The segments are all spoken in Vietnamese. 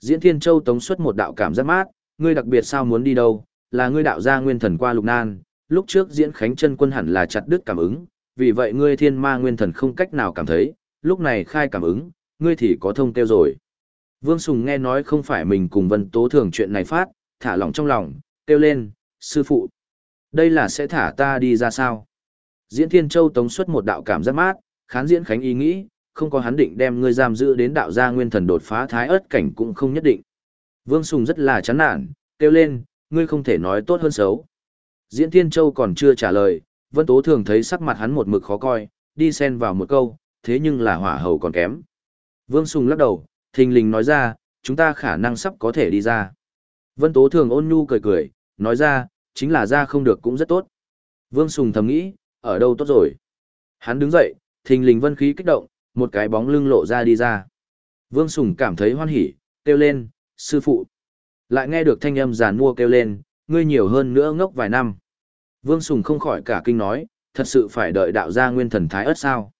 Diễn Thiên Châu tống xuất một đạo cảm giác mát, ngươi đặc biệt sao muốn đi đâu, là ngươi đạo ra nguyên thần qua lục nan, lúc trước diễn khánh chân quân hẳn là chặt đứt cảm ứng, vì vậy ngươi thiên ma nguyên thần không cách nào cảm thấy, lúc này khai cảm ứng, ngươi thì có thông tiêu rồi. Vương Sùng nghe nói không phải mình cùng Vân Tố Thường chuyện này phát, thả lòng trong lòng, kêu lên, sư phụ. Đây là sẽ thả ta đi ra sao? Diễn Thiên Châu tống xuất một đạo cảm giác mát, khán diễn khánh ý nghĩ, không có hắn định đem ngươi giam giữ đến đạo gia nguyên thần đột phá thái ớt cảnh cũng không nhất định. Vương Sùng rất là chán nản, kêu lên, ngươi không thể nói tốt hơn xấu. Diễn Thiên Châu còn chưa trả lời, Vân Tố thường thấy sắc mặt hắn một mực khó coi, đi xen vào một câu, thế nhưng là hỏa hầu còn kém. Vương Sùng lắc đầu, thình lình nói ra, chúng ta khả năng sắp có thể đi ra. Vân Tố thường ôn nhu cười cười, nói ra, chính là ra không được cũng rất tốt. Vương Sùng thầm nghĩ, ở đâu tốt rồi. Hắn đứng dậy, thình lình vân khí kích động, một cái bóng lưng lộ ra đi ra. Vương Sùng cảm thấy hoan hỉ, kêu lên, sư phụ. Lại nghe được thanh âm giàn mua kêu lên, ngươi nhiều hơn nữa ngốc vài năm. Vương Sùng không khỏi cả kinh nói, thật sự phải đợi đạo gia nguyên thần thái ớt sao.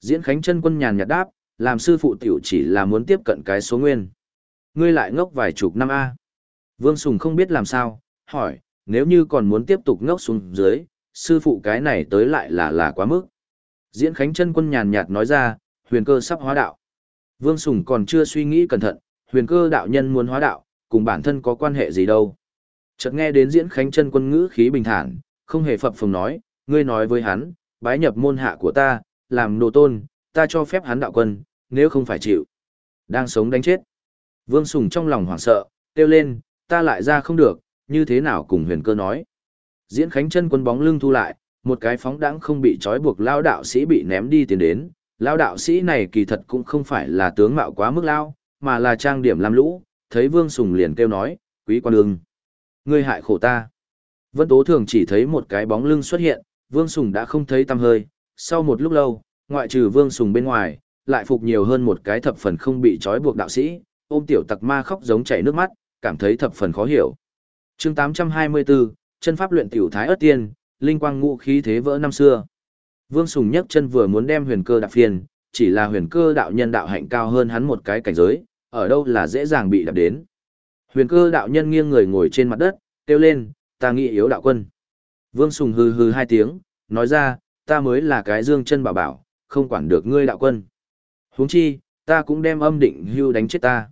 Diễn Khánh chân quân nhàn nhạt đáp, làm sư phụ tiểu chỉ là muốn tiếp cận cái số nguyên. Ngươi lại ngốc vài chục năm A. Vương Sùng không biết làm sao, hỏi, nếu như còn muốn tiếp tục ngốc xuống dưới, sư phụ cái này tới lại là là quá mức. Diễn Khánh chân quân nhàn nhạt nói ra, huyền cơ sắp hóa đạo. Vương Sùng còn chưa suy nghĩ cẩn thận, huyền cơ đạo nhân muốn hóa đạo, cùng bản thân có quan hệ gì đâu. Chợt nghe đến diễn khánh chân quân ngữ khí bình thản, không hề phập phồng nói, ngươi nói với hắn, bái nhập môn hạ của ta, làm đồ tôn, ta cho phép hắn đạo quân, nếu không phải chịu. Đang sống đánh chết. Vương Sùng trong lòng hoảng sợ, kêu lên, ta lại ra không được, như thế nào cùng huyền cơ nói. Diễn khánh chân quân bóng lưng thu lại, một cái phóng đãng không bị trói buộc lao đạo sĩ bị ném đi tiền đến. Lao đạo sĩ này kỳ thật cũng không phải là tướng mạo quá mức lao, mà là trang điểm làm lũ, thấy Vương Sùng liền kêu nói, quý quan ương. Ngươi hại khổ ta. Vân Tố Thường chỉ thấy một cái bóng lưng xuất hiện, Vương Sùng đã không thấy tăm hơi. Sau một lúc lâu, ngoại trừ Vương Sùng bên ngoài, lại phục nhiều hơn một cái thập phần không bị trói buộc đạo sĩ, ôm tiểu tặc ma khóc giống chảy nước mắt, cảm thấy thập phần khó hiểu. chương 824, chân pháp luyện tiểu thái ớt tiên, linh quang ngũ khí thế vỡ năm xưa. Vương Sùng nhấc chân vừa muốn đem huyền cơ đạp phiền, chỉ là huyền cơ đạo nhân đạo hạnh cao hơn hắn một cái cảnh giới, ở đâu là dễ dàng bị đạp đến. Huyền cơ đạo nhân nghiêng người ngồi trên mặt đất, kêu lên, ta nghĩ yếu đạo quân. Vương Sùng hừ hừ hai tiếng, nói ra, ta mới là cái dương chân bảo bảo, không quản được ngươi đạo quân. huống chi, ta cũng đem âm định hưu đánh chết ta.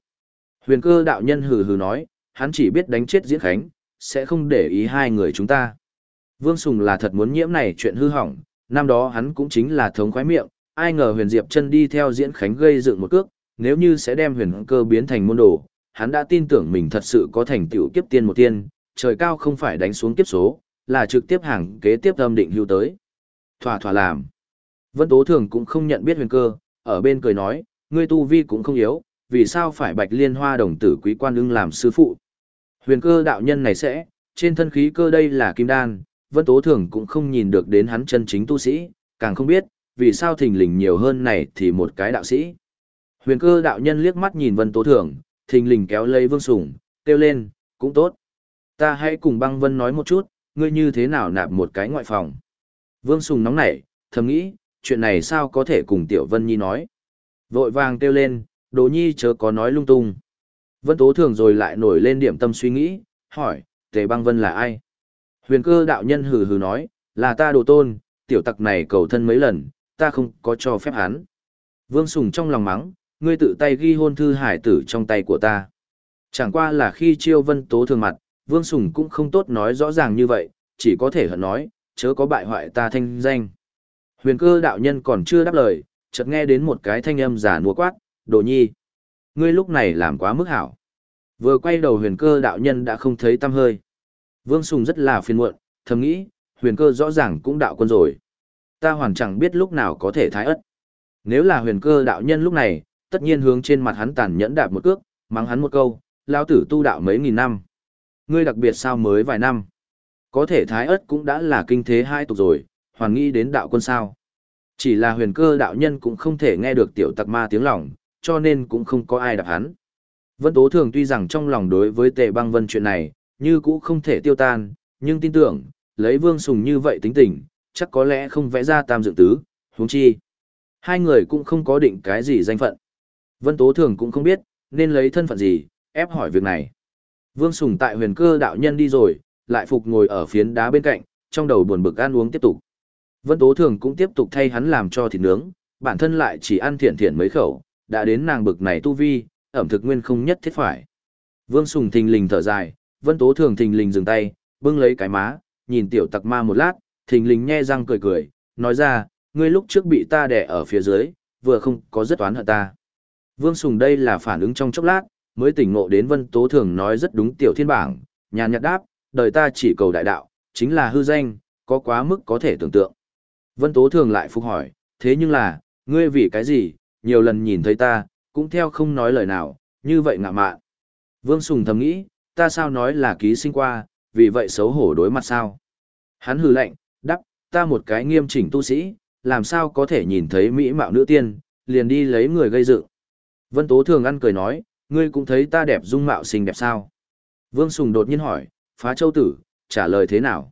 Huyền cơ đạo nhân hừ hừ nói, hắn chỉ biết đánh chết diễn khánh, sẽ không để ý hai người chúng ta. Vương Sùng là thật muốn nhiễm này chuyện hư hỏng, năm đó hắn cũng chính là thống khoái miệng, ai ngờ huyền diệp chân đi theo diễn khánh gây dựng một cước, nếu như sẽ đem huyền cơ biến thành môn đồ, hắn đã tin tưởng mình thật sự có thành tựu kiếp tiên một tiên, trời cao không phải đánh xuống kiếp số, là trực tiếp hàng kế tiếp âm định hưu tới. Thỏa thỏa làm. Vân Tố Thường cũng không nhận biết huyền cơ, ở bên cười nói, ngươi tu vi cũng không yếu, vì sao phải bạch liên hoa đồng tử quý quan ưng làm sư phụ. Huyền cơ đạo nhân này sẽ, trên thân khí cơ đây là kim đan, Vân Tố Thường cũng không nhìn được đến hắn chân chính tu sĩ, càng không biết, vì sao thình lình nhiều hơn này thì một cái đạo sĩ. Huyền cơ đạo nhân liếc mắt nhìn Vân Tố Thường, thình lình kéo lấy Vương Sùng, kêu lên, cũng tốt. Ta hãy cùng băng Vân nói một chút, ngươi như thế nào nạp một cái ngoại phòng. Vương Sùng nóng nảy, thầm nghĩ, chuyện này sao có thể cùng Tiểu Vân Nhi nói. Vội vàng kêu lên, Đồ Nhi chớ có nói lung tung. Vân Tố Thường rồi lại nổi lên điểm tâm suy nghĩ, hỏi, Tề băng Vân là ai? Huyền cơ đạo nhân hừ hừ nói, là ta đồ tôn, tiểu tặc này cầu thân mấy lần, ta không có cho phép hắn. Vương Sùng trong lòng mắng, ngươi tự tay ghi hôn thư hải tử trong tay của ta. Chẳng qua là khi chiêu vân tố thường mặt, Vương Sùng cũng không tốt nói rõ ràng như vậy, chỉ có thể hận nói, chớ có bại hoại ta thanh danh. Huyền cơ đạo nhân còn chưa đáp lời, chợt nghe đến một cái thanh âm giả nua quát, đồ nhi. Ngươi lúc này làm quá mức hảo. Vừa quay đầu huyền cơ đạo nhân đã không thấy tâm hơi. Vương Sùng rất là phiền muộn, thầm nghĩ, huyền cơ rõ ràng cũng đạo quân rồi. Ta hoàn chẳng biết lúc nào có thể thái ất. Nếu là huyền cơ đạo nhân lúc này, tất nhiên hướng trên mặt hắn tàn nhẫn đạp một cước, mắng hắn một câu, lao tử tu đạo mấy nghìn năm. Ngươi đặc biệt sao mới vài năm. Có thể thái ất cũng đã là kinh thế hai tục rồi, hoàn nghĩ đến đạo quân sao. Chỉ là huyền cơ đạo nhân cũng không thể nghe được tiểu tặc ma tiếng lòng, cho nên cũng không có ai đạp hắn. Vân Tố Thường tuy rằng trong lòng đối với tề băng vân chuyện này, như cũ không thể tiêu tan, nhưng tin tưởng, lấy vương sùng như vậy tính tình, chắc có lẽ không vẽ ra tam dựng tứ, huống chi. Hai người cũng không có định cái gì danh phận. Vân Tố Thường cũng không biết, nên lấy thân phận gì, ép hỏi việc này. Vương Sùng tại huyền cơ đạo nhân đi rồi, lại phục ngồi ở phiến đá bên cạnh, trong đầu buồn bực ăn uống tiếp tục. Vân Tố Thường cũng tiếp tục thay hắn làm cho thịt nướng, bản thân lại chỉ ăn thiện thiện mấy khẩu, đã đến nàng bực này tu vi, ẩm thực nguyên không nhất thiết phải. Vương Sùng thình lình thở dài, Vân Tố Thường thình lình dừng tay, bưng lấy cái má, nhìn tiểu tặc ma một lát, thình lình nhe răng cười cười, nói ra, ngươi lúc trước bị ta đè ở phía dưới, vừa không có rất toán hận ta. Vương Sùng đây là phản ứng trong chốc lát, mới tỉnh ngộ đến Vân Tố Thường nói rất đúng tiểu thiên bảng, nhàn nhạt đáp, đời ta chỉ cầu đại đạo, chính là hư danh, có quá mức có thể tưởng tượng. Vân Tố Thường lại phục hỏi, thế nhưng là, ngươi vì cái gì, nhiều lần nhìn thấy ta, cũng theo không nói lời nào, như vậy ngạ mạn. Vương Sùng thầm nghĩ, ta sao nói là ký sinh qua, vì vậy xấu hổ đối mặt sao. Hắn hừ lạnh, đắp, ta một cái nghiêm chỉnh tu sĩ, làm sao có thể nhìn thấy mỹ mạo nữ tiên, liền đi lấy người gây dựng. Vân Tố Thường ăn cười nói, ngươi cũng thấy ta đẹp dung mạo xinh đẹp sao. Vương Sùng đột nhiên hỏi, phá châu tử, trả lời thế nào?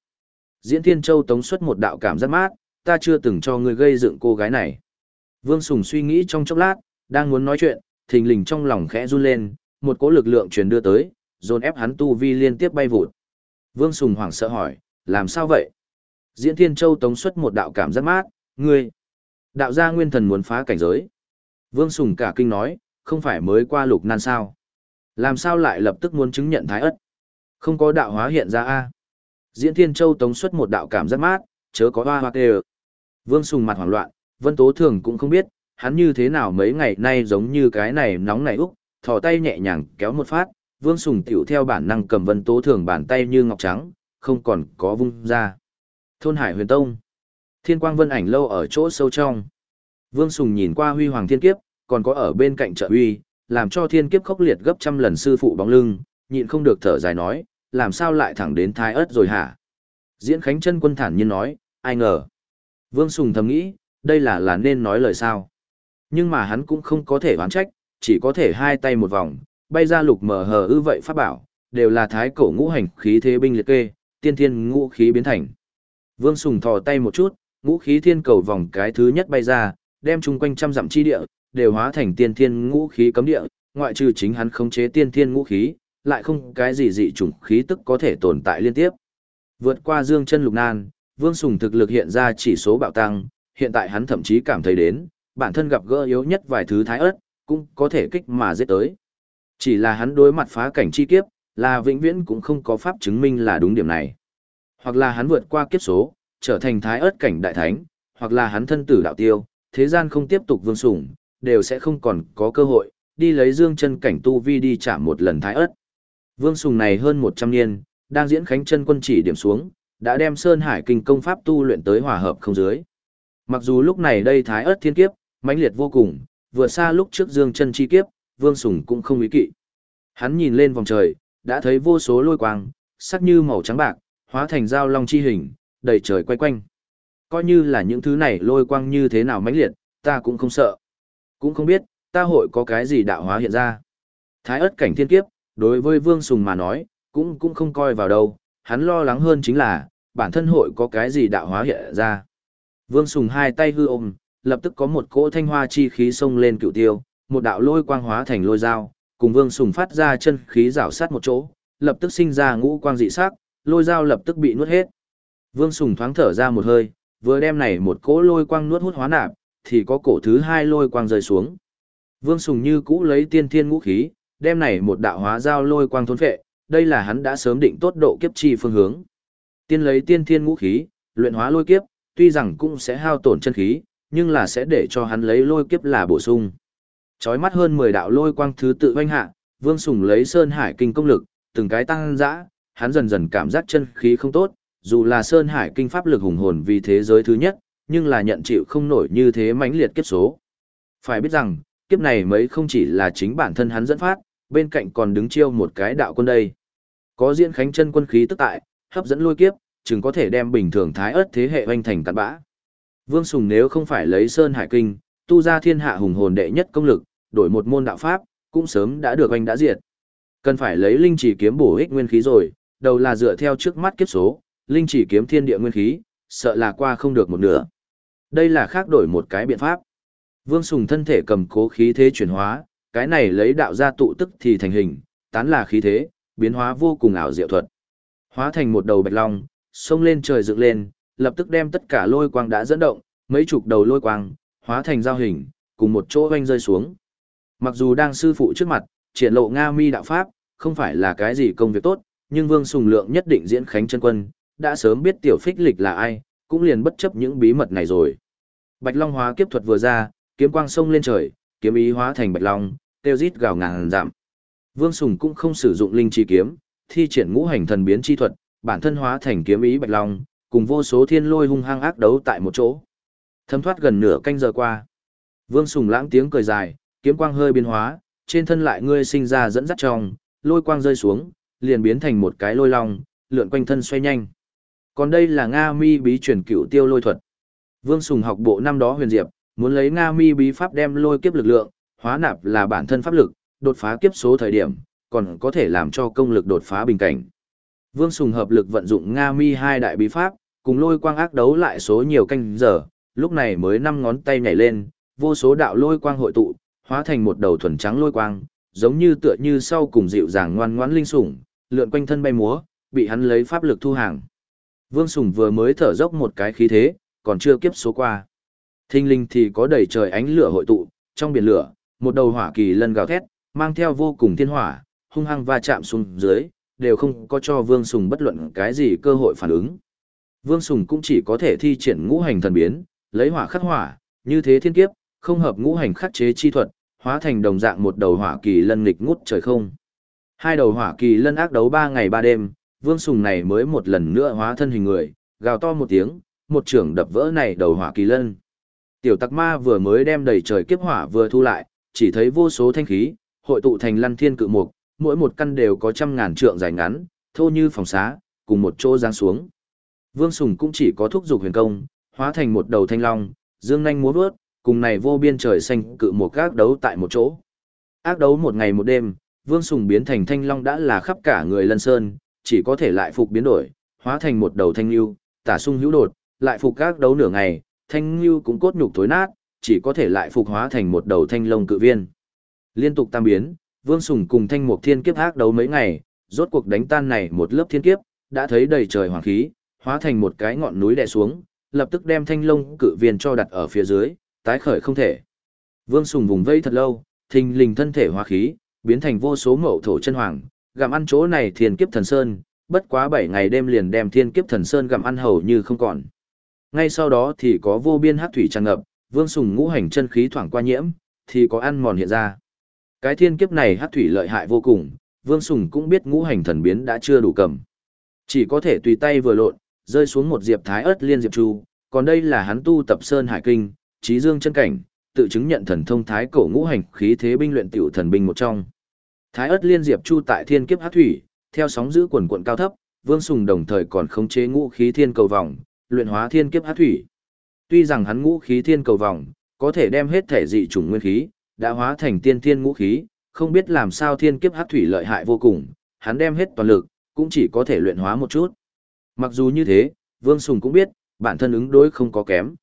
Diễn Thiên Châu tống xuất một đạo cảm giác mát, ta chưa từng cho ngươi gây dựng cô gái này. Vương Sùng suy nghĩ trong chốc lát, đang muốn nói chuyện, thình lình trong lòng khẽ run lên, một cỗ lực lượng truyền đưa tới, dồn ép hắn tu vi liên tiếp bay vụt. Vương Sùng hoảng sợ hỏi, làm sao vậy? Diễn Thiên Châu tống xuất một đạo cảm giác mát, ngươi. Đạo gia nguyên thần muốn phá cảnh giới. Vương Sùng cả kinh nói, không phải mới qua lục nan sao? Làm sao lại lập tức muốn chứng nhận thái ất? Không có đạo hóa hiện ra a Diễn Thiên Châu tống xuất một đạo cảm giác mát, chớ có hoa hoa kêu. Vương Sùng mặt hoảng loạn, Vân Tố Thường cũng không biết, hắn như thế nào mấy ngày nay giống như cái này nóng này úc, thò tay nhẹ nhàng kéo một phát, Vương Sùng tiểu theo bản năng cầm Vân Tố Thường bàn tay như ngọc trắng, không còn có vung ra. Thôn Hải Huyền Tông. Thiên Quang Vân ảnh lâu ở chỗ sâu trong. Vương Sùng nhìn qua Huy Hoàng Thiên Kiếp, còn có ở bên cạnh trợ Huy, làm cho Thiên Kiếp khốc liệt gấp trăm lần sư phụ bóng lưng, nhịn không được thở dài nói, làm sao lại thẳng đến thái ớt rồi hả? Diễn Khánh chân quân thản nhiên nói, ai ngờ. Vương Sùng thầm nghĩ, đây là là nên nói lời sao. Nhưng mà hắn cũng không có thể oán trách, chỉ có thể hai tay một vòng, bay ra lục mờ hờ ư vậy pháp bảo, đều là thái cổ ngũ hành khí thế binh liệt kê, tiên thiên ngũ khí biến thành. Vương Sùng thò tay một chút, ngũ khí thiên cầu vòng cái thứ nhất bay ra, đem chung quanh trăm dặm chi địa, đều hóa thành tiên thiên ngũ khí cấm địa, ngoại trừ chính hắn khống chế tiên thiên ngũ khí, lại không cái gì dị chủng khí tức có thể tồn tại liên tiếp. Vượt qua dương chân lục nan, Vương Sùng thực lực hiện ra chỉ số bạo tăng, hiện tại hắn thậm chí cảm thấy đến, bản thân gặp gỡ yếu nhất vài thứ thái ớt, cũng có thể kích mà giết tới. Chỉ là hắn đối mặt phá cảnh chi kiếp, là vĩnh viễn cũng không có pháp chứng minh là đúng điểm này. Hoặc là hắn vượt qua kiếp số, trở thành thái ớt cảnh đại thánh, hoặc là hắn thân tử đạo tiêu, thế gian không tiếp tục vương sủng, đều sẽ không còn có cơ hội, đi lấy dương chân cảnh tu vi đi chạm một lần thái ớt. Vương sùng này hơn 100 niên, đang diễn khánh chân quân chỉ điểm xuống, đã đem Sơn Hải kinh công pháp tu luyện tới hòa hợp không dưới. Mặc dù lúc này đây thái ớt thiên kiếp, mãnh liệt vô cùng, vừa xa lúc trước dương chân chi kiếp, Vương Sùng cũng không ý kỵ. Hắn nhìn lên vòng trời, đã thấy vô số lôi quang, sắc như màu trắng bạc, hóa thành dao long chi hình, đầy trời quay quanh. Coi như là những thứ này lôi quang như thế nào mãnh liệt, ta cũng không sợ. Cũng không biết, ta hội có cái gì đạo hóa hiện ra. Thái ớt cảnh thiên kiếp, đối với Vương Sùng mà nói, cũng cũng không coi vào đâu, hắn lo lắng hơn chính là, bản thân hội có cái gì đạo hóa hiện ra. Vương Sùng hai tay hư ôm, lập tức có một cỗ thanh hoa chi khí xông lên cựu tiêu, một đạo lôi quang hóa thành lôi dao, cùng Vương Sùng phát ra chân khí rảo sát một chỗ, lập tức sinh ra ngũ quang dị sắc, lôi dao lập tức bị nuốt hết. Vương Sùng thoáng thở ra một hơi, vừa đem này một cỗ lôi quang nuốt hút hóa nạp, thì có cổ thứ hai lôi quang rơi xuống. Vương Sùng như cũ lấy tiên thiên ngũ khí, đem này một đạo hóa dao lôi quang thôn phệ, đây là hắn đã sớm định tốt độ kiếp chi phương hướng. Tiên lấy tiên thiên ngũ khí, luyện hóa lôi kiếp, tuy rằng cũng sẽ hao tổn chân khí, nhưng là sẽ để cho hắn lấy lôi kiếp là bổ sung. Chói mắt hơn 10 đạo lôi quang thứ tự oanh hạ, Vương Sùng lấy Sơn Hải kinh công lực, từng cái tăng dã, hắn dần dần cảm giác chân khí không tốt, dù là Sơn Hải kinh pháp lực hùng hồn vì thế giới thứ nhất, nhưng là nhận chịu không nổi như thế mãnh liệt kiếp số. Phải biết rằng, kiếp này mấy không chỉ là chính bản thân hắn dẫn phát, bên cạnh còn đứng chiêu một cái đạo quân đây. Có diễn khánh chân quân khí tức tại, hấp dẫn lôi kiếp, chừng có thể đem bình thường thái ớt thế hệ hoành thành cặn bã. Vương Sùng nếu không phải lấy Sơn Hải Kinh, tu ra thiên hạ hùng hồn đệ nhất công lực, đổi một môn đạo pháp, cũng sớm đã được anh đã diệt. Cần phải lấy linh chỉ kiếm bổ ích nguyên khí rồi, đầu là dựa theo trước mắt kiếp số, linh chỉ kiếm thiên địa nguyên khí, sợ là qua không được một nửa. Đây là khác đổi một cái biện pháp. Vương Sùng thân thể cầm cố khí thế chuyển hóa, cái này lấy đạo ra tụ tức thì thành hình, tán là khí thế, biến hóa vô cùng ảo diệu thuật. Hóa thành một đầu bạch long, xông lên trời dựng lên, lập tức đem tất cả lôi quang đã dẫn động, mấy chục đầu lôi quang, hóa thành giao hình, cùng một chỗ oanh rơi xuống. Mặc dù đang sư phụ trước mặt, triển lộ Nga mi đạo pháp, không phải là cái gì công việc tốt, nhưng Vương Sùng Lượng nhất định diễn khánh chân quân, đã sớm biết tiểu phích lịch là ai, cũng liền bất chấp những bí mật này rồi. Bạch Long hóa kiếp thuật vừa ra, kiếm quang sông lên trời, kiếm ý hóa thành Bạch Long, tiêu rít gào ngàn giảm. Vương Sùng cũng không sử dụng linh chi kiếm, thi triển ngũ hành thần biến chi thuật, bản thân hóa thành kiếm ý Bạch Long, cùng vô số thiên lôi hung hăng ác đấu tại một chỗ. Thấm thoát gần nửa canh giờ qua. Vương Sùng lãng tiếng cười dài, kiếm quang hơi biến hóa, trên thân lại ngươi sinh ra dẫn dắt trong, lôi quang rơi xuống, liền biến thành một cái lôi long, lượn quanh thân xoay nhanh. Còn đây là Nga Mi bí truyền cựu tiêu lôi thuật. Vương Sùng học bộ năm đó huyền diệp, muốn lấy Nga Mi bí pháp đem lôi kiếp lực lượng, hóa nạp là bản thân pháp lực, đột phá kiếp số thời điểm, còn có thể làm cho công lực đột phá bình cảnh. Vương Sùng hợp lực vận dụng Nga Mi hai đại bí pháp, cùng lôi quang ác đấu lại số nhiều canh giờ, lúc này mới năm ngón tay nhảy lên, vô số đạo lôi quang hội tụ, hóa thành một đầu thuần trắng lôi quang, giống như tựa như sau cùng dịu dàng ngoan ngoãn linh sủng, lượn quanh thân bay múa, bị hắn lấy pháp lực thu hàng. Vương Sùng vừa mới thở dốc một cái khí thế, còn chưa kiếp số qua. Thinh linh thì có đầy trời ánh lửa hội tụ, trong biển lửa, một đầu hỏa kỳ lân gào thét, mang theo vô cùng thiên hỏa, hung hăng va chạm xuống dưới, đều không có cho Vương Sùng bất luận cái gì cơ hội phản ứng. Vương Sùng cũng chỉ có thể thi triển ngũ hành thần biến, lấy hỏa khắc hỏa, như thế thiên kiếp, không hợp ngũ hành khắc chế chi thuật, hóa thành đồng dạng một đầu hỏa kỳ lân nghịch ngút trời không. Hai đầu hỏa kỳ lân ác đấu ba ngày ba đêm, Vương Sùng này mới một lần nữa hóa thân hình người, gào to một tiếng, một trưởng đập vỡ này đầu hỏa kỳ lân. Tiểu tặc ma vừa mới đem đầy trời kiếp hỏa vừa thu lại, chỉ thấy vô số thanh khí, hội tụ thành lăn thiên cự mục, mỗi một căn đều có trăm ngàn trượng dài ngắn, thô như phòng xá, cùng một chỗ giáng xuống. Vương Sùng cũng chỉ có thúc dục huyền công, hóa thành một đầu thanh long, dương nhanh múa vớt, cùng này vô biên trời xanh cự một ác đấu tại một chỗ. Ác đấu một ngày một đêm, Vương Sùng biến thành thanh long đã là khắp cả người lân sơn, chỉ có thể lại phục biến đổi, hóa thành một đầu thanh lưu, tả sung hữu đột, lại phục ác đấu nửa ngày, thanh lưu cũng cốt nhục thối nát, chỉ có thể lại phục hóa thành một đầu thanh long cự viên. Liên tục tam biến, Vương Sùng cùng thanh mục thiên kiếp ác đấu mấy ngày, rốt cuộc đánh tan này một lớp thiên kiếp, đã thấy đầy trời hoàng khí, hóa thành một cái ngọn núi đè xuống, lập tức đem thanh long cự viên cho đặt ở phía dưới, tái khởi không thể. Vương Sùng vùng vây thật lâu, thình lình thân thể hóa khí, biến thành vô số mậu thổ chân hoàng, gặm ăn chỗ này thiên kiếp thần sơn, bất quá 7 ngày đêm liền đem thiên kiếp thần sơn gặm ăn hầu như không còn. Ngay sau đó thì có vô biên hắc thủy tràn ngập, Vương Sùng ngũ hành chân khí thoảng qua nhiễm, thì có ăn mòn hiện ra. Cái thiên kiếp này hắc thủy lợi hại vô cùng, Vương Sùng cũng biết ngũ hành thần biến đã chưa đủ cầm. Chỉ có thể tùy tay vừa lộn, rơi xuống một diệp thái ớt liên diệp chu, còn đây là hắn tu tập sơn hải kinh, trí dương chân cảnh, tự chứng nhận thần thông thái cổ ngũ hành khí thế binh luyện tiểu thần binh một trong. Thái ớt liên diệp chu tại thiên kiếp hắc thủy, theo sóng giữ quần quận cao thấp, Vương Sùng đồng thời còn khống chế ngũ khí thiên cầu vòng, luyện hóa thiên kiếp hắc thủy. Tuy rằng hắn ngũ khí thiên cầu vòng có thể đem hết thể dị chủng nguyên khí, đã hóa thành tiên thiên ngũ khí, không biết làm sao thiên kiếp hắc thủy lợi hại vô cùng, hắn đem hết toàn lực, cũng chỉ có thể luyện hóa một chút. Mặc dù như thế, Vương Sùng cũng biết, bản thân ứng đối không có kém.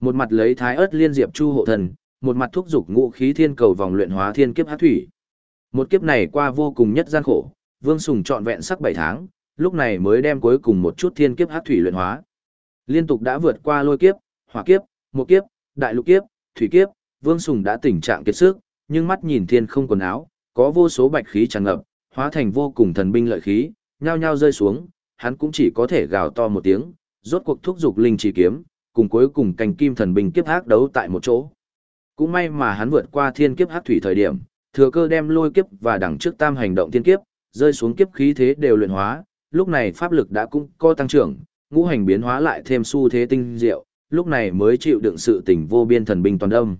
Một mặt lấy thái ớt liên diệp chu hộ thần, một mặt thúc dục ngũ khí thiên cầu vòng luyện hóa thiên kiếp hắc thủy. Một kiếp này qua vô cùng nhất gian khổ, Vương Sùng trọn vẹn sắc 7 tháng, lúc này mới đem cuối cùng một chút thiên kiếp hắc thủy luyện hóa. Liên tục đã vượt qua lôi kiếp, hỏa kiếp, một kiếp, đại lục kiếp, thủy kiếp, Vương Sùng đã tình trạng kiệt sức, nhưng mắt nhìn thiên không quần áo, có vô số bạch khí tràn ngập, hóa thành vô cùng thần binh lợi khí, nhao nhao rơi xuống, hắn cũng chỉ có thể gào to một tiếng, rốt cuộc thúc dục linh chỉ kiếm, cùng cuối cùng cành kim thần binh kiếp hắc đấu tại một chỗ. Cũng may mà hắn vượt qua thiên kiếp hắc thủy thời điểm, thừa cơ đem lôi kiếp và đằng trước tam hành động thiên kiếp, rơi xuống kiếp khí thế đều luyện hóa, lúc này pháp lực đã cũng có tăng trưởng, ngũ hành biến hóa lại thêm xu thế tinh diệu, lúc này mới chịu đựng sự tình vô biên thần binh toàn đông.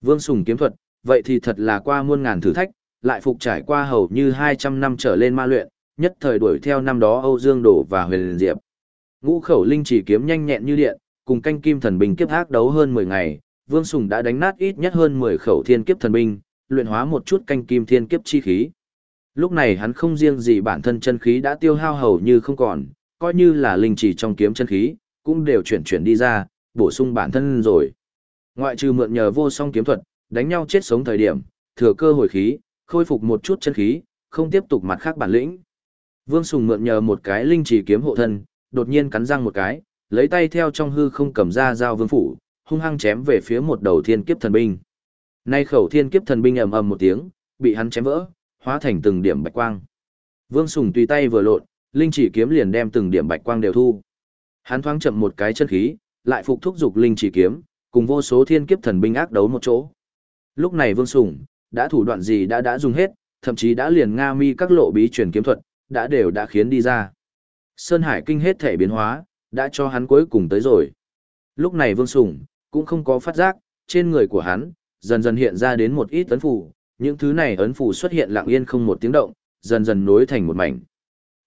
Vương Sùng kiếm thuật, vậy thì thật là qua muôn ngàn thử thách, lại phục trải qua hầu như 200 năm trở lên ma luyện, nhất thời đuổi theo năm đó Âu Dương Đổ và Huyền Diệp. Ngũ khẩu linh chỉ kiếm nhanh nhẹn như điện, cùng canh kim thần binh kiếp hác đấu hơn 10 ngày, Vương Sùng đã đánh nát ít nhất hơn 10 khẩu thiên kiếp thần binh, luyện hóa một chút canh kim thiên kiếp chi khí. Lúc này hắn không riêng gì bản thân chân khí đã tiêu hao hầu như không còn, coi như là linh chỉ trong kiếm chân khí, cũng đều chuyển chuyển đi ra, bổ sung bản thân rồi. Ngoại trừ mượn nhờ vô song kiếm thuật, đánh nhau chết sống thời điểm, thừa cơ hồi khí, khôi phục một chút chân khí, không tiếp tục mặt khác bản lĩnh. Vương Sùng mượn nhờ một cái linh chỉ kiếm hộ thân, đột nhiên cắn răng một cái, lấy tay theo trong hư không cầm ra dao vương phủ, hung hăng chém về phía một đầu thiên kiếp thần binh. Nay khẩu thiên kiếp thần binh ầm ầm một tiếng, bị hắn chém vỡ, hóa thành từng điểm bạch quang. Vương Sùng tùy tay vừa lộn, linh chỉ kiếm liền đem từng điểm bạch quang đều thu. Hắn thoáng chậm một cái chân khí, lại phục thúc dục linh chỉ kiếm, cùng vô số thiên kiếp thần binh ác đấu một chỗ. Lúc này Vương Sùng, đã thủ đoạn gì đã đã dùng hết, thậm chí đã liền Nga mi các lộ bí truyền kiếm thuật, đã đều đã khiến đi ra. Sơn Hải kinh hết thể biến hóa, đã cho hắn cuối cùng tới rồi. Lúc này Vương Sùng, cũng không có phát giác, trên người của hắn, dần dần hiện ra đến một ít ấn phù, những thứ này ấn phù xuất hiện lặng yên không một tiếng động, dần dần nối thành một mảnh.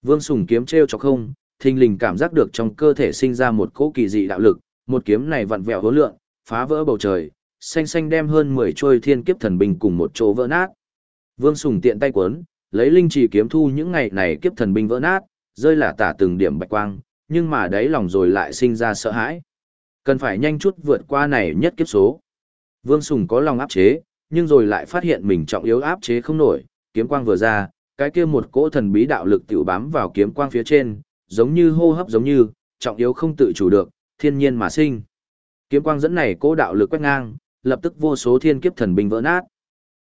Vương Sùng kiếm treo cho không, thình lình cảm giác được trong cơ thể sinh ra một cỗ kỳ dị đạo lực, một kiếm này vặn vẹo hối lượng, phá vỡ bầu trời, xanh xanh đem hơn 10 trôi thiên kiếp thần binh cùng một chỗ vỡ nát. Vương Sùng tiện tay cuốn, lấy linh trì kiếm thu những ngày này kiếp thần binh vỡ nát, rơi là tả từng điểm bạch quang, nhưng mà đáy lòng rồi lại sinh ra sợ hãi. Cần phải nhanh chút vượt qua này nhất kiếp số. Vương Sùng có lòng áp chế, nhưng rồi lại phát hiện mình trọng yếu áp chế không nổi, kiếm quang vừa ra, cái kia một cỗ thần bí đạo lực tiểu bám vào kiếm quang phía trên, giống như hô hấp giống như, trọng yếu không tự chủ được, thiên nhiên mà sinh. Kiếm quang dẫn này cỗ đạo lực quét ngang, lập tức vô số thiên kiếp thần binh vỡ nát.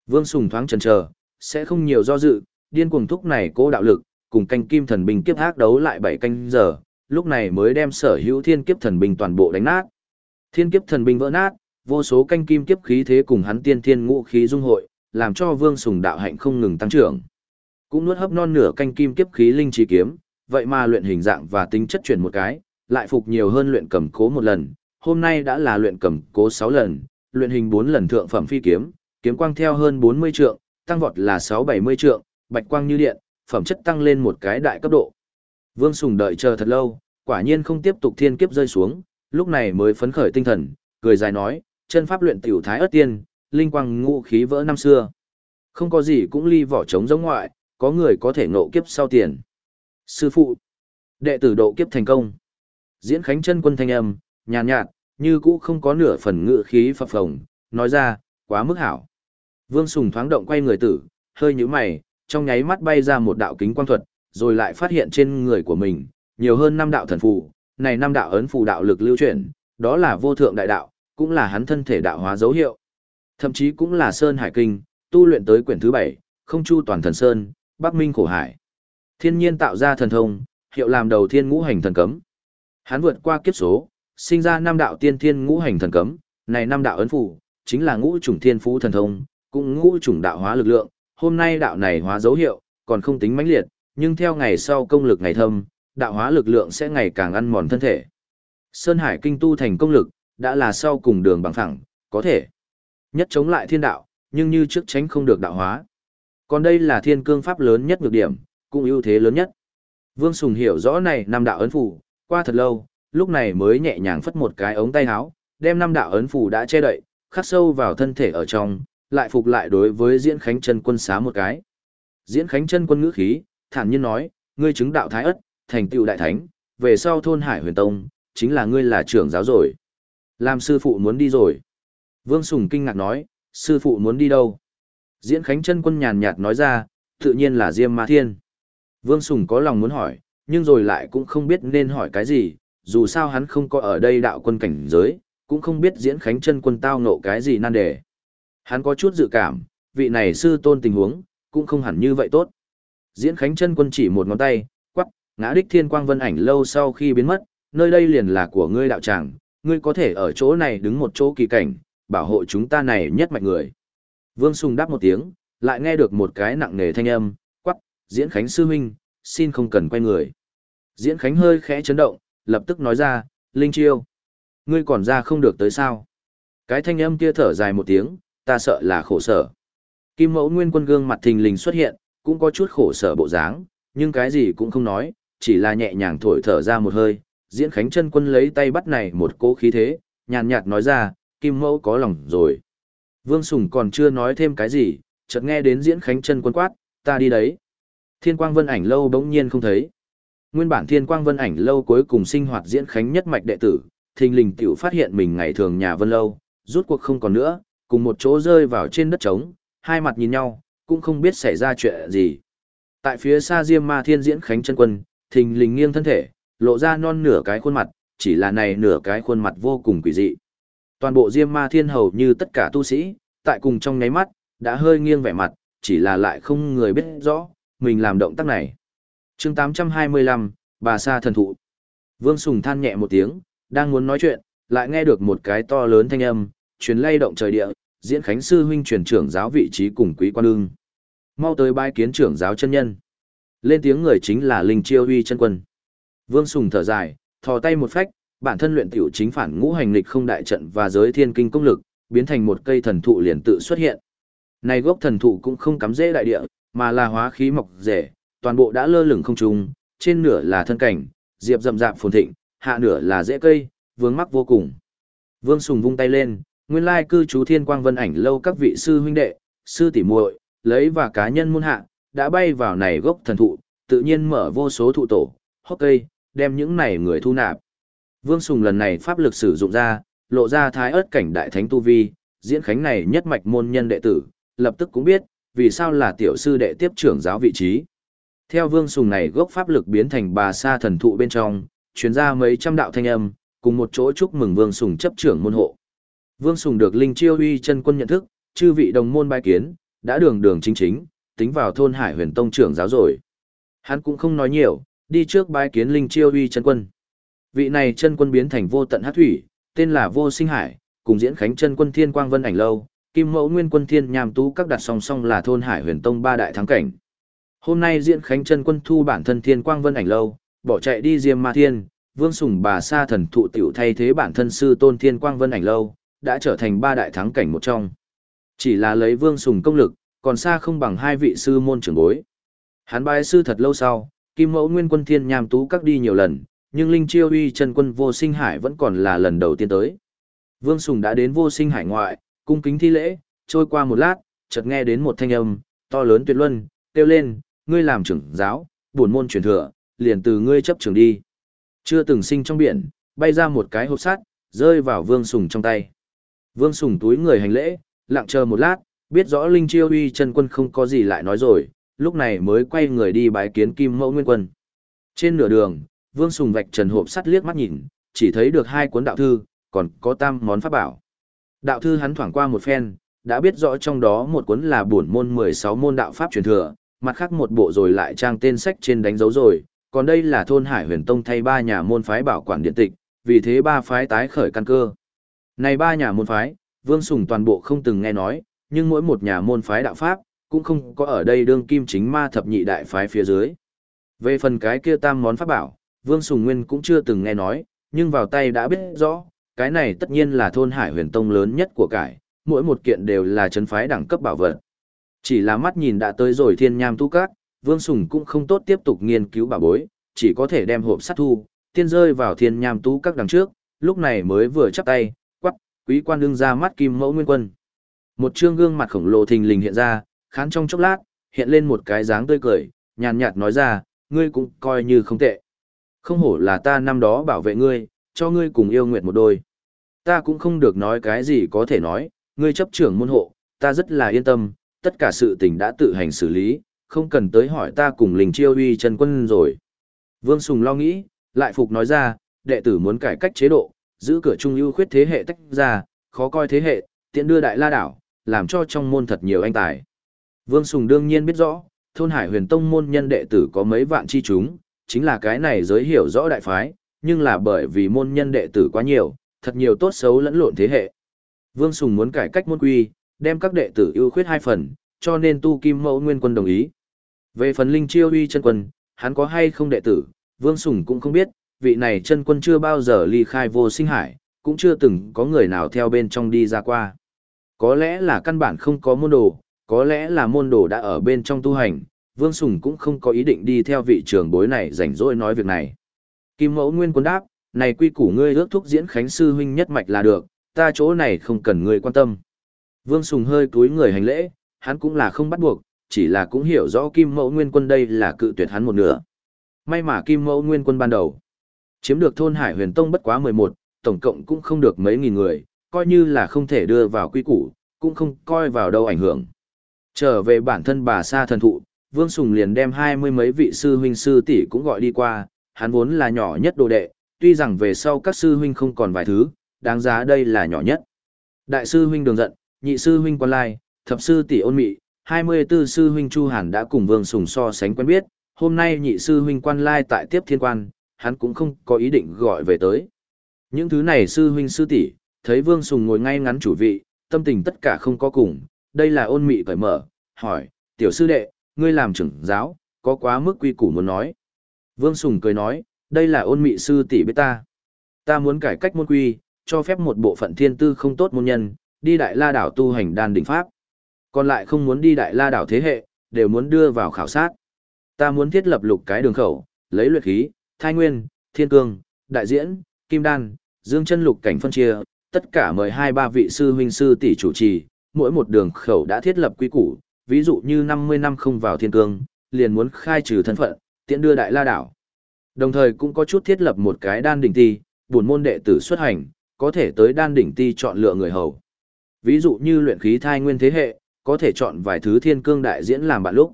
Vương Sùng thoáng chần chờ, sẽ không nhiều do dự, điên cuồng thúc này cố đạo lực, cùng canh kim thần binh kiếp ác đấu lại bảy canh giờ, lúc này mới đem sở hữu thiên kiếp thần binh toàn bộ đánh nát. Thiên kiếp thần binh vỡ nát, vô số canh kim kiếp khí thế cùng hắn tiên thiên ngũ khí dung hội, làm cho Vương Sùng đạo hạnh không ngừng tăng trưởng. Cũng nuốt hấp non nửa canh kim kiếp khí linh chi kiếm, vậy mà luyện hình dạng và tính chất chuyển một cái, lại phục nhiều hơn luyện cầm cố một lần, hôm nay đã là luyện cầm cố 6 lần, luyện hình 4 lần thượng phẩm phi kiếm, kiếm quang theo hơn 40 trượng, tăng vọt là 6-70 trượng, bạch quang như điện, phẩm chất tăng lên một cái đại cấp độ. Vương Sùng đợi chờ thật lâu, quả nhiên không tiếp tục thiên kiếp rơi xuống, lúc này mới phấn khởi tinh thần, cười dài nói, chân pháp luyện tiểu thái ớt tiên, linh quang ngũ khí vỡ năm xưa. Không có gì cũng ly vỏ trống giống ngoại, có người có thể ngộ kiếp sau tiền. Sư phụ, đệ tử độ kiếp thành công. Diễn khánh chân quân thanh âm, nhàn nhạt, như cũ không có nửa phần ngự khí phập phồng, nói ra, quá mức hảo. Vương Sùng thoáng động quay người tử, hơi như mày, trong nháy mắt bay ra một đạo kính quang thuật, rồi lại phát hiện trên người của mình, nhiều hơn năm đạo thần phù, này năm đạo ấn phù đạo lực lưu chuyển, đó là vô thượng đại đạo, cũng là hắn thân thể đạo hóa dấu hiệu. Thậm chí cũng là Sơn Hải Kinh, tu luyện tới quyển thứ bảy, không chu toàn thần Sơn, Bắc Minh khổ hải. Thiên nhiên tạo ra thần thông, hiệu làm đầu thiên ngũ hành thần cấm. Hắn vượt qua kiếp số, sinh ra năm đạo tiên thiên ngũ hành thần cấm, này năm đạo ấn phù, chính là ngũ chủng thiên phú thần thông, cũng ngũ chủng đạo hóa lực lượng, hôm nay đạo này hóa dấu hiệu, còn không tính mãnh liệt, nhưng theo ngày sau công lực ngày thâm, đạo hóa lực lượng sẽ ngày càng ăn mòn thân thể. Sơn Hải kinh tu thành công lực, đã là sau cùng đường bằng phẳng, có thể nhất chống lại thiên đạo, nhưng như trước tránh không được đạo hóa. Còn đây là thiên cương pháp lớn nhất nhược điểm, cũng ưu thế lớn nhất. Vương Sùng hiểu rõ này năm đạo ấn phủ, qua thật lâu, lúc này mới nhẹ nhàng phất một cái ống tay áo, đem năm đạo ấn phủ đã che đậy, khắc sâu vào thân thể ở trong, lại phục lại đối với Diễn Khánh chân quân xá một cái. Diễn Khánh chân quân ngữ khí, thản nhiên nói, ngươi chứng đạo thái ất, thành tựu đại thánh, về sau thôn Hải Huyền Tông, chính là ngươi là trưởng giáo rồi. Làm sư phụ muốn đi rồi. Vương Sùng kinh ngạc nói, sư phụ muốn đi đâu? Diễn Khánh chân quân nhàn nhạt nói ra, tự nhiên là Diêm Ma Thiên. Vương Sùng có lòng muốn hỏi, nhưng rồi lại cũng không biết nên hỏi cái gì, dù sao hắn không có ở đây đạo quân cảnh giới, cũng không biết Diễn Khánh chân quân tao nộ cái gì nan đề. Hắn có chút dự cảm, vị này sư tôn tình huống, cũng không hẳn như vậy tốt. Diễn Khánh chân quân chỉ một ngón tay, quắc, ngã đích thiên quang vân ảnh lâu sau khi biến mất, nơi đây liền là của ngươi đạo tràng, ngươi có thể ở chỗ này đứng một chỗ kỳ cảnh, bảo hộ chúng ta này nhất mạnh người. Vương Sùng đáp một tiếng, lại nghe được một cái nặng nề thanh âm, quắc, Diễn Khánh sư huynh, xin không cần quay người. Diễn Khánh hơi khẽ chấn động, lập tức nói ra, Linh Chiêu, ngươi còn ra không được tới sao. Cái thanh âm kia thở dài một tiếng, ta sợ là khổ sở. Kim mẫu nguyên quân gương mặt thình lình xuất hiện, cũng có chút khổ sở bộ dáng, nhưng cái gì cũng không nói, chỉ là nhẹ nhàng thổi thở ra một hơi. Diễn Khánh chân quân lấy tay bắt này một cố khí thế, nhàn nhạt nói ra, Kim mẫu có lòng rồi. Vương Sùng còn chưa nói thêm cái gì, chợt nghe đến Diễn Khánh chân quân quát, ta đi đấy. Thiên quang vân ảnh lâu bỗng nhiên không thấy. Nguyên bản thiên quang vân ảnh lâu cuối cùng sinh hoạt Diễn Khánh nhất mạch đệ tử, thình lình tiểu phát hiện mình ngày thường nhà vân lâu, rút cuộc không còn nữa, cùng một chỗ rơi vào trên đất trống, hai mặt nhìn nhau, cũng không biết xảy ra chuyện gì. Tại phía xa Diêm Ma Thiên diễn khánh chân quân, thình lình nghiêng thân thể, lộ ra non nửa cái khuôn mặt, chỉ là này nửa cái khuôn mặt vô cùng quỷ dị. Toàn bộ Diêm Ma Thiên hầu như tất cả tu sĩ, tại cùng trong nháy mắt, đã hơi nghiêng vẻ mặt, chỉ là lại không người biết rõ, mình làm động tác này. chương 825, bà sa thần thụ. Vương Sùng than nhẹ một tiếng, đang muốn nói chuyện, lại nghe được một cái to lớn thanh âm, truyền lay động trời địa, diễn khánh sư huynh truyền trưởng giáo vị trí cùng quý quan ương. Mau tới bái kiến trưởng giáo chân nhân. Lên tiếng người chính là Linh Chiêu Huy chân quân. Vương Sùng thở dài, thò tay một phách, bản thân luyện tiểu chính phản ngũ hành lịch không đại trận và giới thiên kinh công lực, biến thành một cây thần thụ liền tự xuất hiện. Này gốc thần thụ cũng không cắm rễ đại địa, mà là hóa khí mọc rễ, toàn bộ đã lơ lửng không trung, trên nửa là thân cảnh, diệp rậm rạp phồn thịnh, hạ nửa là rễ cây, vướng mắc vô cùng. Vương Sùng vung tay lên, nguyên lai cư trú Thiên Quang Vân ảnh lâu các vị sư huynh đệ, sư tỷ muội, lấy và cá nhân môn hạ, đã bay vào này gốc thần thụ, tự nhiên mở vô số thụ tổ, hốc cây, đem những này người thu nạp. Vương Sùng lần này pháp lực sử dụng ra, lộ ra thái ớt cảnh đại thánh tu vi, diễn khánh này nhất mạch môn nhân đệ tử, lập tức cũng biết, vì sao là tiểu sư đệ tiếp trưởng giáo vị trí. Theo Vương Sùng này gốc pháp lực biến thành bà sa thần thụ bên trong, chuyến ra mấy trăm đạo thanh âm, cùng một chỗ chúc mừng Vương Sùng chấp trưởng môn hộ. Vương Sùng được Linh Chiêu Uy chân quân nhận thức, chư vị đồng môn bài kiến, đã đường đường chính chính, tính vào thôn Hải Huyền Tông trưởng giáo rồi. Hắn cũng không nói nhiều, đi trước bái kiến Linh Chiêu Uy chân quân. Vị này chân quân biến thành vô tận hát thủy, tên là Vô Sinh Hải, cùng diễn khánh chân quân Thiên Quang Vân ảnh lâu, Kim Mẫu Nguyên quân Thiên Nham Tú các đặt song song là thôn Hải Huyền Tông ba đại thắng cảnh. Hôm nay diễn khánh chân quân thu bản thân Thiên Quang Vân ảnh lâu, bỏ chạy đi Diêm Ma Thiên, Vương Sùng bà sa thần thụ tiểu thay thế bản thân sư Tôn Thiên Quang Vân ảnh lâu, đã trở thành ba đại thắng cảnh một trong. Chỉ là lấy Vương Sùng công lực, còn xa không bằng hai vị sư môn trưởng bối. Hắn bái sư thật lâu sau, Kim Mẫu Nguyên quân Thiên Nham Tú các đi nhiều lần, nhưng Linh Chiêu Uy Trần quân Vô Sinh Hải vẫn còn là lần đầu tiên tới. Vương Sùng đã đến Vô Sinh Hải ngoại, cung kính thi lễ, trôi qua một lát, chợt nghe đến một thanh âm to lớn tuyệt luân, kêu lên, ngươi làm trưởng giáo, bổn môn truyền thừa, liền từ ngươi chấp trưởng đi. Chưa từng sinh trong biển, bay ra một cái hộp sắt, rơi vào Vương Sùng trong tay. Vương Sùng túi người hành lễ, lặng chờ một lát, biết rõ Linh Chiêu Uy chân quân không có gì lại nói rồi, lúc này mới quay người đi bái kiến Kim Mẫu Nguyên Quân. Trên nửa đường, Vương Sùng vạch trần hộp sắt liếc mắt nhìn, chỉ thấy được hai cuốn đạo thư, còn có tam món pháp bảo. Đạo thư hắn thoảng qua một phen, đã biết rõ trong đó một cuốn là bổn môn 16 môn đạo pháp truyền thừa, mặt khác một bộ rồi lại trang tên sách trên đánh dấu rồi, còn đây là thôn Hải Huyền Tông thay ba nhà môn phái bảo quản điện tịch, vì thế ba phái tái khởi căn cơ. Này ba nhà môn phái, Vương Sùng toàn bộ không từng nghe nói, nhưng mỗi một nhà môn phái đạo pháp, cũng không có ở đây đương kim chính ma thập nhị đại phái phía dưới. Về phần cái kia tam món pháp bảo, Vương Sùng Nguyên cũng chưa từng nghe nói, nhưng vào tay đã biết rõ, cái này tất nhiên là thôn Hải Huyền Tông lớn nhất của cải, mỗi một kiện đều là chấn phái đẳng cấp bảo vật. Chỉ là mắt nhìn đã tới rồi thiên nham tu cát, Vương Sùng cũng không tốt tiếp tục nghiên cứu bảo bối, chỉ có thể đem hộp sắt thu, tiên rơi vào thiên nham tu các đằng trước, lúc này mới vừa chắp tay, quý quan đương ra mắt kim mẫu nguyên quân. Một trương gương mặt khổng lồ thình lình hiện ra, khán trong chốc lát, hiện lên một cái dáng tươi cười, nhàn nhạt nói ra, ngươi cũng coi như không tệ. Không hổ là ta năm đó bảo vệ ngươi, cho ngươi cùng yêu nguyện một đôi. Ta cũng không được nói cái gì có thể nói, ngươi chấp trưởng môn hộ, ta rất là yên tâm, tất cả sự tình đã tự hành xử lý, không cần tới hỏi ta cùng linh chiêu uy chân quân rồi. Vương Sùng lo nghĩ, lại phục nói ra, đệ tử muốn cải cách chế độ, giữ cửa trung ưu khuyết thế hệ tách ra, khó coi thế hệ, tiện đưa đại la đảo, làm cho trong môn thật nhiều anh tài. Vương Sùng đương nhiên biết rõ, thôn hải huyền tông môn nhân đệ tử có mấy vạn chi chúng, chính là cái này giới hiểu rõ đại phái, nhưng là bởi vì môn nhân đệ tử quá nhiều, thật nhiều tốt xấu lẫn lộn thế hệ. Vương Sùng muốn cải cách môn quy, đem các đệ tử ưu khuyết hai phần, cho nên tu kim mẫu nguyên quân đồng ý. Về phần linh chiêu uy chân quân, hắn có hay không đệ tử, Vương Sùng cũng không biết, vị này chân quân chưa bao giờ ly khai vô sinh hải, cũng chưa từng có người nào theo bên trong đi ra qua. Có lẽ là căn bản không có môn đồ, có lẽ là môn đồ đã ở bên trong tu hành, Vương Sùng cũng không có ý định đi theo vị trưởng bối này rảnh rỗi nói việc này. Kim Mẫu Nguyên quân đáp, này quy củ ngươi ước thúc diễn khánh sư huynh nhất mạch là được, ta chỗ này không cần ngươi quan tâm. Vương Sùng hơi cúi người hành lễ, hắn cũng là không bắt buộc, chỉ là cũng hiểu rõ Kim Mẫu Nguyên quân đây là cự tuyệt hắn một nửa. May mà Kim Mẫu Nguyên quân ban đầu chiếm được thôn Hải Huyền Tông bất quá 11, tổng cộng cũng không được mấy nghìn người, coi như là không thể đưa vào quy củ, cũng không coi vào đâu ảnh hưởng. Trở về bản thân bà sa thần thụ, Vương Sùng liền đem hai mươi mấy vị sư huynh sư tỷ cũng gọi đi qua, hắn vốn là nhỏ nhất đồ đệ, tuy rằng về sau các sư huynh không còn vài thứ, đáng giá đây là nhỏ nhất. Đại sư huynh đường giận, nhị sư huynh quan lai, thập sư tỷ ôn mị, 24 sư huynh Chu Hàn đã cùng Vương Sùng so sánh quen biết, hôm nay nhị sư huynh quan lai tại tiếp thiên quan, hắn cũng không có ý định gọi về tới. Những thứ này sư huynh sư tỷ thấy Vương Sùng ngồi ngay ngắn chủ vị, tâm tình tất cả không có cùng, đây là ôn mị cởi mở, hỏi, tiểu sư đệ, ngươi làm trưởng giáo, có quá mức quy củ muốn nói. Vương Sùng cười nói, đây là ôn mị sư tỷ biết ta. Ta muốn cải cách môn quy, cho phép một bộ phận thiên tư không tốt môn nhân, đi đại la đảo tu hành đan đỉnh pháp. Còn lại không muốn đi đại la đảo thế hệ, đều muốn đưa vào khảo sát. Ta muốn thiết lập lục cái đường khẩu, lấy luyện khí, Thái nguyên, thiên cương, đại diễn, kim đan, dương chân lục cảnh phân chia, tất cả mời hai ba vị sư huynh sư tỷ chủ trì, mỗi một đường khẩu đã thiết lập quy củ, ví dụ như 50 năm không vào thiên cương, liền muốn khai trừ thân phận, tiện đưa đại la đảo. Đồng thời cũng có chút thiết lập một cái đan đỉnh ti, buồn môn đệ tử xuất hành, có thể tới đan đỉnh ti chọn lựa người hầu. Ví dụ như luyện khí thai nguyên thế hệ, có thể chọn vài thứ thiên cương đại diễn làm bạn lúc.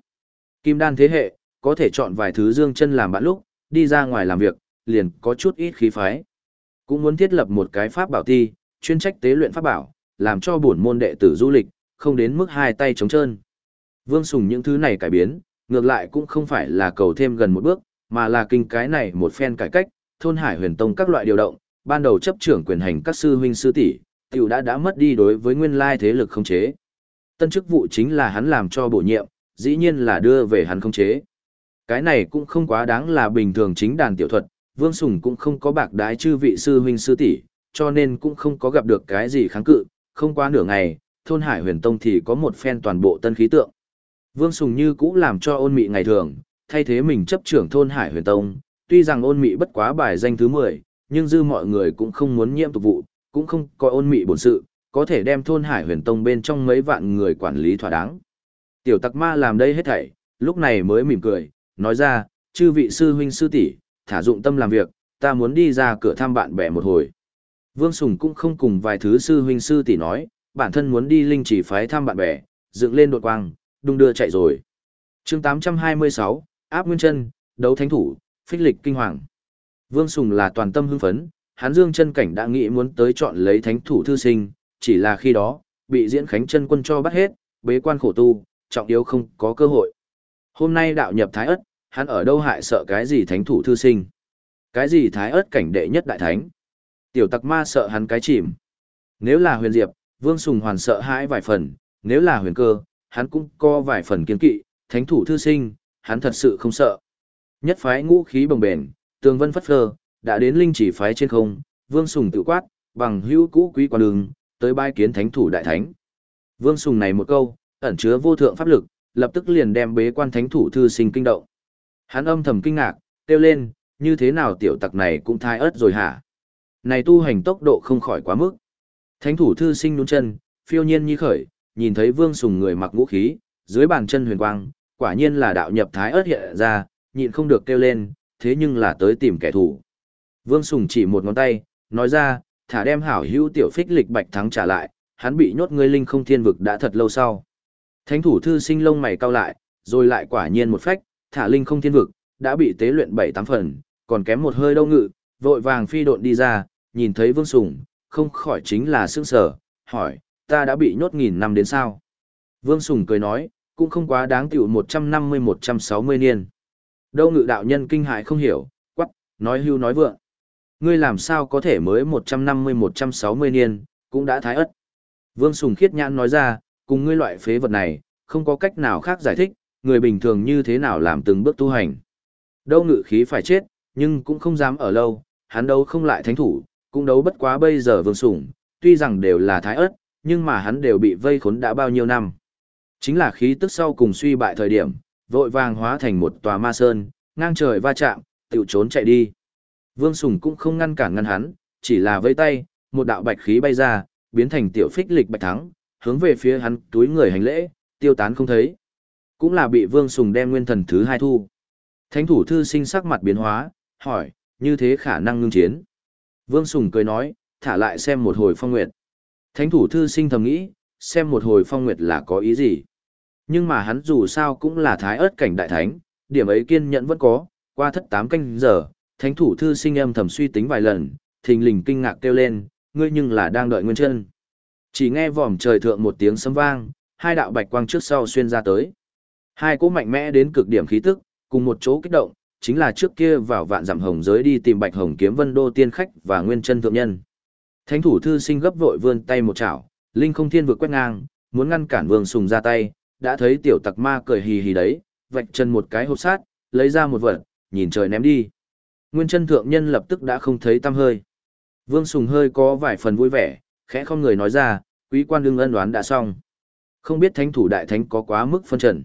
Kim đan thế hệ, có thể chọn vài thứ dương chân làm bạn lúc, đi ra ngoài làm việc, liền có chút ít khí phái. Cũng muốn thiết lập một cái pháp bảo ti, chuyên trách tế luyện pháp bảo, làm cho bổn môn đệ tử du lịch, không đến mức hai tay trống trơn. Vương Sùng những thứ này cải biến, ngược lại cũng không phải là cầu thêm gần một bước, mà là kinh cái này một phen cải cách, thôn hải huyền tông các loại điều động, ban đầu chấp trưởng quyền hành các sư huynh sư tỷ, tiểu đã đã mất đi đối với nguyên lai thế lực không chế. Tân chức vụ chính là hắn làm cho bổ nhiệm, dĩ nhiên là đưa về hắn không chế. Cái này cũng không quá đáng là bình thường chính đàn tiểu thuật, Vương Sùng cũng không có bạc đái chư vị sư huynh sư tỷ, cho nên cũng không có gặp được cái gì kháng cự, không qua nửa ngày, thôn Hải Huyền Tông thì có một phen toàn bộ tân khí tượng. Vương Sùng như cũ làm cho ôn mị ngày thường, thay thế mình chấp trưởng thôn Hải Huyền Tông, tuy rằng ôn mị bất quá bài danh thứ 10, nhưng dư mọi người cũng không muốn nhiễm tục vụ, cũng không có ôn mị bổn sự, có thể đem thôn Hải Huyền Tông bên trong mấy vạn người quản lý thỏa đáng. Tiểu Tặc Ma làm đây hết thảy, lúc này mới mỉm cười, nói ra, chư vị sư huynh sư tỷ, thả dụng tâm làm việc, ta muốn đi ra cửa thăm bạn bè một hồi. Vương Sùng cũng không cùng vài thứ sư huynh sư tỷ nói, bản thân muốn đi linh chỉ phái thăm bạn bè, dựng lên đột quang, đung đưa chạy rồi. chương 826, áp nguyên chân, đấu thánh thủ, phích lịch kinh hoàng. Vương Sùng là toàn tâm hưng phấn, hắn dương chân cảnh đã nghĩ muốn tới chọn lấy thánh thủ thư sinh, chỉ là khi đó, bị diễn khánh chân quân cho bắt hết, bế quan khổ tu, trọng yếu không có cơ hội. Hôm nay đạo nhập thái ất, hắn ở đâu hại sợ cái gì thánh thủ thư sinh. Cái gì thái ớt cảnh đệ nhất đại thánh. Tiểu tặc ma sợ hắn cái chìm. Nếu là huyền diệp, vương sùng hoàn sợ hãi vài phần, nếu là huyền cơ, hắn cũng có vài phần kiên kỵ, thánh thủ thư sinh, hắn thật sự không sợ. Nhất phái ngũ khí bồng bền, tường vân phất phơ, đã đến linh chỉ phái trên không, vương sùng tự quát, bằng hữu cũ quý quan đường, tới bai kiến thánh thủ đại thánh. Vương sùng này một câu, ẩn chứa vô thượng pháp lực, lập tức liền đem bế quan thánh thủ thư sinh kinh động. Hắn âm thầm kinh ngạc, kêu lên, như thế nào tiểu tặc này cũng thai ớt rồi hả? Này tu hành tốc độ không khỏi quá mức. Thánh thủ thư sinh nhún chân, phiêu nhiên như khởi, nhìn thấy vương sùng người mặc ngũ khí, dưới bàn chân huyền quang, quả nhiên là đạo nhập thái ớt hiện ra, nhịn không được kêu lên, thế nhưng là tới tìm kẻ thù. Vương sùng chỉ một ngón tay, nói ra, thả đem hảo hữu tiểu phích lịch bạch thắng trả lại, hắn bị nhốt ngươi linh không thiên vực đã thật lâu sau. Thánh thủ thư sinh lông mày cau lại, rồi lại quả nhiên một phách, thả linh không thiên vực, đã bị tế luyện bảy tám phần, còn kém một hơi đâu ngự, vội vàng phi độn đi ra, nhìn thấy Vương Sùng, không khỏi chính là sương sở, hỏi, ta đã bị nhốt nghìn năm đến sao? Vương Sùng cười nói, cũng không quá đáng tiểu 150-160 niên. Đâu ngự đạo nhân kinh hại không hiểu, quắc, nói hưu nói vượng. Ngươi làm sao có thể mới 150-160 niên, cũng đã thái ất. Vương Sùng khiết nhãn nói ra, cùng ngươi loại phế vật này, không có cách nào khác giải thích, người bình thường như thế nào làm từng bước tu hành. Đâu ngự khí phải chết, nhưng cũng không dám ở lâu, hắn đấu không lại thánh thủ, cũng đấu bất quá bây giờ vương sủng, tuy rằng đều là thái ớt, nhưng mà hắn đều bị vây khốn đã bao nhiêu năm. Chính là khí tức sau cùng suy bại thời điểm, vội vàng hóa thành một tòa ma sơn, ngang trời va chạm, tiểu trốn chạy đi. Vương Sùng cũng không ngăn cản ngăn hắn, chỉ là vây tay, một đạo bạch khí bay ra, biến thành tiểu phích lịch bạch thắng, hướng về phía hắn túi người hành lễ, tiêu tán không thấy. Cũng là bị Vương Sùng đem nguyên thần thứ hai thu. Thánh thủ thư sinh sắc mặt biến hóa, hỏi, như thế khả năng ngưng chiến. Vương Sùng cười nói, thả lại xem một hồi phong nguyệt. Thánh thủ thư sinh thầm nghĩ, xem một hồi phong nguyệt là có ý gì. Nhưng mà hắn dù sao cũng là thái ớt cảnh đại thánh, điểm ấy kiên nhẫn vẫn có, qua thất tám canh giờ, thánh thủ thư sinh âm thầm suy tính vài lần, thình lình kinh ngạc kêu lên, ngươi nhưng là đang đợi nguyên chân. Chỉ nghe vòm trời thượng một tiếng sấm vang, hai đạo bạch quang trước sau xuyên ra tới. Hai cỗ mạnh mẽ đến cực điểm khí tức, cùng một chỗ kích động, chính là trước kia vào vạn dặm hồng giới đi tìm bạch hồng kiếm vân đô tiên khách và nguyên chân thượng nhân. Thánh thủ thư sinh gấp vội vươn tay một chảo, linh không thiên vượt quét ngang, muốn ngăn cản vương sùng ra tay, đã thấy tiểu tặc ma cười hì hì đấy, vạch chân một cái hộp sát, lấy ra một vật, nhìn trời ném đi. Nguyên chân thượng nhân lập tức đã không thấy tăm hơi. Vương Sùng hơi có vài phần vui vẻ, khẽ không người nói ra, quý quan đương ân đoán đã xong. Không biết thánh thủ đại thánh có quá mức phân trần.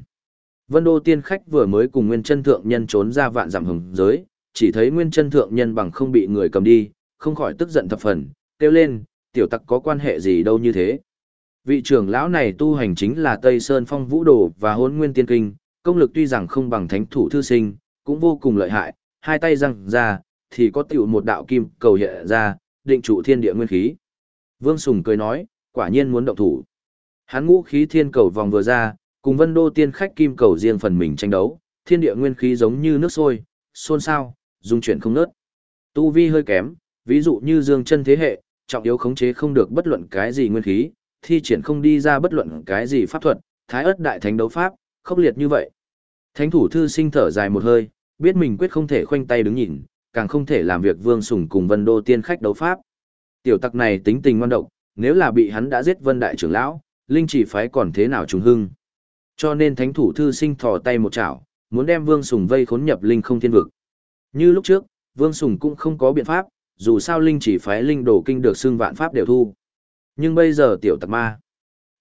Vân Đô tiên khách vừa mới cùng Nguyên chân thượng nhân trốn ra vạn giảm hùng giới, chỉ thấy Nguyên chân thượng nhân bằng không bị người cầm đi, không khỏi tức giận thập phần, kêu lên, tiểu tặc có quan hệ gì đâu như thế. Vị trưởng lão này tu hành chính là Tây Sơn Phong Vũ Đồ và Hôn Nguyên Tiên Kinh, công lực tuy rằng không bằng thánh thủ thư sinh, cũng vô cùng lợi hại, hai tay răng ra, thì có tiểu một đạo kim cầu hiện ra, định trụ thiên địa nguyên khí. Vương Sùng cười nói, quả nhiên muốn động thủ. Hắn ngũ khí thiên cầu vòng vừa ra, cùng vân đô tiên khách kim cầu riêng phần mình tranh đấu, thiên địa nguyên khí giống như nước sôi, xôn xao, dung chuyển không nớt. Tu vi hơi kém, ví dụ như dương chân thế hệ, trọng yếu khống chế không được bất luận cái gì nguyên khí, thi triển không đi ra bất luận cái gì pháp thuật, thái ớt đại thánh đấu pháp, khốc liệt như vậy. Thánh thủ thư sinh thở dài một hơi, biết mình quyết không thể khoanh tay đứng nhìn, càng không thể làm việc vương sùng cùng vân đô tiên khách đấu pháp. Tiểu tặc này tính tình ngoan độc, nếu là bị hắn đã giết vân đại trưởng lão, linh chỉ phái còn thế nào trùng hưng. Cho nên thánh thủ thư sinh thò tay một chảo, muốn đem vương sùng vây khốn nhập linh không thiên vực. Như lúc trước, vương sùng cũng không có biện pháp, dù sao linh chỉ phái linh đồ kinh được xưng vạn pháp đều thu. Nhưng bây giờ tiểu tặc ma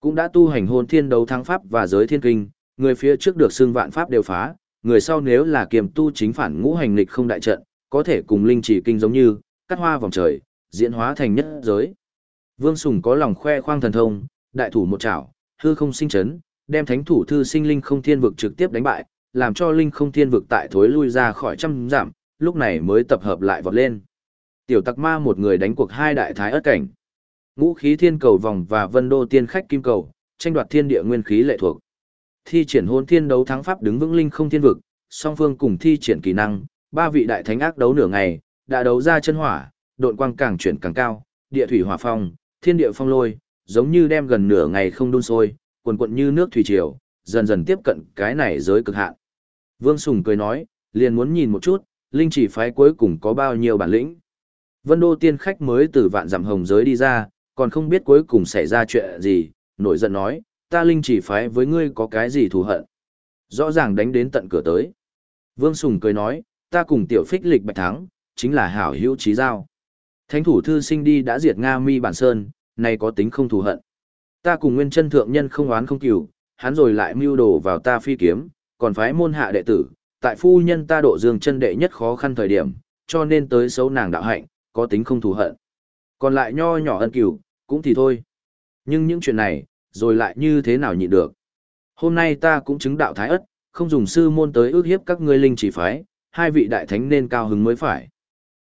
cũng đã tu hành hôn thiên đấu thắng pháp và giới thiên kinh, người phía trước được xưng vạn pháp đều phá, người sau nếu là kiềm tu chính phản ngũ hành lịch không đại trận, có thể cùng linh chỉ kinh giống như, cắt hoa vòng trời, diễn hóa thành nhất giới. Vương Sùng có lòng khoe khoang thần thông, đại thủ một chảo, hư không sinh chấn, đem thánh thủ thư sinh linh không thiên vực trực tiếp đánh bại, làm cho linh không thiên vực tại thối lui ra khỏi trăm giảm, lúc này mới tập hợp lại vọt lên. Tiểu tặc ma một người đánh cuộc hai đại thái ớt cảnh. Ngũ khí thiên cầu vòng và vân đô tiên khách kim cầu, tranh đoạt thiên địa nguyên khí lệ thuộc. Thi triển hôn thiên đấu thắng pháp đứng vững linh không thiên vực, song phương cùng thi triển kỹ năng, ba vị đại thánh ác đấu nửa ngày, đã đấu ra chân hỏa, độn quang càng chuyển càng cao, địa thủy hỏa phong, thiên địa phong lôi, giống như đem gần nửa ngày không đun sôi, cuồn cuộn như nước thủy triều, dần dần tiếp cận cái này giới cực hạn. Vương Sùng cười nói, liền muốn nhìn một chút, linh chỉ phái cuối cùng có bao nhiêu bản lĩnh. Vân Đô tiên khách mới từ vạn giảm hồng giới đi ra, còn không biết cuối cùng xảy ra chuyện gì, nổi giận nói, ta linh chỉ phái với ngươi có cái gì thù hận. Rõ ràng đánh đến tận cửa tới. Vương Sùng cười nói, ta cùng tiểu phích lịch bạch thắng, chính là hảo hữu trí giao. Thánh thủ thư sinh đi đã diệt Nga mi bản sơn, này có tính không thù hận. Ta cùng nguyên chân thượng nhân không oán không cửu, hắn rồi lại mưu đồ vào ta phi kiếm, còn phái môn hạ đệ tử, tại phu nhân ta độ dương chân đệ nhất khó khăn thời điểm, cho nên tới xấu nàng đạo hạnh, có tính không thù hận. Còn lại nho nhỏ ân cửu, cũng thì thôi. Nhưng những chuyện này, rồi lại như thế nào nhịn được. Hôm nay ta cũng chứng đạo thái ất, không dùng sư môn tới ước hiếp các ngươi linh chỉ phái, hai vị đại thánh nên cao hứng mới phải.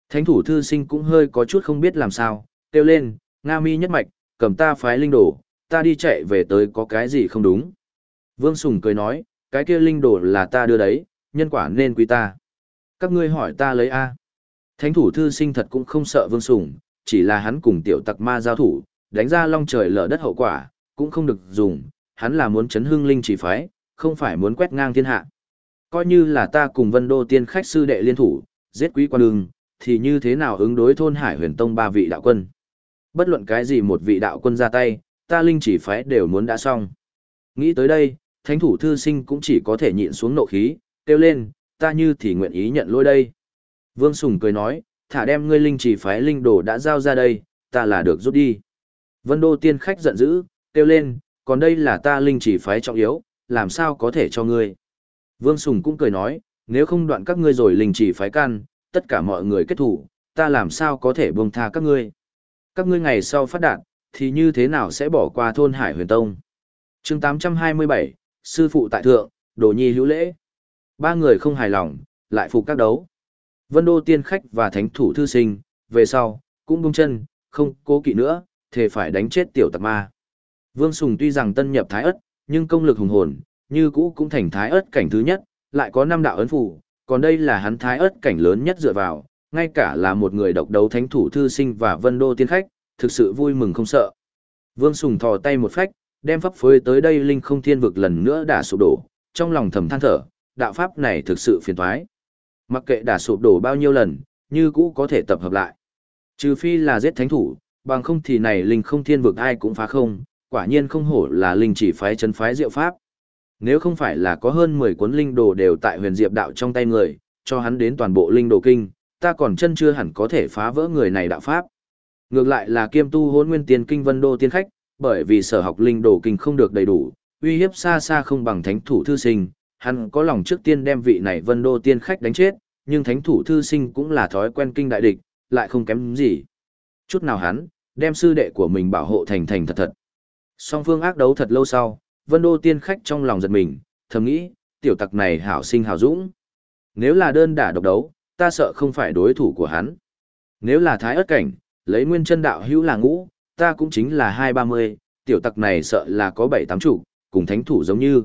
Thánh thủ thư sinh cũng hơi có chút không biết làm sao, kêu lên, Nga mi nhất mạch, cầm ta phái linh đổ ta đi chạy về tới có cái gì không đúng. Vương Sùng cười nói, cái kia linh đồ là ta đưa đấy, nhân quả nên quý ta. Các ngươi hỏi ta lấy A. Thánh thủ thư sinh thật cũng không sợ Vương Sùng, chỉ là hắn cùng tiểu tặc ma giao thủ, đánh ra long trời lở đất hậu quả, cũng không được dùng, hắn là muốn chấn hương linh chỉ phái, không phải muốn quét ngang thiên hạ. Coi như là ta cùng vân đô tiên khách sư đệ liên thủ, giết quý quan ưng, thì như thế nào ứng đối thôn hải huyền tông ba vị đạo quân. Bất luận cái gì một vị đạo quân ra tay, ta linh chỉ phái đều muốn đã xong. Nghĩ tới đây, thánh thủ thư sinh cũng chỉ có thể nhịn xuống nộ khí, kêu lên, ta như thì nguyện ý nhận lỗi đây. Vương Sùng cười nói, thả đem ngươi linh chỉ phái linh đồ đã giao ra đây, ta là được rút đi. Vân Đô tiên khách giận dữ, kêu lên, còn đây là ta linh chỉ phái trọng yếu, làm sao có thể cho ngươi. Vương Sùng cũng cười nói, nếu không đoạn các ngươi rồi linh chỉ phái can, tất cả mọi người kết thủ, ta làm sao có thể buông tha các ngươi. Các ngươi ngày sau phát đạt, thì như thế nào sẽ bỏ qua thôn Hải Huyền Tông. chương 827, Sư Phụ Tại Thượng, Đồ Nhi hữu lễ. Ba người không hài lòng, lại phục các đấu. Vân Đô tiên khách và thánh thủ thư sinh, về sau, cũng bông chân, không cố kỵ nữa, thề phải đánh chết tiểu tặc ma. Vương Sùng tuy rằng tân nhập thái ất, nhưng công lực hùng hồn, như cũ cũng thành thái Ất cảnh thứ nhất, lại có năm đạo ấn phù, còn đây là hắn thái Ất cảnh lớn nhất dựa vào, ngay cả là một người độc đấu thánh thủ thư sinh và vân đô tiên khách, thực sự vui mừng không sợ. Vương Sùng thò tay một phách, đem pháp phối tới đây linh không thiên vực lần nữa đã sụp đổ, trong lòng thầm than thở, đạo pháp này thực sự phiền toái. Mặc kệ đã sụp đổ bao nhiêu lần, như cũ có thể tập hợp lại. Trừ phi là giết thánh thủ, bằng không thì này linh không thiên vực ai cũng phá không, quả nhiên không hổ là linh chỉ phái chân phái diệu pháp. Nếu không phải là có hơn 10 cuốn linh đồ đều tại huyền diệp đạo trong tay người, cho hắn đến toàn bộ linh đồ kinh, ta còn chân chưa hẳn có thể phá vỡ người này đạo pháp. Ngược lại là kiêm tu hôn nguyên tiên kinh vân đô tiên khách, bởi vì sở học linh đồ kinh không được đầy đủ, uy hiếp xa xa không bằng thánh thủ thư sinh, hắn có lòng trước tiên đem vị này vân đô tiên khách đánh chết, nhưng thánh thủ thư sinh cũng là thói quen kinh đại địch, lại không kém gì. Chút nào hắn, đem sư đệ của mình bảo hộ thành thành thật thật. Song phương ác đấu thật lâu sau, vân đô tiên khách trong lòng giật mình, thầm nghĩ, tiểu tặc này hảo sinh hảo dũng. Nếu là đơn đả độc đấu, ta sợ không phải đối thủ của hắn. Nếu là thái ớt cảnh, lấy nguyên chân đạo hữu là ngũ, ta cũng chính là hai ba mươi, tiểu tặc này sợ là có bảy tám chủ, cùng thánh thủ giống như.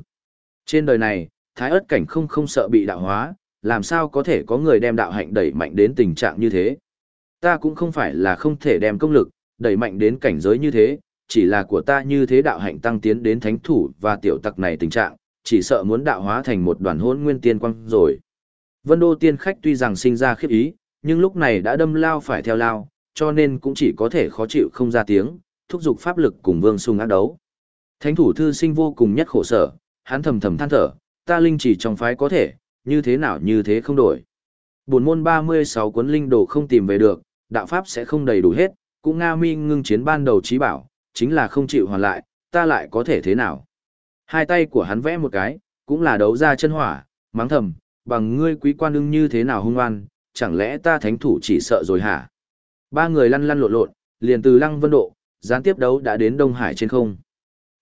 Trên đời này, thái ớt cảnh không không sợ bị đạo hóa, làm sao có thể có người đem đạo hạnh đẩy mạnh đến tình trạng như thế. Ta cũng không phải là không thể đem công lực, đẩy mạnh đến cảnh giới như thế, chỉ là của ta như thế đạo hạnh tăng tiến đến thánh thủ và tiểu tặc này tình trạng, chỉ sợ muốn đạo hóa thành một đoàn hôn nguyên tiên quang rồi. Vân Đô tiên khách tuy rằng sinh ra khiếp ý, nhưng lúc này đã đâm lao phải theo lao, cho nên cũng chỉ có thể khó chịu không ra tiếng, thúc giục pháp lực cùng Vương Sung ác đấu. Thánh thủ thư sinh vô cùng nhất khổ sở, hắn thầm thầm than thở, ta linh chỉ trong phái có thể, như thế nào như thế không đổi. Buồn môn 36 cuốn linh đồ không tìm về được, đạo pháp sẽ không đầy đủ hết, cũng Nga Mi ngưng chiến ban đầu trí bảo, chính là không chịu hoàn lại, ta lại có thể thế nào. Hai tay của hắn vẽ một cái, cũng là đấu ra chân hỏa, mắng thầm, bằng ngươi quý quan ưng như thế nào hung oan, chẳng lẽ ta thánh thủ chỉ sợ rồi hả? Ba người lăn lăn lộn lộn, liền từ Lăng Vân Độ, gián tiếp đấu đã đến Đông Hải trên không.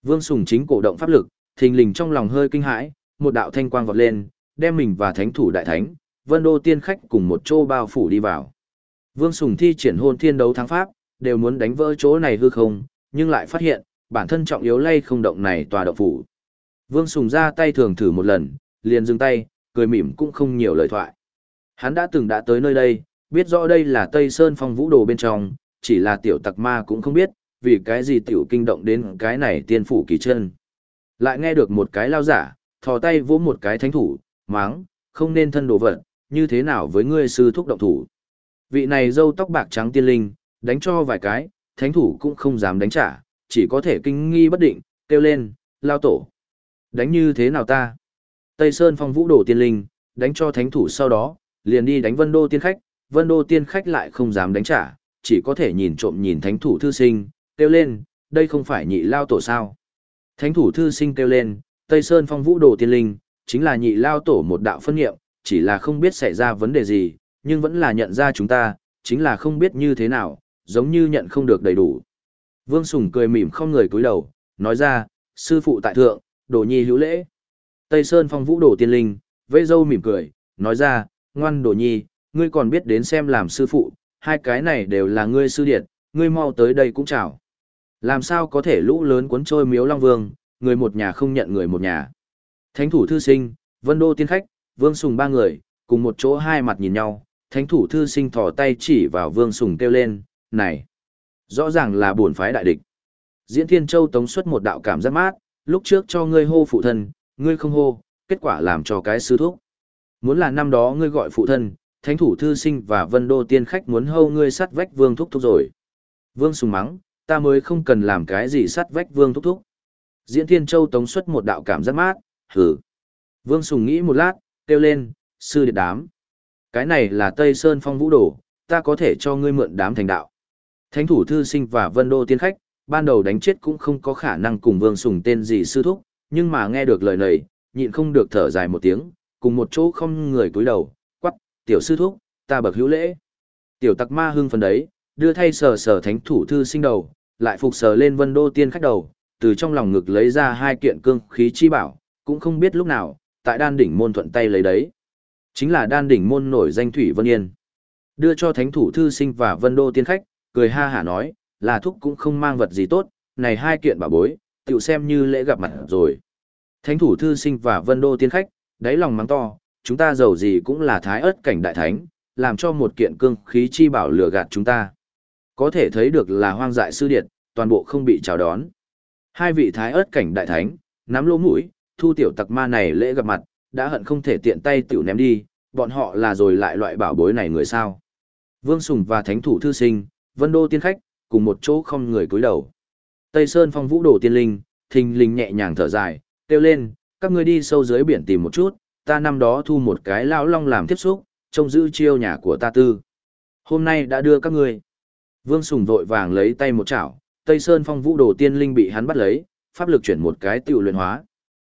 Vương Sùng chính cổ động pháp lực, thình lình trong lòng hơi kinh hãi, một đạo thanh quang vọt lên, đem mình và thánh thủ đại thánh, Vân Đô tiên khách cùng một chỗ bao phủ đi vào. Vương Sùng thi triển hôn thiên đấu thắng pháp, đều muốn đánh vỡ chỗ này hư không, nhưng lại phát hiện, bản thân trọng yếu lay không động này tòa động phủ. Vương Sùng ra tay thường thử một lần, liền dừng tay, cười mỉm cũng không nhiều lời thoại. Hắn đã từng đã tới nơi đây, biết rõ đây là Tây Sơn phong vũ đồ bên trong, chỉ là tiểu tặc ma cũng không biết, vì cái gì tiểu kinh động đến cái này tiên phủ kỳ chân. Lại nghe được một cái lao giả, thò tay vỗ một cái thánh thủ, máng, không nên thân đồ vật, như thế nào với ngươi sư thúc động thủ. Vị này dâu tóc bạc trắng tiên linh, đánh cho vài cái, thánh thủ cũng không dám đánh trả, chỉ có thể kinh nghi bất định, kêu lên, lao tổ. Đánh như thế nào ta? Tây Sơn phong vũ đồ tiên linh, đánh cho thánh thủ sau đó, liền đi đánh vân đô tiên khách, vân đô tiên khách lại không dám đánh trả, chỉ có thể nhìn trộm nhìn thánh thủ thư sinh, kêu lên, đây không phải nhị lao tổ sao. Thánh thủ thư sinh kêu lên, Tây Sơn phong vũ đồ tiên linh, chính là nhị lao tổ một đạo phân nghiệm, chỉ là không biết xảy ra vấn đề gì, nhưng vẫn là nhận ra chúng ta, chính là không biết như thế nào, giống như nhận không được đầy đủ. Vương Sùng cười mỉm không người cúi đầu, nói ra, sư phụ tại thượng, đồ nhi hữu lễ. Tây Sơn phong vũ đồ tiên linh, vây dâu mỉm cười, nói ra, ngoan đồ nhi, ngươi còn biết đến xem làm sư phụ, hai cái này đều là ngươi sư điệt, ngươi mau tới đây cũng chào. Làm sao có thể lũ lớn cuốn trôi miếu long vương, người một nhà không nhận người một nhà. Thánh thủ thư sinh, vân đô tiên khách, vương sùng ba người, cùng một chỗ hai mặt nhìn nhau, thánh thủ thư sinh thò tay chỉ vào vương sùng kêu lên, này, rõ ràng là buồn phái đại địch. Diễn Thiên Châu tống xuất một đạo cảm giác mát, lúc trước cho ngươi hô phụ thân, ngươi không hô, kết quả làm cho cái sư thúc. Muốn là năm đó ngươi gọi phụ thân, thánh thủ thư sinh và vân đô tiên khách muốn hâu ngươi sắt vách vương thúc thúc rồi. Vương sùng mắng, ta mới không cần làm cái gì sắt vách vương thúc thúc. Diễn Thiên Châu tống xuất một đạo cảm giác mát, hử. Vương sùng nghĩ một lát, kêu lên, sư điệt đám. Cái này là Tây Sơn phong vũ đồ, ta có thể cho ngươi mượn đám thành đạo. Thánh thủ thư sinh và vân đô tiên khách, ban đầu đánh chết cũng không có khả năng cùng vương sùng tên gì sư thúc, nhưng mà nghe được lời này, nhịn không được thở dài một tiếng, cùng một chỗ không người cúi đầu, tiểu sư thúc, ta bậc hữu lễ. Tiểu tặc ma hưng phấn đấy, đưa thay sờ sờ thánh thủ thư sinh đầu, lại phục sờ lên vân đô tiên khách đầu, từ trong lòng ngực lấy ra hai kiện cương khí chi bảo, cũng không biết lúc nào, tại đan đỉnh môn thuận tay lấy đấy. Chính là đan đỉnh môn nổi danh Thủy Vân Yên. Đưa cho thánh thủ thư sinh và vân đô tiên khách, cười ha hả nói, là thúc cũng không mang vật gì tốt, này hai kiện bảo bối, tiểu xem như lễ gặp mặt rồi. Thánh thủ thư sinh và vân đô tiên khách, đáy lòng mắng to, chúng ta giàu gì cũng là thái ớt cảnh đại thánh, làm cho một kiện cương khí chi bảo lừa gạt chúng ta. Có thể thấy được là hoang dại sư điệt, toàn bộ không bị chào đón. Hai vị thái ớt cảnh đại thánh, nắm lỗ mũi, thu tiểu tặc ma này lễ gặp mặt, đã hận không thể tiện tay tiểu ném đi, bọn họ là rồi lại loại bảo bối này người sao. Vương Sùng và thánh thủ thư sinh, vân đô tiên khách, cùng một chỗ không người cúi đầu. Tây Sơn phong vũ đồ tiên linh, thình linh nhẹ nhàng thở dài, kêu lên, các ngươi đi sâu dưới biển tìm một chút, ta năm đó thu một cái lão long làm tiếp xúc, trông giữ chiêu nhà của ta tư. Hôm nay đã đưa các ngươi. Vương Sùng vội vàng lấy tay một chảo, Tây Sơn phong vũ đồ tiên linh bị hắn bắt lấy, pháp lực chuyển một cái tiểu luyện hóa.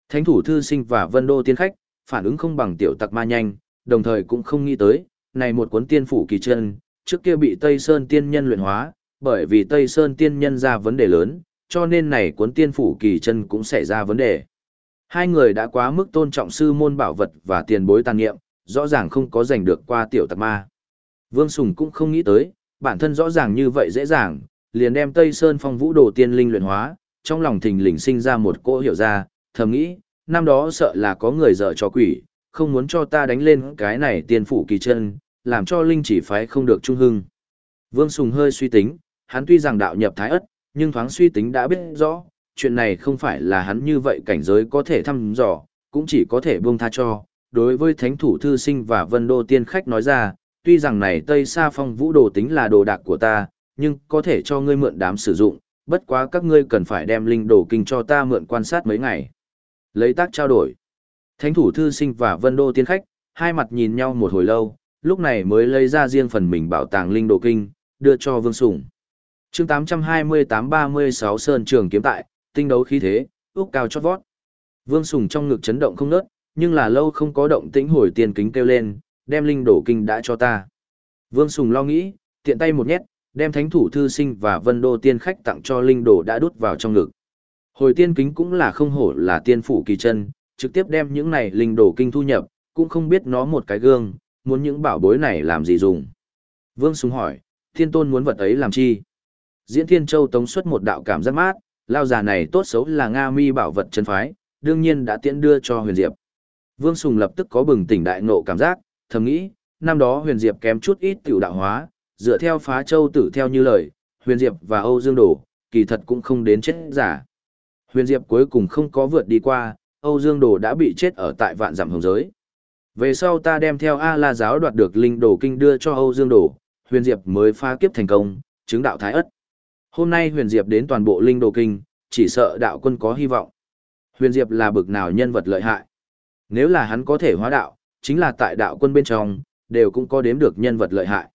Thánh thủ thư sinh và vân đô tiên khách, phản ứng không bằng tiểu tặc ma nhanh, đồng thời cũng không nghĩ tới, này một cuốn tiên phủ kỳ chân, trước kia bị Tây Sơn tiên nhân luyện hóa, bởi vì Tây Sơn tiên nhân ra vấn đề lớn, cho nên này cuốn tiên phủ kỳ chân cũng xảy ra vấn đề. Hai người đã quá mức tôn trọng sư môn bảo vật và tiền bối tàn nghiệm, rõ ràng không có giành được qua tiểu tạc ma. Vương Sùng cũng không nghĩ tới, bản thân rõ ràng như vậy dễ dàng, liền đem Tây Sơn phong vũ đồ tiên linh luyện hóa, trong lòng thình lình sinh ra một cỗ hiểu ra, thầm nghĩ, năm đó sợ là có người dở cho quỷ, không muốn cho ta đánh lên cái này tiên phủ kỳ chân, làm cho linh chỉ phái không được trung hưng. Vương Sùng hơi suy tính, hắn tuy rằng đạo nhập thái ất, nhưng thoáng suy tính đã biết rõ, chuyện này không phải là hắn như vậy cảnh giới có thể thăm dò, cũng chỉ có thể buông tha cho. Đối với thánh thủ thư sinh và vân đô tiên khách nói ra, tuy rằng này Tây Sa Phong Vũ đồ tính là đồ đạc của ta, nhưng có thể cho ngươi mượn đám sử dụng, bất quá các ngươi cần phải đem linh đồ kinh cho ta mượn quan sát mấy ngày. Lấy tác trao đổi. Thánh thủ thư sinh và vân đô tiên khách, hai mặt nhìn nhau một hồi lâu, lúc này mới lấy ra riêng phần mình bảo tàng linh đồ kinh, đưa cho Vương Sủng. chương 828-36 Sơn Trường kiếm tại, tinh đấu khí thế, ước cao chót vót. Vương Sùng trong ngực chấn động không nớt, nhưng là lâu không có động tĩnh hồi tiền kính kêu lên, đem linh đổ kinh đã cho ta. Vương Sùng lo nghĩ, tiện tay một nhét, đem thánh thủ thư sinh và vân đô tiên khách tặng cho linh đổ đã đút vào trong ngực. Hồi tiên kính cũng là không hổ là tiên phủ kỳ chân, trực tiếp đem những này linh đổ kinh thu nhập, cũng không biết nó một cái gương, muốn những bảo bối này làm gì dùng. Vương Sùng hỏi, thiên tôn muốn vật ấy làm chi? Diễn Thiên Châu tống xuất một đạo cảm giác mát, lao già này tốt xấu là Nga mi bảo vật chân phái, đương nhiên đã tiễn đưa cho huyền diệp. Vương Sùng lập tức có bừng tỉnh đại nộ cảm giác, thầm nghĩ, năm đó huyền diệp kém chút ít tiểu đạo hóa, dựa theo phá châu tử theo như lời, huyền diệp và Âu Dương Đổ, kỳ thật cũng không đến chết giả. Huyền diệp cuối cùng không có vượt đi qua, Âu Dương Đồ đã bị chết ở tại vạn dặm hồng giới. Về sau ta đem theo A La giáo đoạt được linh đồ kinh đưa cho Âu Dương Đồ, huyền diệp mới phá kiếp thành công, chứng đạo thái ất. Hôm nay huyền diệp đến toàn bộ linh đồ kinh, chỉ sợ đạo quân có hy vọng. Huyền diệp là bực nào nhân vật lợi hại. Nếu là hắn có thể hóa đạo, chính là tại đạo quân bên trong, đều cũng có đếm được nhân vật lợi hại.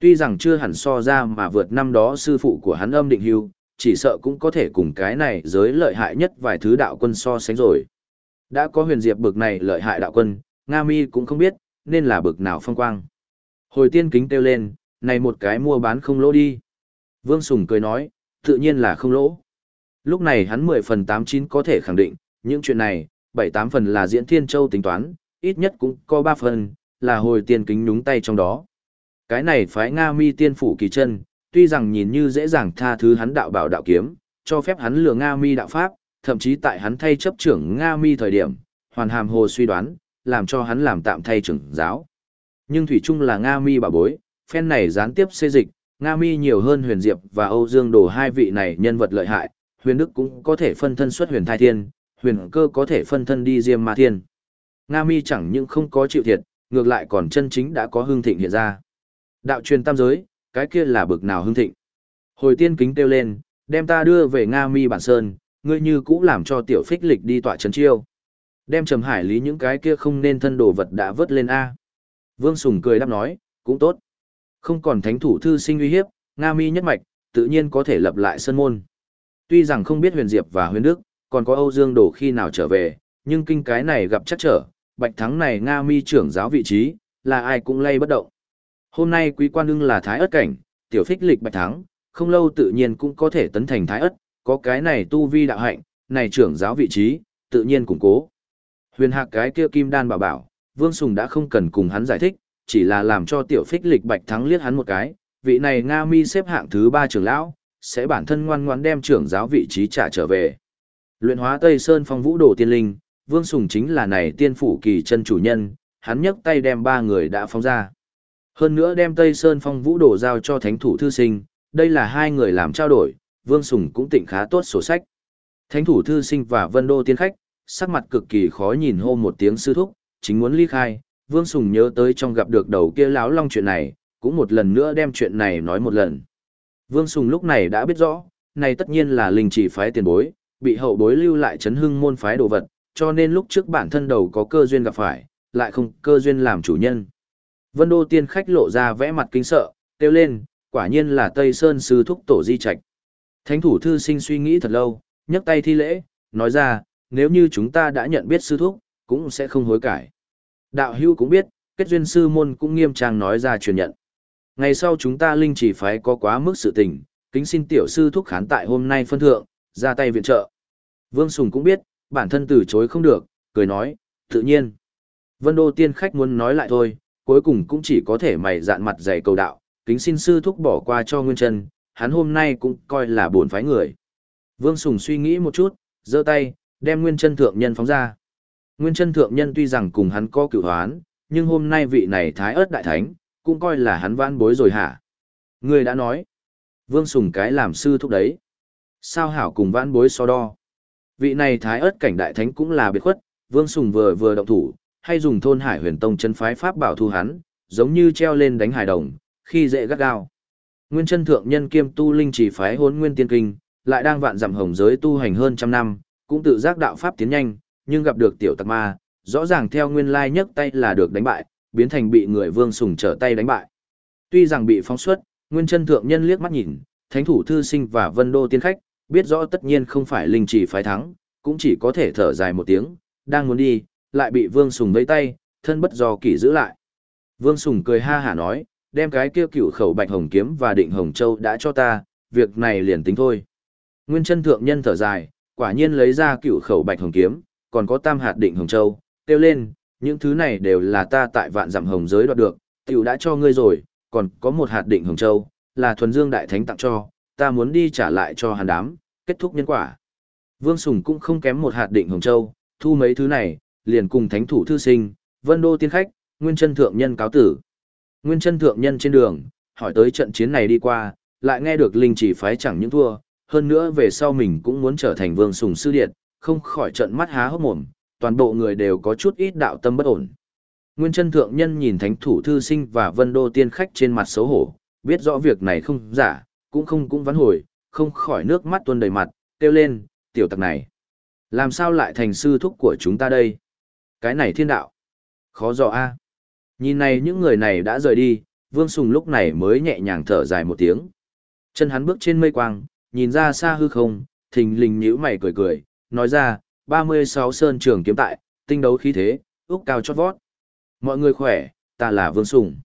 Tuy rằng chưa hẳn so ra mà vượt năm đó sư phụ của hắn âm định hưu, chỉ sợ cũng có thể cùng cái này giới lợi hại nhất vài thứ đạo quân so sánh rồi. Đã có huyền diệp bực này lợi hại đạo quân, Nga mi cũng không biết, nên là bực nào phong quang. Hồi tiên kính kêu lên, này một cái mua bán không lỗ đi. Vương Sùng cười nói, tự nhiên là không lỗ. Lúc này hắn 10 phần 89 có thể khẳng định, những chuyện này, 7-8 phần là diễn thiên châu tính toán, ít nhất cũng có 3 phần, là hồi tiên kính nhúng tay trong đó. Cái này phái Nga mi tiên phủ kỳ chân, tuy rằng nhìn như dễ dàng tha thứ hắn đạo bảo đạo kiếm, cho phép hắn lừa Nga mi đạo pháp, thậm chí tại hắn thay chấp trưởng Nga mi thời điểm, hoàn hàm hồ suy đoán, làm cho hắn làm tạm thay trưởng giáo. Nhưng Thủy Trung là Nga mi bảo bối, phen này gián tiếp xê dịch, Nga Mi nhiều hơn Huyền Diệp và Âu Dương Đồ hai vị này nhân vật lợi hại, Huyền Đức cũng có thể phân thân xuất Huyền Thai Thiên, Huyền Cơ có thể phân thân đi Diêm Ma Thiên. Nga Mi chẳng những không có chịu thiệt, ngược lại còn chân chính đã có hương thịnh hiện ra. Đạo truyền tam giới, cái kia là bực nào hương thịnh. Hồi tiên kính kêu lên, đem ta đưa về Nga Mi bản sơn, ngươi như cũ làm cho tiểu phích lịch đi tọa trấn chiêu. Đem trầm hải lý những cái kia không nên thân đồ vật đã vớt lên A. Vương Sùng cười đáp nói, cũng tốt. Không còn thánh thủ thư sinh uy hiếp, Nga mi nhất mạch, tự nhiên có thể lập lại sân môn. Tuy rằng không biết huyền diệp và huyền đức, còn có Âu Dương Đồ khi nào trở về, nhưng kinh cái này gặp chắc trở, bạch thắng này Nga mi trưởng giáo vị trí, là ai cũng lay bất động. Hôm nay quý quan ưng là thái ất cảnh, tiểu phích lịch bạch thắng, không lâu tự nhiên cũng có thể tấn thành thái ất, có cái này tu vi đạo hạnh, này trưởng giáo vị trí, tự nhiên củng cố. Huyền hạc cái kia kim đan bảo bảo, Vương Sùng đã không cần cùng hắn giải thích, chỉ là làm cho tiểu phích lịch bạch thắng liếc hắn một cái, vị này Nga mi xếp hạng thứ ba trưởng lão, sẽ bản thân ngoan ngoãn đem trưởng giáo vị trí trả trở về. Luyện hóa Tây Sơn phong vũ đồ tiên linh, Vương Sùng chính là này tiên phủ kỳ chân chủ nhân, hắn nhấc tay đem ba người đã phóng ra. Hơn nữa đem Tây Sơn Phong Vũ đồ giao cho thánh thủ thư sinh, đây là hai người làm trao đổi, Vương Sùng cũng tỉnh khá tốt sổ sách. Thánh thủ thư sinh và Vân Đô tiên khách, sắc mặt cực kỳ khó nhìn hô một tiếng sư thúc, chính muốn ly khai, Vương Sùng nhớ tới trong gặp được đầu kia láo long chuyện này, cũng một lần nữa đem chuyện này nói một lần. Vương Sùng lúc này đã biết rõ, này tất nhiên là linh chỉ phái tiền bối, bị hậu bối lưu lại chấn hưng môn phái đồ vật, cho nên lúc trước bản thân đầu có cơ duyên gặp phải, lại không cơ duyên làm chủ nhân. Vân Đô tiên khách lộ ra vẽ mặt kinh sợ, kêu lên, quả nhiên là Tây Sơn sư thúc tổ di trạch. Thánh thủ thư sinh suy nghĩ thật lâu, nhấc tay thi lễ, nói ra, nếu như chúng ta đã nhận biết sư thúc, cũng sẽ không hối cải. Đạo hưu cũng biết, kết duyên sư môn cũng nghiêm trang nói ra truyền nhận. Ngày sau chúng ta linh chỉ phái có quá mức sự tình, kính xin tiểu sư thúc khán tại hôm nay phân thượng, ra tay viện trợ. Vương Sùng cũng biết, bản thân từ chối không được, cười nói, tự nhiên. Vân Đô tiên khách muốn nói lại thôi, cuối cùng cũng chỉ có thể mày dạn mặt dày cầu đạo, kính xin sư thúc bỏ qua cho Nguyên Trân, hắn hôm nay cũng coi là buồn phái người. Vương Sùng suy nghĩ một chút, giơ tay, đem Nguyên Trân thượng nhân phóng ra. Nguyên Trân thượng nhân tuy rằng cùng hắn có cựu hoán, nhưng hôm nay vị này thái ớt đại thánh, cũng coi là hắn vãn bối rồi hả? Người đã nói, Vương Sùng cái làm sư thúc đấy. Sao hảo cùng vãn bối so đo? Vị này thái ớt cảnh đại thánh cũng là biệt khuất, Vương Sùng vừa vừa động thủ, hay dùng thôn hải huyền tông chân phái pháp bảo thu hắn, giống như treo lên đánh hải đồng, khi dễ gắt gao. Nguyên chân thượng nhân kiêm tu linh chỉ phái hốn nguyên tiên kinh, lại đang vạn dặm hồng giới tu hành hơn trăm năm, cũng tự giác đạo pháp tiến nhanh, nhưng gặp được tiểu tặc ma, rõ ràng theo nguyên lai nhấc tay là được đánh bại, biến thành bị người vương sùng trở tay đánh bại. Tuy rằng bị phóng xuất, nguyên chân thượng nhân liếc mắt nhìn, thánh thủ thư sinh và vân đô tiên khách, biết rõ tất nhiên không phải linh chỉ phái thắng, cũng chỉ có thể thở dài một tiếng, đang muốn đi, lại bị Vương Sùng vây tay, thân bất do kỷ giữ lại. Vương Sùng cười ha hả nói, đem cái kia cựu khẩu bạch hồng kiếm và định hồng châu đã cho ta, việc này liền tính thôi. Nguyên chân thượng nhân thở dài, quả nhiên lấy ra cựu khẩu bạch hồng kiếm, còn có tam hạt định hồng châu, kêu lên, những thứ này đều là ta tại vạn dặm hồng giới đoạt được, tiểu đã cho ngươi rồi, còn có một hạt định hồng châu, là thuần dương đại thánh tặng cho, ta muốn đi trả lại cho hàn đám, kết thúc nhân quả. Vương Sùng cũng không kém một hạt định hồng châu, thu mấy thứ này, liền cùng thánh thủ thư sinh, vân đô tiên khách, nguyên chân thượng nhân cáo tử. Nguyên chân thượng nhân trên đường, hỏi tới trận chiến này đi qua, lại nghe được linh chỉ phái chẳng những thua, hơn nữa về sau mình cũng muốn trở thành vương sùng sư điện, không khỏi trận mắt há hốc mồm, toàn bộ người đều có chút ít đạo tâm bất ổn. Nguyên chân thượng nhân nhìn thánh thủ thư sinh và vân đô tiên khách trên mặt xấu hổ, biết rõ việc này không giả, cũng không cũng vãn hồi, không khỏi nước mắt tuôn đầy mặt, kêu lên, tiểu tặc này. Làm sao lại thành sư thúc của chúng ta đây? Cái này thiên đạo. Khó dò a. Nhìn này những người này đã rời đi, Vương Sùng lúc này mới nhẹ nhàng thở dài một tiếng. Chân hắn bước trên mây quang, nhìn ra xa hư không, thình lình nhíu mày cười cười, nói ra, 36 sơn trường kiếm tại, tinh đấu khí thế, úc cao chót vót. Mọi người khỏe, ta là Vương Sùng.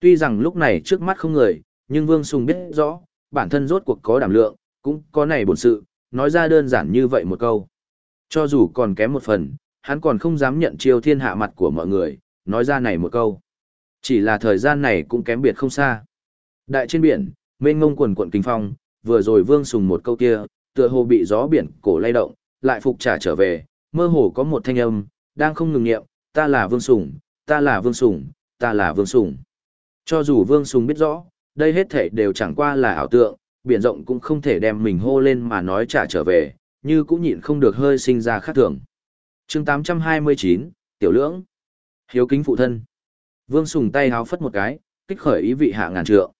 Tuy rằng lúc này trước mắt không người, nhưng Vương Sùng biết rõ, bản thân rốt cuộc có đảm lượng, cũng có này bổn sự, nói ra đơn giản như vậy một câu. Cho dù còn kém một phần, hắn còn không dám nhận chiêu thiên hạ mặt của mọi người, nói ra này một câu. Chỉ là thời gian này cũng kém biệt không xa. Đại trên biển, mênh ngông quần quận kinh phong, vừa rồi vương sùng một câu kia, tựa hồ bị gió biển cổ lay động, lại phục trả trở về, mơ hồ có một thanh âm, đang không ngừng nghiệm, ta là vương sùng, ta là vương sùng, ta là vương sùng. Cho dù vương sùng biết rõ, đây hết thể đều chẳng qua là ảo tượng, biển rộng cũng không thể đem mình hô lên mà nói trả trở về, như cũng nhịn không được hơi sinh ra khác thường. chương 829, Tiểu Lưỡng. Hiếu kính phụ thân. Vương Sùng tay háo phất một cái, kích khởi ý vị hạ ngàn trượng.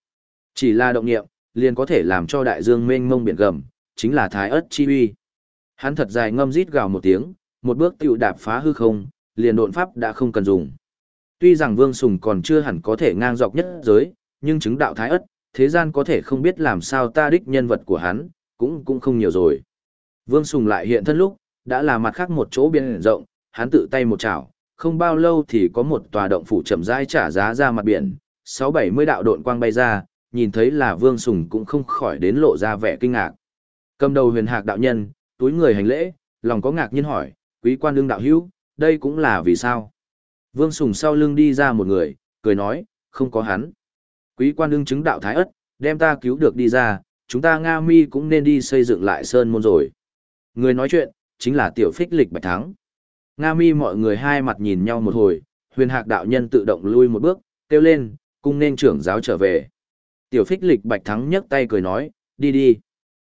Chỉ là động nghiệm, liền có thể làm cho đại dương mênh mông biển gầm, chính là thái ớt chi uy. Hắn thật dài ngâm rít gào một tiếng, một bước tiểu đạp phá hư không, liền độn pháp đã không cần dùng. Tuy rằng Vương Sùng còn chưa hẳn có thể ngang dọc nhất giới, nhưng chứng đạo thái ất, thế gian có thể không biết làm sao ta đích nhân vật của hắn, cũng cũng không nhiều rồi. Vương Sùng lại hiện thân lúc, đã là mặt khác một chỗ biển rộng, hắn tự tay một chảo, không bao lâu thì có một tòa động phủ chậm rãi trả giá ra mặt biển, sáu bảy mươi đạo độn quang bay ra, nhìn thấy là Vương Sùng cũng không khỏi đến lộ ra vẻ kinh ngạc. Cầm đầu huyền hạc đạo nhân, túi người hành lễ, lòng có ngạc nhiên hỏi, quý quan đương đạo hữu, đây cũng là vì sao? Vương Sùng sau lưng đi ra một người, cười nói, không có hắn. Quý quan đương chứng đạo thái ất, đem ta cứu được đi ra, chúng ta Nga mi cũng nên đi xây dựng lại sơn môn rồi. Người nói chuyện, chính là tiểu phích lịch bạch thắng. Nga mi mọi người hai mặt nhìn nhau một hồi, huyền hạc đạo nhân tự động lui một bước, kêu lên, cung nên trưởng giáo trở về. Tiểu phích lịch bạch thắng nhấc tay cười nói, đi đi.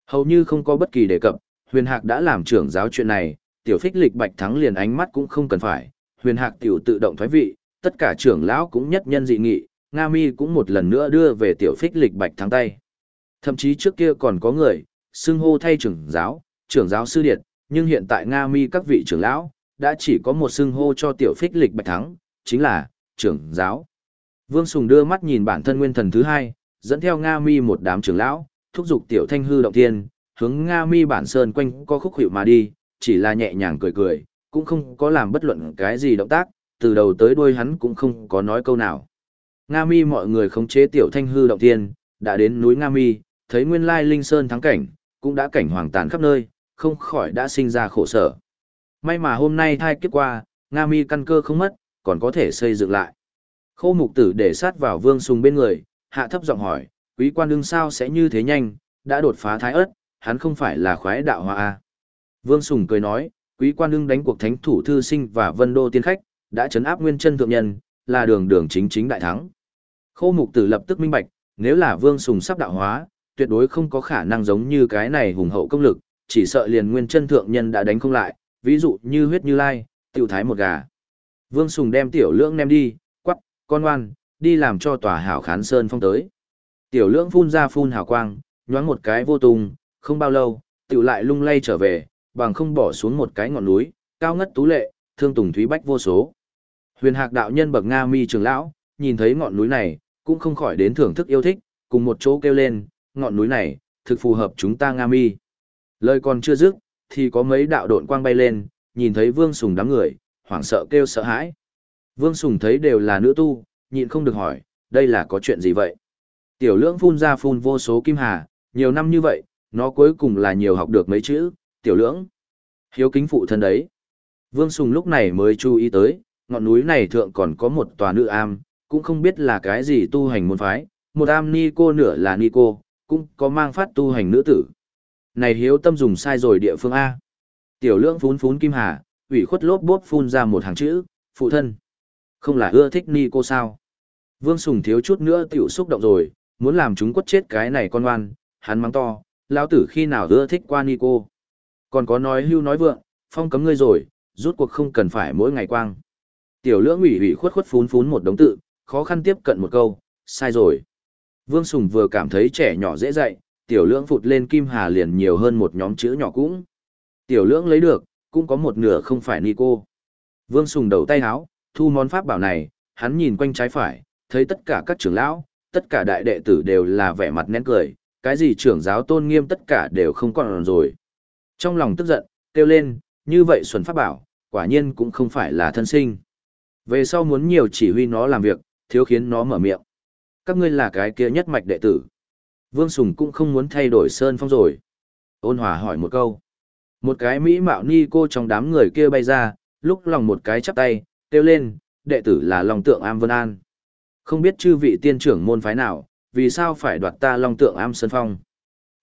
Hầu như không có bất kỳ đề cập, huyền hạc đã làm trưởng giáo chuyện này, tiểu phích lịch bạch thắng liền ánh mắt cũng không cần phải, huyền hạc tiểu tự động thoái vị, tất cả trưởng lão cũng nhất nhân dị nghị, Nga mi cũng một lần nữa đưa về tiểu phích lịch bạch thắng tay. Thậm chí trước kia còn có người, xưng hô thay trưởng giáo, trưởng giáo sư điệt, nhưng hiện tại Nga mi các vị trưởng lão, đã chỉ có một xưng hô cho tiểu phích lịch bạch thắng, chính là, trưởng giáo. Vương Sùng đưa mắt nhìn bản thân nguyên thần thứ hai, dẫn theo Nga mi một đám trưởng lão, thúc giục tiểu thanh hư động tiên, hướng Nga mi bản sơn quanh co khúc hiệu mà đi, chỉ là nhẹ nhàng cười cười, cũng không có làm bất luận cái gì động tác, từ đầu tới đuôi hắn cũng không có nói câu nào. Nga mi mọi người khống chế tiểu thanh hư động tiên, đã đến núi Nga mi, thấy nguyên lai linh sơn thắng cảnh, cũng đã cảnh hoàng tàn khắp nơi, không khỏi đã sinh ra khổ sở. May mà hôm nay thai kiếp qua, Nga mi căn cơ không mất, còn có thể xây dựng lại. Khô mục tử để sát vào vương sùng bên người, hạ thấp giọng hỏi, quý quan đương sao sẽ như thế nhanh, đã đột phá thái ớt, hắn không phải là khoái đạo hoa A. Vương Sùng cười nói, quý quan ưng đánh cuộc thánh thủ thư sinh và vân đô tiên khách, đã chấn áp nguyên chân thượng nhân, là đường đường chính chính đại thắng. Khô mục tử lập tức minh bạch, nếu là Vương Sùng sắp đạo hóa, tuyệt đối không có khả năng giống như cái này hùng hậu công lực, chỉ sợ liền nguyên chân thượng nhân đã đánh không lại, ví dụ như huyết như lai, tiểu thái một gà. Vương Sùng đem tiểu lưỡng nem đi, quắc, con ngoan, đi làm cho tòa hảo khán sơn phong tới. Tiểu lưỡng phun ra phun hào quang, nhoáng một cái vô tung, không bao lâu, tiểu lại lung lay trở về, bằng không bỏ xuống một cái ngọn núi, cao ngất tú lệ, thương tùng thúy bách vô số. Huyền Hạc đạo nhân bậc Nga Mi trường lão, nhìn thấy ngọn núi này, cũng không khỏi đến thưởng thức yêu thích, cùng một chỗ kêu lên, ngọn núi này, thực phù hợp chúng ta Nga Mi. Lời còn chưa dứt, thì có mấy đạo độn quang bay lên, nhìn thấy Vương Sùng đám người, hoảng sợ kêu sợ hãi. Vương Sùng thấy đều là nữ tu, nhịn không được hỏi, đây là có chuyện gì vậy? Tiểu lưỡng phun ra phun vô số kim hà, nhiều năm như vậy, nó cuối cùng là nhiều học được mấy chữ, tiểu lưỡng. Hiếu kính phụ thân đấy. Vương Sùng lúc này mới chú ý tới, ngọn núi này thượng còn có một tòa nữ am, cũng không biết là cái gì tu hành môn phái, một am ni cô nửa là ni cô, cũng có mang phát tu hành nữ tử. Này hiếu tâm dùng sai rồi địa phương A. Tiểu lưỡng phún phún kim hà, ủy khuất lốp bốp phun ra một hàng chữ, phụ thân. Không là ưa thích ni cô sao? Vương Sùng thiếu chút nữa tiểu xúc động rồi, muốn làm chúng quất chết cái này con ngoan, hắn mắng to, lão tử khi nào ưa thích qua ni cô. Còn có nói hưu nói vượng, phong cấm ngươi rồi, rút cuộc không cần phải mỗi ngày quang. Tiểu lưỡng ủy ủy khuất khuất phún phún một đống tự, khó khăn tiếp cận một câu, sai rồi. Vương Sùng vừa cảm thấy trẻ nhỏ dễ dạy, tiểu lưỡng phụt lên kim hà liền nhiều hơn một nhóm chữ nhỏ cũng. Tiểu lưỡng lấy được, cũng có một nửa không phải ni cô. Vương Sùng đầu tay háo, thu món pháp bảo này, hắn nhìn quanh trái phải, thấy tất cả các trưởng lão, tất cả đại đệ tử đều là vẻ mặt nén cười, cái gì trưởng giáo tôn nghiêm tất cả đều không còn rồi. Trong lòng tức giận, kêu lên, như vậy xuân pháp bảo, quả nhiên cũng không phải là thân sinh. Về sau muốn nhiều chỉ huy nó làm việc, thiếu khiến nó mở miệng. Các ngươi là cái kia nhất mạch đệ tử. Vương Sùng cũng không muốn thay đổi Sơn Phong rồi. Ôn hòa hỏi một câu. Một cái mỹ mạo ni cô trong đám người kia bay ra, lúc lòng một cái chắp tay, kêu lên, đệ tử là Long Tượng Am Vân An. Không biết chư vị tiên trưởng môn phái nào, vì sao phải đoạt ta Long Tượng Am Sơn Phong.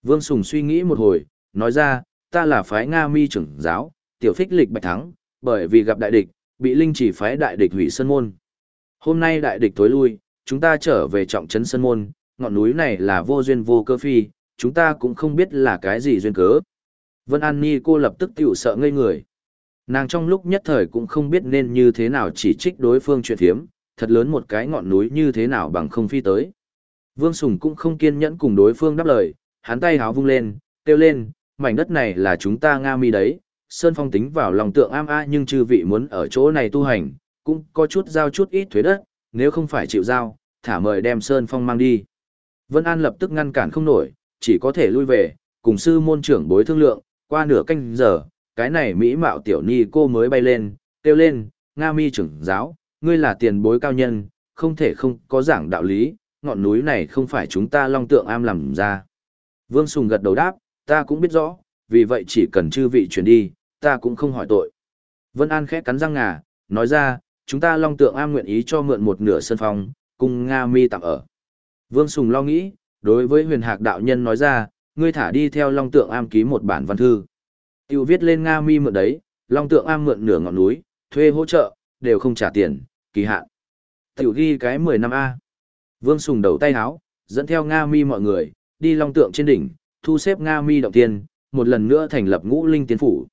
Vương Sùng suy nghĩ một hồi, nói ra, ta là phái Nga mi trưởng giáo, tiểu phích lịch bạch thắng, bởi vì gặp đại địch, bị linh chỉ phái đại địch hủy sơn môn. Hôm nay đại địch tối lui, chúng ta trở về trọng trấn sơn môn, ngọn núi này là vô duyên vô cơ phi, chúng ta cũng không biết là cái gì duyên cớ. Vân An Ni cô lập tức tiểu sợ ngây người. Nàng trong lúc nhất thời cũng không biết nên như thế nào chỉ trích đối phương chuyện thiếm, thật lớn một cái ngọn núi như thế nào bằng không phi tới. Vương Sùng cũng không kiên nhẫn cùng đối phương đáp lời, hắn tay háo vung lên, kêu lên, mảnh đất này là chúng ta Nga mi đấy, Sơn Phong tính vào lòng tượng am a nhưng chư vị muốn ở chỗ này tu hành, cũng có chút giao chút ít thuế đất, nếu không phải chịu giao, thả mời đem Sơn Phong mang đi. Vân An lập tức ngăn cản không nổi, chỉ có thể lui về, cùng sư môn trưởng bối thương lượng, qua nửa canh giờ, cái này mỹ mạo tiểu ni cô mới bay lên, kêu lên, Nga mi trưởng giáo, ngươi là tiền bối cao nhân, không thể không có giảng đạo lý, ngọn núi này không phải chúng ta long tượng am làm ra. Vương Sùng gật đầu đáp, ta cũng biết rõ, vì vậy chỉ cần chư vị chuyển đi, ta cũng không hỏi tội. Vân An khẽ cắn răng ngà, nói ra, chúng ta long tượng am nguyện ý cho mượn một nửa sân phòng, cùng Nga mi tạm ở. Vương Sùng lo nghĩ, đối với huyền hạc đạo nhân nói ra, ngươi thả đi theo long tượng am ký một bản văn thư. Tiêu viết lên Nga mi mượn đấy, long tượng am mượn nửa ngọn núi, thuê hỗ trợ, đều không trả tiền, kỳ hạn. Tiểu ghi cái 10 năm A. Vương Sùng đầu tay háo, dẫn theo Nga mi mọi người, đi long tượng trên đỉnh, thu xếp Nga mi động tiên, một lần nữa thành lập ngũ linh tiến phủ.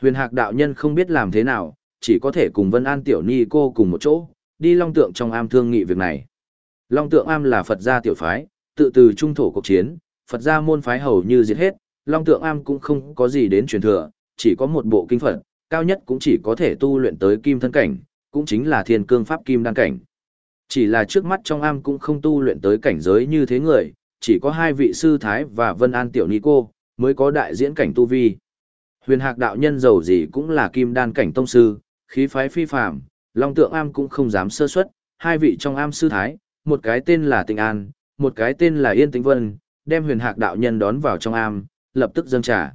Huyền Hạc đạo nhân không biết làm thế nào, chỉ có thể cùng Vân An tiểu ni cô cùng một chỗ, đi long tượng trong am thương nghị việc này. Long tượng am là Phật gia tiểu phái, tự từ trung thổ cuộc chiến, Phật gia môn phái hầu như diệt hết, long tượng am cũng không có gì đến truyền thừa, chỉ có một bộ kinh Phật, cao nhất cũng chỉ có thể tu luyện tới kim thân cảnh, cũng chính là thiên cương pháp kim đan cảnh. Chỉ là trước mắt trong am cũng không tu luyện tới cảnh giới như thế người, chỉ có hai vị sư thái và Vân An tiểu ni cô mới có đại diễn cảnh tu vi. Huyền Hạc đạo nhân giàu gì cũng là kim đan cảnh tông sư, khí phái phi phàm, Long Tượng Am cũng không dám sơ suất, hai vị trong am sư thái, một cái tên là Tịnh An, một cái tên là Yên Tĩnh Vân, đem Huyền Hạc đạo nhân đón vào trong am, lập tức dâng trà.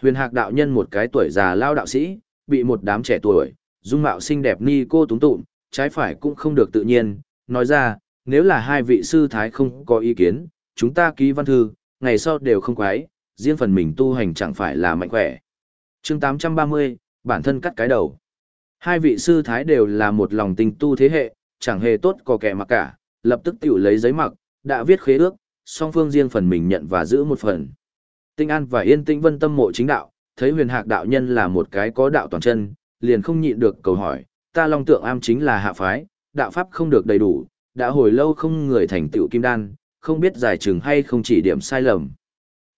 Huyền Hạc đạo nhân một cái tuổi già lao đạo sĩ, bị một đám trẻ tuổi, dung mạo xinh đẹp ni cô túng tụm, trái phải cũng không được tự nhiên, nói ra, nếu là hai vị sư thái không có ý kiến, chúng ta ký văn thư, ngày sau đều không quái, riêng phần mình tu hành chẳng phải là mạnh khỏe. chương 830, bản thân cắt cái đầu. Hai vị sư thái đều là một lòng tình tu thế hệ, chẳng hề tốt có kẻ mặc cả, lập tức tiểu lấy giấy mặc, đã viết khế ước, song phương riêng phần mình nhận và giữ một phần. Tinh An và Yên Tĩnh Vân tâm mộ chính đạo, thấy huyền hạc đạo nhân là một cái có đạo toàn chân, liền không nhịn được cầu hỏi, ta long tượng am chính là hạ phái, đạo pháp không được đầy đủ, đã hồi lâu không người thành tựu kim đan, không biết giải trừng hay không chỉ điểm sai lầm.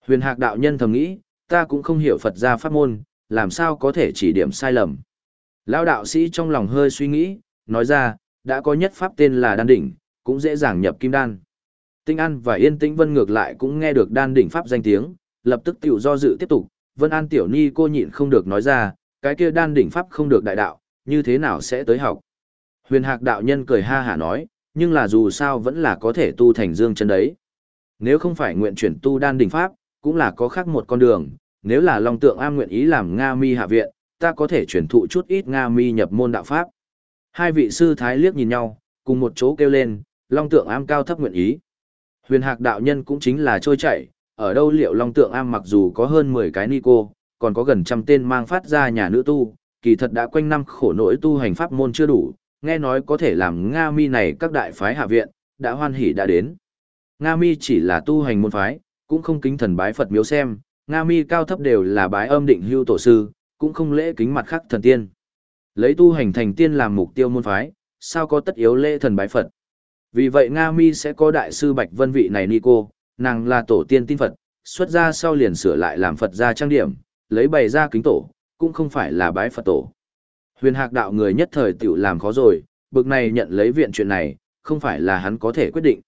Huyền hạc đạo nhân thầm nghĩ, ta cũng không hiểu Phật gia pháp môn, làm sao có thể chỉ điểm sai lầm. Lão đạo sĩ trong lòng hơi suy nghĩ, nói ra, đã có nhất pháp tên là đan đỉnh, cũng dễ dàng nhập kim đan. Tinh An và Yên Tĩnh Vân ngược lại cũng nghe được đan đỉnh pháp danh tiếng, lập tức tiểu do dự tiếp tục, Vân An tiểu ni cô nhịn không được nói ra, cái kia đan đỉnh pháp không được đại đạo, như thế nào sẽ tới học. Huyền Hạc đạo nhân cười ha hả nói, nhưng là dù sao vẫn là có thể tu thành dương chân đấy. Nếu không phải nguyện chuyển tu đan đỉnh pháp, cũng là có khác một con đường, nếu là Long Tượng Am nguyện ý làm Nga Mi hạ viện, ta có thể chuyển thụ chút ít Nga Mi nhập môn đạo pháp. Hai vị sư thái liếc nhìn nhau, cùng một chỗ kêu lên, Long Tượng Am cao thấp nguyện ý. Huyền Hạc đạo nhân cũng chính là trôi chảy, ở đâu liệu Long Tượng Am mặc dù có hơn 10 cái ni cô, còn có gần trăm tên mang phát ra nhà nữ tu, kỳ thật đã quanh năm khổ nỗi tu hành pháp môn chưa đủ, nghe nói có thể làm Nga Mi này các đại phái hạ viện, đã hoan hỉ đã đến. Nga Mi chỉ là tu hành môn phái, cũng không kính thần bái Phật miếu xem, Nga Mi cao thấp đều là bái âm định hưu tổ sư, cũng không lễ kính mặt khác thần tiên. Lấy tu hành thành tiên làm mục tiêu môn phái, sao có tất yếu lễ thần bái Phật. Vì vậy Nga Mi sẽ có đại sư Bạch Vân vị này ni cô, nàng là tổ tiên tin Phật, xuất ra sau liền sửa lại làm Phật gia trang điểm, lấy bày ra kính tổ, cũng không phải là bái Phật tổ. Huyền Hạc đạo người nhất thời tiểu làm khó rồi, bực này nhận lấy viện chuyện này, không phải là hắn có thể quyết định.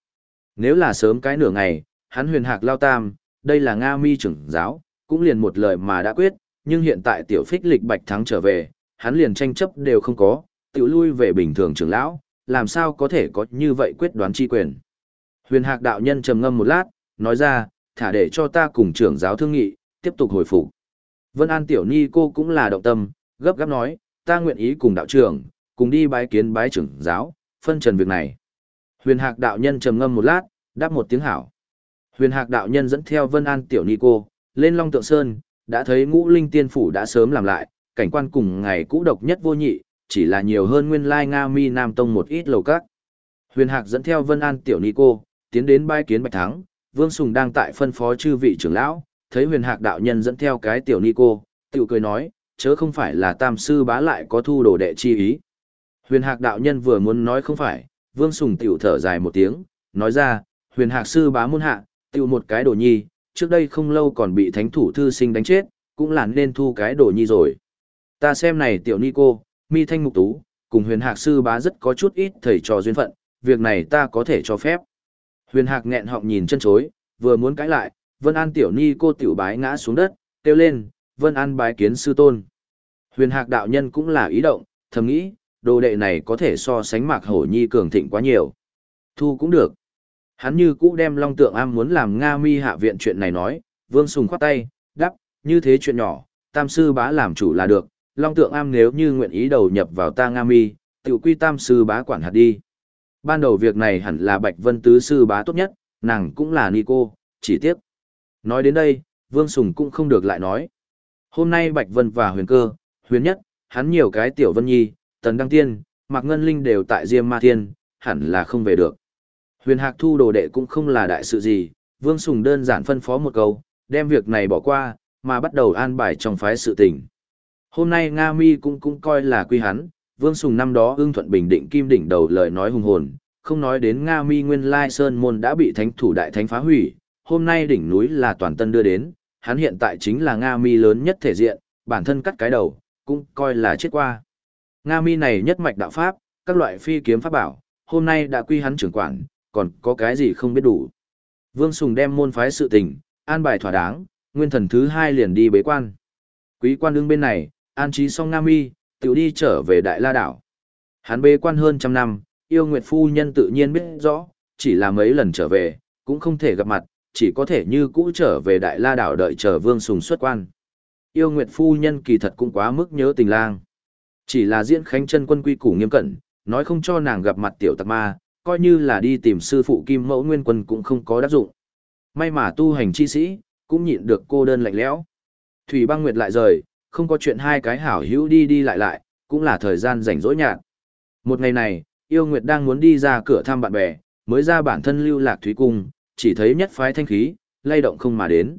Nếu là sớm cái nửa ngày, hắn Huyền Hạc lao tam, đây là Nga Mi trưởng giáo, cũng liền một lời mà đã quyết, nhưng hiện tại tiểu phích lịch bạch thắng trở về, hắn liền tranh chấp đều không có, tiểu lui về bình thường trưởng lão, làm sao có thể có như vậy quyết đoán chi quyền. Huyền Hạc đạo nhân trầm ngâm một lát, nói ra, thả để cho ta cùng trưởng giáo thương nghị, tiếp tục hồi phục. Vân An tiểu ni cô cũng là động tâm, gấp gáp nói, ta nguyện ý cùng đạo trưởng, cùng đi bái kiến bái trưởng giáo, phân trần việc này. Huyền Hạc đạo nhân trầm ngâm một lát, đáp một tiếng hảo. Huyền Hạc đạo nhân dẫn theo Vân An tiểu ni cô, lên Long Tượng Sơn, đã thấy ngũ linh tiên phủ đã sớm làm lại, cảnh quan cùng ngày cũ độc nhất vô nhị, chỉ là nhiều hơn nguyên lai Nga Mi Nam Tông một ít lầu các. Huyền Hạc dẫn theo Vân An tiểu ni cô, tiến đến bái kiến Bạch Thắng, Vương Sùng đang tại phân phó chư vị trưởng lão, thấy Huyền Hạc đạo nhân dẫn theo cái tiểu ni cô, tiểu cười nói, chớ không phải là tam sư bá lại có thu đồ đệ chi ý. Huyền Hạc đạo nhân vừa muốn nói không phải, Vương Sùng tiểu thở dài một tiếng, nói ra, Huyền Hạc sư bá môn hạ, tiểu một cái đồ nhi, trước đây không lâu còn bị thánh thủ thư sinh đánh chết, cũng là nên thu cái đồ nhi rồi. Ta xem này tiểu ni cô, mi thanh mục tú, cùng huyền hạc sư bá rất có chút ít thầy trò duyên phận, việc này ta có thể cho phép. Huyền hạc nghẹn họng nhìn chân chối, vừa muốn cãi lại, Vân An tiểu ni cô tiểu bái ngã xuống đất, kêu lên, Vân An bái kiến sư tôn. Huyền hạc đạo nhân cũng là ý động, thầm nghĩ, đồ đệ này có thể so sánh mạc hổ nhi cường thịnh quá nhiều. Thu cũng được. Hắn như cũ đem Long Tượng Am muốn làm Nga Mi hạ viện chuyện này nói, Vương Sùng khoát tay, đắp, như thế chuyện nhỏ, Tam Sư Bá làm chủ là được, Long Tượng Am nếu như nguyện ý đầu nhập vào ta Nga Mi, tiểu quy Tam Sư Bá quản hạt đi. Ban đầu việc này hẳn là Bạch Vân Tứ Sư Bá tốt nhất, nàng cũng là ni cô, chỉ tiếc. Nói đến đây, Vương Sùng cũng không được lại nói. Hôm nay Bạch Vân và Huyền Cơ, Huyền Nhất, hắn nhiều cái tiểu vân nhi, tần đăng tiên, mạc ngân linh đều tại Diêm Ma Thiên, hẳn là không về được. Huyền Hạc thu đồ đệ cũng không là đại sự gì, Vương Sùng đơn giản phân phó một câu, đem việc này bỏ qua, mà bắt đầu an bài trong phái sự tình. Hôm nay Nga Mi cũng cũng coi là quy hắn, Vương Sùng năm đó ưng thuận bình định kim đỉnh đầu lời nói hùng hồn, không nói đến Nga Mi Nguyên Lai Sơn Môn đã bị thánh thủ đại thánh phá hủy, hôm nay đỉnh núi là toàn tân đưa đến, hắn hiện tại chính là Nga Mi lớn nhất thể diện, bản thân cắt cái đầu, cũng coi là chết qua. Nga Mi này nhất mạch đạo pháp, các loại phi kiếm pháp bảo, hôm nay đã quy hắn trưởng quản, còn có cái gì không biết đủ. Vương Sùng đem môn phái sự tình, an bài thỏa đáng, nguyên thần thứ hai liền đi bế quan. Quý quan đương bên này, an trí xong Nga Mi, tự đi trở về Đại La Đảo. Hắn bế quan hơn trăm năm, yêu Nguyệt Phu Nhân tự nhiên biết rõ, chỉ là mấy lần trở về, cũng không thể gặp mặt, chỉ có thể như cũ trở về Đại La Đảo đợi chờ Vương Sùng xuất quan. Yêu Nguyệt Phu Nhân kỳ thật cũng quá mức nhớ tình lang. Chỉ là diễn khánh chân quân quy củ nghiêm cẩn, nói không cho nàng gặp mặt tiểu tặc ma, coi như là đi tìm sư phụ kim mẫu nguyên quân cũng không có đắc dụng. May mà tu hành chi sĩ, cũng nhịn được cô đơn lạnh lẽo. Thủy băng nguyệt lại rời, không có chuyện hai cái hảo hữu đi đi lại lại, cũng là thời gian rảnh rỗi nhạt. Một ngày này, yêu nguyệt đang muốn đi ra cửa thăm bạn bè, mới ra bản thân lưu lạc thúy cung, chỉ thấy nhất phái thanh khí, lay động không mà đến.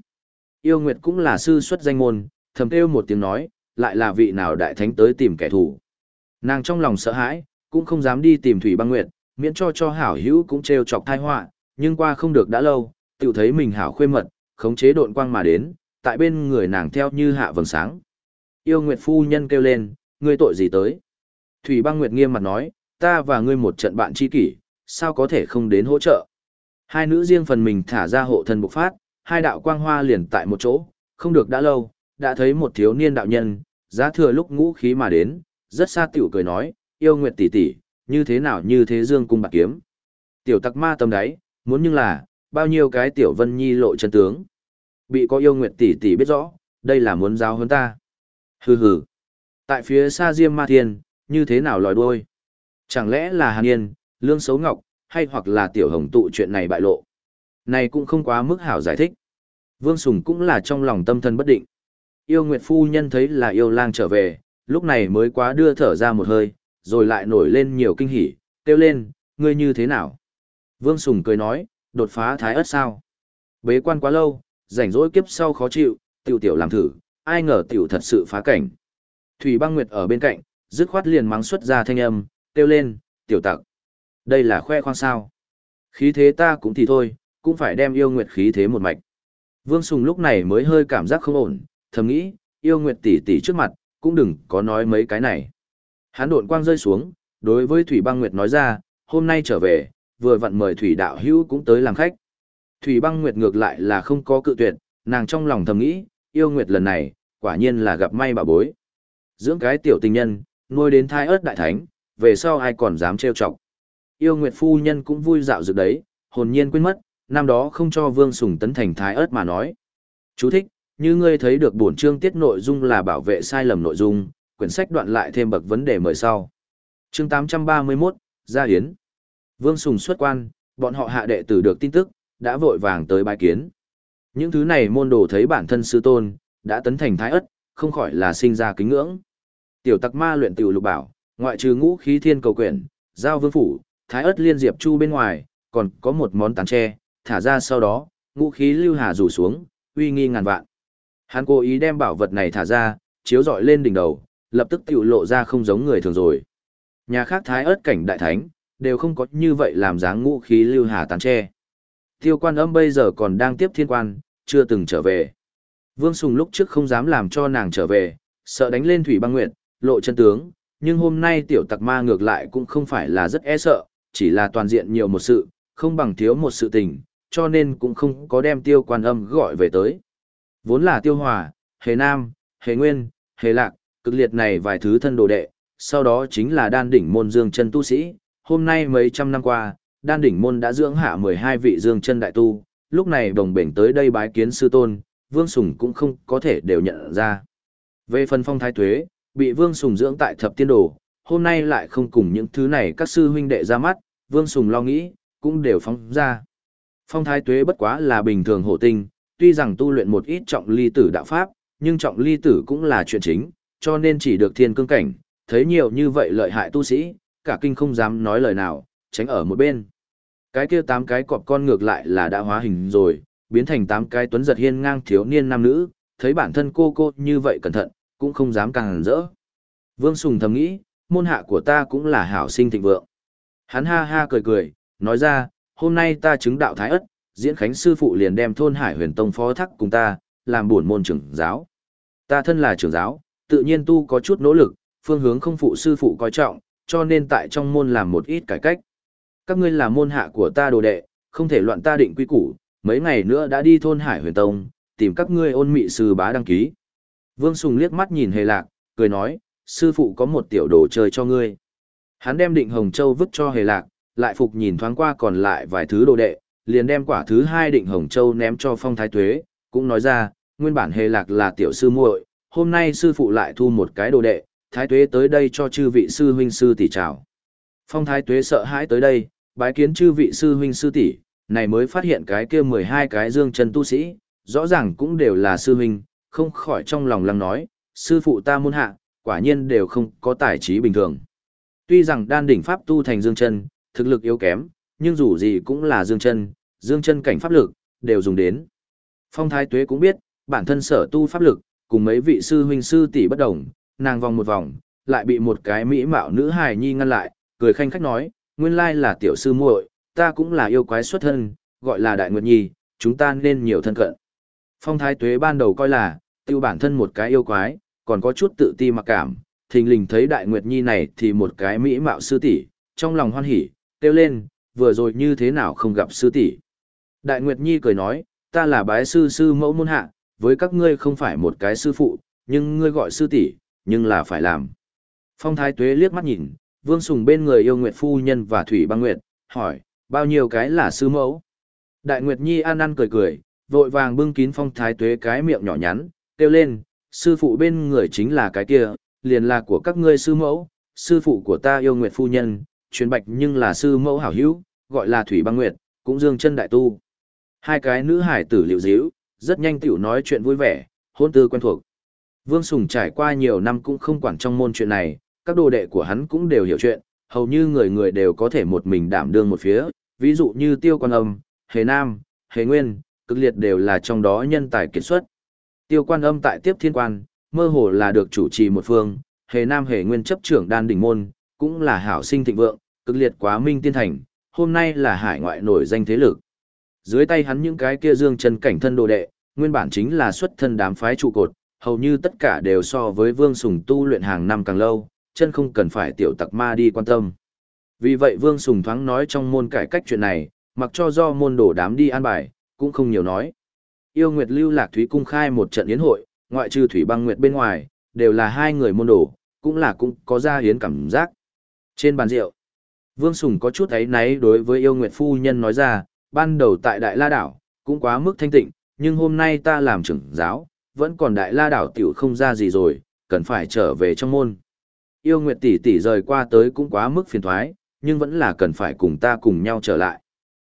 Yêu nguyệt cũng là sư xuất danh môn, thầm kêu một tiếng nói, lại là vị nào đại thánh tới tìm kẻ thù. Nàng trong lòng sợ hãi, cũng không dám đi tìm thủy băng nguyệt, miễn cho cho hảo hữu cũng trêu chọc tai họa, nhưng qua không được đã lâu, tự thấy mình hảo khuê mật, khống chế độn quang mà đến, tại bên người nàng theo như hạ vầng sáng. Yêu Nguyệt phu nhân kêu lên, ngươi tội gì tới? Thủy Băng Nguyệt nghiêm mặt nói, ta và ngươi một trận bạn tri kỷ, sao có thể không đến hỗ trợ? Hai nữ riêng phần mình thả ra hộ thân bộc phát, hai đạo quang hoa liền tại một chỗ, không được đã lâu, đã thấy một thiếu niên đạo nhân, giá thừa lúc ngũ khí mà đến, rất xa tiểu cười nói, yêu Nguyệt tỷ tỷ, như thế nào như thế dương cung bạc kiếm. Tiểu tặc ma tâm đáy, muốn nhưng là, bao nhiêu cái tiểu vân nhi lộ chân tướng. Bị có yêu nguyệt tỷ tỷ biết rõ, đây là muốn giáo hơn ta. Hừ hừ. Tại phía xa Diêm Ma Thiên, như thế nào lòi đuôi? Chẳng lẽ là Hàn Yên, Lương Xấu Ngọc, hay hoặc là tiểu hồng tụ chuyện này bại lộ? Này cũng không quá mức hảo giải thích. Vương Sùng cũng là trong lòng tâm thần bất định. Yêu Nguyệt Phu Nhân thấy là yêu lang trở về, lúc này mới quá đưa thở ra một hơi, rồi lại nổi lên nhiều kinh hỉ, kêu lên, ngươi như thế nào? Vương Sùng cười nói, đột phá thái ớt sao? Bế quan quá lâu, rảnh rỗi kiếp sau khó chịu, tiểu tiểu làm thử, ai ngờ tiểu thật sự phá cảnh. Thủy băng nguyệt ở bên cạnh, dứt khoát liền mắng xuất ra thanh âm, kêu lên, tiểu tặc. Đây là khoe khoang sao. Khí thế ta cũng thì thôi, cũng phải đem yêu nguyệt khí thế một mạch. Vương Sùng lúc này mới hơi cảm giác không ổn, thầm nghĩ, yêu nguyệt tỷ tỷ trước mặt, cũng đừng có nói mấy cái này. Hán độn quang rơi xuống, đối với Thủy băng nguyệt nói ra, hôm nay trở về, vừa vặn mời Thủy đạo hữu cũng tới làm khách. Thủy băng nguyệt ngược lại là không có cự tuyệt, nàng trong lòng thầm nghĩ, yêu nguyệt lần này, quả nhiên là gặp may bà bối. Dưỡng cái tiểu tình nhân, nuôi đến thai ớt đại thánh, về sau ai còn dám trêu chọc. Yêu nguyệt phu nhân cũng vui dạo dược đấy, hồn nhiên quên mất, năm đó không cho vương sùng tấn thành thái ớt mà nói. Chú thích, như ngươi thấy được bổn chương tiết nội dung là bảo vệ sai lầm nội dung, quyển sách đoạn lại thêm bậc vấn đề mời sau. Chương 831, Gia Hiến. Vương Sùng xuất quan, bọn họ hạ đệ tử được tin tức, đã vội vàng tới bái kiến. Những thứ này môn đồ thấy bản thân sư tôn, đã tấn thành thái ất, không khỏi là sinh ra kính ngưỡng. Tiểu tặc ma luyện tiểu lục bảo, ngoại trừ ngũ khí thiên cầu quyển, giao vương phủ, thái ớt liên diệp chu bên ngoài, còn có một món tán tre, thả ra sau đó, ngũ khí lưu hà rủ xuống, uy nghi ngàn vạn. Hắn cố ý đem bảo vật này thả ra, chiếu dọi lên đỉnh đầu, lập tức tiểu lộ ra không giống người thường rồi. Nhà khác thái ớt cảnh đại thánh, đều không có như vậy làm dáng ngũ khí lưu hà tán tre. Tiêu quan âm bây giờ còn đang tiếp thiên quan, chưa từng trở về. Vương Sùng lúc trước không dám làm cho nàng trở về, sợ đánh lên thủy băng nguyệt, lộ chân tướng, nhưng hôm nay tiểu tặc ma ngược lại cũng không phải là rất e sợ, chỉ là toàn diện nhiều một sự, không bằng thiếu một sự tình, cho nên cũng không có đem tiêu quan âm gọi về tới. Vốn là tiêu hòa, hề nam, hề nguyên, hề lạc, cực liệt này vài thứ thân đồ đệ, sau đó chính là đan đỉnh môn dương chân tu sĩ, hôm nay mấy trăm năm qua, đan đỉnh môn đã dưỡng hạ 12 vị dương chân đại tu, lúc này đồng bể tới đây bái kiến sư tôn, Vương Sùng cũng không có thể đều nhận ra. Về phần phong thái tuế, bị Vương Sùng dưỡng tại thập tiên đồ, hôm nay lại không cùng những thứ này các sư huynh đệ ra mắt, Vương Sùng lo nghĩ, cũng đều phóng ra. Phong thái tuế bất quá là bình thường hổ tinh, tuy rằng tu luyện một ít trọng ly tử đạo pháp, nhưng trọng ly tử cũng là chuyện chính, cho nên chỉ được thiên cương cảnh, thấy nhiều như vậy lợi hại tu sĩ, cả kinh không dám nói lời nào, tránh ở một bên. Cái kia tám cái cọp con ngược lại là đã hóa hình rồi, biến thành tám cái tuấn giật hiên ngang thiếu niên nam nữ, thấy bản thân cô cô như vậy cẩn thận, cũng không dám càng rỡ. Vương Sùng thầm nghĩ, môn hạ của ta cũng là hảo sinh thịnh vượng. Hắn ha ha cười cười, nói ra, hôm nay ta chứng đạo thái ất, diễn khánh sư phụ liền đem thôn hải huyền tông phó thắc cùng ta, làm buồn môn trưởng giáo. Ta thân là trưởng giáo, tự nhiên tu có chút nỗ lực, phương hướng không phụ sư phụ coi trọng, cho nên tại trong môn làm một ít cải cách. Các ngươi là môn hạ của ta đồ đệ, không thể loạn ta định quy củ, mấy ngày nữa đã đi thôn Hải Huyền Tông, tìm các ngươi ôn mị sư bá đăng ký. Vương Sùng liếc mắt nhìn Hề Lạc, cười nói, sư phụ có một tiểu đồ chơi cho ngươi. Hắn đem định Hồng Châu vứt cho Hề Lạc, lại phục nhìn thoáng qua còn lại vài thứ đồ đệ, liền đem quả thứ hai định Hồng Châu ném cho Phong Thái Tuế, cũng nói ra, nguyên bản Hề Lạc là tiểu sư muội, hôm nay sư phụ lại thu một cái đồ đệ, Thái Tuế tới đây cho chư vị sư huynh sư tỷ chào. Phong Thái Tuế sợ hãi tới đây, bái kiến chư vị sư huynh sư tỷ, này mới phát hiện cái kia 12 cái dương chân tu sĩ, rõ ràng cũng đều là sư huynh, không khỏi trong lòng lăng nói, sư phụ ta muôn hạ, quả nhiên đều không có tài trí bình thường. Tuy rằng đan đỉnh pháp tu thành dương chân, thực lực yếu kém, nhưng dù gì cũng là dương chân, dương chân cảnh pháp lực, đều dùng đến. Phong Thái Tuế cũng biết, bản thân sở tu pháp lực, cùng mấy vị sư huynh sư tỷ bất đồng, nàng vòng một vòng, lại bị một cái mỹ mạo nữ hài nhi ngăn lại, cười khanh khách nói, nguyên lai là tiểu sư muội, ta cũng là yêu quái xuất thân, gọi là đại nguyệt nhi, chúng ta nên nhiều thân cận. Phong thái tuế ban đầu coi là, tiêu bản thân một cái yêu quái, còn có chút tự ti mặc cảm, thình lình thấy đại nguyệt nhi này thì một cái mỹ mạo sư tỷ, trong lòng hoan hỉ, kêu lên, vừa rồi như thế nào không gặp sư tỷ. Đại nguyệt nhi cười nói, ta là bái sư sư mẫu môn hạ, với các ngươi không phải một cái sư phụ, nhưng ngươi gọi sư tỷ, nhưng là phải làm. Phong thái tuế liếc mắt nhìn, vương sùng bên người yêu nguyệt phu nhân và thủy băng nguyệt, hỏi, bao nhiêu cái là sư mẫu? Đại nguyệt nhi an ăn cười cười, vội vàng bưng kín phong thái tuế cái miệng nhỏ nhắn, kêu lên, sư phụ bên người chính là cái kia, liền là của các ngươi sư mẫu, sư phụ của ta yêu nguyệt phu nhân, truyền bạch nhưng là sư mẫu hảo hữu, gọi là thủy băng nguyệt, cũng dương chân đại tu. Hai cái nữ hải tử liệu díu, rất nhanh tiểu nói chuyện vui vẻ, hôn tư quen thuộc. Vương Sùng trải qua nhiều năm cũng không quản trong môn chuyện này, các đồ đệ của hắn cũng đều hiểu chuyện, hầu như người người đều có thể một mình đảm đương một phía, ví dụ như Tiêu Quan Âm, Hề Nam, Hề Nguyên, cực liệt đều là trong đó nhân tài kiệt xuất. Tiêu Quan Âm tại tiếp thiên quan, mơ hồ là được chủ trì một phương, Hề Nam Hề Nguyên chấp trưởng đan đỉnh môn, cũng là hảo sinh thịnh vượng, cực liệt quá minh tiên thành, hôm nay là hải ngoại nổi danh thế lực. Dưới tay hắn những cái kia dương chân cảnh thân đồ đệ, nguyên bản chính là xuất thân đám phái trụ cột, hầu như tất cả đều so với Vương Sùng tu luyện hàng năm càng lâu, chân không cần phải tiểu tặc ma đi quan tâm. Vì vậy Vương Sùng thoáng nói trong môn cải cách chuyện này, mặc cho do môn đổ đám đi an bài, cũng không nhiều nói. Yêu Nguyệt Lưu Lạc Thúy cung khai một trận yến hội, ngoại trừ Thủy Băng Nguyệt bên ngoài, đều là hai người môn đồ, cũng là cũng có ra hiến cảm giác. Trên bàn rượu, Vương Sùng có chút ấy náy đối với yêu Nguyệt Phu Nhân nói ra, ban đầu tại Đại La Đảo, cũng quá mức thanh tịnh, nhưng hôm nay ta làm trưởng giáo, vẫn còn Đại La Đảo tiểu không ra gì rồi, cần phải trở về trong môn. Yêu Nguyệt tỷ tỷ rời qua tới cũng quá mức phiền thoái, nhưng vẫn là cần phải cùng ta cùng nhau trở lại.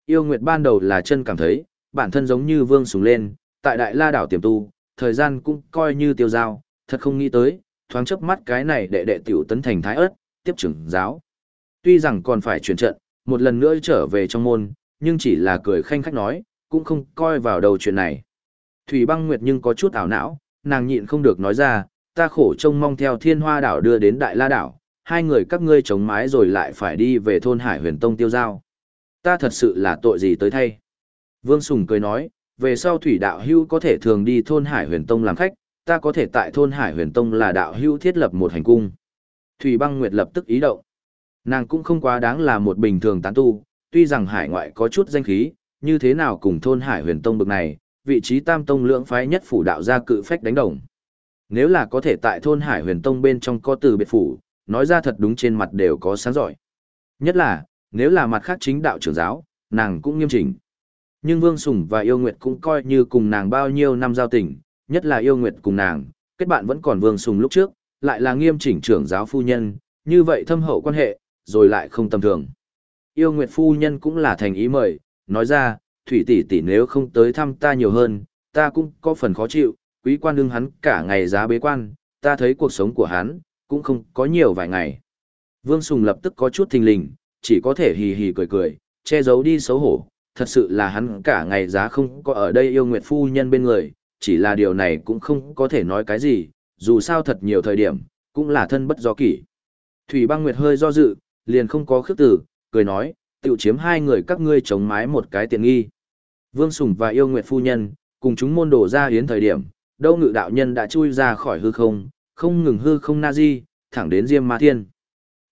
Yêu Nguyệt ban đầu là chân cảm thấy, bản thân giống như vương sùng lên, tại Đại La Đảo tiềm tu, thời gian cũng coi như tiêu giao, thật không nghĩ tới, thoáng chớp mắt cái này đệ đệ tiểu tấn thành thái ớt, tiếp trưởng giáo. Tuy rằng còn phải chuyển trận, một lần nữa trở về trong môn, nhưng chỉ là cười khanh khách nói, cũng không coi vào đầu chuyện này. Thủy băng nguyệt nhưng có chút ảo não, nàng nhịn không được nói ra, ta khổ trông mong theo thiên hoa đảo đưa đến đại la đảo, hai người các ngươi chống mái rồi lại phải đi về thôn hải huyền tông tiêu giao. Ta thật sự là tội gì tới thay. Vương Sùng cười nói, về sau thủy đạo hưu có thể thường đi thôn hải huyền tông làm khách, ta có thể tại thôn hải huyền tông là đạo hưu thiết lập một hành cung. Thủy băng nguyệt lập tức ý động. Nàng cũng không quá đáng là một bình thường tán tu, tuy rằng hải ngoại có chút danh khí, như thế nào cùng thôn hải huyền tông bực này, vị trí tam tông lưỡng phái nhất phủ đạo gia cự phách đánh đồng. Nếu là có thể tại thôn hải huyền tông bên trong có từ biệt phủ, nói ra thật đúng trên mặt đều có sáng giỏi. Nhất là, nếu là mặt khác chính đạo trưởng giáo, nàng cũng nghiêm chỉnh. Nhưng Vương Sùng và Yêu Nguyệt cũng coi như cùng nàng bao nhiêu năm giao tình, nhất là Yêu Nguyệt cùng nàng, kết bạn vẫn còn Vương Sùng lúc trước, lại là nghiêm chỉnh trưởng giáo phu nhân, như vậy thâm hậu quan hệ, rồi lại không tầm thường. Yêu Nguyệt phu nhân cũng là thành ý mời, nói ra, thủy tỷ tỷ nếu không tới thăm ta nhiều hơn, ta cũng có phần khó chịu, quý quan đương hắn cả ngày giá bế quan, ta thấy cuộc sống của hắn, cũng không có nhiều vài ngày. Vương Sùng lập tức có chút thình lình, chỉ có thể hì hì cười cười, che giấu đi xấu hổ, thật sự là hắn cả ngày giá không có ở đây yêu Nguyệt Phu Nhân bên người, chỉ là điều này cũng không có thể nói cái gì, dù sao thật nhiều thời điểm, cũng là thân bất do kỷ. Thủy băng Nguyệt hơi do dự, liền không có khước tử, cười nói, tiểu chiếm hai người các ngươi chống mái một cái tiện nghi. Vương Sùng và yêu Nguyệt Phu Nhân, cùng chúng môn đổ ra hiến thời điểm, đâu ngự đạo nhân đã chui ra khỏi hư không, không ngừng hư không na di, thẳng đến Diêm Ma Thiên.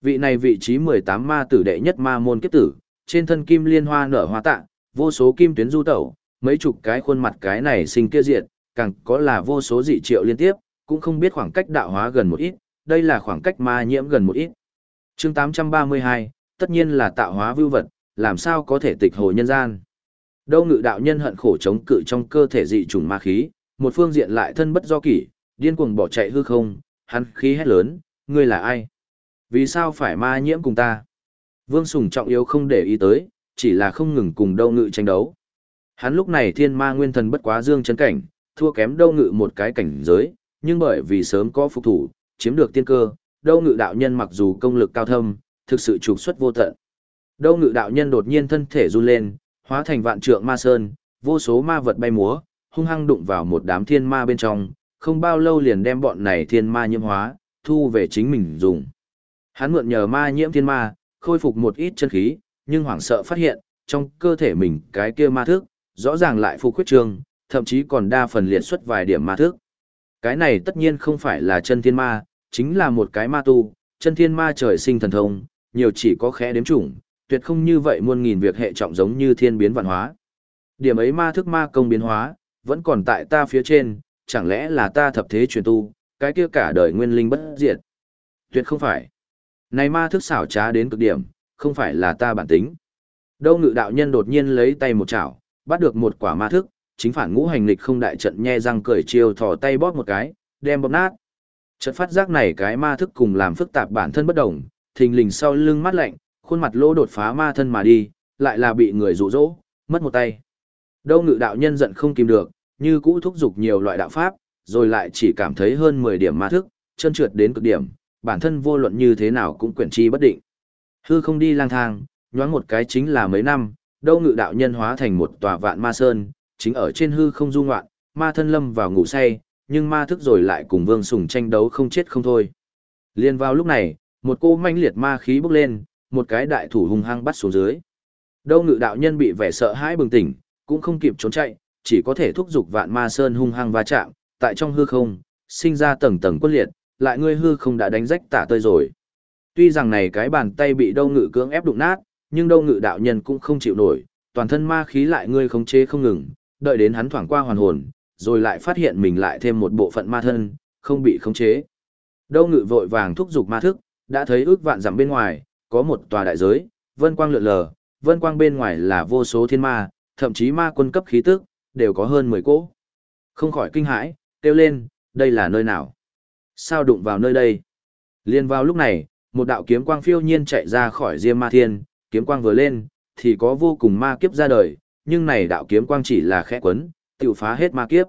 Vị này vị trí 18 ma tử đệ nhất ma môn kiếp tử, trên thân kim liên hoa nở hoa tạ, vô số kim tuyến du tẩu, mấy chục cái khuôn mặt cái này sinh kia diệt, càng có là vô số dị triệu liên tiếp, cũng không biết khoảng cách đạo hóa gần một ít, đây là khoảng cách ma nhiễm gần một ít. chương 832, tất nhiên là tạo hóa vưu vật, làm sao có thể tịch hồ nhân gian. Đâu ngự đạo nhân hận khổ chống cự trong cơ thể dị trùng ma khí, một phương diện lại thân bất do kỷ, điên cuồng bỏ chạy hư không, hắn khí hét lớn, ngươi là ai? Vì sao phải ma nhiễm cùng ta? Vương Sùng trọng yếu không để ý tới, chỉ là không ngừng cùng đâu ngự tranh đấu. Hắn lúc này thiên ma nguyên thần bất quá dương chân cảnh, thua kém đâu ngự một cái cảnh giới, nhưng bởi vì sớm có phục thủ, chiếm được tiên cơ, đâu ngự đạo nhân mặc dù công lực cao thâm, thực sự trục xuất vô tận. Đâu ngự đạo nhân đột nhiên thân thể run lên, hóa thành vạn trượng ma sơn, vô số ma vật bay múa, hung hăng đụng vào một đám thiên ma bên trong, không bao lâu liền đem bọn này thiên ma nhiễm hóa, thu về chính mình dùng. Hắn mượn nhờ ma nhiễm thiên ma, khôi phục một ít chân khí, nhưng hoảng sợ phát hiện, trong cơ thể mình cái kia ma thức, rõ ràng lại phục huyết trường, thậm chí còn đa phần liệt xuất vài điểm ma thức. Cái này tất nhiên không phải là chân thiên ma, chính là một cái ma tu, chân thiên ma trời sinh thần thông, nhiều chỉ có khẽ đếm chủng, tuyệt không như vậy muôn nghìn việc hệ trọng giống như thiên biến vạn hóa. Điểm ấy ma thức ma công biến hóa, vẫn còn tại ta phía trên, chẳng lẽ là ta thập thế truyền tu, cái kia cả đời nguyên linh bất diệt. Tuyệt không phải. Này ma thức xảo trá đến cực điểm, không phải là ta bản tính. Đâu ngự đạo nhân đột nhiên lấy tay một chảo, bắt được một quả ma thức, chính phản ngũ hành lịch không đại trận nhe răng cười chiêu thò tay bóp một cái, đem bóp nát. Trận phát giác này cái ma thức cùng làm phức tạp bản thân bất đồng, thình lình sau lưng mắt lạnh, khuôn mặt lỗ đột phá ma thân mà đi, lại là bị người dụ dỗ, mất một tay. Đâu ngự đạo nhân giận không kìm được, như cũ thúc giục nhiều loại đạo pháp, rồi lại chỉ cảm thấy hơn 10 điểm ma thức, chân trượt đến cực điểm, bản thân vô luận như thế nào cũng quyển chi bất định. Hư không đi lang thang, nhoáng một cái chính là mấy năm, đâu ngự đạo nhân hóa thành một tòa vạn ma sơn, chính ở trên hư không du ngoạn, ma thân lâm vào ngủ say, nhưng ma thức rồi lại cùng vương sùng tranh đấu không chết không thôi. Liên vào lúc này, một cô manh liệt ma khí bốc lên, một cái đại thủ hung hăng bắt xuống dưới. Đâu ngự đạo nhân bị vẻ sợ hãi bừng tỉnh, cũng không kịp trốn chạy, chỉ có thể thúc giục vạn ma sơn hung hăng va chạm, tại trong hư không, sinh ra tầng tầng quân liệt, lại ngươi hư không đã đánh rách tả tơi rồi. Tuy rằng này cái bàn tay bị đâu ngự cưỡng ép đụng nát, nhưng đâu ngự đạo nhân cũng không chịu nổi, toàn thân ma khí lại ngươi khống chế không ngừng, đợi đến hắn thoảng qua hoàn hồn, rồi lại phát hiện mình lại thêm một bộ phận ma thân, không bị khống chế. Đâu ngự vội vàng thúc giục ma thức, đã thấy ước vạn dặm bên ngoài, có một tòa đại giới, vân quang lượn lờ, vân quang bên ngoài là vô số thiên ma, thậm chí ma quân cấp khí tức, đều có hơn 10 cỗ. Không khỏi kinh hãi, kêu lên, đây là nơi nào? Sao đụng vào nơi đây? Liên vào lúc này, một đạo kiếm quang phiêu nhiên chạy ra khỏi Diêm Ma Thiên, kiếm quang vừa lên, thì có vô cùng ma kiếp ra đời, nhưng này đạo kiếm quang chỉ là khẽ quấn, tiểu phá hết ma kiếp.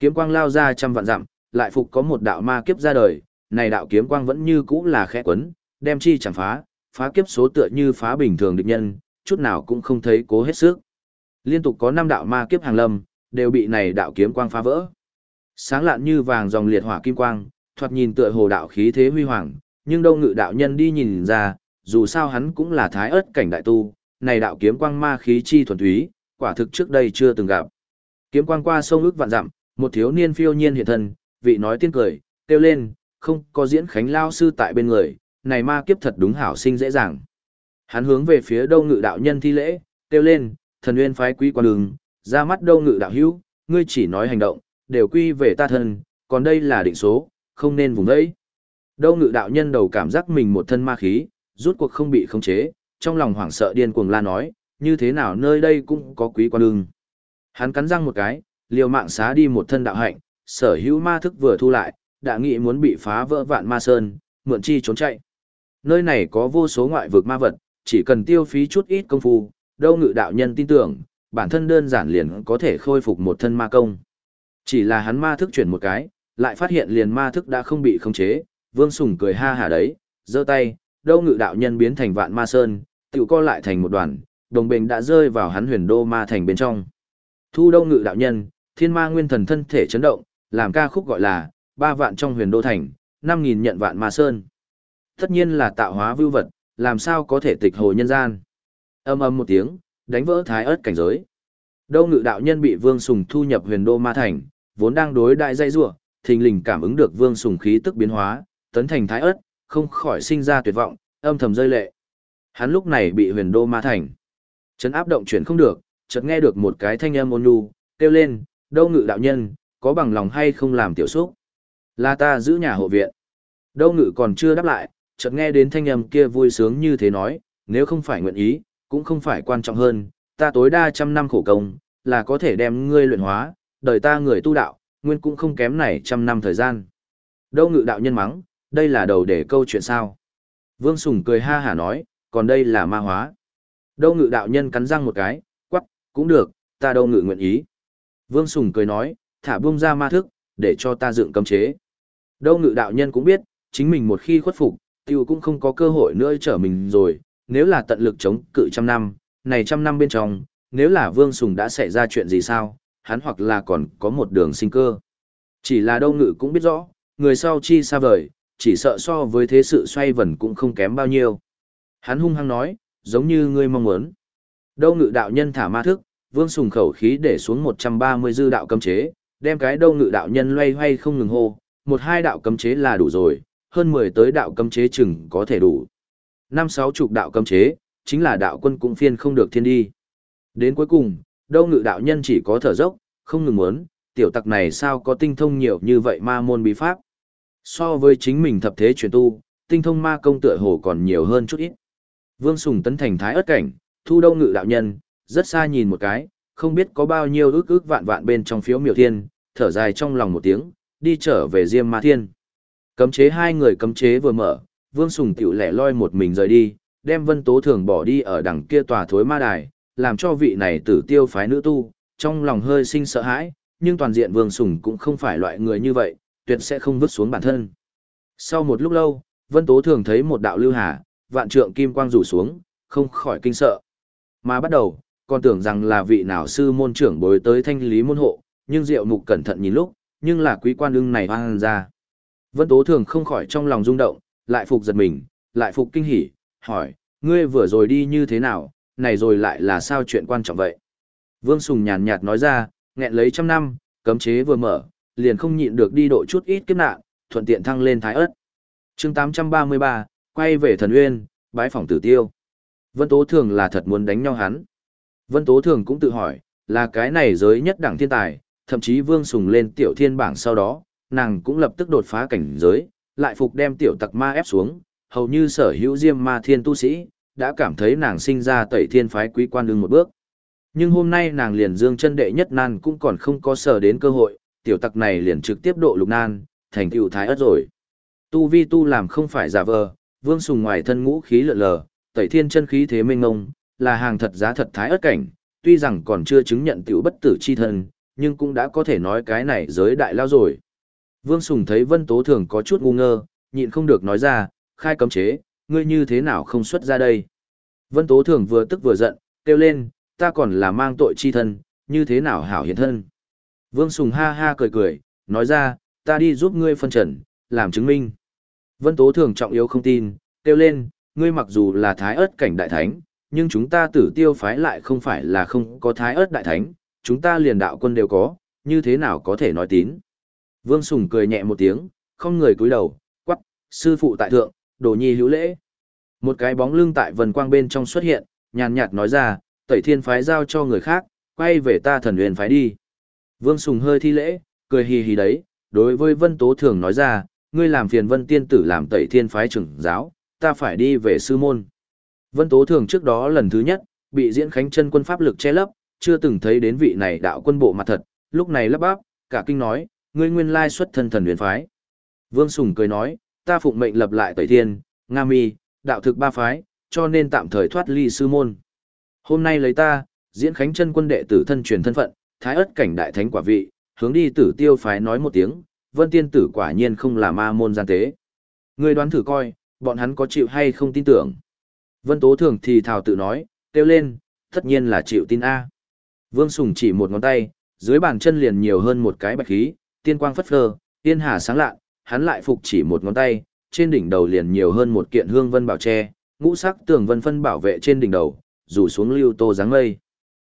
Kiếm quang lao ra trăm vạn dặm, lại phục có một đạo ma kiếp ra đời, này đạo kiếm quang vẫn như cũ là khẽ quấn, đem chi chẳng phá, phá kiếp số tựa như phá bình thường địch nhân, chút nào cũng không thấy cố hết sức. Liên tục có năm đạo ma kiếp hàng lâm, đều bị này đạo kiếm quang phá vỡ. Sáng lạn như vàng dòng liệt hỏa kim quang, thoạt nhìn tựa hồ đạo khí thế huy hoàng, nhưng đâu ngự đạo nhân đi nhìn ra, dù sao hắn cũng là thái ớt cảnh đại tu, này đạo kiếm quang ma khí chi thuần túy, quả thực trước đây chưa từng gặp. Kiếm quang qua sông ước vạn dặm, một thiếu niên phiêu nhiên hiện thân, vị nói tiên cười, kêu lên, không có diễn khánh lao sư tại bên người, này ma kiếp thật đúng hảo sinh dễ dàng. Hắn hướng về phía đâu ngự đạo nhân thi lễ, kêu lên, thần nguyên phái quý quan đường, ra mắt đâu ngự đạo hữu, ngươi chỉ nói hành động, đều quy về ta thân, còn đây là định số, không nên vùng ấy. Đâu ngự đạo nhân đầu cảm giác mình một thân ma khí, rút cuộc không bị khống chế, trong lòng hoảng sợ điên cuồng la nói, như thế nào nơi đây cũng có quý quan đường. Hắn cắn răng một cái, liều mạng xá đi một thân đạo hạnh, sở hữu ma thức vừa thu lại, đã nghĩ muốn bị phá vỡ vạn ma sơn, mượn chi trốn chạy. Nơi này có vô số ngoại vực ma vật, chỉ cần tiêu phí chút ít công phu, đâu ngự đạo nhân tin tưởng, bản thân đơn giản liền có thể khôi phục một thân ma công. Chỉ là hắn ma thức chuyển một cái, lại phát hiện liền ma thức đã không bị khống chế, Vương Sùng cười ha hả đấy, giơ tay, đâu ngự đạo nhân biến thành vạn ma sơn, tiểu co lại thành một đoàn, đồng bình đã rơi vào hắn huyền đô ma thành bên trong. Thu đâu ngự đạo nhân, thiên ma nguyên thần thân thể chấn động, làm ca khúc gọi là, ba vạn trong huyền đô thành, năm nghìn nhận vạn ma sơn. Tất nhiên là tạo hóa vưu vật, làm sao có thể tịch hồ nhân gian. Âm âm một tiếng, đánh vỡ thái ớt cảnh giới. Đâu ngự đạo nhân bị Vương Sùng thu nhập huyền đô ma thành, vốn đang đối đại dây rủa, thình lình cảm ứng được Vương Sùng khí tức biến hóa, tấn thành thái ớt, không khỏi sinh ra tuyệt vọng, âm thầm rơi lệ. Hắn lúc này bị huyền đô ma thành. Chấn áp động chuyển không được, chợt nghe được một cái thanh âm ôn nhu, kêu lên, đâu ngự đạo nhân, có bằng lòng hay không làm tiểu xúc. Là ta giữ nhà hộ viện. Đâu ngự còn chưa đáp lại, chợt nghe đến thanh âm kia vui sướng như thế nói, nếu không phải nguyện ý, cũng không phải quan trọng hơn, ta tối đa trăm năm khổ công, là có thể đem ngươi luyện hóa, đời ta người tu đạo, nguyên cũng không kém này trăm năm thời gian. Đâu ngự đạo nhân mắng, đây là đầu để câu chuyện sao. Vương Sùng cười ha hả nói, còn đây là ma hóa. Đâu ngự đạo nhân cắn răng một cái, quắc, cũng được, ta đâu ngự nguyện ý. Vương Sùng cười nói, thả buông ra ma thức, để cho ta dựng cấm chế. Đâu ngự đạo nhân cũng biết, chính mình một khi khuất phục, tiêu cũng không có cơ hội nữa trở mình rồi, nếu là tận lực chống cự trăm năm, này trăm năm bên trong, nếu là Vương Sùng đã xảy ra chuyện gì sao, hắn hoặc là còn có một đường sinh cơ. Chỉ là đâu ngự cũng biết rõ, người sau chi xa vời, chỉ sợ so với thế sự xoay vần cũng không kém bao nhiêu. Hắn hung hăng nói, giống như ngươi mong muốn. Đâu ngự đạo nhân thả ma thức, Vương Sùng khẩu khí để xuống 130 dư đạo cấm chế, đem cái đâu ngự đạo nhân loay hoay không ngừng hô, một hai đạo cấm chế là đủ rồi, hơn 10 tới đạo cấm chế chừng có thể đủ. Năm sáu chục đạo cấm chế, chính là đạo quân cũng phiên không được thiên đi. Đến cuối cùng, đâu ngự đạo nhân chỉ có thở dốc, không ngừng muốn, tiểu tặc này sao có tinh thông nhiều như vậy ma môn bí pháp. So với chính mình thập thế truyền tu, tinh thông ma công tựa hồ còn nhiều hơn chút ít. Vương Sùng tấn thành thái ớt cảnh, thu đâu ngự đạo nhân, rất xa nhìn một cái, không biết có bao nhiêu ước ước vạn vạn bên trong phiếu miểu thiên, thở dài trong lòng một tiếng, đi trở về Diêm Ma Thiên. Cấm chế hai người cấm chế vừa mở, Vương Sùng tiểu lẻ loi một mình rời đi, đem Vân Tố Thường bỏ đi ở đằng kia tòa thối ma đài, làm cho vị này tử tiêu phái nữ tu, trong lòng hơi sinh sợ hãi, nhưng toàn diện Vương Sùng cũng không phải loại người như vậy, tuyệt sẽ không vứt xuống bản thân. Sau một lúc lâu, Vân Tố Thường thấy một đạo lưu hà, vạn trượng kim quang rủ xuống, không khỏi kinh sợ. Mà bắt đầu, còn tưởng rằng là vị nào sư môn trưởng bối tới thanh lý môn hộ, nhưng Diệu Mục cẩn thận nhìn lúc, nhưng là quý quan ưng này hoang ra. Vân Tố Thường không khỏi trong lòng rung động, lại phục giật mình, lại phục kinh hỉ, hỏi, ngươi vừa rồi đi như thế nào, này rồi lại là sao chuyện quan trọng vậy? Vương Sùng nhàn nhạt nói ra, nghẹn lấy trăm năm, cấm chế vừa mở, liền không nhịn được đi độ chút ít kiếp nạn, thuận tiện thăng lên thái ớt. chương 833, quay về thần uyên, bái phòng tử tiêu. Vân Tố Thường là thật muốn đánh nhau hắn. Vân Tố Thường cũng tự hỏi, là cái này giới nhất đẳng thiên tài, thậm chí Vương Sùng lên tiểu thiên bảng sau đó, nàng cũng lập tức đột phá cảnh giới, lại phục đem tiểu tặc ma ép xuống, hầu như sở hữu diêm ma thiên tu sĩ, đã cảm thấy nàng sinh ra tẩy thiên phái quý quan đương một bước. Nhưng hôm nay nàng liền dương chân đệ nhất nan cũng còn không có sở đến cơ hội, tiểu tặc này liền trực tiếp độ lục nan, thành tựu thái ất rồi. Tu vi tu làm không phải giả vờ, vương sùng ngoài thân ngũ khí lượn lờ, tẩy thiên chân khí thế mênh ngông, là hàng thật giá thật thái ất cảnh, tuy rằng còn chưa chứng nhận tiểu bất tử chi thân, nhưng cũng đã có thể nói cái này giới đại lao rồi. Vương Sùng thấy Vân Tố Thường có chút ngu ngơ, nhịn không được nói ra, khai cấm chế, ngươi như thế nào không xuất ra đây. Vân Tố Thường vừa tức vừa giận, kêu lên, ta còn là mang tội chi thân, như thế nào hảo hiện thân. Vương Sùng ha ha cười cười, nói ra, ta đi giúp ngươi phân trần, làm chứng minh. Vân Tố Thường trọng yếu không tin, kêu lên, ngươi mặc dù là thái ớt cảnh đại thánh, nhưng chúng ta tử tiêu phái lại không phải là không có thái ớt đại thánh, chúng ta liền đạo quân đều có, như thế nào có thể nói tín. Vương Sùng cười nhẹ một tiếng, không người cúi đầu, quắc, sư phụ tại thượng, đồ nhi hữu lễ. Một cái bóng lưng tại vần quang bên trong xuất hiện, nhàn nhạt nói ra, tẩy thiên phái giao cho người khác, quay về ta thần huyền phái đi. Vương Sùng hơi thi lễ, cười hì hì đấy, đối với Vân Tố Thường nói ra, ngươi làm phiền Vân Tiên Tử làm tẩy thiên phái trưởng giáo, ta phải đi về sư môn. Vân Tố Thường trước đó lần thứ nhất, bị diễn khánh chân quân pháp lực che lấp, chưa từng thấy đến vị này đạo quân bộ mặt thật, lúc này lắp bắp, cả kinh nói, ngươi nguyên lai xuất thân thần huyền phái. Vương Sùng cười nói, ta phụng mệnh lập lại tẩy thiên, Nga mi, đạo thực ba phái, cho nên tạm thời thoát ly sư môn. Hôm nay lấy ta, diễn khánh chân quân đệ tử thân truyền thân phận, thái ất cảnh đại thánh quả vị, hướng đi tử tiêu phái nói một tiếng, vân tiên tử quả nhiên không là ma môn gian tế. người đoán thử coi, bọn hắn có chịu hay không tin tưởng. Vân Tố Thường thì thảo tự nói, kêu lên, tất nhiên là chịu tin A. Vương Sùng chỉ một ngón tay, dưới bàn chân liền nhiều hơn một cái bạch khí, tiên quang phất phơ, tiên hà sáng lạ, hắn lại phục chỉ một ngón tay, trên đỉnh đầu liền nhiều hơn một kiện hương vân bảo tre, ngũ sắc tường vân phân bảo vệ trên đỉnh đầu, rủ xuống lưu tô dáng mây.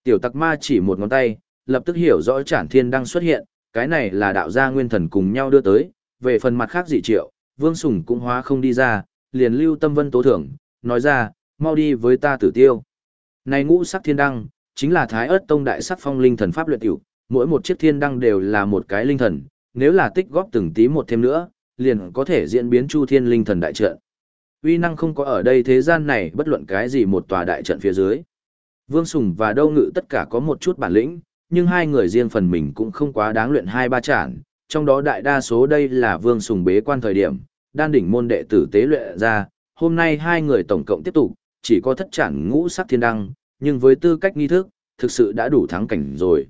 Tiểu tặc ma chỉ một ngón tay, lập tức hiểu rõ trản thiên đang xuất hiện, cái này là đạo gia nguyên thần cùng nhau đưa tới, về phần mặt khác dị triệu, vương sùng cũng hóa không đi ra, liền lưu tâm vân tố thưởng, nói ra, mau đi với ta tử tiêu. Này ngũ sắc thiên đăng, chính là thái ớt tông đại sắc phong linh thần pháp luyện tiểu, mỗi một chiếc thiên đăng đều là một cái linh thần, nếu là tích góp từng tí một thêm nữa, liền có thể diễn biến chu thiên linh thần đại trận. Uy năng không có ở đây thế gian này bất luận cái gì một tòa đại trận phía dưới. Vương Sùng và Đâu Ngự tất cả có một chút bản lĩnh, nhưng hai người riêng phần mình cũng không quá đáng luyện hai ba chản, trong đó đại đa số đây là Vương Sùng bế quan thời điểm, đan đỉnh môn đệ tử tế luyện ra, hôm nay hai người tổng cộng tiếp tục, chỉ có thất chản ngũ sắc thiên đăng, nhưng với tư cách nghi thức, thực sự đã đủ thắng cảnh rồi.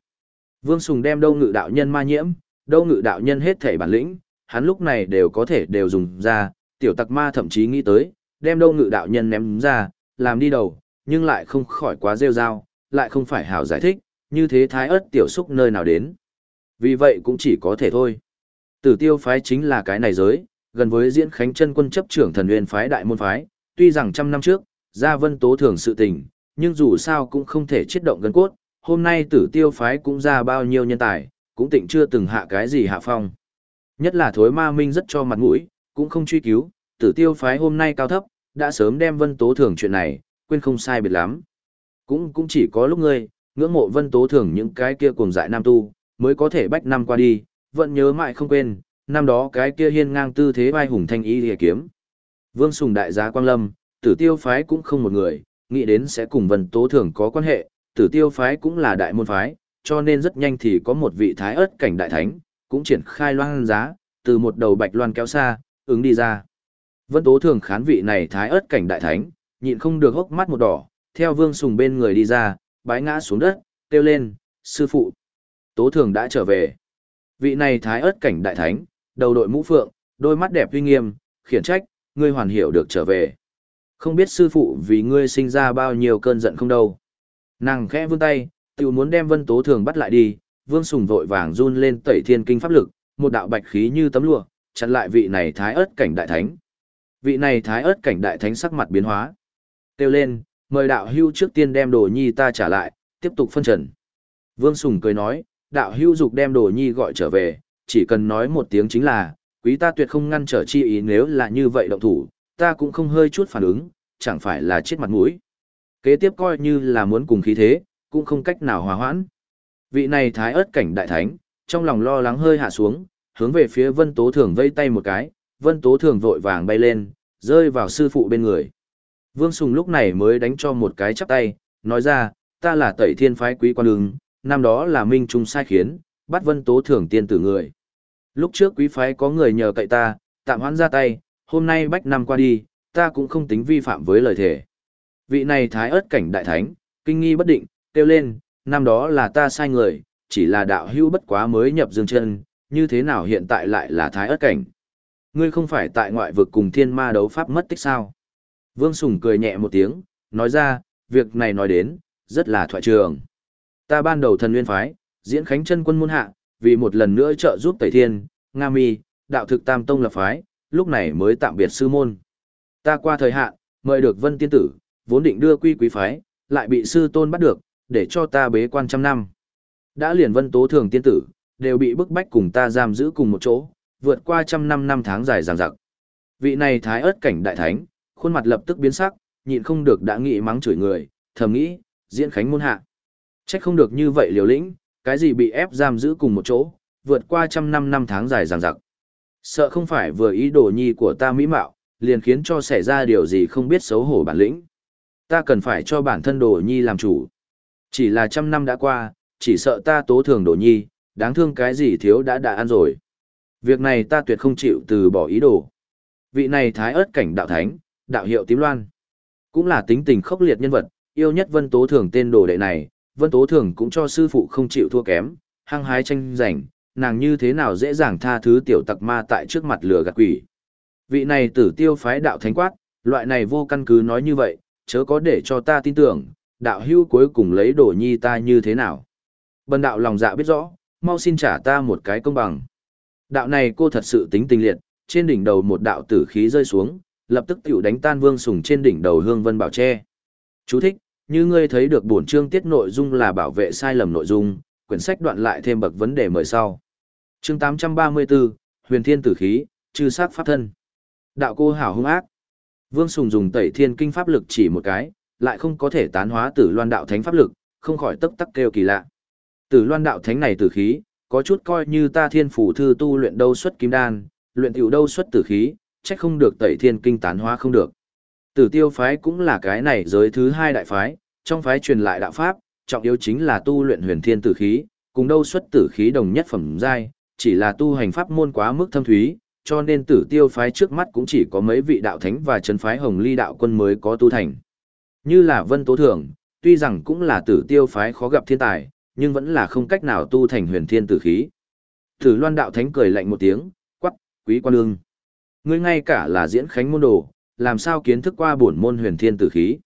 Vương Sùng đem đâu ngự đạo nhân ma nhiễm, đâu ngự đạo nhân hết thể bản lĩnh, hắn lúc này đều có thể đều dùng ra, tiểu tặc ma thậm chí nghĩ tới, đem đâu ngự đạo nhân ném ra, làm đi đầu, nhưng lại không khỏi quá rêu rao, lại không phải hào giải thích, như thế thái ớt tiểu xúc nơi nào đến. Vì vậy cũng chỉ có thể thôi. Tử tiêu phái chính là cái này giới, gần với diễn khánh chân quân chấp trưởng thần nguyên phái đại môn phái, tuy rằng trăm năm trước, gia vân tố thường sự tình, nhưng dù sao cũng không thể chiết động gần cốt, hôm nay tử tiêu phái cũng ra bao nhiêu nhân tài, cũng tịnh chưa từng hạ cái gì hạ phong. Nhất là thối ma minh rất cho mặt mũi, cũng không truy cứu, tử tiêu phái hôm nay cao thấp, đã sớm đem vân tố thường chuyện này, quên không sai biệt lắm. Cũng cũng chỉ có lúc ngươi, ngưỡng mộ vân tố thường những cái kia cùng dại nam tu, mới có thể bách năm qua đi, vẫn nhớ mãi không quên, năm đó cái kia hiên ngang tư thế vai hùng thanh y hề kiếm. Vương Sùng đại giá Quang Lâm, tử tiêu phái cũng không một người, nghĩ đến sẽ cùng vân tố thường có quan hệ, tử tiêu phái cũng là đại môn phái, cho nên rất nhanh thì có một vị thái ớt cảnh đại thánh, cũng triển khai loan giá, từ một đầu bạch loan kéo xa, ứng đi ra. Vân tố thường khán vị này thái ớt cảnh đại thánh, nhịn không được hốc mắt một đỏ, theo vương sùng bên người đi ra, bái ngã xuống đất, kêu lên, sư phụ. Tố thường đã trở về. Vị này thái ớt cảnh đại thánh, đầu đội mũ phượng, đôi mắt đẹp uy nghiêm, khiển trách, ngươi hoàn hiểu được trở về. Không biết sư phụ vì ngươi sinh ra bao nhiêu cơn giận không đâu. Nàng khẽ vươn tay, tự muốn đem vân tố thường bắt lại đi, vương sùng vội vàng run lên tẩy thiên kinh pháp lực, một đạo bạch khí như tấm lụa, chặn lại vị này thái ớt cảnh đại thánh. Vị này thái ớt cảnh đại thánh sắc mặt biến hóa. Kêu lên, mời đạo hưu trước tiên đem đồ nhi ta trả lại, tiếp tục phân trần. Vương Sùng cười nói, đạo hưu dục đem đồ nhi gọi trở về, chỉ cần nói một tiếng chính là, quý ta tuyệt không ngăn trở chi ý nếu là như vậy động thủ, ta cũng không hơi chút phản ứng, chẳng phải là chết mặt mũi. Kế tiếp coi như là muốn cùng khí thế, cũng không cách nào hòa hoãn. Vị này thái ớt cảnh đại thánh, trong lòng lo lắng hơi hạ xuống, hướng về phía vân tố thường vây tay một cái, vân tố thường vội vàng bay lên, rơi vào sư phụ bên người. Vương Sùng lúc này mới đánh cho một cái chắp tay, nói ra, ta là tẩy thiên phái quý quan ứng, năm đó là minh trung sai khiến, bắt vân tố thường tiên tử người. Lúc trước quý phái có người nhờ cậy ta, tạm hoãn ra tay, hôm nay bách năm qua đi, ta cũng không tính vi phạm với lời thề. Vị này thái ớt cảnh đại thánh, kinh nghi bất định, kêu lên, năm đó là ta sai người, chỉ là đạo hữu bất quá mới nhập dương chân, như thế nào hiện tại lại là thái ớt cảnh. Ngươi không phải tại ngoại vực cùng thiên ma đấu pháp mất tích sao? Vương Sùng cười nhẹ một tiếng, nói ra, việc này nói đến, rất là thoại trường. Ta ban đầu thần nguyên phái, diễn khánh chân quân môn hạ, vì một lần nữa trợ giúp Tẩy Thiên, Nga Mi, đạo thực tam tông lập phái, lúc này mới tạm biệt sư môn. Ta qua thời hạn, mời được Vân Tiên Tử, vốn định đưa quy quý phái, lại bị sư tôn bắt được, để cho ta bế quan trăm năm. Đã liền Vân Tố Thường Tiên Tử, đều bị bức bách cùng ta giam giữ cùng một chỗ, vượt qua trăm năm năm tháng dài dằng dặc. Vị này thái ớt cảnh đại thánh, khuôn mặt lập tức biến sắc, nhịn không được đã nghĩ mắng chửi người, thầm nghĩ, diễn khánh môn hạ. Trách không được như vậy liều lĩnh, cái gì bị ép giam giữ cùng một chỗ, vượt qua trăm năm năm tháng dài dằng dặc. Sợ không phải vừa ý đồ nhi của ta mỹ mạo, liền khiến cho xảy ra điều gì không biết xấu hổ bản lĩnh. Ta cần phải cho bản thân đồ nhi làm chủ. Chỉ là trăm năm đã qua, chỉ sợ ta tố thường đồ nhi, đáng thương cái gì thiếu đã đã ăn rồi. Việc này ta tuyệt không chịu từ bỏ ý đồ. Vị này thái ớt cảnh đạo thánh, đạo hiệu tím loan. Cũng là tính tình khốc liệt nhân vật, yêu nhất vân tố thường tên đồ đệ này, vân tố thường cũng cho sư phụ không chịu thua kém, hăng hái tranh giành, nàng như thế nào dễ dàng tha thứ tiểu tặc ma tại trước mặt lửa gạt quỷ. Vị này tử tiêu phái đạo thánh quát, loại này vô căn cứ nói như vậy, chớ có để cho ta tin tưởng, đạo hưu cuối cùng lấy đồ nhi ta như thế nào. Bần đạo lòng dạ biết rõ, mau xin trả ta một cái công bằng. Đạo này cô thật sự tính tình liệt, trên đỉnh đầu một đạo tử khí rơi xuống, lập tức tiểu đánh tan vương sùng trên đỉnh đầu hương vân bảo tre. Chú thích, như ngươi thấy được bổn chương tiết nội dung là bảo vệ sai lầm nội dung, quyển sách đoạn lại thêm bậc vấn đề mời sau. Chương 834, Huyền Thiên Tử Khí, chư sát pháp thân. Đạo cô hảo hung ác. Vương Sùng dùng Tẩy Thiên Kinh pháp lực chỉ một cái, lại không có thể tán hóa Tử Loan đạo thánh pháp lực, không khỏi tức tắc kêu kỳ lạ. Tử Loan đạo thánh này tử khí, có chút coi như ta thiên phủ thư tu luyện đâu xuất kim đan, luyện tiểu đâu xuất tử khí, chắc không được Tẩy Thiên Kinh tán hóa không được. Tử Tiêu phái cũng là cái này giới thứ hai đại phái, trong phái truyền lại đạo pháp, trọng yếu chính là tu luyện huyền thiên tử khí, cùng đâu xuất tử khí đồng nhất phẩm giai, chỉ là tu hành pháp môn quá mức thâm thúy, cho nên tử tiêu phái trước mắt cũng chỉ có mấy vị đạo thánh và chân phái hồng ly đạo quân mới có tu thành. Như là vân tố thường, tuy rằng cũng là tử tiêu phái khó gặp thiên tài, nhưng vẫn là không cách nào tu thành huyền thiên tử khí. Tử loan đạo thánh cười lạnh một tiếng, quắc, quý quan lương. Ngươi ngay cả là diễn khánh môn đồ, làm sao kiến thức qua bổn môn huyền thiên tử khí.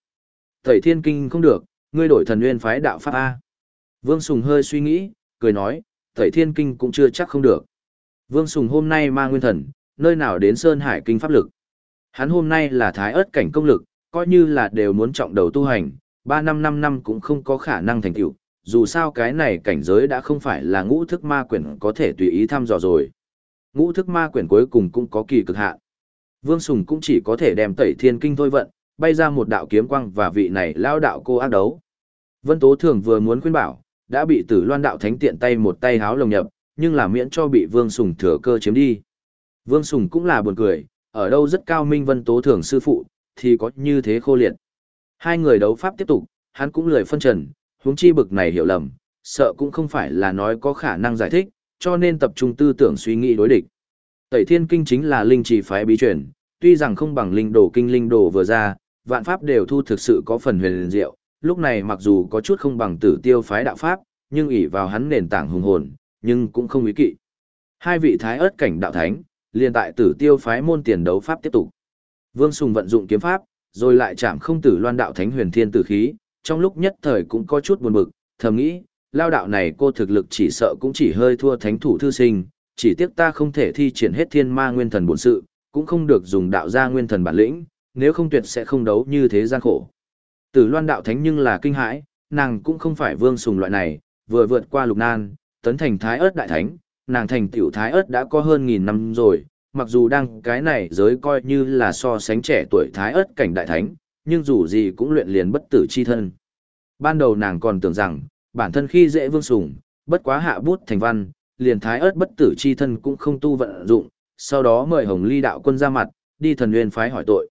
Thầy thiên kinh không được, ngươi đổi thần nguyên phái đạo pháp A. Vương Sùng hơi suy nghĩ, cười nói, thầy thiên kinh cũng chưa chắc không được. Vương Sùng hôm nay mang nguyên thần, nơi nào đến Sơn Hải kinh pháp lực. Hắn hôm nay là thái ớt cảnh công lực, coi như là đều muốn trọng đầu tu hành, 3 năm 5 năm cũng không có khả năng thành tựu. dù sao cái này cảnh giới đã không phải là ngũ thức ma quyển có thể tùy ý thăm dò rồi. Ngũ thức ma quyển cuối cùng cũng có kỳ cực hạn. Vương Sùng cũng chỉ có thể đem tẩy thiên kinh thôi vận, bay ra một đạo kiếm quang và vị này lao đạo cô ác đấu. Vân Tố Thường vừa muốn khuyên bảo, đã bị tử loan đạo thánh tiện tay một tay háo lồng nhập, nhưng là miễn cho bị Vương Sùng thừa cơ chiếm đi. Vương Sùng cũng là buồn cười, ở đâu rất cao minh Vân Tố Thường sư phụ, thì có như thế khô liệt. Hai người đấu pháp tiếp tục, hắn cũng lười phân trần, huống chi bực này hiểu lầm, sợ cũng không phải là nói có khả năng giải thích, cho nên tập trung tư tưởng suy nghĩ đối địch. Tẩy Thiên Kinh chính là linh chỉ phái bí truyền, tuy rằng không bằng linh đồ kinh linh đồ vừa ra, vạn pháp đều thu thực sự có phần huyền diệu, lúc này mặc dù có chút không bằng tử tiêu phái đạo pháp, nhưng ỷ vào hắn nền tảng hùng hồn, nhưng cũng không ý kỵ. Hai vị thái ớt cảnh đạo thánh, liền tại tử tiêu phái môn tiền đấu pháp tiếp tục. Vương Sùng vận dụng kiếm pháp, rồi lại chạm không tử loan đạo thánh huyền thiên tử khí, trong lúc nhất thời cũng có chút buồn bực, thầm nghĩ, lao đạo này cô thực lực chỉ sợ cũng chỉ hơi thua thánh thủ thư sinh, chỉ tiếc ta không thể thi triển hết thiên ma nguyên thần bổn sự, cũng không được dùng đạo gia nguyên thần bản lĩnh, nếu không tuyệt sẽ không đấu như thế gian khổ. Tử loan đạo thánh nhưng là kinh hãi, nàng cũng không phải vương sùng loại này, vừa vượt qua lục nan, tấn thành thái ớt đại thánh, nàng thành tiểu thái ớt đã có hơn nghìn năm rồi, mặc dù đang cái này giới coi như là so sánh trẻ tuổi thái ớt cảnh đại thánh, nhưng dù gì cũng luyện liền bất tử chi thân. Ban đầu nàng còn tưởng rằng, bản thân khi dễ vương sủng, bất quá hạ bút thành văn, liền thái ớt bất tử chi thân cũng không tu vận dụng, sau đó mời Hồng Ly đạo quân ra mặt, đi thần nguyên phái hỏi tội.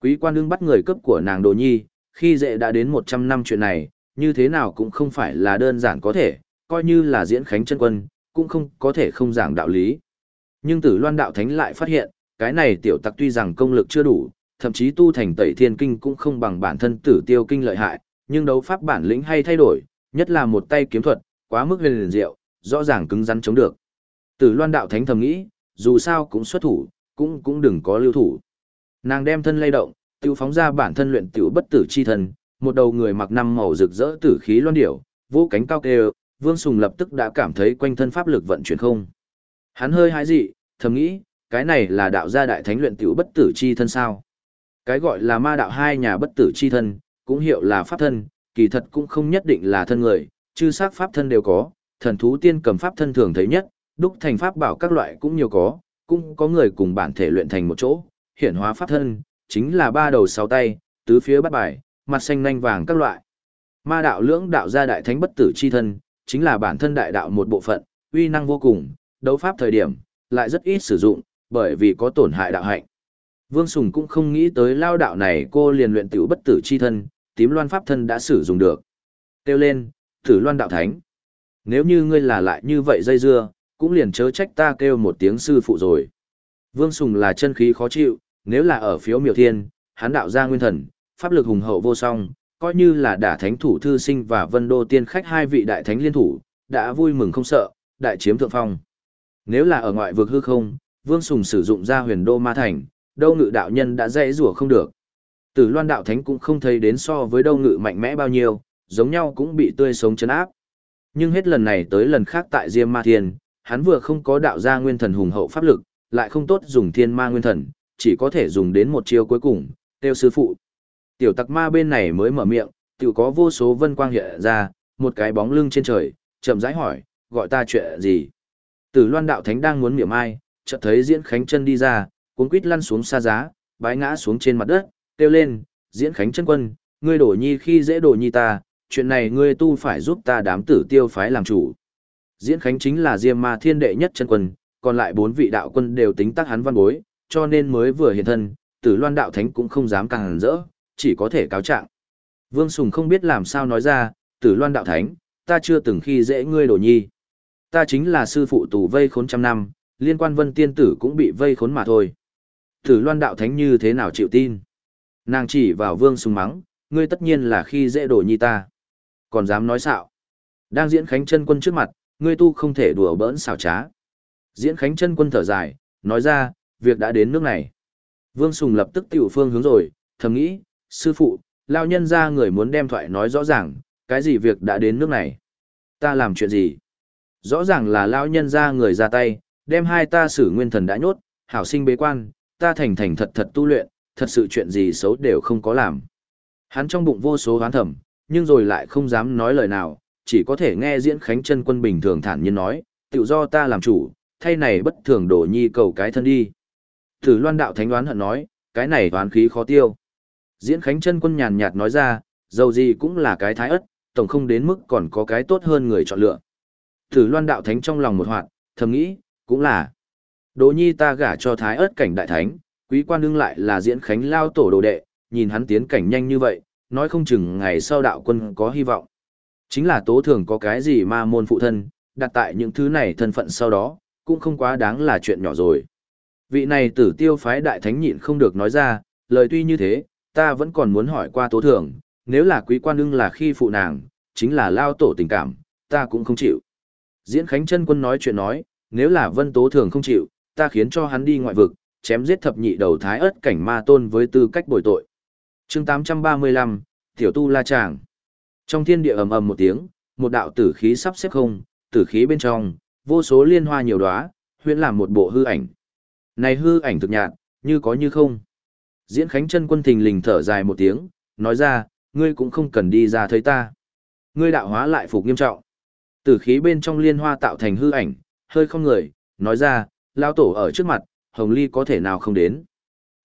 Quý quan đương bắt người cấp của nàng đồ nhi, khi dễ đã đến 100 năm chuyện này, như thế nào cũng không phải là đơn giản có thể, coi như là diễn khánh chân quân, cũng không có thể không giảng đạo lý. Nhưng tử loan đạo thánh lại phát hiện, cái này tiểu tặc tuy rằng công lực chưa đủ, thậm chí tu thành tẩy thiên kinh cũng không bằng bản thân tử tiêu kinh lợi hại, nhưng đấu pháp bản lĩnh hay thay đổi, nhất là một tay kiếm thuật, quá mức huyền diệu, rõ ràng cứng rắn chống được. Tử loan đạo thánh thầm nghĩ, dù sao cũng xuất thủ, cũng cũng đừng có lưu thủ. Nàng đem thân lay động, tiêu phóng ra bản thân luyện tiểu bất tử chi thần, một đầu người mặc năm màu rực rỡ tử khí loan điểu, vô cánh cao kêu, Vương Sùng lập tức đã cảm thấy quanh thân pháp lực vận chuyển không. Hắn hơi hái dị, thầm nghĩ, cái này là đạo gia đại thánh luyện tiểu bất tử chi thân sao. Cái gọi là ma đạo hai nhà bất tử chi thân, cũng hiệu là pháp thân, kỳ thật cũng không nhất định là thân người, chư xác pháp thân đều có, thần thú tiên cầm pháp thân thường thấy nhất, đúc thành pháp bảo các loại cũng nhiều có, cũng có người cùng bản thể luyện thành một chỗ, hiển hóa pháp thân, chính là ba đầu sáu tay, tứ phía bắt bài, mặt xanh nanh vàng các loại. Ma đạo lưỡng đạo gia đại thánh bất tử chi thân, chính là bản thân đại đạo một bộ phận, uy năng vô cùng, đấu pháp thời điểm, lại rất ít sử dụng, bởi vì có tổn hại đạo hạnh. Vương Sùng cũng không nghĩ tới lao đạo này cô liền luyện tiểu bất tử chi thân, tím loan pháp thân đã sử dụng được. Kêu lên, thử loan đạo thánh. Nếu như ngươi là lại như vậy dây dưa, cũng liền chớ trách ta kêu một tiếng sư phụ rồi. Vương Sùng là chân khí khó chịu, nếu là ở phiếu miểu thiên, hắn đạo ra nguyên thần, pháp lực hùng hậu vô song, coi như là đả thánh thủ thư sinh và vân đô tiên khách hai vị đại thánh liên thủ, đã vui mừng không sợ, đại chiếm thượng phong. Nếu là ở ngoại vực hư không, Vương Sùng sử dụng ra huyền đô ma thành, đâu ngự đạo nhân đã dễ rủa không được. Tử loan đạo thánh cũng không thấy đến so với đâu ngự mạnh mẽ bao nhiêu, giống nhau cũng bị tươi sống chấn áp. Nhưng hết lần này tới lần khác tại Diêm Ma Thiên, hắn vừa không có đạo ra nguyên thần hùng hậu pháp lực, lại không tốt dùng thiên ma nguyên thần, chỉ có thể dùng đến một chiêu cuối cùng, tiêu sư phụ. Tiểu tặc ma bên này mới mở miệng, tiểu có vô số vân quang hiện ra, một cái bóng lưng trên trời, chậm rãi hỏi, gọi ta chuyện gì? Tử loan đạo thánh đang muốn miệng ai, chợt thấy diễn khánh chân đi ra, cuống quýt lăn xuống xa giá, bái ngã xuống trên mặt đất, kêu lên, diễn khánh chân quân, ngươi đổ nhi khi dễ đổ nhi ta, chuyện này ngươi tu phải giúp ta đám tử tiêu phái làm chủ. Diễn khánh chính là diêm ma thiên đệ nhất chân quân, còn lại bốn vị đạo quân đều tính tác hắn văn bối, cho nên mới vừa hiện thân, tử loan đạo thánh cũng không dám càng rỡ, chỉ có thể cáo trạng. Vương Sùng không biết làm sao nói ra, tử loan đạo thánh, ta chưa từng khi dễ ngươi đổ nhi. Ta chính là sư phụ tù vây khốn trăm năm, liên quan vân tiên tử cũng bị vây khốn mà thôi. Tử loan đạo thánh như thế nào chịu tin? Nàng chỉ vào vương sùng mắng, ngươi tất nhiên là khi dễ đổ nhi ta. Còn dám nói xạo. Đang diễn khánh chân quân trước mặt, ngươi tu không thể đùa bỡn xảo trá. Diễn khánh chân quân thở dài, nói ra, việc đã đến nước này. Vương Sùng lập tức tiểu phương hướng rồi, thầm nghĩ, sư phụ, lao nhân ra người muốn đem thoại nói rõ ràng, cái gì việc đã đến nước này. Ta làm chuyện gì? Rõ ràng là lão nhân ra người ra tay, đem hai ta xử nguyên thần đã nhốt, hảo sinh bế quan, ta thành thành thật thật tu luyện, thật sự chuyện gì xấu đều không có làm. Hắn trong bụng vô số hoán thẩm, nhưng rồi lại không dám nói lời nào, chỉ có thể nghe diễn khánh chân quân bình thường thản nhiên nói, tự do ta làm chủ, thay này bất thường đổ nhi cầu cái thân đi. Thử loan đạo thánh đoán hận nói, cái này toán khí khó tiêu. Diễn khánh chân quân nhàn nhạt nói ra, dầu gì cũng là cái thái ất, tổng không đến mức còn có cái tốt hơn người chọn lựa. Thử loan đạo thánh trong lòng một hoạt, thầm nghĩ, cũng là. Đỗ nhi ta gả cho thái Ức cảnh đại thánh, quý quan đương lại là diễn khánh lao tổ đồ đệ, nhìn hắn tiến cảnh nhanh như vậy, nói không chừng ngày sau đạo quân có hy vọng. Chính là tố thường có cái gì ma môn phụ thân, đặt tại những thứ này thân phận sau đó, cũng không quá đáng là chuyện nhỏ rồi. Vị này tử tiêu phái đại thánh nhịn không được nói ra, lời tuy như thế, ta vẫn còn muốn hỏi qua tố thường, nếu là quý quan ưng là khi phụ nàng, chính là lao tổ tình cảm, ta cũng không chịu. Diễn Khánh chân quân nói chuyện nói, nếu là vân tố thường không chịu, ta khiến cho hắn đi ngoại vực, chém giết thập nhị đầu thái ớt cảnh ma tôn với tư cách bồi tội. chương 835, Tiểu Tu La Tràng. Trong thiên địa ầm ầm một tiếng, một đạo tử khí sắp xếp không, tử khí bên trong, vô số liên hoa nhiều đóa, huyễn làm một bộ hư ảnh. Này hư ảnh thực nhạt, như có như không. Diễn Khánh chân quân thình lình thở dài một tiếng, nói ra, ngươi cũng không cần đi ra thấy ta. Ngươi đạo hóa lại phục nghiêm trọng. Tử khí bên trong liên hoa tạo thành hư ảnh, hơi không người, nói ra, lao tổ ở trước mặt, Hồng Ly có thể nào không đến.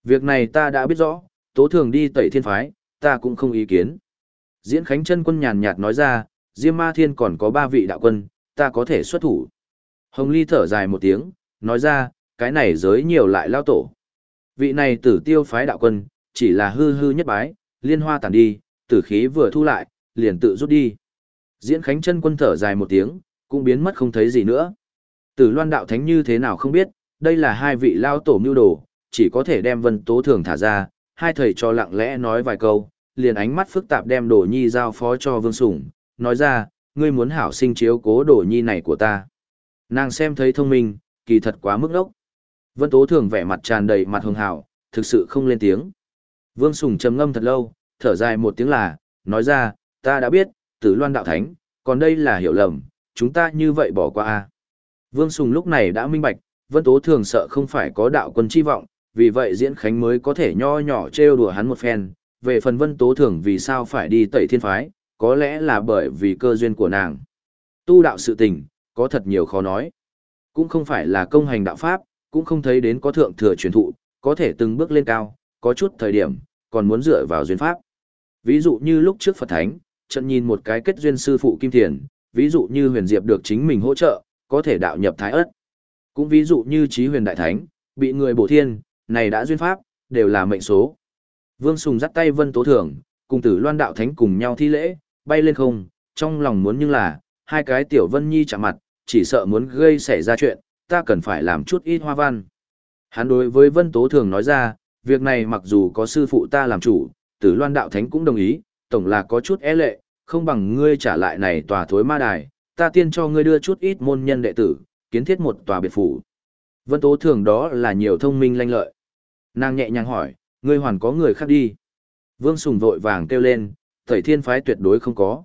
Việc này ta đã biết rõ, tố thường đi tẩy thiên phái, ta cũng không ý kiến. Diễn Khánh chân quân nhàn nhạt nói ra, Diêm Ma Thiên còn có ba vị đạo quân, ta có thể xuất thủ. Hồng Ly thở dài một tiếng, nói ra, cái này giới nhiều lại lao tổ. Vị này tử tiêu phái đạo quân, chỉ là hư hư nhất bái, liên hoa tàn đi, tử khí vừa thu lại, liền tự rút đi. Diễn Khánh chân quân thở dài một tiếng, cũng biến mất không thấy gì nữa. Tử loan đạo thánh như thế nào không biết, đây là hai vị lao tổ mưu đồ, chỉ có thể đem vân tố thường thả ra, hai thầy cho lặng lẽ nói vài câu, liền ánh mắt phức tạp đem đồ nhi giao phó cho vương sủng, nói ra, ngươi muốn hảo sinh chiếu cố đồ nhi này của ta. Nàng xem thấy thông minh, kỳ thật quá mức ốc. Vân tố thường vẻ mặt tràn đầy mặt hường hảo, thực sự không lên tiếng. Vương sủng trầm ngâm thật lâu, thở dài một tiếng là, nói ra, ta đã biết, tử loan đạo thánh, còn đây là hiểu lầm, chúng ta như vậy bỏ qua a Vương Sùng lúc này đã minh bạch, Vân Tố thường sợ không phải có đạo quân chi vọng, vì vậy Diễn Khánh mới có thể nho nhỏ trêu đùa hắn một phen. Về phần Vân Tố thường vì sao phải đi tẩy thiên phái, có lẽ là bởi vì cơ duyên của nàng. Tu đạo sự tình, có thật nhiều khó nói. Cũng không phải là công hành đạo pháp, cũng không thấy đến có thượng thừa truyền thụ, có thể từng bước lên cao, có chút thời điểm, còn muốn dựa vào duyên pháp. Ví dụ như lúc trước Phật Thánh, trận nhìn một cái kết duyên sư phụ Kim Thiền, ví dụ như huyền diệp được chính mình hỗ trợ, có thể đạo nhập thái ất. Cũng ví dụ như trí huyền đại thánh, bị người bổ thiên, này đã duyên pháp, đều là mệnh số. Vương Sùng dắt tay Vân Tố Thưởng, cùng tử loan đạo thánh cùng nhau thi lễ, bay lên không, trong lòng muốn nhưng là, hai cái tiểu vân nhi chạm mặt, chỉ sợ muốn gây xảy ra chuyện, ta cần phải làm chút ít hoa văn. Hắn đối với Vân Tố Thường nói ra, việc này mặc dù có sư phụ ta làm chủ, tử loan đạo thánh cũng đồng ý, tổng là có chút é e lệ, không bằng ngươi trả lại này tòa thối ma đài, ta tiên cho ngươi đưa chút ít môn nhân đệ tử, kiến thiết một tòa biệt phủ. Vân Tố thường đó là nhiều thông minh lanh lợi. Nàng nhẹ nhàng hỏi, ngươi hoàn có người khác đi. Vương Sùng vội vàng kêu lên, thầy Thiên phái tuyệt đối không có.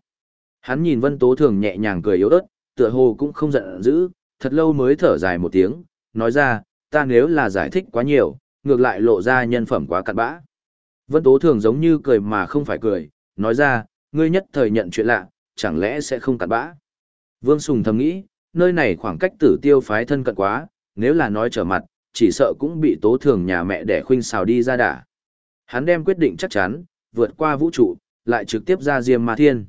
Hắn nhìn Vân Tố thường nhẹ nhàng cười yếu ớt, tựa hồ cũng không giận dữ, thật lâu mới thở dài một tiếng, nói ra, ta nếu là giải thích quá nhiều, ngược lại lộ ra nhân phẩm quá cặn bã. Vân Tố thường giống như cười mà không phải cười, nói ra, ngươi nhất thời nhận chuyện lạ, chẳng lẽ sẽ không cặn bã. Vương Sùng thầm nghĩ, nơi này khoảng cách tử tiêu phái thân cận quá, nếu là nói trở mặt, chỉ sợ cũng bị tố thường nhà mẹ đẻ khuynh xào đi ra đả. Hắn đem quyết định chắc chắn, vượt qua vũ trụ, lại trực tiếp ra Diêm Ma Thiên.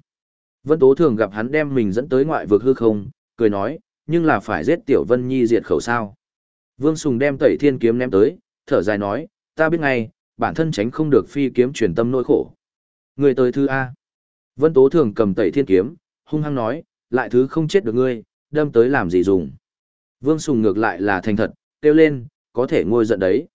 Vân Tố thường gặp hắn đem mình dẫn tới ngoại vực hư không, cười nói, nhưng là phải giết Tiểu Vân Nhi diệt khẩu sao. Vương Sùng đem tẩy thiên kiếm ném tới, thở dài nói, ta biết ngay, bản thân tránh không được phi kiếm truyền tâm nỗi khổ. Người tới thứ A. Vân Tố thường cầm tẩy thiên kiếm, hung hăng nói, lại thứ không chết được ngươi, đâm tới làm gì dùng. Vương Sùng ngược lại là thành thật, kêu lên, có thể ngôi giận đấy.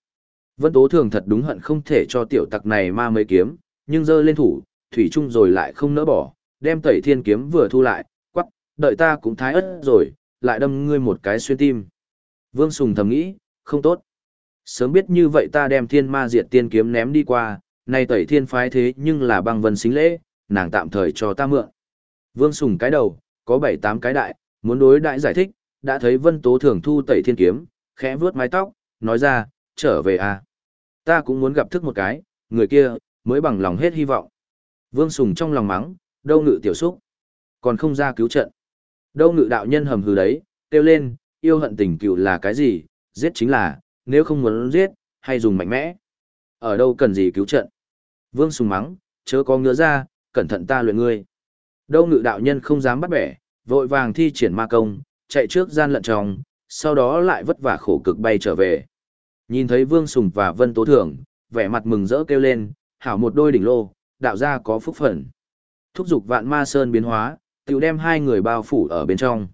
Vân Tố thường thật đúng hận không thể cho tiểu tặc này ma mấy kiếm, nhưng dơ lên thủ, thủy chung rồi lại không nỡ bỏ, đem tẩy thiên kiếm vừa thu lại, quắc, đợi ta cũng thái ất rồi, lại đâm ngươi một cái xuyên tim. Vương Sùng thầm nghĩ, không tốt. Sớm biết như vậy ta đem thiên ma diệt tiên kiếm ném đi qua, nay tẩy thiên phái thế nhưng là băng vân xính lễ, nàng tạm thời cho ta mượn. Vương Sùng cái đầu, có bảy tám cái đại, muốn đối đại giải thích, đã thấy Vân Tố thường thu tẩy thiên kiếm, khẽ vuốt mái tóc, nói ra, trở về à. Ta cũng muốn gặp thức một cái, người kia, mới bằng lòng hết hy vọng. Vương Sùng trong lòng mắng, đâu ngự tiểu xúc, còn không ra cứu trận. Đâu ngự đạo nhân hầm hừ đấy, kêu lên, yêu hận tình cựu là cái gì, giết chính là, nếu không muốn giết, hay dùng mạnh mẽ. Ở đâu cần gì cứu trận. Vương Sùng mắng, chớ có ngứa ra, cẩn thận ta luyện ngươi. Đâu ngự đạo nhân không dám bắt bẻ, vội vàng thi triển ma công, chạy trước gian lận trong, sau đó lại vất vả khổ cực bay trở về. Nhìn thấy Vương Sùng và Vân Tố Thưởng, vẻ mặt mừng rỡ kêu lên, hảo một đôi đỉnh lô, đạo gia có phúc phận. Thúc dục vạn ma sơn biến hóa, tiểu đem hai người bao phủ ở bên trong.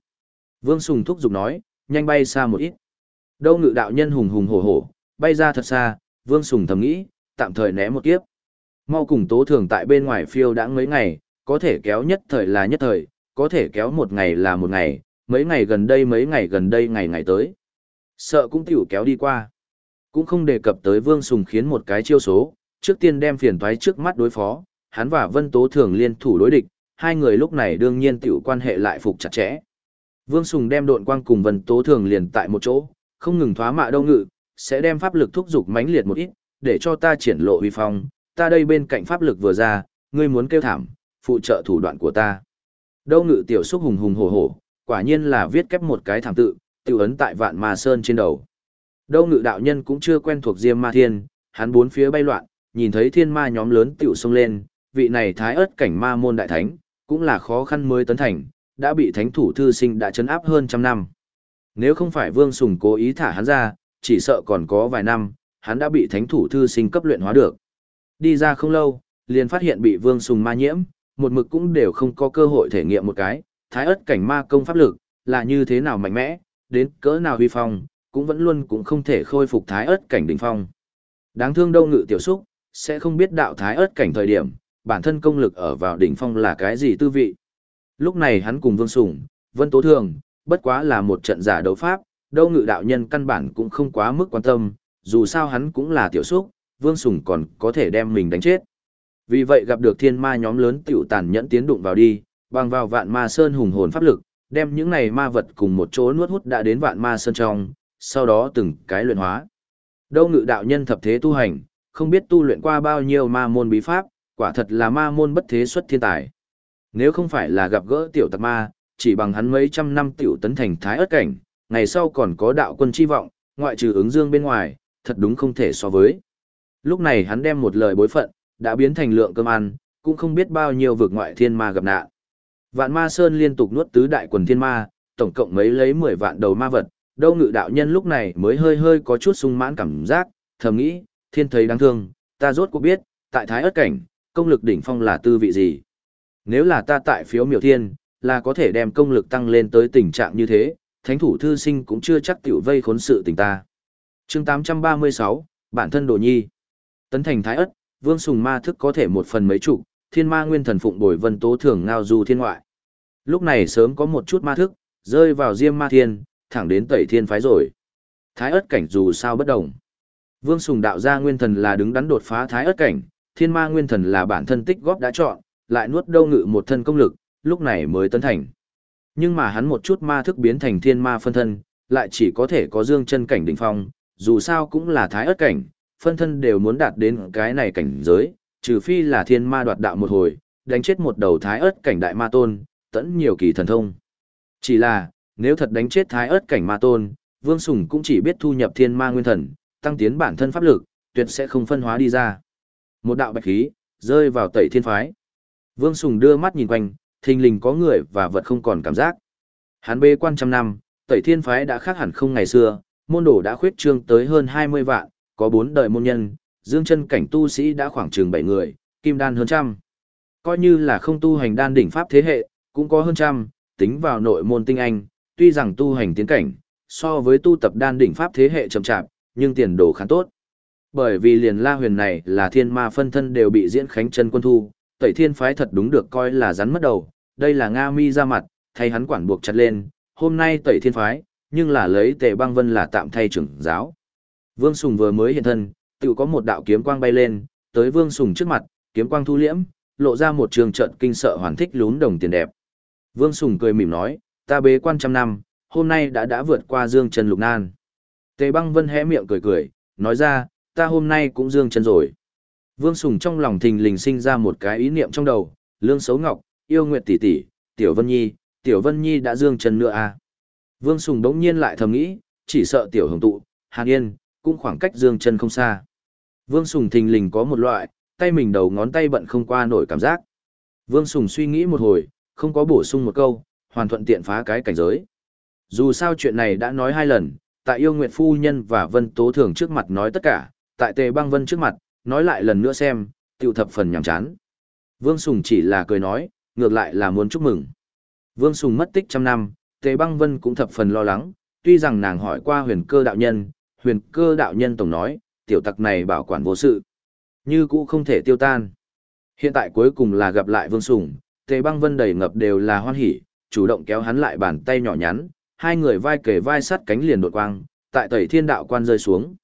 Vương Sùng thúc dục nói, nhanh bay xa một ít. Đâu ngự đạo nhân hùng hùng hổ hổ, bay ra thật xa, Vương Sùng thầm nghĩ, tạm thời né một kiếp. Mau cùng tố thường tại bên ngoài phiêu đã mấy ngày, có thể kéo nhất thời là nhất thời, có thể kéo một ngày là một ngày, mấy ngày gần đây mấy ngày gần đây ngày ngày tới. Sợ cũng tiểu kéo đi qua. Cũng không đề cập tới Vương Sùng khiến một cái chiêu số, trước tiên đem phiền toái trước mắt đối phó, hắn và Vân Tố thường liên thủ đối địch, hai người lúc này đương nhiên tiểu quan hệ lại phục chặt chẽ. Vương Sùng đem độn quang cùng Vân Tố thường liền tại một chỗ, không ngừng thoá mạ đâu ngự, sẽ đem pháp lực thúc dục mãnh liệt một ít, để cho ta triển lộ uy phong, ta đây bên cạnh pháp lực vừa ra, ngươi muốn kêu thảm, phụ trợ thủ đoạn của ta. Đâu ngự tiểu xúc hùng hùng hổ hổ, quả nhiên là viết kép một cái thảm tự, tiểu ấn tại vạn ma sơn trên đầu. Đâu ngự đạo nhân cũng chưa quen thuộc Diêm Ma Thiên, hắn bốn phía bay loạn, nhìn thấy thiên ma nhóm lớn tiểu xông lên, vị này thái ớt cảnh ma môn đại thánh, cũng là khó khăn mới tấn thành, đã bị thánh thủ thư sinh đã chấn áp hơn trăm năm. Nếu không phải Vương Sùng cố ý thả hắn ra, chỉ sợ còn có vài năm, hắn đã bị thánh thủ thư sinh cấp luyện hóa được. Đi ra không lâu, liền phát hiện bị Vương Sùng ma nhiễm, một mực cũng đều không có cơ hội thể nghiệm một cái, thái ớt cảnh ma công pháp lực, là như thế nào mạnh mẽ, đến cỡ nào huy phong, cũng vẫn luôn cũng không thể khôi phục thái ớt cảnh đỉnh phong. Đáng thương đâu ngự tiểu xúc, sẽ không biết đạo thái ớt cảnh thời điểm, bản thân công lực ở vào đỉnh phong là cái gì tư vị. Lúc này hắn cùng Vương Sùng Vân Tố Thường, bất quá là một trận giả đấu pháp, đâu ngự đạo nhân căn bản cũng không quá mức quan tâm, dù sao hắn cũng là tiểu xúc, Vương Sùng còn có thể đem mình đánh chết. Vì vậy gặp được thiên ma nhóm lớn tiểu tàn nhẫn tiến đụng vào đi, bằng vào vạn ma sơn hùng hồn pháp lực, đem những này ma vật cùng một chỗ nuốt hút đã đến vạn ma sơn trong, sau đó từng cái luyện hóa. Đâu ngự đạo nhân thập thế tu hành, không biết tu luyện qua bao nhiêu ma môn bí pháp, quả thật là ma môn bất thế xuất thiên tài. Nếu không phải là gặp gỡ tiểu tạc ma, chỉ bằng hắn mấy trăm năm tiểu tấn thành thái ớt cảnh, ngày sau còn có đạo quân chi vọng, ngoại trừ ứng dương bên ngoài, thật đúng không thể so với. Lúc này hắn đem một lời bối phận, đã biến thành lượng cơm ăn, cũng không biết bao nhiêu vực ngoại thiên ma gặp nạn. Vạn ma sơn liên tục nuốt tứ đại quần thiên ma, tổng cộng mấy lấy 10 vạn đầu ma vật, đâu ngự đạo nhân lúc này mới hơi hơi có chút sung mãn cảm giác, thầm nghĩ, thiên thấy đáng thương, ta rốt cuộc biết, tại thái ớt cảnh, công lực đỉnh phong là tư vị gì. Nếu là ta tại phiếu miểu thiên, là có thể đem công lực tăng lên tới tình trạng như thế, thánh thủ thư sinh cũng chưa chắc tiểu vây khốn sự tình ta. chương 836, bản thân đồ nhi. Tấn thành thái ất, vương sùng ma thức có thể một phần mấy chục, thiên ma nguyên thần phụng bồi vân tố thường ngao du thiên ngoại. Lúc này sớm có một chút ma thức, rơi vào diêm ma thiên, thẳng đến tẩy thiên phái rồi. Thái ất cảnh dù sao bất đồng. Vương Sùng đạo ra nguyên thần là đứng đắn đột phá thái ất cảnh, thiên ma nguyên thần là bản thân tích góp đã chọn, lại nuốt đâu ngự một thân công lực, lúc này mới tấn thành. Nhưng mà hắn một chút ma thức biến thành thiên ma phân thân, lại chỉ có thể có dương chân cảnh đỉnh phong, dù sao cũng là thái ất cảnh, phân thân đều muốn đạt đến cái này cảnh giới, trừ phi là thiên ma đoạt đạo một hồi, đánh chết một đầu thái ớt cảnh đại ma tôn, tẫn nhiều kỳ thần thông. Chỉ là, nếu thật đánh chết thái ớt cảnh ma tôn, Vương Sùng cũng chỉ biết thu nhập thiên ma nguyên thần, tăng tiến bản thân pháp lực, tuyệt sẽ không phân hóa đi ra. Một đạo bạch khí, rơi vào tẩy thiên phái. Vương Sùng đưa mắt nhìn quanh, thình lình có người và vật không còn cảm giác. Hán bê quan trăm năm, tẩy thiên phái đã khác hẳn không ngày xưa, môn đồ đã khuyết trương tới hơn 20 vạn, có bốn đời môn nhân, dương chân cảnh tu sĩ đã khoảng chừng bảy người, kim đan hơn trăm. Coi như là không tu hành đan đỉnh pháp thế hệ, cũng có hơn trăm, tính vào nội môn tinh anh, tuy rằng tu hành tiến cảnh, so với tu tập đan đỉnh pháp thế hệ chậm chạp, nhưng tiền đồ khá tốt. Bởi vì liền la huyền này là thiên ma phân thân đều bị diễn khánh chân quân thu, tẩy thiên phái thật đúng được coi là rắn mất đầu, đây là Nga mi ra mặt, thay hắn quản buộc chặt lên, hôm nay tẩy thiên phái, nhưng là lấy tề băng vân là tạm thay trưởng giáo. Vương Sùng vừa mới hiện thân, tự có một đạo kiếm quang bay lên, tới Vương Sùng trước mặt, kiếm quang thu liễm, lộ ra một trường trận kinh sợ hoàn thích lún đồng tiền đẹp. Vương Sùng cười mỉm nói, ta bế quan trăm năm, hôm nay đã đã vượt qua dương chân lục nan. Tề băng vân hé miệng cười cười, nói ra, ta hôm nay cũng dương chân rồi. Vương Sùng trong lòng thình lình sinh ra một cái ý niệm trong đầu, lương xấu ngọc, yêu nguyệt tỷ tỷ, tiểu vân nhi, tiểu vân nhi đã dương chân nữa à. Vương Sùng đống nhiên lại thầm nghĩ, chỉ sợ tiểu hồng tụ, hàn yên, cũng khoảng cách dương chân không xa. Vương Sùng thình lình có một loại, tay mình đầu ngón tay bận không qua nổi cảm giác. Vương Sùng suy nghĩ một hồi, không có bổ sung một câu, hoàn thuận tiện phá cái cảnh giới. Dù sao chuyện này đã nói hai lần, tại yêu nguyệt phu nhân và vân tố thường trước mặt nói tất cả, tại tề băng vân trước mặt, nói lại lần nữa xem, tiêu thập phần nhằm chán. Vương Sùng chỉ là cười nói, ngược lại là muốn chúc mừng. Vương Sùng mất tích trăm năm, tề băng vân cũng thập phần lo lắng, tuy rằng nàng hỏi qua huyền cơ đạo nhân, huyền cơ đạo nhân tổng nói, tiểu tặc này bảo quản vô sự. Như cũ không thể tiêu tan. Hiện tại cuối cùng là gặp lại Vương Sùng, tề băng vân đầy ngập đều là hoan hỉ, chủ động kéo hắn lại bàn tay nhỏ nhắn, hai người vai kề vai sắt cánh liền đột quang, tại tẩy thiên đạo quan rơi xuống.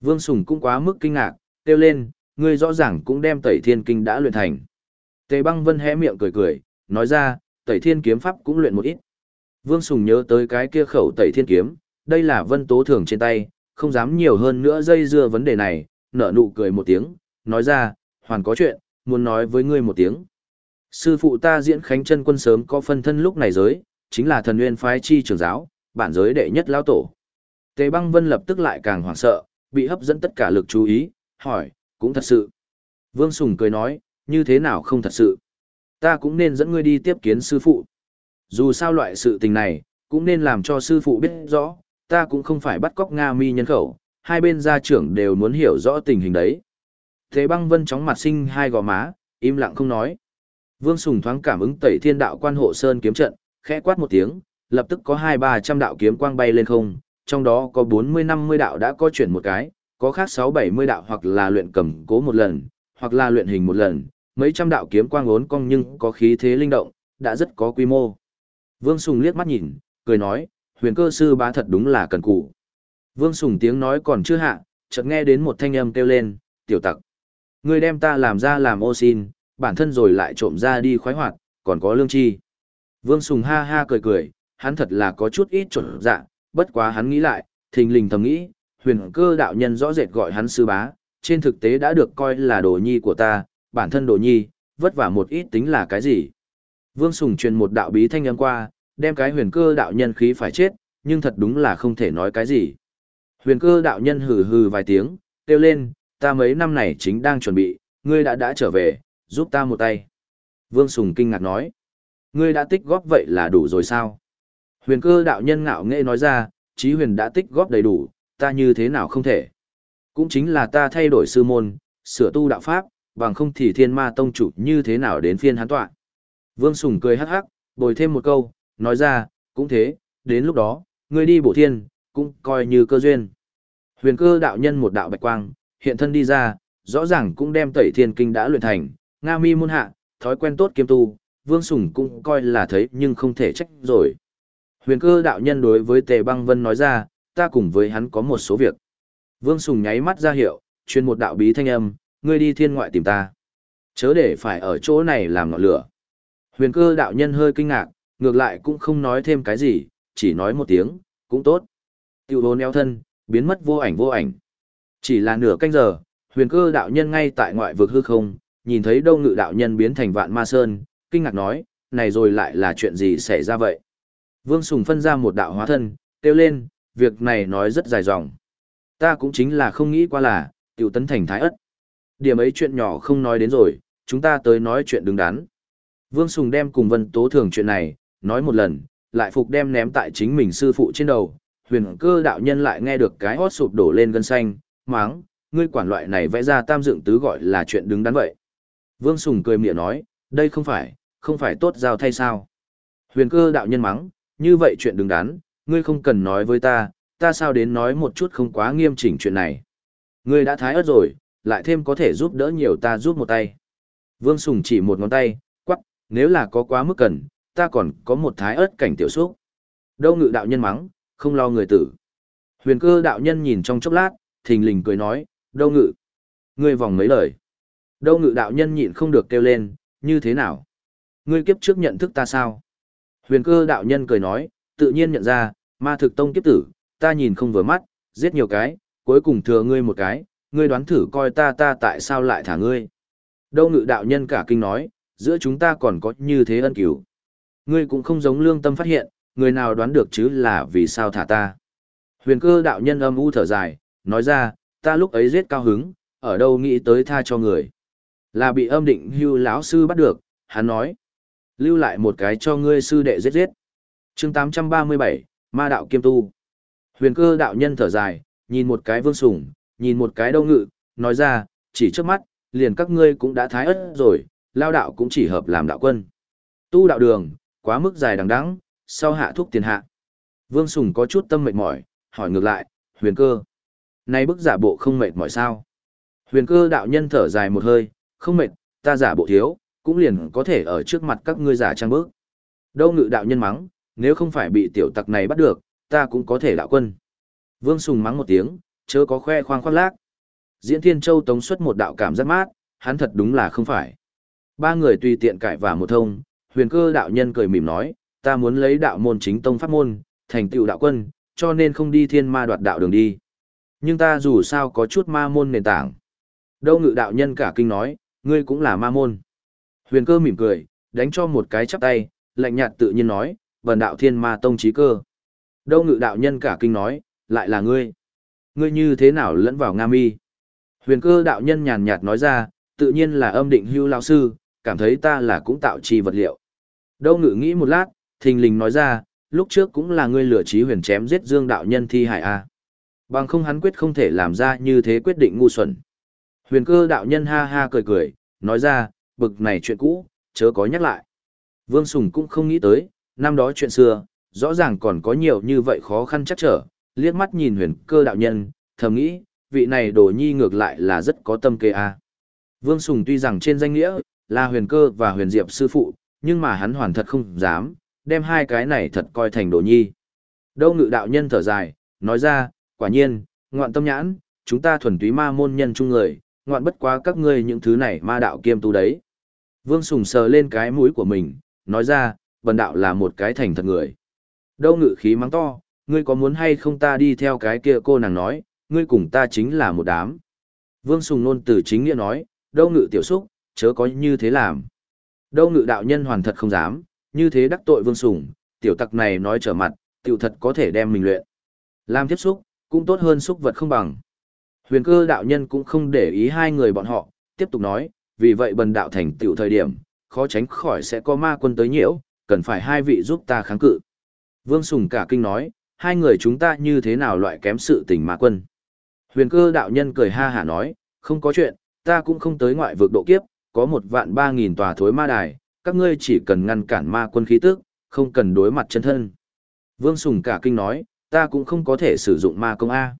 Vương Sùng cũng quá mức kinh ngạc, kêu lên, ngươi rõ ràng cũng đem tẩy thiên kinh đã luyện thành. Tề băng vân hé miệng cười cười, nói ra, tẩy thiên kiếm pháp cũng luyện một ít. Vương Sùng nhớ tới cái kia khẩu tẩy thiên kiếm, đây là vân tố thường trên tay, không dám nhiều hơn nữa dây dưa vấn đề này, nở nụ cười một tiếng, nói ra, hoàn có chuyện, muốn nói với ngươi một tiếng. Sư phụ ta diễn khánh chân quân sớm có phân thân lúc này giới, chính là thần nguyên phái chi trưởng giáo, bản giới đệ nhất lão tổ. Tề băng vân lập tức lại càng hoảng sợ, bị hấp dẫn tất cả lực chú ý, hỏi, cũng thật sự. Vương Sùng cười nói, như thế nào không thật sự. Ta cũng nên dẫn ngươi đi tiếp kiến sư phụ. Dù sao loại sự tình này, cũng nên làm cho sư phụ biết rõ, ta cũng không phải bắt cóc Nga mi nhân khẩu, hai bên gia trưởng đều muốn hiểu rõ tình hình đấy. Thế băng vân chóng mặt sinh hai gò má, im lặng không nói. Vương Sùng thoáng cảm ứng tẩy thiên đạo quan hộ sơn kiếm trận, khẽ quát một tiếng, lập tức có hai ba trăm đạo kiếm quang bay lên không, trong đó có bốn mươi năm mươi đạo đã có chuyển một cái, có khác sáu bảy mươi đạo hoặc là luyện cầm cố một lần, hoặc là luyện hình một lần, mấy trăm đạo kiếm quang ốn cong nhưng có khí thế linh động, đã rất có quy mô. Vương Sùng liếc mắt nhìn, cười nói, huyền cơ sư bá thật đúng là cần cụ. Vương Sùng tiếng nói còn chưa hạ, chợt nghe đến một thanh âm kêu lên, tiểu tặc. Người đem ta làm ra làm ô xin, bản thân rồi lại trộm ra đi khoái hoạt, còn có lương chi. Vương Sùng ha ha cười cười, hắn thật là có chút ít trộn dạ, bất quá hắn nghĩ lại, thình lình thầm nghĩ, huyền cơ đạo nhân rõ rệt gọi hắn sư bá, trên thực tế đã được coi là đồ nhi của ta, bản thân đồ nhi, vất vả một ít tính là cái gì. Vương Sùng truyền một đạo bí thanh âm qua, đem cái huyền cơ đạo nhân khí phải chết, nhưng thật đúng là không thể nói cái gì. Huyền cơ đạo nhân hừ hừ vài tiếng, kêu lên, ta mấy năm này chính đang chuẩn bị, ngươi đã đã trở về, giúp ta một tay. Vương Sùng kinh ngạc nói, ngươi đã tích góp vậy là đủ rồi sao? Huyền cơ đạo nhân ngạo nghệ nói ra, trí huyền đã tích góp đầy đủ, ta như thế nào không thể. Cũng chính là ta thay đổi sư môn, sửa tu đạo pháp, bằng không thì thiên ma tông chủ như thế nào đến phiên hắn tọa. Vương Sùng cười hắc hắc, bồi thêm một câu, nói ra, cũng thế, đến lúc đó, ngươi đi bổ thiên, cũng coi như cơ duyên. Huyền cơ đạo nhân một đạo bạch quang, hiện thân đi ra, rõ ràng cũng đem tẩy thiên kinh đã luyện thành, Nga mi môn hạ, thói quen tốt kiêm tu, Vương Sùng cũng coi là thấy nhưng không thể trách rồi. Huyền cơ đạo nhân đối với Tề Băng Vân nói ra, ta cùng với hắn có một số việc. Vương Sùng nháy mắt ra hiệu, truyền một đạo bí thanh âm, ngươi đi thiên ngoại tìm ta. Chớ để phải ở chỗ này làm ngọn lửa. Huyền cơ đạo nhân hơi kinh ngạc, ngược lại cũng không nói thêm cái gì, chỉ nói một tiếng, cũng tốt. Tiêu hồn eo thân, biến mất vô ảnh vô ảnh. Chỉ là nửa canh giờ, huyền cơ đạo nhân ngay tại ngoại vực hư không, nhìn thấy đâu ngự đạo nhân biến thành vạn ma sơn, kinh ngạc nói, này rồi lại là chuyện gì xảy ra vậy? Vương Sùng phân ra một đạo hóa thân, kêu lên, việc này nói rất dài dòng. Ta cũng chính là không nghĩ qua là, tiểu tấn thành thái ất. Điểm ấy chuyện nhỏ không nói đến rồi, chúng ta tới nói chuyện đứng đắn. Vương Sùng đem cùng Vân Tố Thường chuyện này, nói một lần, lại phục đem ném tại chính mình sư phụ trên đầu. Huyền cơ đạo nhân lại nghe được cái hót sụp đổ lên gân xanh, máng, ngươi quản loại này vẽ ra tam dựng tứ gọi là chuyện đứng đắn vậy. Vương Sùng cười miệng nói, đây không phải, không phải tốt giao thay sao. Huyền cơ đạo nhân mắng, như vậy chuyện đứng đắn, ngươi không cần nói với ta, ta sao đến nói một chút không quá nghiêm chỉnh chuyện này. Ngươi đã thái ớt rồi, lại thêm có thể giúp đỡ nhiều ta giúp một tay. Vương Sùng chỉ một ngón tay, quắc, nếu là có quá mức cần, ta còn có một thái ớt cảnh tiểu xúc. Đâu ngự đạo nhân mắng, không lo người tử. Huyền cơ đạo nhân nhìn trong chốc lát, thình lình cười nói, đâu ngự. Ngươi vòng mấy lời. Đâu ngự đạo nhân nhịn không được kêu lên, như thế nào? Ngươi kiếp trước nhận thức ta sao? Huyền cơ đạo nhân cười nói, tự nhiên nhận ra, ma thực tông kiếp tử, ta nhìn không vừa mắt, giết nhiều cái, cuối cùng thừa ngươi một cái, ngươi đoán thử coi ta ta tại sao lại thả ngươi. Đâu ngự đạo nhân cả kinh nói, giữa chúng ta còn có như thế ân cứu. Ngươi cũng không giống lương tâm phát hiện, người nào đoán được chứ là vì sao thả ta. Huyền cơ đạo nhân âm u thở dài, nói ra, ta lúc ấy giết cao hứng, ở đâu nghĩ tới tha cho người. Là bị âm định hưu lão sư bắt được, hắn nói. Lưu lại một cái cho ngươi sư đệ giết giết. chương 837, Ma đạo kiêm tu. Huyền cơ đạo nhân thở dài, nhìn một cái vương sủng, nhìn một cái đâu ngự, nói ra, chỉ trước mắt, liền các ngươi cũng đã thái ất rồi, lao đạo cũng chỉ hợp làm đạo quân. Tu đạo đường, quá mức dài đằng đẵng, sau hạ thuốc tiền hạ. Vương Sùng có chút tâm mệt mỏi, hỏi ngược lại, huyền cơ. Nay bức giả bộ không mệt mỏi sao? Huyền cơ đạo nhân thở dài một hơi, không mệt, ta giả bộ thiếu, cũng liền có thể ở trước mặt các ngươi giả trang bước. Đâu ngự đạo nhân mắng, nếu không phải bị tiểu tặc này bắt được, ta cũng có thể đạo quân. Vương Sùng mắng một tiếng, chớ có khoe khoang khoác lác. Diễn Thiên Châu tống xuất một đạo cảm giác mát, hắn thật đúng là không phải. Ba người tùy tiện cải và một thông, huyền cơ đạo nhân cười mỉm nói, ta muốn lấy đạo môn chính tông pháp môn, thành tựu đạo quân, cho nên không đi thiên ma đoạt đạo đường đi. Nhưng ta dù sao có chút ma môn nền tảng. Đâu ngự đạo nhân cả kinh nói, ngươi cũng là ma môn. Huyền cơ mỉm cười, đánh cho một cái chắp tay, lạnh nhạt tự nhiên nói, vần đạo thiên ma tông trí cơ. Đâu ngự đạo nhân cả kinh nói, lại là ngươi. Ngươi như thế nào lẫn vào Nga mi? Huyền cơ đạo nhân nhàn nhạt nói ra, tự nhiên là âm định hưu lao sư, cảm thấy ta là cũng tạo trì vật liệu. Đâu ngự nghĩ một lát, thình lình nói ra, lúc trước cũng là ngươi lửa trí huyền chém giết dương đạo nhân thi hải a. Bằng không hắn quyết không thể làm ra như thế quyết định ngu xuẩn. Huyền cơ đạo nhân ha ha cười cười, nói ra, bực này chuyện cũ, chớ có nhắc lại. Vương Sùng cũng không nghĩ tới, năm đó chuyện xưa, rõ ràng còn có nhiều như vậy khó khăn chắc trở, liếc mắt nhìn huyền cơ đạo nhân, thầm nghĩ, vị này đồ nhi ngược lại là rất có tâm kế a. Vương Sùng tuy rằng trên danh nghĩa, là huyền cơ và huyền diệp sư phụ, nhưng mà hắn hoàn thật không dám, đem hai cái này thật coi thành đồ nhi. Đâu ngự đạo nhân thở dài, nói ra, quả nhiên, ngoạn tâm nhãn, chúng ta thuần túy ma môn nhân chung người, ngoạn bất quá các ngươi những thứ này ma đạo kiêm tu đấy. Vương Sùng sờ lên cái mũi của mình, nói ra, bần đạo là một cái thành thật người. Đâu ngự khí mắng to, ngươi có muốn hay không ta đi theo cái kia cô nàng nói, ngươi cùng ta chính là một đám. Vương Sùng nôn từ chính nghĩa nói, đâu ngự tiểu xúc, chớ có như thế làm. Đâu ngự đạo nhân hoàn thật không dám, như thế đắc tội Vương sủng tiểu tặc này nói trở mặt, tiểu thật có thể đem mình luyện. Làm tiếp xúc, cũng tốt hơn xúc vật không bằng. Huyền cơ đạo nhân cũng không để ý hai người bọn họ, tiếp tục nói, vì vậy bần đạo thành tiểu thời điểm, khó tránh khỏi sẽ có ma quân tới nhiễu, cần phải hai vị giúp ta kháng cự. Vương Sùng cả kinh nói, hai người chúng ta như thế nào loại kém sự tình ma quân. Huyền cơ đạo nhân cười ha hả nói, không có chuyện, ta cũng không tới ngoại vực độ kiếp, có một vạn ba nghìn tòa thối ma đài, các ngươi chỉ cần ngăn cản ma quân khí tức, không cần đối mặt chân thân. Vương Sùng cả kinh nói, ta cũng không có thể sử dụng ma công A.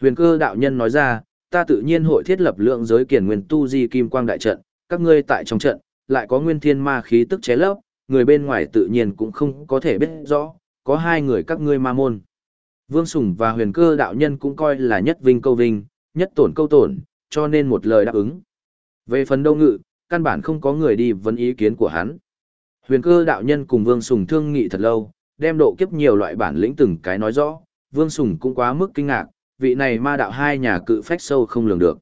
Huyền cơ đạo nhân nói ra, ta tự nhiên hội thiết lập lượng giới kiền nguyên tu di kim quang đại trận, các ngươi tại trong trận, lại có nguyên thiên ma khí tức chế lấp, người bên ngoài tự nhiên cũng không có thể biết rõ, có hai người các ngươi ma môn. Vương Sùng và huyền cơ đạo nhân cũng coi là nhất vinh câu vinh, nhất tổn câu tổn, cho nên một lời đáp ứng. Về phần đâu ngự, căn bản không có người đi vấn ý kiến của hắn. Huyền cơ đạo nhân cùng Vương Sùng thương nghị thật lâu, đem độ kiếp nhiều loại bản lĩnh từng cái nói rõ, Vương Sùng cũng quá mức kinh ngạc, vị này ma đạo hai nhà cự phách sâu không lường được.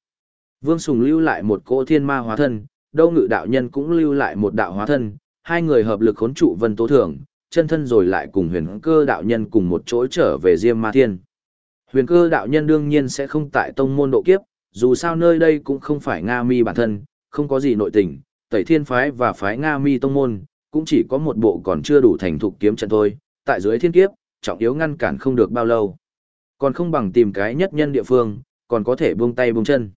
Vương Sùng lưu lại một cỗ thiên ma hóa thân, đâu ngự đạo nhân cũng lưu lại một đạo hóa thân, hai người hợp lực khốn trụ vân tố thường, chân thân rồi lại cùng huyền cơ đạo nhân cùng một chỗ trở về Diêm Ma Thiên. Huyền cơ đạo nhân đương nhiên sẽ không tại tông môn độ kiếp, dù sao nơi đây cũng không phải Nga mi bản thân, không có gì nội tình, tẩy thiên phái và phái Nga mi tông môn, cũng chỉ có một bộ còn chưa đủ thành thục kiếm trận thôi, tại dưới thiên kiếp, trọng yếu ngăn cản không được bao lâu. Còn không bằng tìm cái nhất nhân địa phương, còn có thể buông tay buông chân.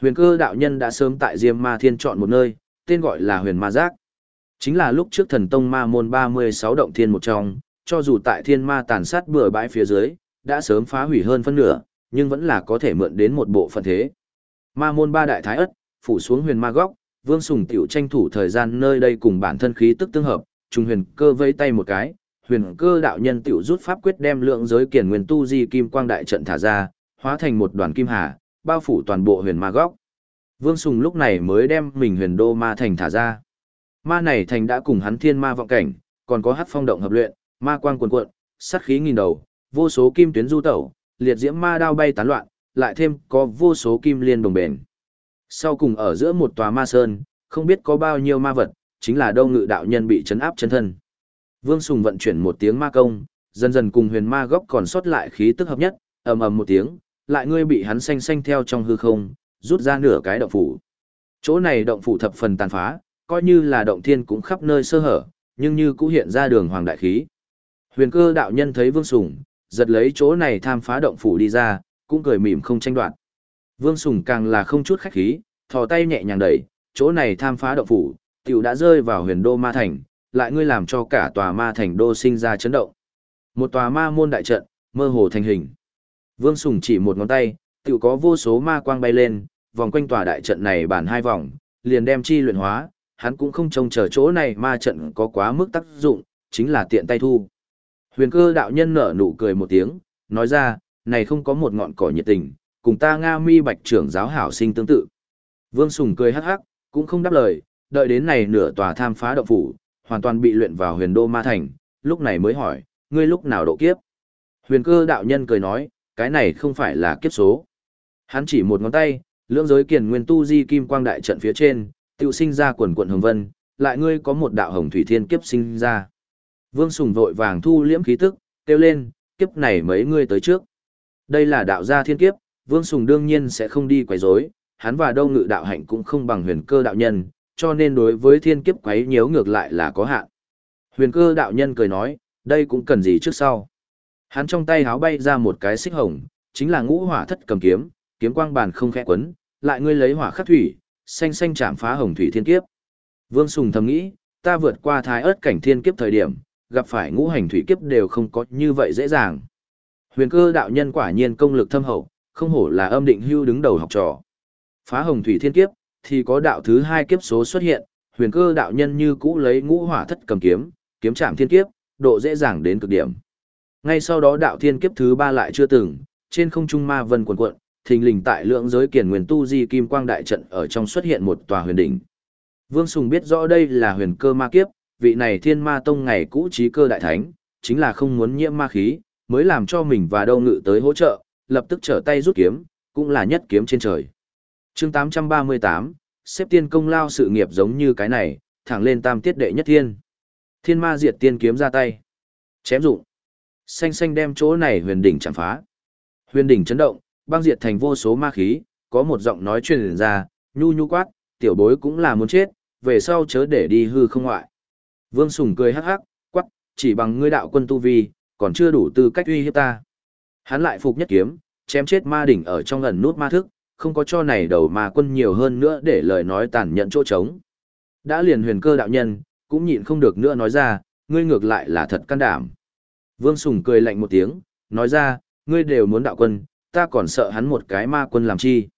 Huyền cơ đạo nhân đã sớm tại Diêm Ma Thiên chọn một nơi, tên gọi là huyền ma giác. Chính là lúc trước thần tông ma môn 36 động thiên một trong, cho dù tại thiên ma tàn sát bừa bãi phía dưới, đã sớm phá hủy hơn phân nửa, nhưng vẫn là có thể mượn đến một bộ phận thế. Ma môn ba đại thái ất, phủ xuống huyền ma góc, vương sùng tiểu tranh thủ thời gian nơi đây cùng bản thân khí tức tương hợp, trùng huyền cơ vây tay một cái, huyền cơ đạo nhân tiểu rút pháp quyết đem lượng giới kiền nguyên tu di kim quang đại trận thả ra, hóa thành một đoàn kim hà, bao phủ toàn bộ huyền ma góc. Vương Sùng lúc này mới đem mình huyền đô ma thành thả ra. Ma này thành đã cùng hắn thiên ma vọng cảnh, còn có hát phong động hợp luyện, ma quang cuồn cuộn, sát khí nghìn đầu, vô số kim tuyến du tẩu, liệt diễm ma đao bay tán loạn, lại thêm có vô số kim liên đồng bền. Sau cùng ở giữa một tòa ma sơn, không biết có bao nhiêu ma vật, chính là đâu ngự đạo nhân bị chấn áp chân thân. Vương Sùng vận chuyển một tiếng ma công, dần dần cùng huyền ma góc còn sót lại khí tức hợp nhất, ầm ầm một tiếng, lại ngươi bị hắn xanh xanh theo trong hư không, rút ra nửa cái động phủ. Chỗ này động phủ thập phần tàn phá, coi như là động thiên cũng khắp nơi sơ hở, nhưng như cũng hiện ra đường hoàng đại khí. Huyền cơ đạo nhân thấy Vương Sùng, giật lấy chỗ này tham phá động phủ đi ra, cũng cười mỉm không tranh đoạt. Vương Sùng càng là không chút khách khí, thò tay nhẹ nhàng đẩy, chỗ này tham phá động phủ, tiểu đã rơi vào huyền đô ma thành, lại ngươi làm cho cả tòa ma thành đô sinh ra chấn động. Một tòa ma môn đại trận, mơ hồ thành hình. Vương Sùng chỉ một ngón tay, tiểu có vô số ma quang bay lên, vòng quanh tòa đại trận này bản hai vòng, liền đem chi luyện hóa, hắn cũng không trông chờ chỗ này ma trận có quá mức tác dụng, chính là tiện tay thu. Huyền cơ đạo nhân nở nụ cười một tiếng, nói ra, này không có một ngọn cỏ nhiệt tình, cùng ta Nga mi bạch trưởng giáo hảo sinh tương tự. Vương Sùng cười hắc hắc, cũng không đáp lời, đợi đến này nửa tòa tham phá động phủ, hoàn toàn bị luyện vào huyền đô ma thành, lúc này mới hỏi, ngươi lúc nào độ kiếp? Huyền cơ đạo nhân cười nói, cái này không phải là kiếp số. Hắn chỉ một ngón tay, lưỡng giới kiền nguyên tu di kim quang đại trận phía trên, tiêu sinh ra quần quận hồng vân, lại ngươi có một đạo hồng thủy thiên kiếp sinh ra. Vương Sùng vội vàng thu liễm khí tức, kêu lên, kiếp này mấy ngươi tới trước. Đây là đạo gia thiên kiếp, Vương Sùng đương nhiên sẽ không đi quấy rối, hắn và đâu ngự đạo hạnh cũng không bằng huyền cơ đạo nhân, cho nên đối với thiên kiếp quấy nhiễu ngược lại là có hạn. Huyền cơ đạo nhân cười nói, đây cũng cần gì trước sau. Hắn trong tay háo bay ra một cái xích hồng, chính là ngũ hỏa thất cầm kiếm, kiếm quang bàn không khẽ quấn, lại ngươi lấy hỏa khắc thủy, xanh xanh chạm phá hồng thủy thiên kiếp. Vương Sùng thầm nghĩ, ta vượt qua thái ớt cảnh thiên kiếp thời điểm, gặp phải ngũ hành thủy kiếp đều không có như vậy dễ dàng. Huyền cơ đạo nhân quả nhiên công lực thâm hậu, không hổ là âm định hưu đứng đầu học trò. Phá hồng thủy thiên kiếp, thì có đạo thứ hai kiếp số xuất hiện, huyền cơ đạo nhân như cũ lấy ngũ hỏa thất cầm kiếm, kiếm chạm thiên kiếp, độ dễ dàng đến cực điểm. Ngay sau đó đạo thiên kiếp thứ ba lại chưa từng, trên không trung ma vân quần quận, thình lình tại lượng giới kiền nguyên tu di kim quang đại trận ở trong xuất hiện một tòa huyền đỉnh. Vương Sùng biết rõ đây là huyền cơ ma kiếp, vị này thiên ma tông ngày cũ trí cơ đại thánh, chính là không muốn nhiễm ma khí, mới làm cho mình và đâu ngự tới hỗ trợ, lập tức trở tay rút kiếm, cũng là nhất kiếm trên trời. chương 838, xếp tiên công lao sự nghiệp giống như cái này, thẳng lên tam tiết đệ nhất thiên. Thiên ma diệt tiên kiếm ra tay. Chém dụng. Xanh xanh đem chỗ này huyền đỉnh chạm phá. Huyền đỉnh chấn động, băng diệt thành vô số ma khí, có một giọng nói truyền ra, nhu nhu quát, tiểu bối cũng là muốn chết, về sau chớ để đi hư không ngoại. Vương Sùng cười hắc hắc, quát, chỉ bằng ngươi đạo quân tu vi, còn chưa đủ tư cách uy hiếp ta. Hắn lại phục nhất kiếm, chém chết ma đỉnh ở trong ẩn nút ma thức, không có cho này đầu ma quân nhiều hơn nữa để lời nói tàn nhẫn chỗ trống. Đã liền huyền cơ đạo nhân, cũng nhịn không được nữa nói ra, ngươi ngược lại là thật can đảm. Vương Sùng cười lạnh một tiếng, nói ra, ngươi đều muốn đạo quân, ta còn sợ hắn một cái ma quân làm chi.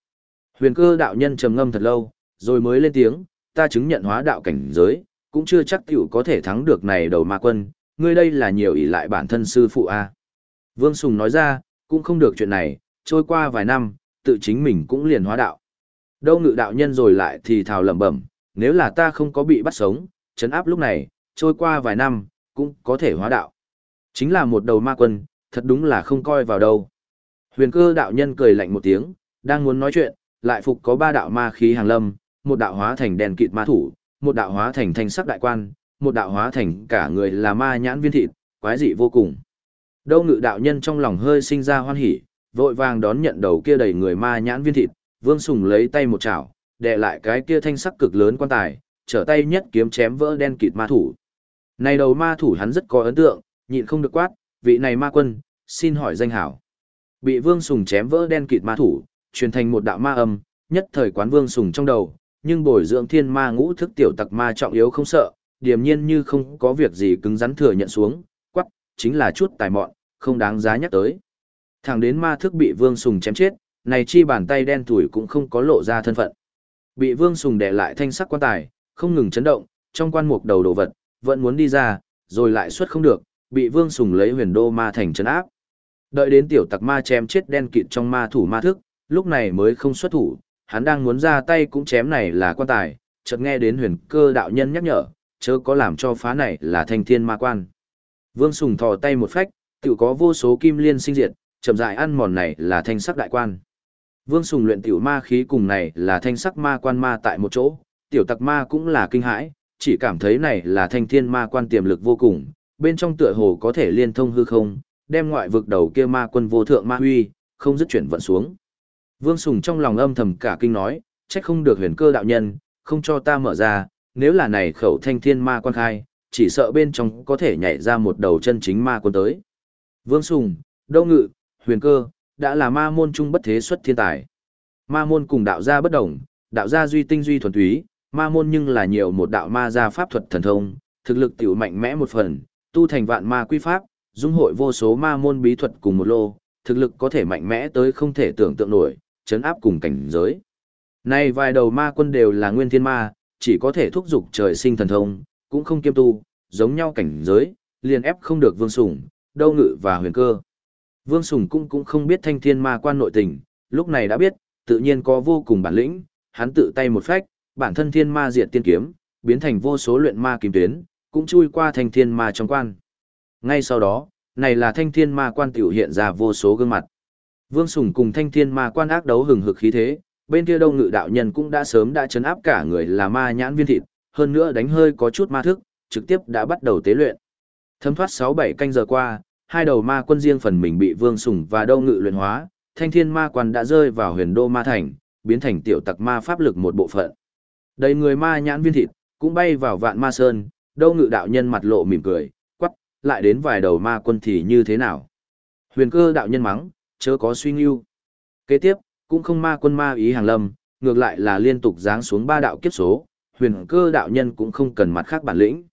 Huyền cơ đạo nhân trầm ngâm thật lâu, rồi mới lên tiếng, ta chứng nhận hóa đạo cảnh giới, cũng chưa chắc tiểu có thể thắng được này đầu ma quân, ngươi đây là nhiều ỷ lại bản thân sư phụ a. Vương Sùng nói ra, cũng không được chuyện này, trôi qua vài năm, tự chính mình cũng liền hóa đạo. Đâu ngự đạo nhân rồi lại thì thào lẩm bẩm, nếu là ta không có bị bắt sống, chấn áp lúc này, trôi qua vài năm, cũng có thể hóa đạo. Chính là một đầu ma quân, thật đúng là không coi vào đâu. Huyền cơ đạo nhân cười lạnh một tiếng, đang muốn nói chuyện, lại phục có ba đạo ma khí hàng lâm, một đạo hóa thành đèn kịt ma thủ, một đạo hóa thành thanh sắc đại quan, một đạo hóa thành cả người là ma nhãn viên thịt, quái dị vô cùng. Đâu ngự đạo nhân trong lòng hơi sinh ra hoan hỉ, vội vàng đón nhận đầu kia đầy người ma nhãn viên thịt, Vương Sùng lấy tay một chảo, đè lại cái kia thanh sắc cực lớn quan tài, trở tay nhất kiếm chém vỡ đen kịt ma thủ. Này đầu ma thủ hắn rất có ấn tượng, nhịn không được quát, vị này ma quân, xin hỏi danh hảo. Bị Vương Sùng chém vỡ đen kịt ma thủ, truyền thành một đạo ma âm, nhất thời quán Vương Sùng trong đầu, nhưng bồi dưỡng thiên ma ngũ thức tiểu tặc ma trọng yếu không sợ, điềm nhiên như không có việc gì cứng rắn thừa nhận xuống, quắc, chính là chút tài mọn, không đáng giá nhắc tới. Thẳng đến ma thức bị Vương Sùng chém chết, này chi bàn tay đen tuổi cũng không có lộ ra thân phận. Bị Vương Sùng đè lại thanh sắc quan tài, không ngừng chấn động, trong quan mục đầu đồ vật, vẫn muốn đi ra, rồi lại xuất không được, bị Vương Sùng lấy huyền đô ma thành trấn áp. Đợi đến tiểu tặc ma chém chết đen kịt trong ma thủ ma thức, lúc này mới không xuất thủ, hắn đang muốn ra tay cũng chém này là quan tài, chợt nghe đến huyền cơ đạo nhân nhắc nhở, chớ có làm cho phá này là thanh thiên ma quan. Vương Sùng thò tay một phách, tự có vô số kim liên sinh diệt, chậm dại ăn mòn này là thanh sắc đại quan. Vương Sùng luyện tiểu ma khí cùng này là thanh sắc ma quan ma tại một chỗ, tiểu tặc ma cũng là kinh hãi, chỉ cảm thấy này là thanh thiên ma quan tiềm lực vô cùng, bên trong tựa hồ có thể liên thông hư không, đem ngoại vực đầu kia ma quân vô thượng ma huy, không dứt chuyển vận xuống. Vương Sùng trong lòng âm thầm cả kinh nói, trách không được huyền cơ đạo nhân, không cho ta mở ra, nếu là này khẩu thanh thiên ma quan khai, chỉ sợ bên trong có thể nhảy ra một đầu chân chính ma quân tới. Vương Sùng, Đô Ngự, Huyền Cơ, đã là ma môn trung bất thế xuất thiên tài. Ma môn cùng đạo gia bất đồng, đạo gia duy tinh duy thuần túy, ma môn nhưng là nhiều một đạo ma gia pháp thuật thần thông, thực lực tiểu mạnh mẽ một phần, tu thành vạn ma quy pháp, dung hội vô số ma môn bí thuật cùng một lô, thực lực có thể mạnh mẽ tới không thể tưởng tượng nổi, chấn áp cùng cảnh giới. Nay vài đầu ma quân đều là nguyên thiên ma, chỉ có thể thúc dục trời sinh thần thông, cũng không kiêm tu, giống nhau cảnh giới, liền ép không được vương sủng, đâu ngự và huyền cơ. Vương sủng cũng cũng không biết thanh thiên ma quan nội tình, lúc này đã biết, tự nhiên có vô cùng bản lĩnh, hắn tự tay một phách, bản thân thiên ma diệt tiên kiếm, biến thành vô số luyện ma kim tuyến, cũng chui qua thanh thiên ma trong quan. Ngay sau đó, này là thanh thiên ma quan tiểu hiện ra vô số gương mặt. Vương Sùng cùng thanh thiên ma quan ác đấu hừng hực khí thế, bên kia đông ngự đạo nhân cũng đã sớm đã chấn áp cả người là ma nhãn viên thịt, hơn nữa đánh hơi có chút ma thức, trực tiếp đã bắt đầu tế luyện. Thấm thoát 6-7 canh giờ qua, hai đầu ma quân riêng phần mình bị Vương Sùng và Đông Ngự luyện hóa, Thanh Thiên Ma Quan đã rơi vào Huyền Đô Ma Thành, biến thành tiểu tặc ma pháp lực một bộ phận. Đầy người ma nhãn viên thịt, cũng bay vào Vạn Ma Sơn, Đông Ngự đạo nhân mặt lộ mỉm cười, quắc, lại đến vài đầu ma quân thì như thế nào? Huyền Cơ đạo nhân mắng, chớ có suy nghiêu. Kế tiếp, cũng không ma quân ma ý hàng lâm, ngược lại là liên tục giáng xuống ba đạo kiếp số, huyền cơ đạo nhân cũng không cần mặt khác bản lĩnh.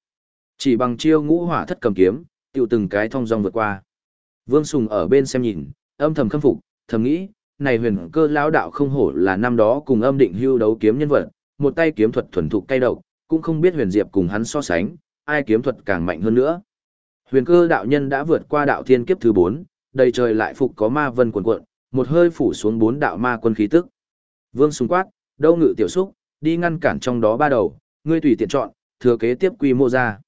Chỉ bằng chiêu ngũ hỏa thất cầm kiếm, tiêu từng cái thong dong vượt qua. Vương Sùng ở bên xem nhìn, âm thầm khâm phục, thầm nghĩ, này huyền cơ lão đạo không hổ là năm đó cùng âm định hưu đấu kiếm nhân vật, một tay kiếm thuật thuần thục cay độc, cũng không biết huyền diệp cùng hắn so sánh, ai kiếm thuật càng mạnh hơn nữa. Huyền cơ đạo nhân đã vượt qua đạo thiên kiếp thứ 4, đầy trời lại phục có ma vân cuồn cuộn, một hơi phủ xuống bốn đạo ma quân khí tức. Vương Sùng quát, đâu ngự tiểu xúc, đi ngăn cản trong đó ba đầu, ngươi tùy tiện chọn, thừa kế tiếp quy mô ra.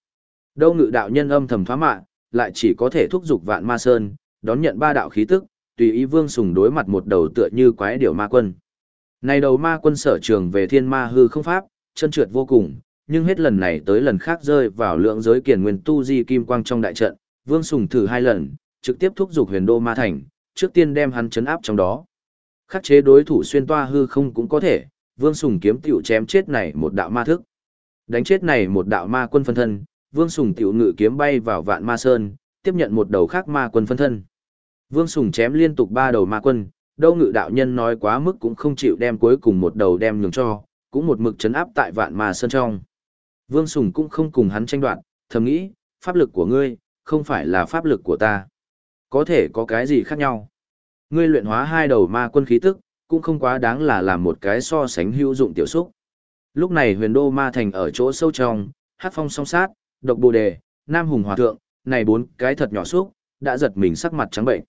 Đâu ngự đạo nhân âm thầm phá mạ, lại chỉ có thể thúc giục vạn ma sơn, đón nhận ba đạo khí tức, tùy ý vương sùng đối mặt một đầu tựa như quái điểu ma quân. Này đầu ma quân sở trường về thiên ma hư không pháp, chân trượt vô cùng, nhưng hết lần này tới lần khác rơi vào lượng giới kiền nguyên tu di kim quang trong đại trận, vương sùng thử hai lần, trực tiếp thúc giục huyền đô ma thành, trước tiên đem hắn chấn áp trong đó. Khắc chế đối thủ xuyên toa hư không cũng có thể, Vương Sùng kiếm tiểu chém chết này một đạo ma thức. Đánh chết này một đạo ma quân phân thân, Vương Sùng tiểu ngự kiếm bay vào vạn ma sơn, tiếp nhận một đầu khác ma quân phân thân. Vương Sùng chém liên tục ba đầu ma quân, đâu ngự đạo nhân nói quá mức cũng không chịu đem cuối cùng một đầu đem nhường cho, cũng một mực chấn áp tại vạn ma sơn trong. Vương Sùng cũng không cùng hắn tranh đoạt, thầm nghĩ, pháp lực của ngươi, không phải là pháp lực của ta. Có thể có cái gì khác nhau. Ngươi luyện hóa hai đầu ma quân khí tức, cũng không quá đáng là làm một cái so sánh hữu dụng tiểu xúc. Lúc này huyền đô ma thành ở chỗ sâu trong, hát phong song sát, độc bồ đề, nam hùng hòa thượng, này bốn cái thật nhỏ xúc, đã giật mình sắc mặt trắng bệnh.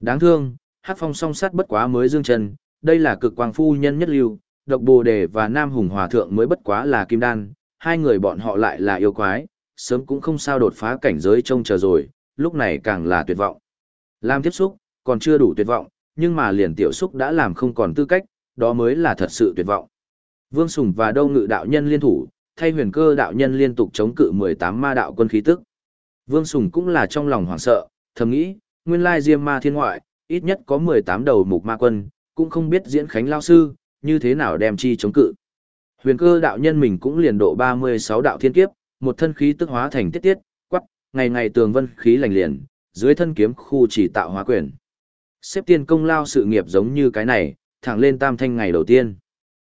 Đáng thương, Hát Phong song sát bất quá mới dương chân, đây là cực quang phu nhân nhất lưu, độc bồ đề và nam hùng hòa thượng mới bất quá là kim đan, hai người bọn họ lại là yêu quái, sớm cũng không sao đột phá cảnh giới trông chờ rồi, lúc này càng là tuyệt vọng. Làm tiếp xúc, còn chưa đủ tuyệt vọng, nhưng mà liền tiểu xúc đã làm không còn tư cách, đó mới là thật sự tuyệt vọng. Vương Sùng và Đâu Ngự đạo nhân liên thủ, thay huyền cơ đạo nhân liên tục chống cự 18 ma đạo quân khí tức. Vương Sùng cũng là trong lòng hoảng sợ, thầm nghĩ, nguyên lai diêm ma thiên ngoại, ít nhất có 18 đầu mục ma quân, cũng không biết diễn khánh lao sư, như thế nào đem chi chống cự. Huyền cơ đạo nhân mình cũng liền độ 36 đạo thiên kiếp, một thân khí tức hóa thành tiết tiết, quắc, ngày ngày tường vân khí lành liền, dưới thân kiếm khu chỉ tạo hóa quyền. Xếp tiên công lao sự nghiệp giống như cái này, thẳng lên tam thanh ngày đầu tiên.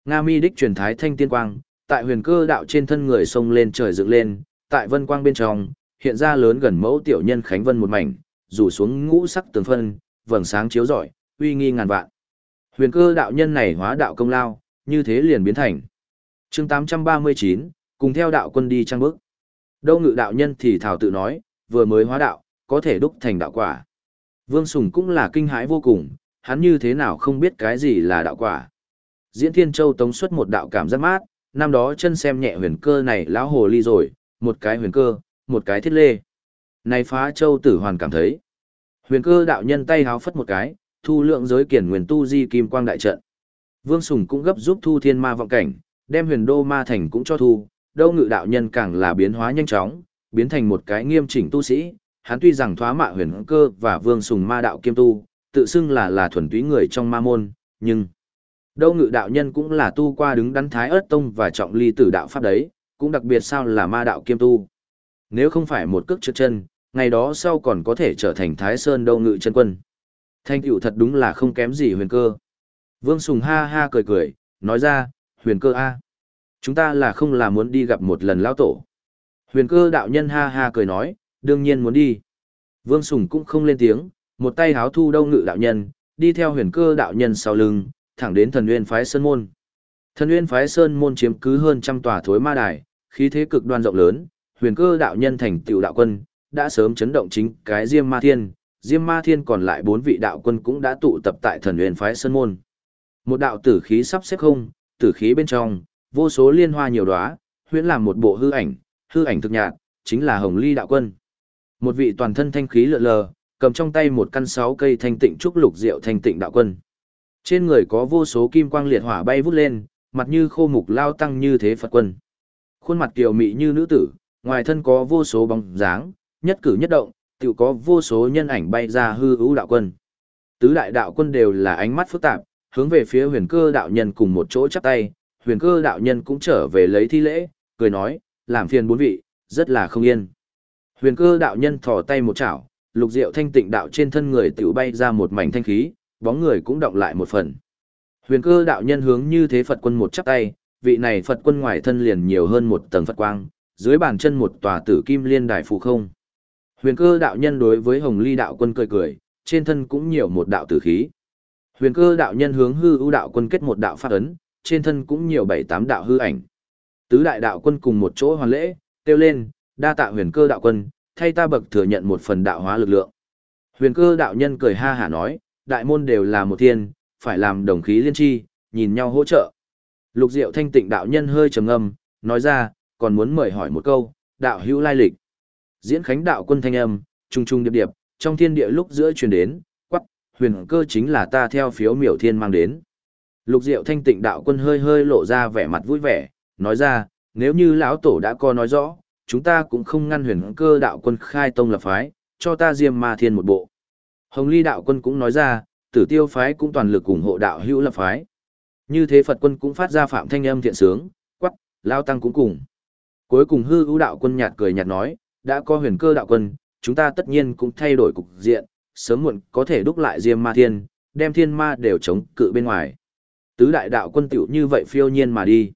Nga mi đích truyền thái thanh tiên quang, tại huyền cơ đạo trên thân người sông lên trời dựng lên, tại vân quang bên trong, hiện ra lớn gần mẫu tiểu nhân khánh vân một mảnh, rủ xuống ngũ sắc tường phân, vầng sáng chiếu rọi, uy nghi ngàn vạn. Huyền cơ đạo nhân này hóa đạo công lao, như thế liền biến thành. chương 839, cùng theo đạo quân đi trang bước. Đâu ngự đạo nhân thì thảo tự nói, vừa mới hóa đạo, có thể đúc thành đạo quả. Vương Sùng cũng là kinh hãi vô cùng, hắn như thế nào không biết cái gì là đạo quả. Diễn Thiên Châu tống xuất một đạo cảm giác mát, năm đó chân xem nhẹ huyền cơ này lão hồ ly rồi, một cái huyền cơ, một cái thiết lê. Này phá châu tử hoàn cảm thấy. Huyền cơ đạo nhân tay háo phất một cái, thu lượng giới kiển nguyên tu di kim quang đại trận. Vương Sùng cũng gấp giúp thu thiên ma vọng cảnh, đem huyền đô ma thành cũng cho thu, đâu ngự đạo nhân càng là biến hóa nhanh chóng, biến thành một cái nghiêm chỉnh tu sĩ. Hắn tuy rằng thoá mạ huyền cơ và vương sùng ma đạo kiêm tu, tự xưng là là thuần túy người trong ma môn, nhưng đâu ngự đạo nhân cũng là tu qua đứng đắn thái ớt tông và trọng ly tử đạo pháp đấy, cũng đặc biệt sao là ma đạo kiêm tu. Nếu không phải một cước trượt chân, ngày đó sau còn có thể trở thành Thái Sơn Đâu Ngự chân quân. Thanh tựu thật đúng là không kém gì huyền cơ. Vương Sùng ha ha cười cười, nói ra, huyền cơ a Chúng ta là không là muốn đi gặp một lần lão tổ. Huyền cơ đạo nhân ha ha cười nói, đương nhiên muốn đi. Vương Sùng cũng không lên tiếng, một tay háo thu Đông ngự đạo nhân, đi theo huyền cơ đạo nhân sau lưng, thẳng đến thần nguyên phái Sơn Môn. Thần nguyên phái Sơn Môn chiếm cứ hơn trăm tòa thối ma đài, khí thế cực đoan rộng lớn, huyền cơ đạo nhân thành tiểu đạo quân, đã sớm chấn động chính cái Diêm Ma Thiên, Diêm Ma Thiên còn lại bốn vị đạo quân cũng đã tụ tập tại thần Nguyên phái Sơn Môn. Một đạo tử khí sắp xếp không, tử khí bên trong, vô số liên hoa nhiều đóa, huyễn làm một bộ hư ảnh, hư ảnh thực nhạt, chính là Hồng Ly đạo quân. Một vị toàn thân thanh khí lượn lờ, cầm trong tay một căn sáu cây thanh tịnh trúc lục diệu thanh tịnh đạo quân. Trên người có vô số kim quang liệt hỏa bay vút lên, mặt như khô mục lao tăng như thế Phật quân. Khuôn mặt kiều mị như nữ tử, ngoài thân có vô số bóng dáng, nhất cử nhất động, tự có vô số nhân ảnh bay ra hư ưu đạo quân. Tứ đại đạo quân đều là ánh mắt phức tạp, hướng về phía huyền cơ đạo nhân cùng một chỗ chắp tay, huyền cơ đạo nhân cũng trở về lấy thi lễ, cười nói, làm phiền bốn vị, rất là không yên. Huyền cơ đạo nhân thò tay một chảo, lục diệu thanh tịnh đạo trên thân người tiểu bay ra một mảnh thanh khí, bóng người cũng động lại một phần. Huyền cơ đạo nhân hướng như thế Phật quân một chắp tay, vị này Phật quân ngoài thân liền nhiều hơn một tầng Phật quang, dưới bàn chân một tòa tử kim liên đài phù không. Huyền cơ đạo nhân đối với Hồng Ly đạo quân cười cười, trên thân cũng nhiều một đạo tử khí. Huyền cơ đạo nhân hướng hư ưu đạo quân kết một đạo pháp ấn, trên thân cũng nhiều bảy tám đạo hư ảnh. Tứ đại đạo quân cùng một chỗ hoàn lễ, kêu lên, đa tạ huyền cơ đạo quân, thay ta bậc thừa nhận một phần đạo hóa lực lượng. Huyền cơ đạo nhân cười ha hả nói, đại môn đều là một thiên, phải làm đồng khí liên tri, nhìn nhau hỗ trợ. Lục diệu thanh tịnh đạo nhân hơi trầm ngâm, nói ra, còn muốn mời hỏi một câu, đạo hữu lai lịch. Diễn khánh đạo quân thanh âm, trung trung điệp điệp, trong thiên địa lúc giữa truyền đến, quắc, huyền cơ chính là ta theo phiếu miểu thiên mang đến. Lục diệu thanh tịnh đạo quân hơi hơi lộ ra vẻ mặt vui vẻ, nói ra, nếu như lão tổ đã có nói rõ, chúng ta cũng không ngăn huyền cơ đạo quân khai tông lập phái, cho ta diêm ma thiên một bộ. Hồng ly đạo quân cũng nói ra, tử tiêu phái cũng toàn lực ủng hộ đạo hữu lập phái. Như thế Phật quân cũng phát ra phạm thanh âm thiện sướng, quắc, lao tăng cũng cùng. Cuối cùng hư ưu đạo quân nhạt cười nhạt nói, đã có huyền cơ đạo quân, chúng ta tất nhiên cũng thay đổi cục diện, sớm muộn có thể đúc lại diêm ma thiên, đem thiên ma đều chống cự bên ngoài. Tứ đại đạo quân tiểu như vậy phiêu nhiên mà đi.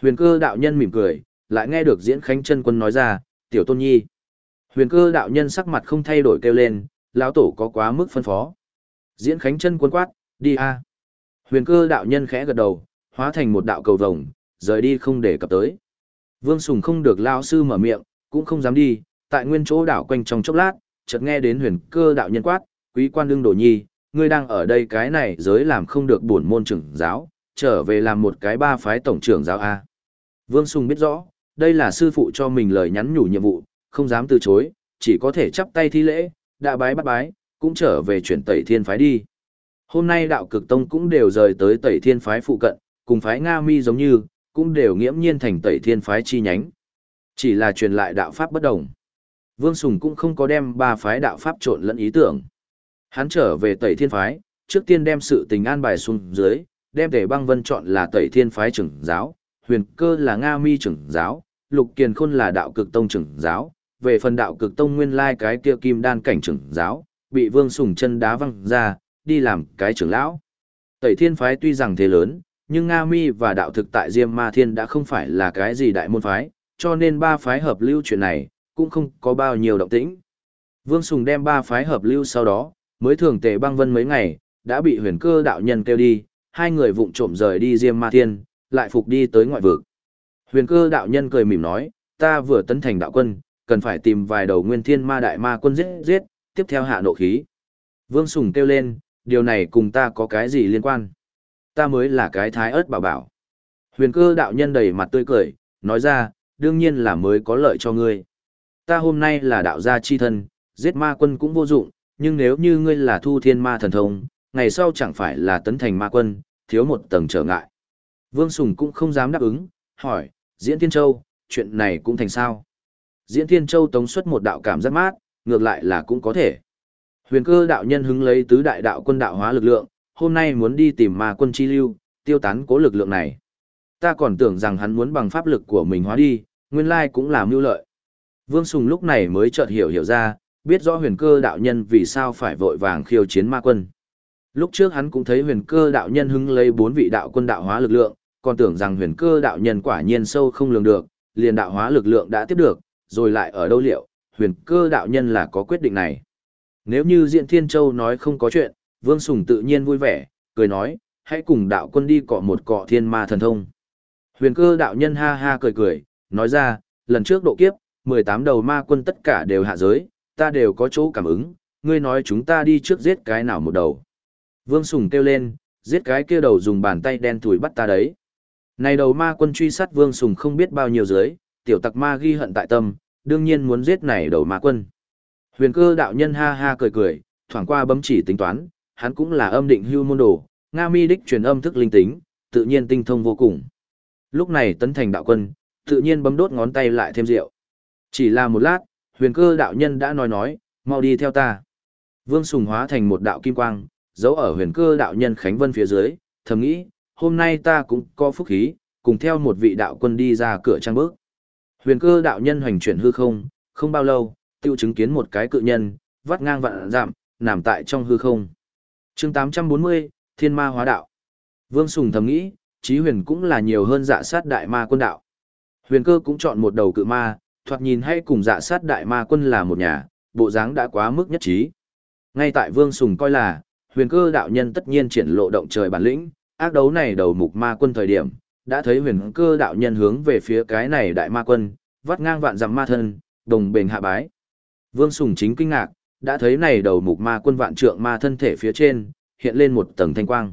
Huyền cơ đạo nhân mỉm cười, lại nghe được diễn khánh chân quân nói ra, tiểu tôn nhi. Huyền cơ đạo nhân sắc mặt không thay đổi kêu lên, lão tổ có quá mức phân phó. Diễn khánh chân quân quát, đi a. Huyền cơ đạo nhân khẽ gật đầu, hóa thành một đạo cầu vồng, rời đi không để cập tới. Vương Sùng không được lao sư mở miệng, cũng không dám đi, tại nguyên chỗ đảo quanh trong chốc lát, chợt nghe đến huyền cơ đạo nhân quát, quý quan đương đồ nhi, ngươi đang ở đây cái này giới làm không được bổn môn trưởng giáo, trở về làm một cái ba phái tổng trưởng giáo A. Vương Sùng biết rõ, đây là sư phụ cho mình lời nhắn nhủ nhiệm vụ, không dám từ chối, chỉ có thể chắp tay thi lễ, đã bái bắt bái, cũng trở về chuyển tẩy thiên phái đi. Hôm nay đạo cực tông cũng đều rời tới tẩy thiên phái phụ cận, cùng phái Nga mi giống như, cũng đều nghiễm nhiên thành tẩy thiên phái chi nhánh. Chỉ là truyền lại đạo pháp bất đồng. Vương Sùng cũng không có đem ba phái đạo pháp trộn lẫn ý tưởng. Hắn trở về tẩy thiên phái, trước tiên đem sự tình an bài xuống dưới, đem tề băng vân chọn là tẩy thiên phái trưởng giáo, huyền cơ là Nga mi trưởng giáo, lục kiền khôn là đạo cực tông trưởng giáo, về phần đạo cực tông nguyên lai cái kia kim đan cảnh trưởng giáo, bị vương sùng chân đá văng ra, đi làm cái trưởng lão. Tẩy thiên phái tuy rằng thế lớn, nhưng Nga mi và đạo thực tại Diêm Ma Thiên đã không phải là cái gì đại môn phái, cho nên ba phái hợp lưu chuyện này, cũng không có bao nhiêu động tĩnh. Vương Sùng đem ba phái hợp lưu sau đó, mới thường tề băng vân mấy ngày, đã bị huyền cơ đạo nhân kêu đi, hai người vụng trộm rời đi Diêm Ma Thiên, lại phục đi tới ngoại vực. Huyền cơ đạo nhân cười mỉm nói, ta vừa tấn thành đạo quân, cần phải tìm vài đầu nguyên thiên ma đại ma quân giết giết, tiếp theo hạ nộ khí. Vương Sùng kêu lên, điều này cùng ta có cái gì liên quan? Ta mới là cái thái ớt bảo bảo. Huyền cơ đạo nhân đầy mặt tươi cười, nói ra, đương nhiên là mới có lợi cho ngươi. Ta hôm nay là đạo gia chi thân, giết ma quân cũng vô dụng, nhưng nếu như ngươi là thu thiên ma thần thông, ngày sau chẳng phải là tấn thành ma quân, thiếu một tầng trở ngại. Vương Sùng cũng không dám đáp ứng, hỏi, Diễn Thiên Châu, chuyện này cũng thành sao? Diễn Thiên Châu tống xuất một đạo cảm giác mát, ngược lại là cũng có thể. Huyền cơ đạo nhân hứng lấy tứ đại đạo quân đạo hóa lực lượng, hôm nay muốn đi tìm ma quân chi lưu, tiêu tán cố lực lượng này. Ta còn tưởng rằng hắn muốn bằng pháp lực của mình hóa đi, nguyên lai cũng là mưu lợi. Vương Sùng lúc này mới chợt hiểu hiểu ra, biết rõ huyền cơ đạo nhân vì sao phải vội vàng khiêu chiến ma quân. Lúc trước hắn cũng thấy huyền cơ đạo nhân hứng lấy bốn vị đạo quân đạo hóa lực lượng, còn tưởng rằng huyền cơ đạo nhân quả nhiên sâu không lường được, liền đạo hóa lực lượng đã tiếp được, rồi lại ở đâu liệu, huyền cơ đạo nhân là có quyết định này. Nếu như Diện Thiên Châu nói không có chuyện, Vương Sùng tự nhiên vui vẻ, cười nói, hãy cùng đạo quân đi cọ một cọ thiên ma thần thông. Huyền cơ đạo nhân ha ha cười cười, nói ra, lần trước độ kiếp, 18 đầu ma quân tất cả đều hạ giới, ta đều có chỗ cảm ứng, ngươi nói chúng ta đi trước giết cái nào một đầu. Vương Sùng kêu lên, giết cái kia đầu dùng bàn tay đen thủi bắt ta đấy. Này đầu ma quân truy sát Vương Sùng không biết bao nhiêu giới, tiểu tặc ma ghi hận tại tâm, đương nhiên muốn giết này đầu ma quân. Huyền cơ đạo nhân ha ha cười cười, thoảng qua bấm chỉ tính toán, hắn cũng là âm định hưu môn đồ, Nga mi đích truyền âm thức linh tính, tự nhiên tinh thông vô cùng. Lúc này tấn thành đạo quân, tự nhiên bấm đốt ngón tay lại thêm rượu. Chỉ là một lát, huyền cơ đạo nhân đã nói nói, mau đi theo ta. Vương Sùng hóa thành một đạo kim quang, giấu ở huyền cơ đạo nhân Khánh Vân phía dưới, thầm nghĩ, hôm nay ta cũng có phúc khí, cùng theo một vị đạo quân đi ra cửa trang bước. Huyền cơ đạo nhân hoành chuyển hư không, không bao lâu, tiêu chứng kiến một cái cự nhân, vắt ngang vạn giảm, nằm tại trong hư không. chương 840, Thiên Ma Hóa Đạo. Vương Sùng thầm nghĩ, trí huyền cũng là nhiều hơn dạ sát đại ma quân đạo. Huyền cơ cũng chọn một đầu cự ma, thoạt nhìn hay cùng dạ sát đại ma quân là một nhà, bộ dáng đã quá mức nhất trí. Ngay tại Vương Sùng coi là, huyền cơ đạo nhân tất nhiên triển lộ động trời bản lĩnh, ác đấu này đầu mục ma quân thời điểm, đã thấy huyền cơ đạo nhân hướng về phía cái này đại ma quân, vắt ngang vạn dặm ma thân, đồng bền hạ bái. Vương Sùng chính kinh ngạc, đã thấy này đầu mục ma quân vạn trượng ma thân thể phía trên, hiện lên một tầng thanh quang.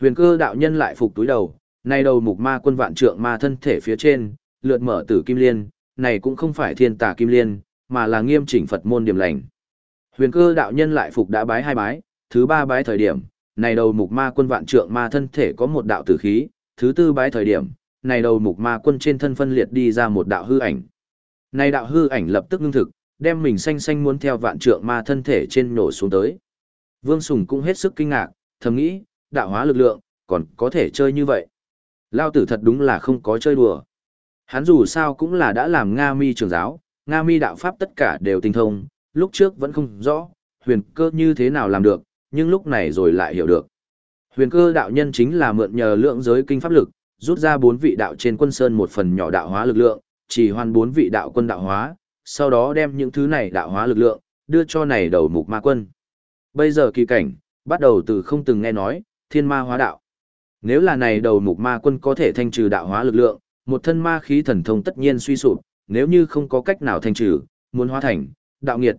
Huyền cơ đạo nhân lại phục túi đầu, này đầu mục ma quân vạn trượng ma thân thể phía trên, lượt mở tử kim liên, này cũng không phải thiên tà kim liên, mà là nghiêm chỉnh Phật môn điểm lành. Huyền cơ đạo nhân lại phục đã bái hai bái, thứ ba bái thời điểm, này đầu mục ma quân vạn trượng ma thân thể có một đạo tử khí, thứ tư bái thời điểm, này đầu mục ma quân trên thân phân liệt đi ra một đạo hư ảnh. Này đạo hư ảnh lập tức ngưng thực, đem mình xanh xanh muốn theo vạn trượng ma thân thể trên nổ xuống tới. Vương Sùng cũng hết sức kinh ngạc, thầm nghĩ, đạo hóa lực lượng, còn có thể chơi như vậy. Lao tử thật đúng là không có chơi đùa. Hắn dù sao cũng là đã làm Nga mi trường giáo, Nga mi đạo pháp tất cả đều tinh thông, lúc trước vẫn không rõ, huyền cơ như thế nào làm được, nhưng lúc này rồi lại hiểu được. Huyền cơ đạo nhân chính là mượn nhờ lượng giới kinh pháp lực, rút ra bốn vị đạo trên quân sơn một phần nhỏ đạo hóa lực lượng, chỉ hoàn bốn vị đạo quân đạo hóa, sau đó đem những thứ này đạo hóa lực lượng, đưa cho này đầu mục ma quân. Bây giờ kỳ cảnh, bắt đầu từ không từng nghe nói, thiên ma hóa đạo. Nếu là này đầu mục ma quân có thể thanh trừ đạo hóa lực lượng, một thân ma khí thần thông tất nhiên suy sụp, nếu như không có cách nào thanh trừ, muốn hóa thành, đạo nghiệt.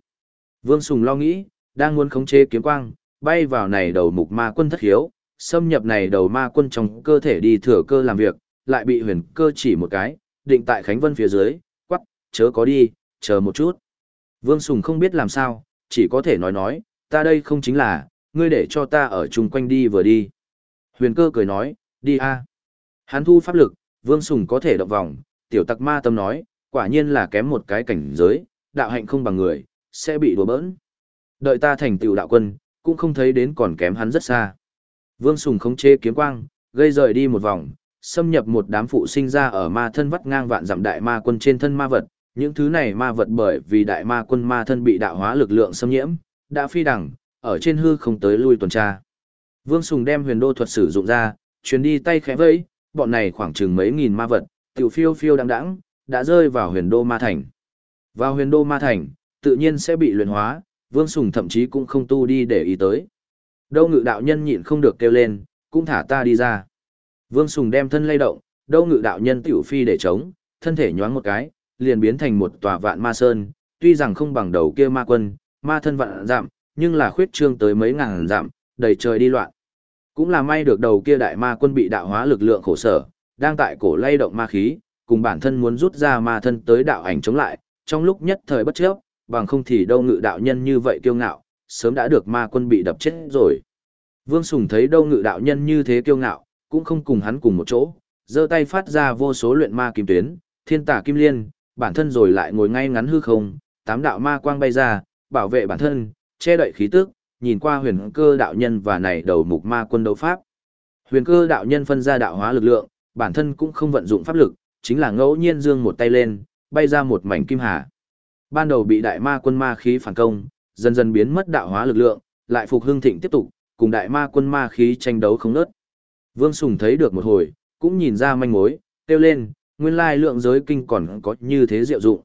Vương Sùng lo nghĩ, đang muốn khống chế kiếm quang, bay vào này đầu mục ma quân thất hiếu, xâm nhập này đầu ma quân trong cơ thể đi thừa cơ làm việc, lại bị huyền cơ chỉ một cái, định tại Khánh Vân phía dưới, quắc, chớ có đi, chờ một chút. Vương Sùng không biết làm sao, chỉ có thể nói nói, ta đây không chính là, ngươi để cho ta ở chung quanh đi vừa đi. Huyền cơ cười nói, đi a Hắn thu pháp lực, Vương Sùng có thể động vòng, tiểu tặc ma tâm nói, quả nhiên là kém một cái cảnh giới, đạo hạnh không bằng người, sẽ bị đùa bỡn. Đợi ta thành tựu đạo quân, cũng không thấy đến còn kém hắn rất xa. Vương Sùng không chế kiếm quang, gây rời đi một vòng, xâm nhập một đám phụ sinh ra ở ma thân vắt ngang vạn dặm đại ma quân trên thân ma vật. Những thứ này ma vật bởi vì đại ma quân ma thân bị đạo hóa lực lượng xâm nhiễm, đã phi đẳng, ở trên hư không tới lui tuần tra. Vương Sùng đem huyền đô thuật sử dụng ra, chuyến đi tay khẽ vẫy, bọn này khoảng chừng mấy nghìn ma vật, tiểu phiêu phiêu đăng đẳng, đã rơi vào huyền đô ma thành. Vào huyền đô ma thành, tự nhiên sẽ bị luyện hóa, Vương Sùng thậm chí cũng không tu đi để ý tới. Đâu ngự đạo nhân nhịn không được kêu lên, cũng thả ta đi ra. Vương Sùng đem thân lay động, đâu ngự đạo nhân tiểu phi để chống, thân thể nhoáng một cái, liền biến thành một tòa vạn ma sơn, tuy rằng không bằng đầu kia ma quân, ma thân vạn giảm, nhưng là khuyết trương tới mấy ngàn giảm, đầy trời đi loạn. Cũng là may được đầu kia đại ma quân bị đạo hóa lực lượng khổ sở, đang tại cổ lay động ma khí, cùng bản thân muốn rút ra ma thân tới đạo ảnh chống lại, trong lúc nhất thời bất chấp, bằng không thì đâu ngự đạo nhân như vậy kiêu ngạo, sớm đã được ma quân bị đập chết rồi. Vương Sùng thấy đâu ngự đạo nhân như thế kiêu ngạo, cũng không cùng hắn cùng một chỗ, giơ tay phát ra vô số luyện ma kim tuyến, thiên tả kim liên, bản thân rồi lại ngồi ngay ngắn hư không, tám đạo ma quang bay ra, bảo vệ bản thân, che đậy khí tức, nhìn qua huyền cơ đạo nhân và này đầu mục ma quân đấu pháp. Huyền cơ đạo nhân phân ra đạo hóa lực lượng, bản thân cũng không vận dụng pháp lực, chính là ngẫu nhiên dương một tay lên, bay ra một mảnh kim hà. Ban đầu bị đại ma quân ma khí phản công, dần dần biến mất đạo hóa lực lượng, lại phục hưng thịnh tiếp tục, cùng đại ma quân ma khí tranh đấu không ngớt. Vương Sùng thấy được một hồi, cũng nhìn ra manh mối, kêu lên, nguyên lai lượng giới kinh còn có như thế diệu dụng.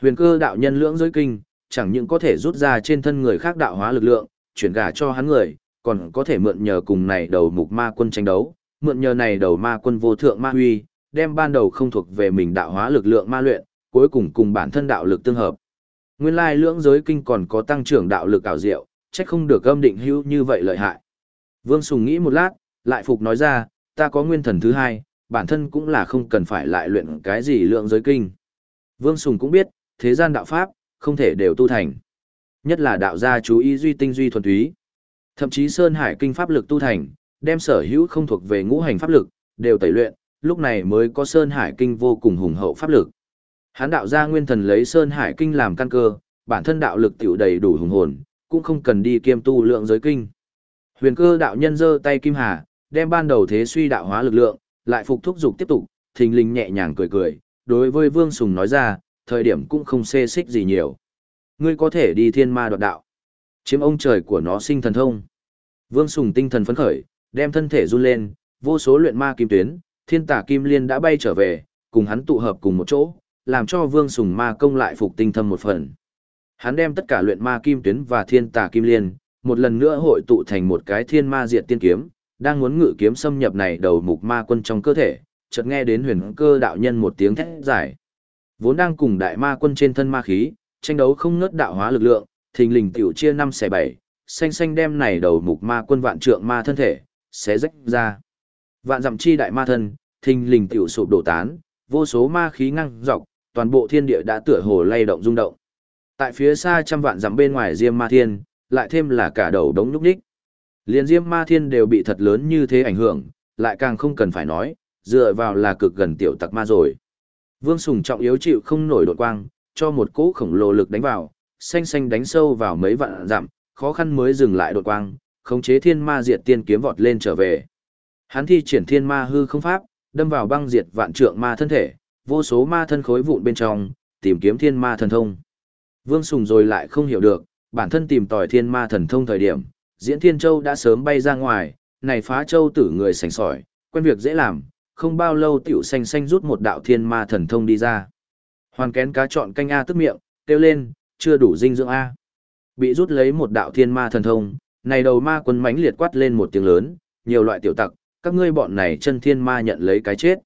Huyền cơ đạo nhân lượng giới kinh, chẳng những có thể rút ra trên thân người khác đạo hóa lực lượng, chuyển gả cho hắn người, còn có thể mượn nhờ cùng này đầu mục ma quân tranh đấu, mượn nhờ này đầu ma quân vô thượng ma huy, đem ban đầu không thuộc về mình đạo hóa lực lượng ma luyện, cuối cùng cùng bản thân đạo lực tương hợp. Nguyên lai lưỡng giới kinh còn có tăng trưởng đạo lực ảo diệu, trách không được âm định hữu như vậy lợi hại. Vương Sùng nghĩ một lát, lại phục nói ra, ta có nguyên thần thứ hai, bản thân cũng là không cần phải lại luyện cái gì lượng giới kinh. Vương Sùng cũng biết, thế gian đạo pháp, không thể đều tu thành. Nhất là đạo gia chú ý duy tinh duy thuần túy. Thậm chí Sơn Hải kinh pháp lực tu thành, đem sở hữu không thuộc về ngũ hành pháp lực, đều tẩy luyện, lúc này mới có Sơn Hải kinh vô cùng hùng hậu pháp lực. Hán đạo gia nguyên thần lấy Sơn Hải kinh làm căn cơ, bản thân đạo lực tiểu đầy đủ hùng hồn, cũng không cần đi kiêm tu lượng giới kinh. Huyền cơ đạo nhân giơ tay kim hà, đem ban đầu thế suy đạo hóa lực lượng, lại phục thúc dục tiếp tục, thình lình nhẹ nhàng cười cười, đối với Vương Sùng nói ra, thời điểm cũng không xê xích gì nhiều. Ngươi có thể đi thiên ma đoạt đạo, chiếm ông trời của nó sinh thần thông. Vương Sùng tinh thần phấn khởi, đem thân thể run lên, vô số luyện ma kim tuyến, thiên tả kim liên đã bay trở về, cùng hắn tụ hợp cùng một chỗ, làm cho Vương Sùng ma công lại phục tinh thâm một phần. Hắn đem tất cả luyện ma kim tuyến và thiên tà kim liên, một lần nữa hội tụ thành một cái thiên ma diệt tiên kiếm, đang muốn ngự kiếm xâm nhập này đầu mục ma quân trong cơ thể, chợt nghe đến huyền cơ đạo nhân một tiếng thét giải. Vốn đang cùng đại ma quân trên thân ma khí, tranh đấu không ngớt đạo hóa lực lượng, thình lình tiểu chia năm xẻ bảy, xanh xanh đem này đầu mục ma quân vạn trượng ma thân thể, xé rách ra. Vạn dặm chi đại ma thân, thình lình tiểu sụp đổ tán, vô số ma khí ngăng dọc, toàn bộ thiên địa đã tựa hồ lay động rung động. Tại phía xa trăm vạn dặm bên ngoài Diêm Ma Thiên, lại thêm là cả đầu đống nhúc nhích. Liên Diêm Ma Thiên đều bị thật lớn như thế ảnh hưởng, lại càng không cần phải nói, dựa vào là cực gần tiểu tặc ma rồi. Vương Sùng trọng yếu chịu không nổi đột quang, cho một cỗ khổng lồ lực đánh vào, xanh xanh đánh sâu vào mấy vạn dặm, khó khăn mới dừng lại đột quang, khống chế thiên ma diệt tiên kiếm vọt lên trở về. Hắn thi triển thiên ma hư không pháp, đâm vào băng diệt vạn trượng ma thân thể, vô số ma thân khối vụn bên trong, tìm kiếm thiên ma thần thông. Vương Sùng rồi lại không hiểu được, bản thân tìm tòi thiên ma thần thông thời điểm, diễn thiên châu đã sớm bay ra ngoài, này phá châu tử người sành sỏi, quen việc dễ làm, không bao lâu tiểu xanh xanh rút một đạo thiên ma thần thông đi ra. Hoàn kén cá chọn canh A tức miệng, kêu lên, chưa đủ dinh dưỡng A. Bị rút lấy một đạo thiên ma thần thông, này đầu ma quân mãnh liệt quát lên một tiếng lớn, nhiều loại tiểu tặc, các ngươi bọn này chân thiên ma nhận lấy cái chết.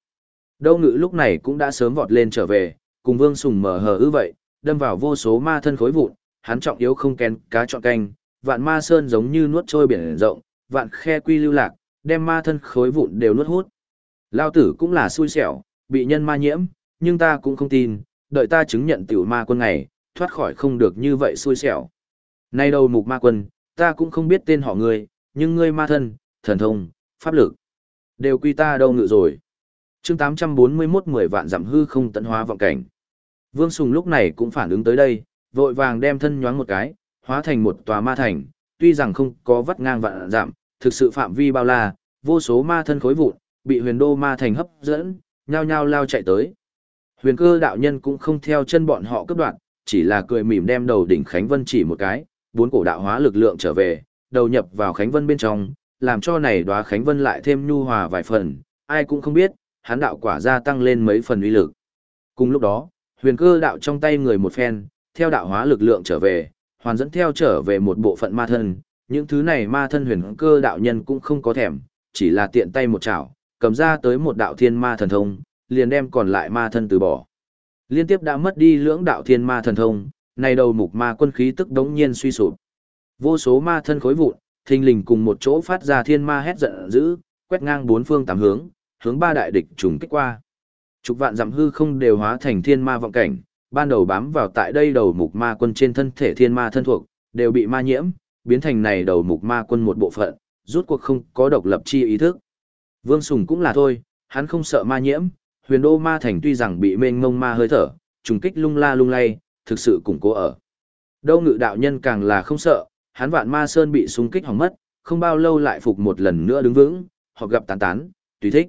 Đâu ngự lúc này cũng đã sớm vọt lên trở về, cùng vương sùng mở hờ ư vậy, đâm vào vô số ma thân khối vụn, hắn trọng yếu không kén cá chọn canh, vạn ma sơn giống như nuốt trôi biển rộng, vạn khe quy lưu lạc, đem ma thân khối vụn đều nuốt hút. Lao tử cũng là xui xẻo, bị nhân ma nhiễm, nhưng ta cũng không tin, đợi ta chứng nhận tiểu ma quân này thoát khỏi không được như vậy xui xẻo. Nay đầu mục ma quân, ta cũng không biết tên họ ngươi, nhưng ngươi ma thân, thần thông, pháp lực, đều quy ta đâu ngự rồi chương 841 10 vạn giảm hư không tận hóa vọng cảnh. Vương Sùng lúc này cũng phản ứng tới đây, vội vàng đem thân nhoáng một cái, hóa thành một tòa ma thành, tuy rằng không có vắt ngang vạn giảm, thực sự phạm vi bao la, vô số ma thân khối vụn, bị huyền đô ma thành hấp dẫn, nhao nhao lao chạy tới. Huyền cơ đạo nhân cũng không theo chân bọn họ cấp đoạn, chỉ là cười mỉm đem đầu đỉnh Khánh Vân chỉ một cái, bốn cổ đạo hóa lực lượng trở về, đầu nhập vào Khánh Vân bên trong, làm cho này đóa Khánh Vân lại thêm nhu hòa vài phần, ai cũng không biết, hắn đạo quả gia tăng lên mấy phần uy lực. Cùng lúc đó, huyền cơ đạo trong tay người một phen, theo đạo hóa lực lượng trở về, hoàn dẫn theo trở về một bộ phận ma thân, những thứ này ma thân huyền cơ đạo nhân cũng không có thèm, chỉ là tiện tay một chảo, cầm ra tới một đạo thiên ma thần thông, liền đem còn lại ma thân từ bỏ. Liên tiếp đã mất đi lưỡng đạo thiên ma thần thông, này đầu mục ma quân khí tức đống nhiên suy sụp. Vô số ma thân khối vụn, thình lình cùng một chỗ phát ra thiên ma hét giận dữ, quét ngang bốn phương tám hướng, hướng ba đại địch trùng kích qua. chục vạn dặm hư không đều hóa thành thiên ma vọng cảnh, ban đầu bám vào tại đây đầu mục ma quân trên thân thể thiên ma thân thuộc, đều bị ma nhiễm, biến thành này đầu mục ma quân một bộ phận, rút cuộc không có độc lập chi ý thức. Vương Sùng cũng là thôi, hắn không sợ ma nhiễm, huyền đô ma thành tuy rằng bị mênh ngông ma hơi thở, trùng kích lung la lung lay, thực sự củng cố ở. Đâu ngự đạo nhân càng là không sợ, hắn vạn ma sơn bị xung kích hỏng mất, không bao lâu lại phục một lần nữa đứng vững, họ gặp tán tán, tùy thích.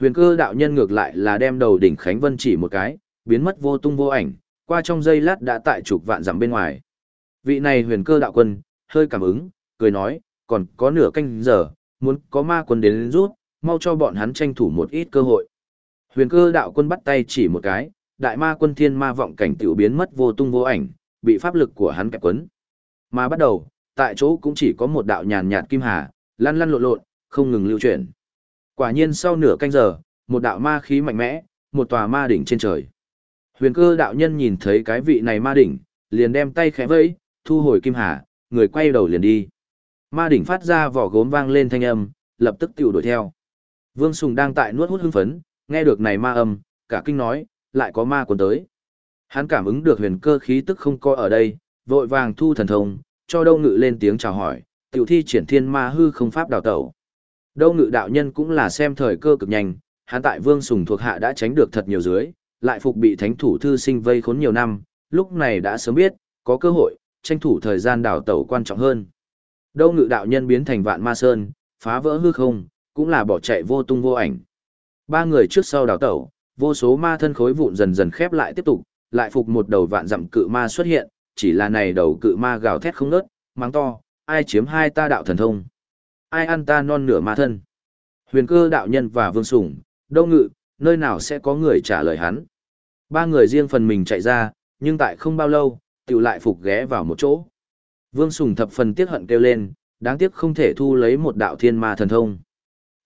Huyền cơ đạo nhân ngược lại là đem đầu đỉnh Khánh Vân chỉ một cái, biến mất vô tung vô ảnh, qua trong giây lát đã tại chục vạn dặm bên ngoài. Vị này huyền cơ đạo quân, hơi cảm ứng, cười nói, còn có nửa canh giờ, muốn có ma quân đến rút, mau cho bọn hắn tranh thủ một ít cơ hội. Huyền cơ đạo quân bắt tay chỉ một cái, đại ma quân thiên ma vọng cảnh tiểu biến mất vô tung vô ảnh, bị pháp lực của hắn kẹp quấn. Mà bắt đầu, tại chỗ cũng chỉ có một đạo nhàn nhạt kim hà, lăn lăn lộn lộn, không ngừng lưu chuyển. Quả nhiên sau nửa canh giờ, một đạo ma khí mạnh mẽ, một tòa ma đỉnh trên trời. Huyền cơ đạo nhân nhìn thấy cái vị này ma đỉnh, liền đem tay khẽ vẫy, thu hồi kim hà, người quay đầu liền đi. Ma đỉnh phát ra vỏ gốm vang lên thanh âm, lập tức tiểu đuổi theo. Vương Sùng đang tại nuốt hút hưng phấn, nghe được này ma âm, cả kinh nói, lại có ma cuốn tới. Hắn cảm ứng được huyền cơ khí tức không coi ở đây, vội vàng thu thần thông, cho đâu ngự lên tiếng chào hỏi, tiểu thi triển thiên ma hư không pháp đào tẩu. Đâu ngự đạo nhân cũng là xem thời cơ cực nhanh, hắn tại vương sùng thuộc hạ đã tránh được thật nhiều dưới, lại phục bị thánh thủ thư sinh vây khốn nhiều năm, lúc này đã sớm biết, có cơ hội, tranh thủ thời gian đào tẩu quan trọng hơn. Đâu ngự đạo nhân biến thành vạn ma sơn, phá vỡ hư không, cũng là bỏ chạy vô tung vô ảnh. Ba người trước sau đào tẩu, vô số ma thân khối vụn dần dần khép lại tiếp tục, lại phục một đầu vạn dặm cự ma xuất hiện, chỉ là này đầu cự ma gào thét không ngớt, mắng to, ai chiếm hai ta đạo thần thông? Ai ăn ta non nửa ma thân? Huyền cơ đạo nhân và vương sủng, đâu ngự, nơi nào sẽ có người trả lời hắn? Ba người riêng phần mình chạy ra, nhưng tại không bao lâu, tiểu lại phục ghé vào một chỗ. Vương Sùng thập phần tiếc hận kêu lên, đáng tiếc không thể thu lấy một đạo thiên ma thần thông.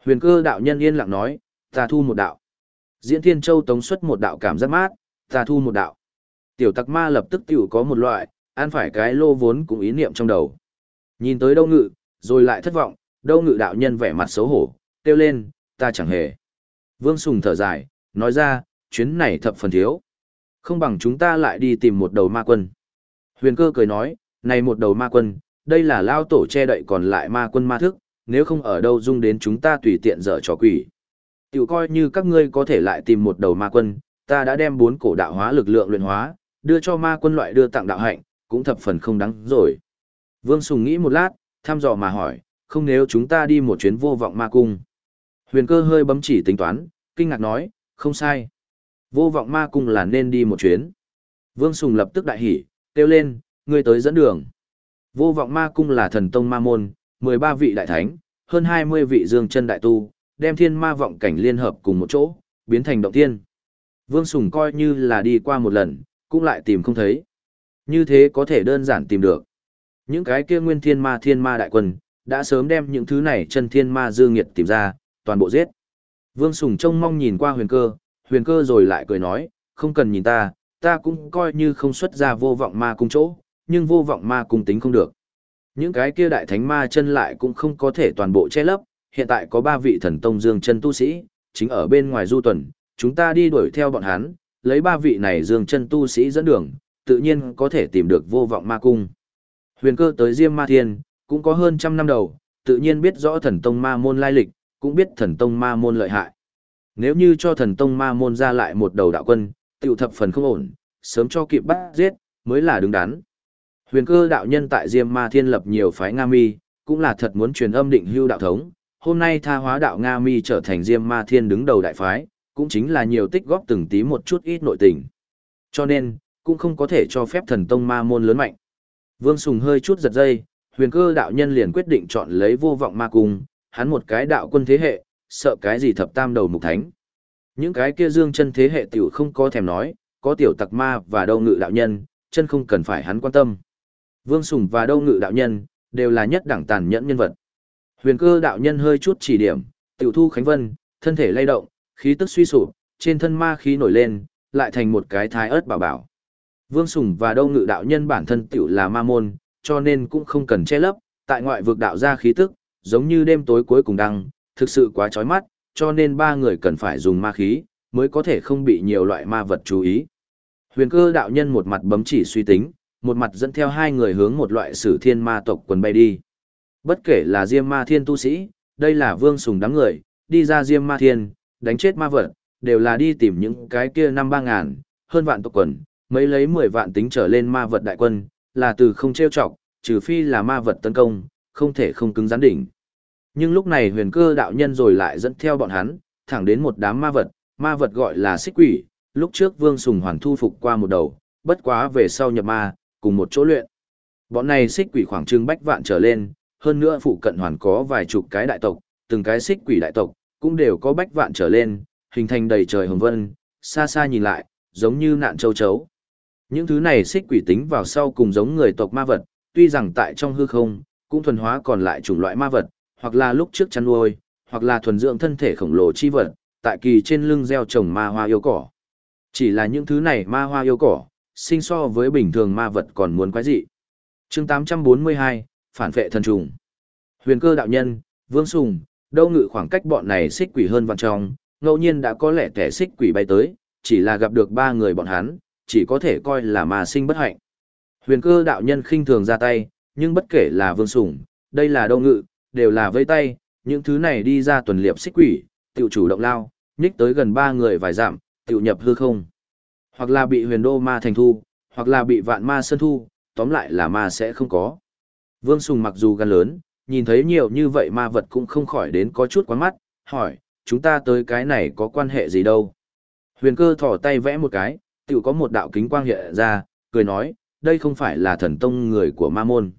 Huyền cơ đạo nhân yên lặng nói, ta thu một đạo. Diễn Thiên Châu tống xuất một đạo cảm giác mát, ta thu một đạo. Tiểu tặc ma lập tức tiểu có một loại, ăn phải cái lô vốn cũng ý niệm trong đầu. Nhìn tới đâu ngự, rồi lại thất vọng, đâu ngự đạo nhân vẻ mặt xấu hổ, kêu lên, ta chẳng hề. Vương Sùng thở dài, nói ra, chuyến này thập phần thiếu. Không bằng chúng ta lại đi tìm một đầu ma quân. Huyền cơ cười nói, này một đầu ma quân, đây là lao tổ che đậy còn lại ma quân ma thức, nếu không ở đâu dung đến chúng ta tùy tiện dở trò quỷ. Tiểu coi như các ngươi có thể lại tìm một đầu ma quân, ta đã đem bốn cổ đạo hóa lực lượng luyện hóa, đưa cho ma quân loại đưa tặng đạo hạnh, cũng thập phần không đáng rồi. Vương Sùng nghĩ một lát, thăm dò mà hỏi, không nếu chúng ta đi một chuyến vô vọng ma cung. Huyền cơ hơi bấm chỉ tính toán, kinh ngạc nói, không sai. Vô vọng ma cung là nên đi một chuyến. Vương Sùng lập tức đại hỉ, kêu lên, ngươi tới dẫn đường. Vô vọng ma cung là thần tông ma môn, 13 vị đại thánh, hơn 20 vị dương chân đại tu, đem thiên ma vọng cảnh liên hợp cùng một chỗ, biến thành động thiên. Vương Sùng coi như là đi qua một lần, cũng lại tìm không thấy. Như thế có thể đơn giản tìm được. Những cái kia nguyên thiên ma thiên ma đại quân, đã sớm đem những thứ này chân thiên ma dư nghiệt tìm ra, toàn bộ giết. Vương Sùng trông mong nhìn qua huyền cơ, huyền cơ rồi lại cười nói, không cần nhìn ta, ta cũng coi như không xuất ra vô vọng ma cung chỗ, nhưng vô vọng ma cung tính không được. Những cái kia đại thánh ma chân lại cũng không có thể toàn bộ che lấp, hiện tại có ba vị thần tông dương chân tu sĩ, chính ở bên ngoài du tuần, chúng ta đi đuổi theo bọn hắn, lấy ba vị này dương chân tu sĩ dẫn đường, tự nhiên có thể tìm được vô vọng ma cung. Huyền cơ tới Diêm Ma Thiên, cũng có hơn trăm năm đầu, tự nhiên biết rõ thần tông ma môn lai lịch, cũng biết thần tông ma môn lợi hại. Nếu như cho thần tông ma môn ra lại một đầu đạo quân, tiểu thập phần không ổn, sớm cho kịp bắt giết, mới là đứng đắn. Huyền cơ đạo nhân tại Diêm Ma Thiên lập nhiều phái Nga Mi, cũng là thật muốn truyền âm định hưu đạo thống. Hôm nay tha hóa đạo Nga Mi trở thành Diêm Ma Thiên đứng đầu đại phái, cũng chính là nhiều tích góp từng tí một chút ít nội tình. Cho nên, cũng không có thể cho phép thần tông ma môn lớn mạnh. Vương Sùng hơi chút giật dây, huyền cơ đạo nhân liền quyết định chọn lấy vô vọng ma cung, hắn một cái đạo quân thế hệ, sợ cái gì thập tam đầu mục thánh. Những cái kia dương chân thế hệ tiểu không có thèm nói, có tiểu tặc ma và đâu ngự đạo nhân, chân không cần phải hắn quan tâm. Vương Sùng và đâu ngự đạo nhân, đều là nhất đẳng tàn nhẫn nhân vật. Huyền cơ đạo nhân hơi chút chỉ điểm, tiểu thu Khánh Vân, thân thể lay động, khí tức suy sụp, trên thân ma khí nổi lên, lại thành một cái thái ớt bảo bảo. Vương Sùng và Đâu Ngự đạo nhân bản thân tiểu là ma môn, cho nên cũng không cần che lấp, tại ngoại vực đạo ra khí tức, giống như đêm tối cuối cùng đăng, thực sự quá chói mắt, cho nên ba người cần phải dùng ma khí, mới có thể không bị nhiều loại ma vật chú ý. Huyền cơ đạo nhân một mặt bấm chỉ suy tính, một mặt dẫn theo hai người hướng một loại sử thiên ma tộc quần bay đi. Bất kể là Diêm Ma Thiên tu sĩ, đây là Vương Sùng đám người, đi ra Diêm Ma Thiên, đánh chết ma vật, đều là đi tìm những cái kia năm ba ngàn, hơn vạn tộc quần, mấy lấy mười vạn tính trở lên ma vật đại quân, là từ không trêu chọc, trừ phi là ma vật tấn công, không thể không cứng rắn đỉnh. Nhưng lúc này huyền cơ đạo nhân rồi lại dẫn theo bọn hắn, thẳng đến một đám ma vật, ma vật gọi là xích quỷ, lúc trước Vương Sùng Hoàn thu phục qua một đầu, bất quá về sau nhập ma, cùng một chỗ luyện. Bọn này xích quỷ khoảng trưng bách vạn trở lên, hơn nữa phụ cận hoàn có vài chục cái đại tộc, từng cái xích quỷ đại tộc, cũng đều có bách vạn trở lên, hình thành đầy trời hồng vân, xa xa nhìn lại, giống như nạn châu chấu. Những thứ này xích quỷ tính vào sau cùng giống người tộc ma vật, tuy rằng tại trong hư không, cũng thuần hóa còn lại chủng loại ma vật, hoặc là lúc trước chăn nuôi, hoặc là thuần dưỡng thân thể khổng lồ chi vật, tại kỳ trên lưng gieo trồng ma hoa yêu cỏ. Chỉ là những thứ này ma hoa yêu cỏ, sinh so với bình thường ma vật còn muốn quái dị. chương 842, Phản vệ thần trùng. Huyền cơ đạo nhân, Vương Sùng, đâu ngự khoảng cách bọn này xích quỷ hơn vạn trong, ngẫu nhiên đã có lẽ kẻ xích quỷ bay tới, chỉ là gặp được ba người bọn hắn, chỉ có thể coi là mà sinh bất hạnh. Huyền cơ đạo nhân khinh thường ra tay, nhưng bất kể là vương sủng, đây là đâu ngự, đều là vây tay, những thứ này đi ra tuần liệp xích quỷ, tiểu chủ động lao, nhích tới gần ba người vài giảm, tiểu nhập hư không. Hoặc là bị huyền đô ma thành thu, hoặc là bị vạn ma sơn thu, tóm lại là ma sẽ không có. Vương Sùng mặc dù gan lớn, nhìn thấy nhiều như vậy ma vật cũng không khỏi đến có chút quán mắt, hỏi, chúng ta tới cái này có quan hệ gì đâu. Huyền cơ thỏ tay vẽ một cái, tự có một đạo kính quang hiện ra, cười nói, đây không phải là thần tông người của ma môn.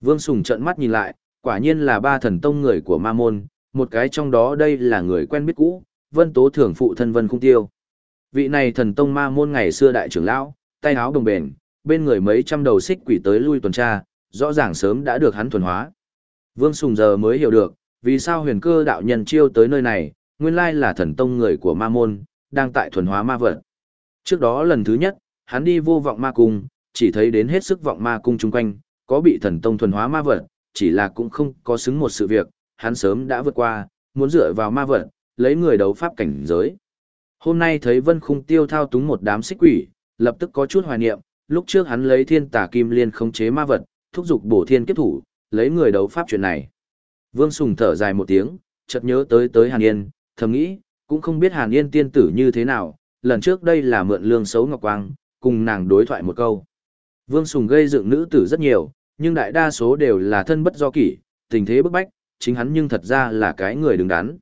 Vương Sùng trận mắt nhìn lại, quả nhiên là ba thần tông người của ma môn, một cái trong đó đây là người quen biết cũ, vân tố thưởng phụ thân vân không tiêu. Vị này thần tông ma môn ngày xưa đại trưởng lão, tay áo đồng bền, bên người mấy trăm đầu xích quỷ tới lui tuần tra, rõ ràng sớm đã được hắn thuần hóa. Vương Sùng giờ mới hiểu được, vì sao huyền cơ đạo nhân chiêu tới nơi này, nguyên lai là thần tông người của ma môn, đang tại thuần hóa ma vật. Trước đó lần thứ nhất, hắn đi vô vọng ma cung, chỉ thấy đến hết sức vọng ma cung chung quanh, có bị thần tông thuần hóa ma vật, chỉ là cũng không có xứng một sự việc, hắn sớm đã vượt qua, muốn dựa vào ma vật, lấy người đấu pháp cảnh giới. Hôm nay thấy vân khung tiêu thao túng một đám xích quỷ, lập tức có chút hoài niệm, lúc trước hắn lấy thiên tà kim liên khống chế ma vật, thúc giục bổ thiên kiếp thủ, lấy người đấu pháp chuyện này. Vương Sùng thở dài một tiếng, chợt nhớ tới tới Hàn Yên, thầm nghĩ, cũng không biết Hàn Yên tiên tử như thế nào, lần trước đây là mượn lương xấu Ngọc Quang, cùng nàng đối thoại một câu. Vương Sùng gây dựng nữ tử rất nhiều, nhưng đại đa số đều là thân bất do kỷ, tình thế bức bách, chính hắn nhưng thật ra là cái người đứng đắn.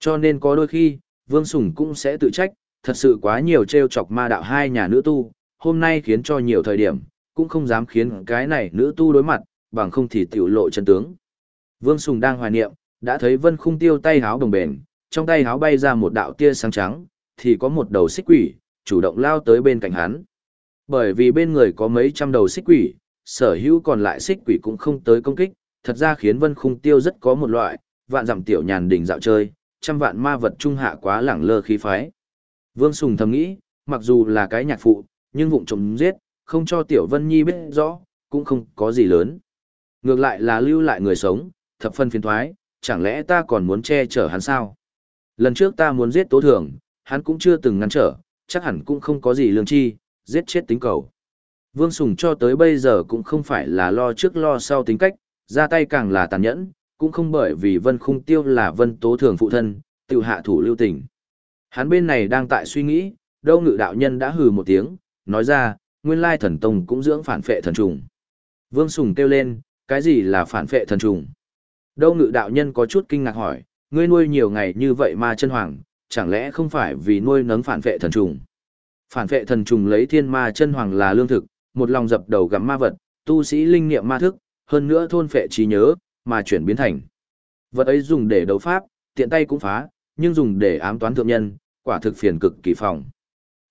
Cho nên có đôi khi, Vương Sùng cũng sẽ tự trách, thật sự quá nhiều trêu chọc ma đạo hai nhà nữ tu, hôm nay khiến cho nhiều thời điểm, cũng không dám khiến cái này nữ tu đối mặt, bằng không thì tiểu lộ chân tướng. Vương Sùng đang hoài niệm, đã thấy Vân Khung Tiêu tay háo đồng bền, trong tay háo bay ra một đạo tia sáng trắng, thì có một đầu xích quỷ, chủ động lao tới bên cạnh hắn. Bởi vì bên người có mấy trăm đầu xích quỷ, sở hữu còn lại xích quỷ cũng không tới công kích, thật ra khiến Vân Khung Tiêu rất có một loại, vạn dặm tiểu nhàn đỉnh dạo chơi, trăm vạn ma vật trung hạ quá lẳng lơ khí phái. Vương Sùng thầm nghĩ, mặc dù là cái nhạc phụ, nhưng vụng trộm giết, không cho Tiểu Vân Nhi biết rõ, cũng không có gì lớn. Ngược lại là lưu lại người sống, thập phân phiền thoái, chẳng lẽ ta còn muốn che chở hắn sao? Lần trước ta muốn giết tố thường, hắn cũng chưa từng ngăn trở, chắc hẳn cũng không có gì lương chi, giết chết tính cầu. Vương Sùng cho tới bây giờ cũng không phải là lo trước lo sau tính cách, ra tay càng là tàn nhẫn, cũng không bởi vì Vân Khung Tiêu là Vân Tố Thường phụ thân, tự hạ thủ lưu tình. Hắn bên này đang tại suy nghĩ, đâu ngự đạo nhân đã hừ một tiếng, nói ra, nguyên lai thần tông cũng dưỡng phản phệ thần trùng. Vương Sùng kêu lên, cái gì là phản phệ thần trùng? Đâu ngự đạo nhân có chút kinh ngạc hỏi, ngươi nuôi nhiều ngày như vậy mà chân hoàng, chẳng lẽ không phải vì nuôi nấng phản vệ thần trùng? Phản vệ thần trùng lấy thiên ma chân hoàng là lương thực, một lòng dập đầu gắm ma vật, tu sĩ linh niệm ma thức, hơn nữa thôn phệ trí nhớ, mà chuyển biến thành. Vật ấy dùng để đấu pháp, tiện tay cũng phá, nhưng dùng để ám toán thượng nhân, quả thực phiền cực kỳ phòng.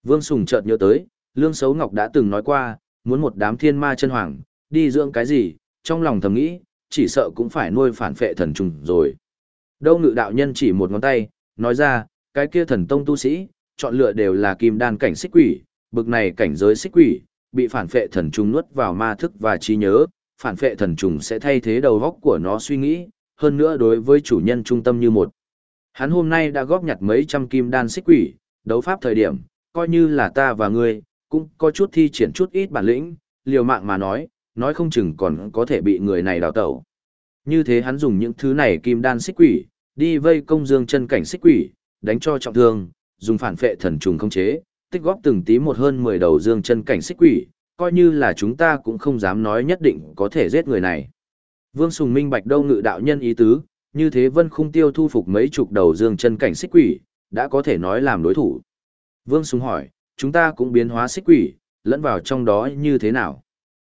Vương Sùng chợt nhớ tới, Lương Sấu Ngọc đã từng nói qua, muốn một đám thiên ma chân hoàng, đi dưỡng cái gì, trong lòng thầm nghĩ, chỉ sợ cũng phải nuôi phản phệ thần trùng rồi. Đâu ngự đạo nhân chỉ một ngón tay, nói ra, cái kia thần tông tu sĩ, chọn lựa đều là kim đan cảnh xích quỷ, bực này cảnh giới xích quỷ, bị phản phệ thần trùng nuốt vào ma thức và trí nhớ, phản phệ thần trùng sẽ thay thế đầu góc của nó suy nghĩ, hơn nữa đối với chủ nhân trung tâm như một. Hắn hôm nay đã góp nhặt mấy trăm kim đan xích quỷ, đấu pháp thời điểm, coi như là ta và ngươi, cũng có chút thi triển chút ít bản lĩnh, liều mạng mà nói, nói không chừng còn có thể bị người này đào tẩu. Như thế hắn dùng những thứ này kim đan xích quỷ, đi vây công dương chân cảnh xích quỷ, đánh cho trọng thương, dùng phản phệ thần trùng không chế, tích góp từng tí một hơn 10 đầu dương chân cảnh xích quỷ, coi như là chúng ta cũng không dám nói nhất định có thể giết người này. Vương Sùng Minh Bạch đâu ngự đạo nhân ý tứ, như thế Vân Khung Tiêu thu phục mấy chục đầu dương chân cảnh xích quỷ, đã có thể nói làm đối thủ. Vương Sùng hỏi, chúng ta cũng biến hóa xích quỷ, lẫn vào trong đó như thế nào?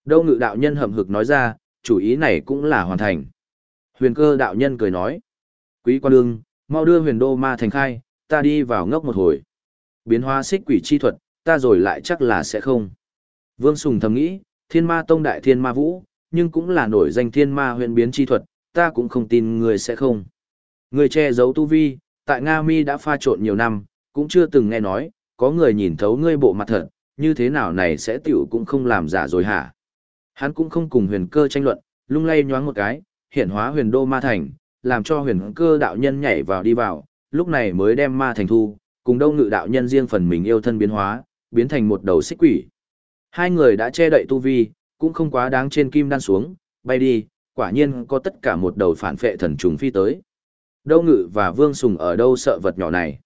Đâu ngự đạo nhân hậm hực nói ra, chủ ý này cũng là hoàn thành. Huyền cơ đạo nhân cười nói, quý quan đương, mau đưa huyền đô ma thành khai, ta đi vào ngốc một hồi. Biến hóa xích quỷ chi thuật, ta rồi lại chắc là sẽ không. Vương Sùng thầm nghĩ, thiên ma tông đại thiên ma vũ, nhưng cũng là nổi danh thiên ma huyền biến chi thuật, ta cũng không tin người sẽ không. Người che giấu tu vi, tại Nga Mi đã pha trộn nhiều năm, cũng chưa từng nghe nói, có người nhìn thấu ngươi bộ mặt thật, như thế nào này sẽ tiểu cũng không làm giả rồi hả? Hắn cũng không cùng huyền cơ tranh luận, lung lay nhoáng một cái, hiện hóa huyền đô ma thành, làm cho huyền cơ đạo nhân nhảy vào đi vào, lúc này mới đem ma thành thu, cùng đâu ngự đạo nhân riêng phần mình yêu thân biến hóa, biến thành một đầu xích quỷ. Hai người đã che đậy tu vi, cũng không quá đáng trên kim đan xuống, bay đi, quả nhiên có tất cả một đầu phản phệ thần trùng phi tới. Đâu ngự và vương sùng ở đâu sợ vật nhỏ này.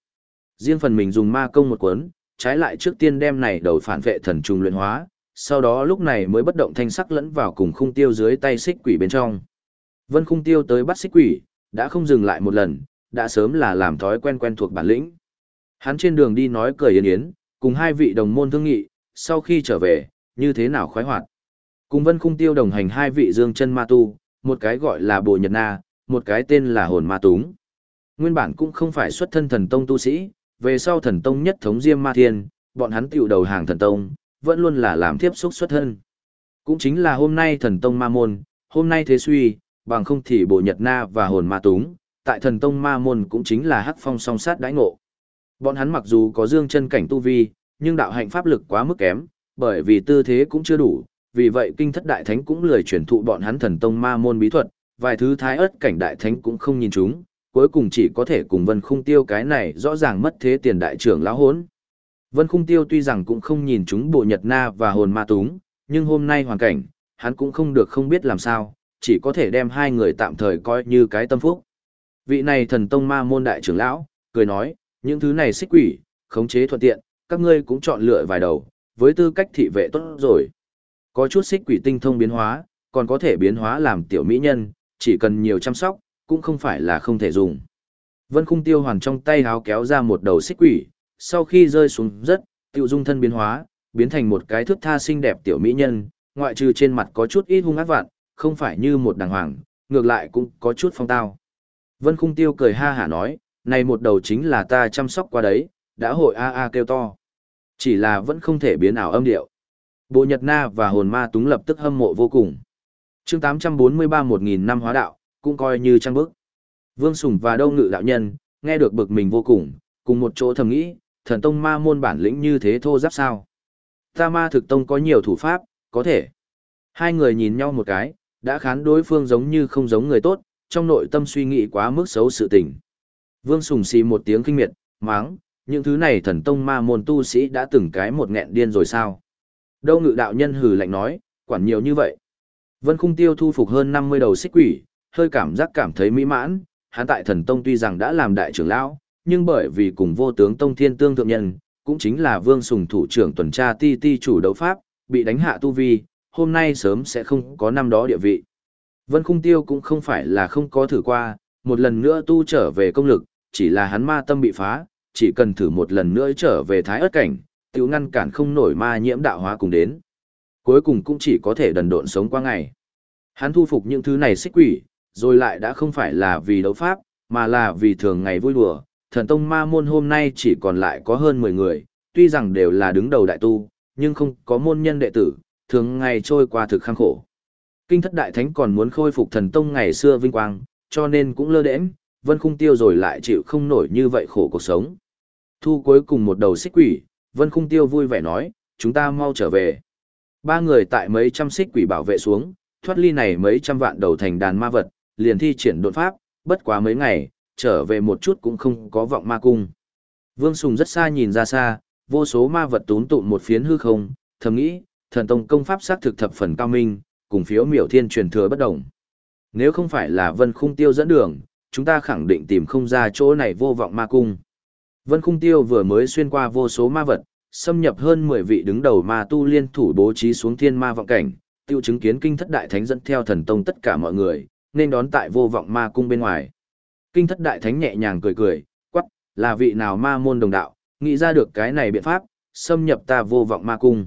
Riêng phần mình dùng ma công một cuốn, trái lại trước tiên đem này đầu phản vệ thần trùng luyện hóa, sau đó lúc này mới bất động thanh sắc lẫn vào cùng khung tiêu dưới tay xích quỷ bên trong. Vân khung tiêu tới bắt xích quỷ, đã không dừng lại một lần, đã sớm là làm thói quen quen thuộc bản lĩnh. Hắn trên đường đi nói cười yến yến, cùng hai vị đồng môn thương nghị, sau khi trở về, như thế nào khoái hoạt. Cùng vân khung tiêu đồng hành hai vị dương chân ma tu, một cái gọi là bồ nhật na, một cái tên là hồn ma túng. Nguyên bản cũng không phải xuất thân thần tông tu sĩ, về sau thần tông nhất thống diêm ma thiên, bọn hắn tiểu đầu hàng thần tông, vẫn luôn là làm tiếp xúc xuất thân. Cũng chính là hôm nay thần tông ma môn, hôm nay thế suy, bằng không thì bộ nhật na và hồn ma túng, tại thần tông ma môn cũng chính là hắc phong song sát đãi ngộ. Bọn hắn mặc dù có dương chân cảnh tu vi, nhưng đạo hạnh pháp lực quá mức kém, bởi vì tư thế cũng chưa đủ, vì vậy kinh thất đại thánh cũng lười truyền thụ bọn hắn thần tông ma môn bí thuật, vài thứ thái ớt cảnh đại thánh cũng không nhìn chúng, cuối cùng chỉ có thể cùng Vân Khung Tiêu cái này rõ ràng mất thế tiền đại trưởng lão hốn. Vân Khung Tiêu tuy rằng cũng không nhìn chúng bộ Nhật Na và hồn ma túng, nhưng hôm nay hoàn cảnh, hắn cũng không được không biết làm sao, chỉ có thể đem hai người tạm thời coi như cái tâm phúc. Vị này thần tông ma môn đại trưởng lão, cười nói, những thứ này xích quỷ, khống chế thuận tiện, các ngươi cũng chọn lựa vài đầu, với tư cách thị vệ tốt rồi. Có chút xích quỷ tinh thông biến hóa, còn có thể biến hóa làm tiểu mỹ nhân, chỉ cần nhiều chăm sóc, cũng không phải là không thể dùng. Vân khung tiêu hoàn trong tay háo kéo ra một đầu xích quỷ, sau khi rơi xuống rất, tiêu dung thân biến hóa, biến thành một cái thước tha xinh đẹp tiểu mỹ nhân, ngoại trừ trên mặt có chút ít hung ác vạn, không phải như một đàng hoàng, ngược lại cũng có chút phong tao. Vân khung tiêu cười ha hả nói, này một đầu chính là ta chăm sóc qua đấy, đã hội a a kêu to. Chỉ là vẫn không thể biến ảo âm điệu. Bộ Nhật Na và hồn ma túng lập tức hâm mộ vô cùng. chương 843 1000 năm hóa đạo, cũng coi như trang bức. Vương Sùng và Đâu Ngự đạo nhân, nghe được bực mình vô cùng, cùng một chỗ thầm nghĩ, thần tông ma môn bản lĩnh như thế thô giáp sao. Ta ma thực tông có nhiều thủ pháp, có thể. Hai người nhìn nhau một cái, đã khán đối phương giống như không giống người tốt, trong nội tâm suy nghĩ quá mức xấu sự tình. Vương Sùng xì một tiếng kinh miệt, máng, những thứ này thần tông ma môn tu sĩ đã từng cái một nghẹn điên rồi sao? Đâu ngự đạo nhân hừ lạnh nói, quản nhiều như vậy. Vân khung tiêu thu phục hơn 50 đầu xích quỷ, hơi cảm giác cảm thấy mỹ mãn, hắn tại thần tông tuy rằng đã làm đại trưởng lão, nhưng bởi vì cùng vô tướng tông thiên tương thượng nhân, cũng chính là vương sùng thủ trưởng tuần tra ti ti chủ đấu pháp, bị đánh hạ tu vi, hôm nay sớm sẽ không có năm đó địa vị. Vân khung tiêu cũng không phải là không có thử qua, một lần nữa tu trở về công lực, chỉ là hắn ma tâm bị phá, chỉ cần thử một lần nữa trở về thái ớt cảnh, tiêu ngăn cản không nổi ma nhiễm đạo hóa cùng đến. Cuối cùng cũng chỉ có thể đần độn sống qua ngày. Hắn thu phục những thứ này xích quỷ, rồi lại đã không phải là vì đấu pháp, mà là vì thường ngày vui đùa. Thần tông ma môn hôm nay chỉ còn lại có hơn 10 người, tuy rằng đều là đứng đầu đại tu, nhưng không có môn nhân đệ tử, thường ngày trôi qua thực khăng khổ. Kinh thất đại thánh còn muốn khôi phục thần tông ngày xưa vinh quang, cho nên cũng lơ đễnh, vân khung tiêu rồi lại chịu không nổi như vậy khổ cuộc sống. Thu cuối cùng một đầu xích quỷ, vân khung tiêu vui vẻ nói, chúng ta mau trở về. Ba người tại mấy trăm xích quỷ bảo vệ xuống, thoát ly này mấy trăm vạn đầu thành đàn ma vật, liền thi triển đột pháp, bất quá mấy ngày, trở về một chút cũng không có vọng ma cung. Vương Sùng rất xa nhìn ra xa, vô số ma vật tún tụn một phiến hư không, thầm nghĩ, thần tông công pháp xác thực thập phần cao minh, cùng phiếu miểu thiên truyền thừa bất đồng. Nếu không phải là vân khung tiêu dẫn đường, chúng ta khẳng định tìm không ra chỗ này vô vọng ma cung. Vân khung tiêu vừa mới xuyên qua vô số ma vật, xâm nhập hơn 10 vị đứng đầu ma tu liên thủ bố trí xuống thiên ma vọng cảnh, tiêu chứng kiến kinh thất đại thánh dẫn theo thần tông tất cả mọi người, nên đón tại vô vọng ma cung bên ngoài. Kinh thất đại thánh nhẹ nhàng cười cười, quắc, là vị nào ma môn đồng đạo, nghĩ ra được cái này biện pháp, xâm nhập ta vô vọng ma cung.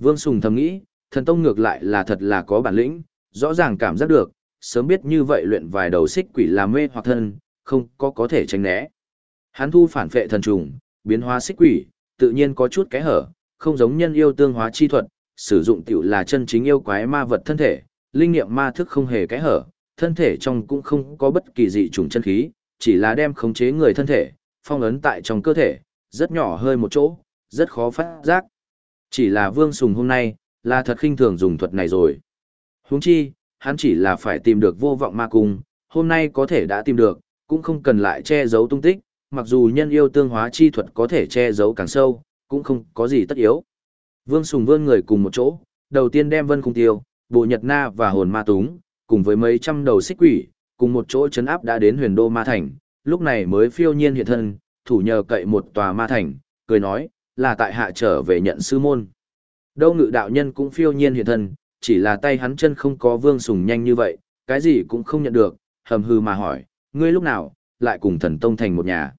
Vương Sùng thầm nghĩ, thần tông ngược lại là thật là có bản lĩnh, rõ ràng cảm giác được, sớm biết như vậy luyện vài đầu xích quỷ làm mê hoặc thân, không có có thể tránh né. Hắn thu phản phệ thần trùng, biến hóa xích quỷ, tự nhiên có chút cái hở, không giống nhân yêu tương hóa chi thuật, sử dụng tiểu là chân chính yêu quái ma vật thân thể, linh nghiệm ma thức không hề cái hở, thân thể trong cũng không có bất kỳ dị trùng chân khí, chỉ là đem khống chế người thân thể, phong ấn tại trong cơ thể, rất nhỏ hơi một chỗ, rất khó phát giác. Chỉ là Vương Sùng hôm nay, là thật khinh thường dùng thuật này rồi. Huống chi, hắn chỉ là phải tìm được vô vọng ma cung, hôm nay có thể đã tìm được, cũng không cần lại che giấu tung tích, mặc dù nhân yêu tương hóa chi thuật có thể che giấu càng sâu, cũng không có gì tất yếu. Vương Sùng vươn người cùng một chỗ, đầu tiên đem Vân Cung Tiêu, Bộ Nhật Na và Hồn Ma Túng, cùng với mấy trăm đầu xích quỷ, cùng một chỗ chấn áp đã đến huyền đô ma thành, lúc này mới phiêu nhiên hiện thân, thủ nhờ cậy một tòa ma thành, cười nói, là tại hạ trở về nhận sư môn. Đâu ngự đạo nhân cũng phiêu nhiên hiện thân, chỉ là tay hắn chân không có vương sùng nhanh như vậy, cái gì cũng không nhận được, hầm hư mà hỏi, ngươi lúc nào, lại cùng thần tông thành một nhà.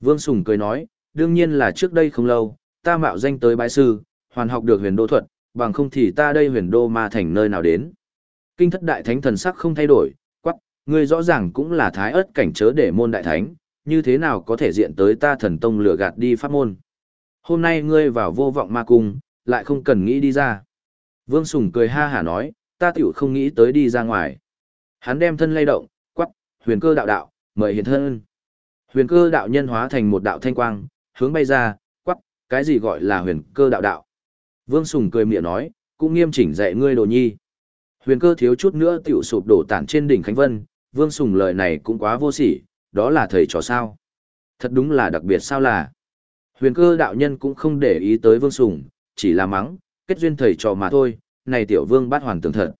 Vương Sùng cười nói, đương nhiên là trước đây không lâu, ta mạo danh tới bái sư, hoàn học được huyền đô thuật, bằng không thì ta đây huyền đô ma thành nơi nào đến. Kinh thất đại thánh thần sắc không thay đổi, quắc, ngươi rõ ràng cũng là thái ớt cảnh chớ để môn đại thánh, như thế nào có thể diện tới ta thần tông lừa gạt đi pháp môn. Hôm nay ngươi vào vô vọng ma cung, lại không cần nghĩ đi ra. Vương Sùng cười ha hả nói, ta tiểu không nghĩ tới đi ra ngoài. Hắn đem thân lay động, quắc, huyền cơ đạo đạo, mời hiện thân. Huyền cơ đạo nhân hóa thành một đạo thanh quang, hướng bay ra, quắc, cái gì gọi là huyền cơ đạo đạo. Vương Sùng cười miệng nói, cũng nghiêm chỉnh dạy ngươi đồ nhi. Huyền cơ thiếu chút nữa tiểu sụp đổ tản trên đỉnh Khánh Vân, Vương Sùng lời này cũng quá vô sỉ, đó là thầy trò sao. Thật đúng là đặc biệt sao là. Huyền cơ đạo nhân cũng không để ý tới Vương Sùng, chỉ là mắng, kết duyên thầy trò mà thôi, này tiểu vương bát hoàn tưởng thật.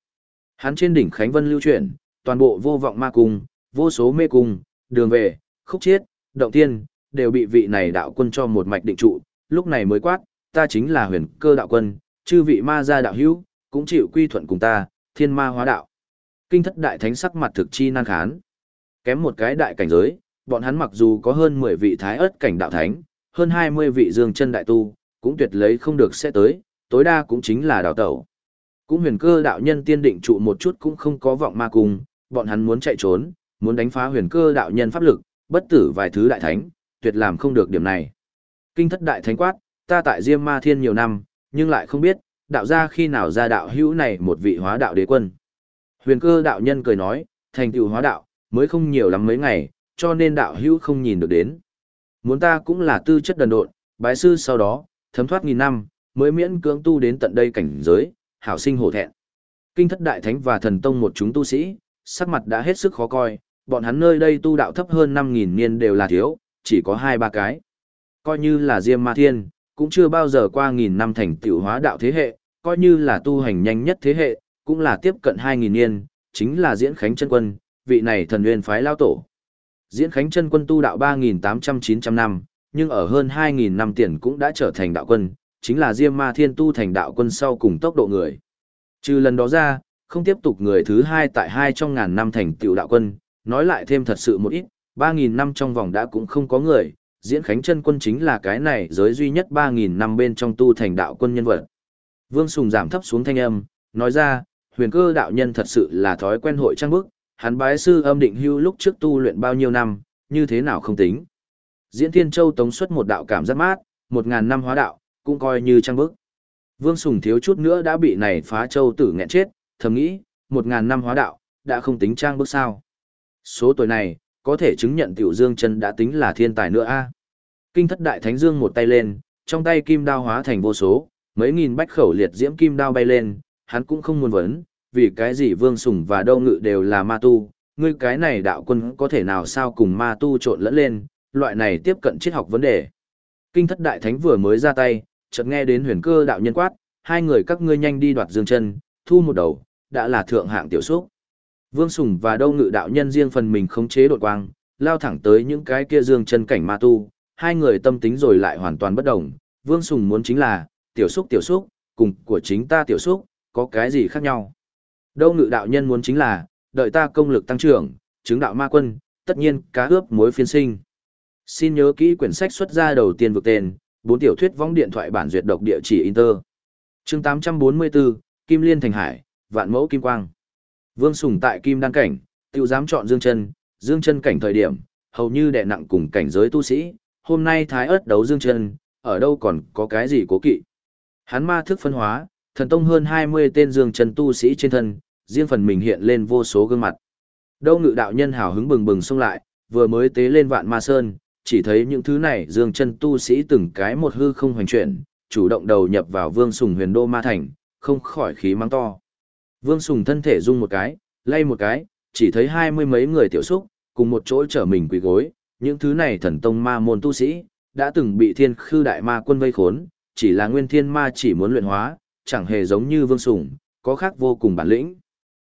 Hắn trên đỉnh Khánh Vân lưu chuyển, toàn bộ vô vọng ma cung, vô số mê cung, đường về, khúc chiết, động tiên, đều bị vị này đạo quân cho một mạch định trụ, lúc này mới quát, ta chính là huyền cơ đạo quân, chư vị ma gia đạo hữu, cũng chịu quy thuận cùng ta, thiên ma hóa đạo. Kinh thất đại thánh sắc mặt thực chi nan khán. Kém một cái đại cảnh giới, bọn hắn mặc dù có hơn 10 vị thái ớt cảnh đạo thánh, hơn 20 vị dương chân đại tu, cũng tuyệt lấy không được sẽ tới, tối đa cũng chính là đào tẩu. Cũng huyền cơ đạo nhân tiên định trụ một chút cũng không có vọng ma cùng, bọn hắn muốn chạy trốn, muốn đánh phá huyền cơ đạo nhân pháp lực, bất tử vài thứ đại thánh, tuyệt làm không được điểm này. Kinh thất đại thánh quát, ta tại Diêm Ma Thiên nhiều năm, nhưng lại không biết, đạo gia khi nào ra đạo hữu này một vị hóa đạo đế quân. Huyền cơ đạo nhân cười nói, thành tựu hóa đạo, mới không nhiều lắm mấy ngày, cho nên đạo hữu không nhìn được đến. Muốn ta cũng là tư chất đần độn, bái sư sau đó, thấm thoát nghìn năm, mới miễn cưỡng tu đến tận đây cảnh giới, hảo sinh hổ thẹn. Kinh thất đại thánh và thần tông một chúng tu sĩ, sắc mặt đã hết sức khó coi, bọn hắn nơi đây tu đạo thấp hơn 5.000 niên đều là thiếu, chỉ có hai ba cái. Coi như là Diêm Ma Thiên, cũng chưa bao giờ qua nghìn năm thành tiểu hóa đạo thế hệ, coi như là tu hành nhanh nhất thế hệ, cũng là tiếp cận 2.000 niên, chính là Diễn Khánh chân Quân, vị này thần nguyên phái lao tổ. Diễn Khánh chân Quân tu đạo 3.800-900 năm, nhưng ở hơn 2.000 năm tiền cũng đã trở thành đạo quân, chính là Diêm Ma Thiên tu thành đạo quân sau cùng tốc độ người. Trừ lần đó ra, không tiếp tục người thứ hai tại hai trong ngàn năm thành tiểu đạo quân, nói lại thêm thật sự một ít, 3.000 năm trong vòng đã cũng không có người, diễn khánh chân quân chính là cái này giới duy nhất 3.000 năm bên trong tu thành đạo quân nhân vật. Vương Sùng giảm thấp xuống thanh âm, nói ra, huyền cơ đạo nhân thật sự là thói quen hội trang bức, hắn bái sư âm định hưu lúc trước tu luyện bao nhiêu năm, như thế nào không tính. Diễn Thiên Châu tống xuất một đạo cảm giác mát, một ngàn năm hóa đạo, cũng coi như trang bức. Vương Sùng thiếu chút nữa đã bị này phá châu tử nghẹn chết, thầm nghĩ, một ngàn năm hóa đạo, đã không tính trang bức sao. Số tuổi này, có thể chứng nhận tiểu dương chân đã tính là thiên tài nữa a Kinh thất đại thánh dương một tay lên, trong tay kim đao hóa thành vô số, mấy nghìn bách khẩu liệt diễm kim đao bay lên, hắn cũng không muốn vấn, vì cái gì vương sùng và đâu ngự đều là ma tu, ngươi cái này đạo quân có thể nào sao cùng ma tu trộn lẫn lên, loại này tiếp cận triết học vấn đề. Kinh thất đại thánh vừa mới ra tay, chợt nghe đến huyền cơ đạo nhân quát, hai người các ngươi nhanh đi đoạt dương chân, thu một đầu, đã là thượng hạng tiểu xúc. Vương Sùng và Đâu Ngự đạo nhân riêng phần mình khống chế đột quang, lao thẳng tới những cái kia dương chân cảnh ma tu, hai người tâm tính rồi lại hoàn toàn bất đồng. Vương Sùng muốn chính là, tiểu xúc tiểu xúc, cùng của chính ta tiểu xúc, có cái gì khác nhau. Đâu Ngự đạo nhân muốn chính là, đợi ta công lực tăng trưởng, chứng đạo ma quân, tất nhiên cá ướp mối phiên sinh. Xin nhớ kỹ quyển sách xuất ra đầu tiên vực tên, bốn tiểu thuyết vong điện thoại bản duyệt độc địa chỉ Inter. chương 844, Kim Liên Thành Hải, Vạn Mẫu Kim Quang. Vương Sùng tại Kim Đan Cảnh, tiêu dám chọn Dương chân Dương chân cảnh thời điểm, hầu như đè nặng cùng cảnh giới tu sĩ, hôm nay thái ớt đấu Dương chân ở đâu còn có cái gì cố kỵ. Hắn ma thức phân hóa, thần tông hơn 20 tên Dương chân tu sĩ trên thân, riêng phần mình hiện lên vô số gương mặt. Đâu ngự đạo nhân hào hứng bừng bừng xông lại, vừa mới tế lên vạn ma sơn, chỉ thấy những thứ này dương chân tu sĩ từng cái một hư không hoành chuyển, chủ động đầu nhập vào vương sùng huyền đô ma thành, không khỏi khí mang to. Vương sùng thân thể rung một cái, lay một cái, chỉ thấy hai mươi mấy người tiểu xúc, cùng một chỗ trở mình quỳ gối, những thứ này thần tông ma môn tu sĩ, đã từng bị thiên khư đại ma quân vây khốn, chỉ là nguyên thiên ma chỉ muốn luyện hóa, chẳng hề giống như vương sùng, có khác vô cùng bản lĩnh.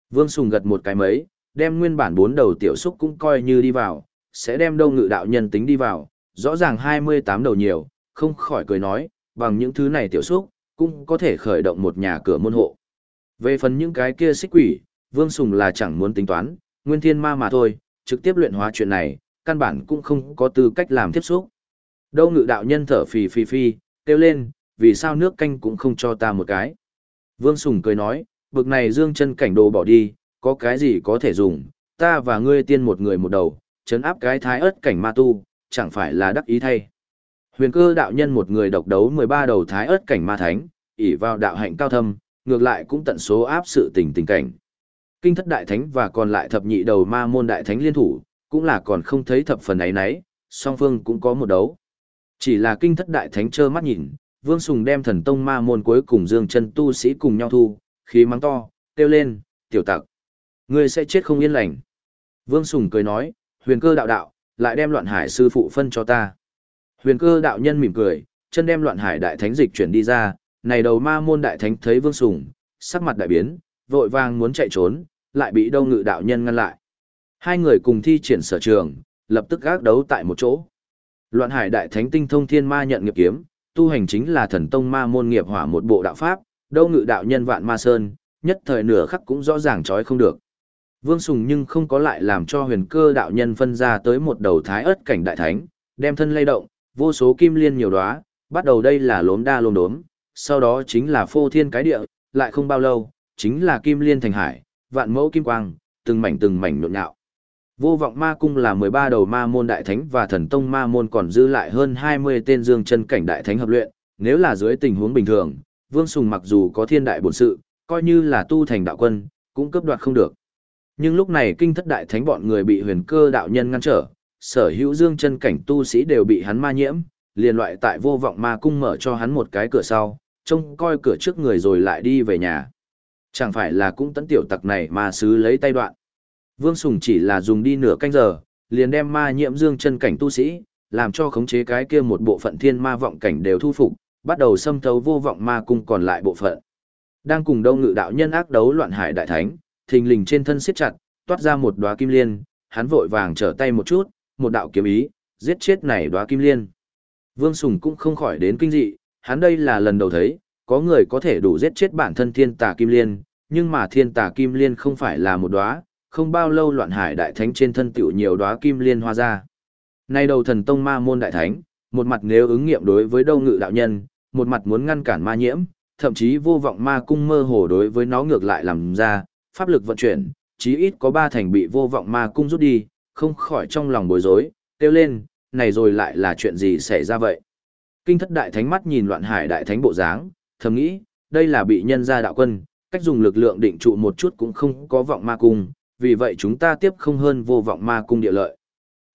Vương sùng gật một cái mấy, đem nguyên bản bốn đầu tiểu xúc cũng coi như đi vào, sẽ đem đâu ngự đạo nhân tính đi vào, rõ ràng 28 đầu nhiều, không khỏi cười nói, bằng những thứ này tiểu xúc, cũng có thể khởi động một nhà cửa môn hộ. Về phần những cái kia xích quỷ, Vương Sùng là chẳng muốn tính toán, nguyên thiên ma mà thôi, trực tiếp luyện hóa chuyện này, căn bản cũng không có tư cách làm tiếp xúc. Đâu ngự đạo nhân thở phì phì phì kêu lên, vì sao nước canh cũng không cho ta một cái. Vương Sùng cười nói, bực này dương chân cảnh đồ bỏ đi, có cái gì có thể dùng, ta và ngươi tiên một người một đầu, chấn áp cái thái ớt cảnh ma tu, chẳng phải là đắc ý thay. Huyền cơ đạo nhân một người độc đấu 13 đầu thái ớt cảnh ma thánh, ỷ vào đạo hạnh cao thâm, ngược lại cũng tận số áp sự tình tình cảnh. Kinh thất đại thánh và còn lại thập nhị đầu ma môn đại thánh liên thủ, cũng là còn không thấy thập phần ấy nấy, song phương cũng có một đấu. Chỉ là kinh thất đại thánh trơ mắt nhìn, Vương Sùng đem thần tông ma môn cuối cùng dương chân tu sĩ cùng nhau thu, khí mắng to, kêu lên, tiểu tặc. Ngươi sẽ chết không yên lành. Vương Sùng cười nói, huyền cơ đạo đạo, lại đem loạn hải sư phụ phân cho ta. Huyền cơ đạo nhân mỉm cười, chân đem loạn hải đại thánh dịch chuyển đi ra, này đầu ma môn đại thánh thấy vương sùng, sắc mặt đại biến, vội vàng muốn chạy trốn, lại bị đông ngự đạo nhân ngăn lại. Hai người cùng thi triển sở trường, lập tức gác đấu tại một chỗ. Loạn hải đại thánh tinh thông thiên ma nhận nghiệp kiếm, tu hành chính là thần tông ma môn nghiệp hỏa một bộ đạo pháp, đâu ngự đạo nhân vạn ma sơn, nhất thời nửa khắc cũng rõ ràng trói không được. Vương Sùng nhưng không có lại làm cho huyền cơ đạo nhân phân ra tới một đầu thái ớt cảnh đại thánh, đem thân lay động, vô số kim liên nhiều đóa, bắt đầu đây là lốm đa lốm đốm, sau đó chính là phô thiên cái địa, lại không bao lâu, chính là kim liên thành hải, vạn mẫu kim quang, từng mảnh từng mảnh nhộn nhạo. Vô vọng ma cung là 13 đầu ma môn đại thánh và thần tông ma môn còn dư lại hơn 20 tên dương chân cảnh đại thánh hợp luyện, nếu là dưới tình huống bình thường, Vương Sùng mặc dù có thiên đại bổn sự, coi như là tu thành đạo quân, cũng cấp đoạt không được. Nhưng lúc này kinh thất đại thánh bọn người bị huyền cơ đạo nhân ngăn trở, sở hữu dương chân cảnh tu sĩ đều bị hắn ma nhiễm, liền loại tại vô vọng ma cung mở cho hắn một cái cửa sau, trông coi cửa trước người rồi lại đi về nhà. Chẳng phải là cũng tấn tiểu tặc này mà xứ lấy tay đoạn. Vương Sùng chỉ là dùng đi nửa canh giờ, liền đem ma nhiễm dương chân cảnh tu sĩ, làm cho khống chế cái kia một bộ phận thiên ma vọng cảnh đều thu phục, bắt đầu xâm thấu vô vọng ma cung còn lại bộ phận. Đang cùng đông ngự đạo nhân ác đấu loạn hải đại thánh, thình lình trên thân siết chặt, toát ra một đóa kim liên, hắn vội vàng trở tay một chút, một đạo kiếm ý, giết chết này đóa kim liên. Vương Sùng cũng không khỏi đến kinh dị, hắn đây là lần đầu thấy, có người có thể đủ giết chết bản thân thiên tà kim liên, nhưng mà thiên tà kim liên không phải là một đóa, không bao lâu loạn hải đại thánh trên thân tiểu nhiều đóa kim liên hoa ra. Nay đầu thần tông ma môn đại thánh, một mặt nếu ứng nghiệm đối với đâu ngự đạo nhân, một mặt muốn ngăn cản ma nhiễm, thậm chí vô vọng ma cung mơ hồ đối với nó ngược lại làm ra, pháp lực vận chuyển, chí ít có ba thành bị vô vọng ma cung rút đi, không khỏi trong lòng bối rối, kêu lên, này rồi lại là chuyện gì xảy ra vậy? Kinh thất đại thánh mắt nhìn loạn hải đại thánh bộ dáng, thầm nghĩ, đây là bị nhân gia đạo quân, cách dùng lực lượng định trụ một chút cũng không có vọng ma cung, vì vậy chúng ta tiếp không hơn vô vọng ma cung địa lợi.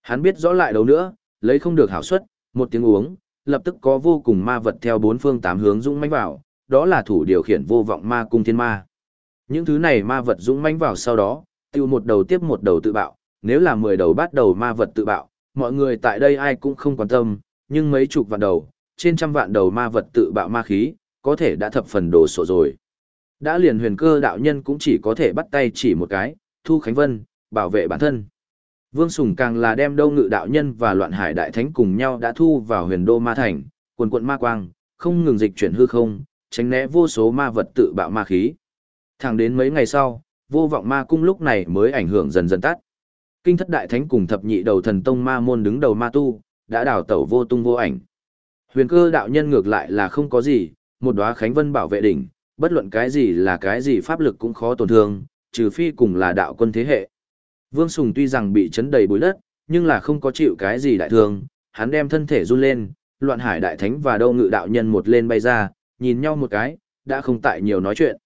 Hắn biết rõ lại đâu nữa, lấy không được hảo suất, một tiếng uống, lập tức có vô cùng ma vật theo bốn phương tám hướng dũng mãnh vào, đó là thủ điều khiển vô vọng ma cung thiên ma. Những thứ này ma vật dũng mãnh vào sau đó, tiêu một đầu tiếp một đầu tự bạo, nếu là mười đầu bắt đầu ma vật tự bạo, mọi người tại đây ai cũng không quan tâm, nhưng mấy chục vạn đầu, trên trăm vạn đầu ma vật tự bạo ma khí, có thể đã thập phần đồ sổ rồi. Đã liền huyền cơ đạo nhân cũng chỉ có thể bắt tay chỉ một cái, Thu Khánh Vân, bảo vệ bản thân. Vương Sùng càng là đem đâu ngự đạo nhân và loạn hải đại thánh cùng nhau đã thu vào huyền đô ma thành, quần quận ma quang, không ngừng dịch chuyển hư không, tránh né vô số ma vật tự bạo ma khí. Thẳng đến mấy ngày sau, vô vọng ma cung lúc này mới ảnh hưởng dần dần tắt. Kinh thất đại thánh cùng thập nhị đầu thần tông ma môn đứng đầu ma tu, đã đào tẩu vô tung vô ảnh. Huyền cơ đạo nhân ngược lại là không có gì, một đóa khánh vân bảo vệ đỉnh, bất luận cái gì là cái gì pháp lực cũng khó tổn thương, trừ phi cùng là đạo quân thế hệ. Vương Sùng tuy rằng bị chấn đầy bối đất, nhưng là không có chịu cái gì đại thương, hắn đem thân thể run lên, loạn hải đại thánh và đâu ngự đạo nhân một lên bay ra, nhìn nhau một cái, đã không tại nhiều nói chuyện.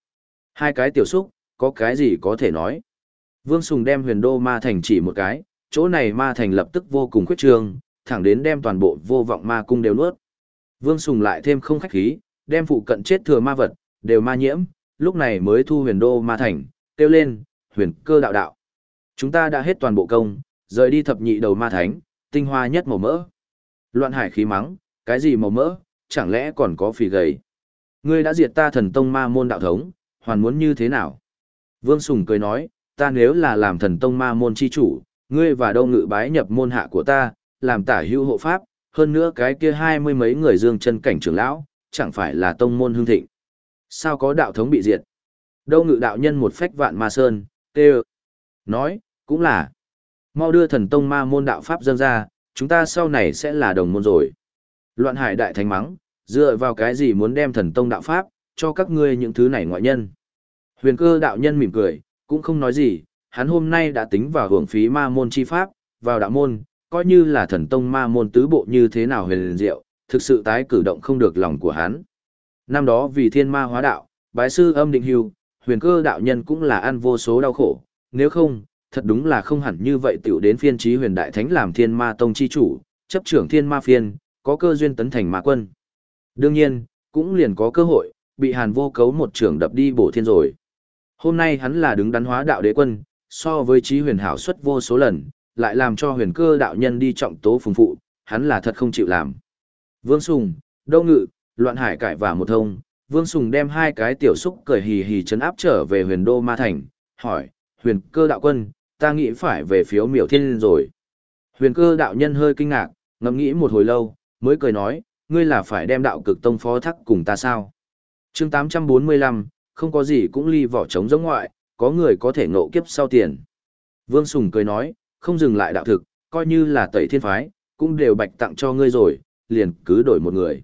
Hai cái tiểu xúc, có cái gì có thể nói. Vương Sùng đem huyền đô ma thành chỉ một cái, chỗ này ma thành lập tức vô cùng khuyết trương, thẳng đến đem toàn bộ vô vọng ma cung đều nuốt. Vương Sùng lại thêm không khách khí, đem phụ cận chết thừa ma vật, đều ma nhiễm, lúc này mới thu huyền đô ma thành, kêu lên, huyền cơ đạo đạo. Chúng ta đã hết toàn bộ công, rời đi thập nhị đầu ma thánh, tinh hoa nhất màu mỡ. Loạn hải khí mắng, cái gì màu mỡ, chẳng lẽ còn có phì gầy. Ngươi đã diệt ta thần tông ma môn đạo thống, hoàn muốn như thế nào? Vương Sùng cười nói, ta nếu là làm thần tông ma môn chi chủ, ngươi và đâu ngự bái nhập môn hạ của ta, làm tả hữu hộ pháp, hơn nữa cái kia hai mươi mấy người dương chân cảnh trưởng lão, chẳng phải là tông môn hương thịnh. Sao có đạo thống bị diệt? Đâu ngự đạo nhân một phách vạn ma sơn, tê Nói, cũng là. Mau đưa thần tông ma môn đạo pháp dâng ra, chúng ta sau này sẽ là đồng môn rồi. Loạn hải đại thánh mắng, dựa vào cái gì muốn đem thần tông đạo pháp, cho các ngươi những thứ này ngoại nhân. Huyền cơ đạo nhân mỉm cười, cũng không nói gì, hắn hôm nay đã tính vào hưởng phí ma môn chi pháp, vào đạo môn, coi như là thần tông ma môn tứ bộ như thế nào huyền diệu, thực sự tái cử động không được lòng của hắn. Năm đó vì thiên ma hóa đạo, bái sư âm định hưu, huyền cơ đạo nhân cũng là ăn vô số đau khổ, nếu không, thật đúng là không hẳn như vậy tiểu đến phiên trí huyền đại thánh làm thiên ma tông chi chủ, chấp trưởng thiên ma phiên, có cơ duyên tấn thành ma quân. Đương nhiên, cũng liền có cơ hội, bị hàn vô cấu một trưởng đập đi bổ thiên rồi. Hôm nay hắn là đứng đắn hóa đạo đế quân, so với trí huyền hảo suất vô số lần, lại làm cho huyền cơ đạo nhân đi trọng tố phùng phụ, hắn là thật không chịu làm. Vương Sùng, Đâu Ngự, Loạn Hải cải và một thông, Vương Sùng đem hai cái tiểu xúc cười hì hì chấn áp trở về huyền đô ma thành, hỏi, huyền cơ đạo quân, ta nghĩ phải về phiếu miểu thiên rồi. Huyền cơ đạo nhân hơi kinh ngạc, ngẫm nghĩ một hồi lâu, mới cười nói, ngươi là phải đem đạo cực tông phó thắc cùng ta sao. chương 845, không có gì cũng ly vỏ trống giống ngoại, có người có thể ngộ kiếp sau tiền. Vương Sùng cười nói, không dừng lại đạo thực, coi như là tẩy thiên phái, cũng đều bạch tặng cho ngươi rồi, liền cứ đổi một người.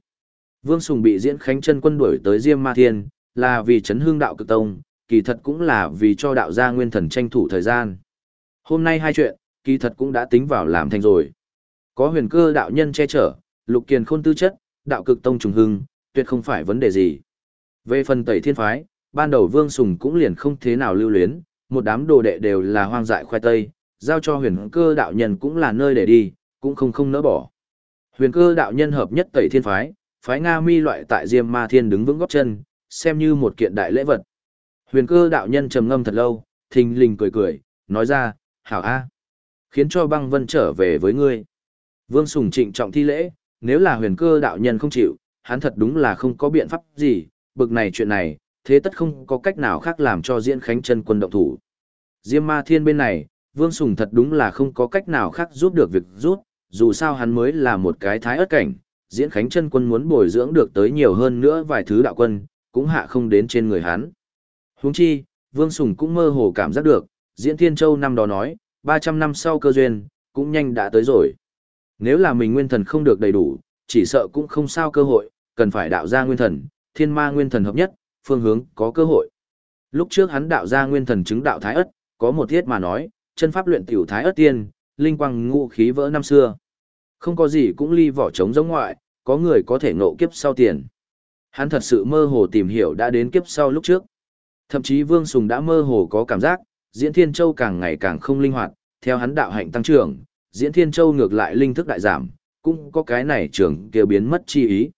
Vương Sùng bị diễn khánh chân quân đuổi tới Diêm Ma Thiên, là vì chấn hương đạo cực tông, kỳ thật cũng là vì cho đạo gia nguyên thần tranh thủ thời gian. Hôm nay hai chuyện, kỳ thật cũng đã tính vào làm thành rồi. Có huyền cơ đạo nhân che chở, lục kiền khôn tư chất, đạo cực tông trùng hưng, tuyệt không phải vấn đề gì. Về phần tẩy thiên phái, ban đầu Vương Sùng cũng liền không thế nào lưu luyến, một đám đồ đệ đều là hoang dại khoai tây, giao cho huyền cơ đạo nhân cũng là nơi để đi, cũng không không nỡ bỏ. Huyền cơ đạo nhân hợp nhất tẩy thiên phái, phái Nga mi loại tại Diêm Ma Thiên đứng vững góp chân, xem như một kiện đại lễ vật. Huyền cơ đạo nhân trầm ngâm thật lâu, thình lình cười cười, nói ra, hảo a, khiến cho băng vân trở về với ngươi. Vương Sùng trịnh trọng thi lễ, nếu là huyền cơ đạo nhân không chịu, hắn thật đúng là không có biện pháp gì, bực này chuyện này, thế tất không có cách nào khác làm cho diễn khánh chân quân động thủ. Diêm ma thiên bên này, Vương Sùng thật đúng là không có cách nào khác giúp được việc rút, dù sao hắn mới là một cái thái ớt cảnh, diễn khánh chân quân muốn bồi dưỡng được tới nhiều hơn nữa vài thứ đạo quân, cũng hạ không đến trên người hắn. Huống chi, Vương Sùng cũng mơ hồ cảm giác được, diễn thiên châu năm đó nói, 300 năm sau cơ duyên, cũng nhanh đã tới rồi. Nếu là mình nguyên thần không được đầy đủ, chỉ sợ cũng không sao cơ hội, cần phải đạo ra nguyên thần, thiên ma nguyên thần hợp nhất, phương hướng có cơ hội. Lúc trước hắn đạo ra nguyên thần chứng đạo thái ất, có một thiết mà nói, chân pháp luyện tiểu thái ất tiên, linh quang ngũ khí vỡ năm xưa. Không có gì cũng ly vỏ trống giống ngoại, có người có thể ngộ kiếp sau tiền. Hắn thật sự mơ hồ tìm hiểu đã đến kiếp sau lúc trước. Thậm chí Vương Sùng đã mơ hồ có cảm giác, Diễn Thiên Châu càng ngày càng không linh hoạt, theo hắn đạo hạnh tăng trưởng, Diễn Thiên Châu ngược lại linh thức đại giảm, cũng có cái này trưởng kia biến mất chi ý.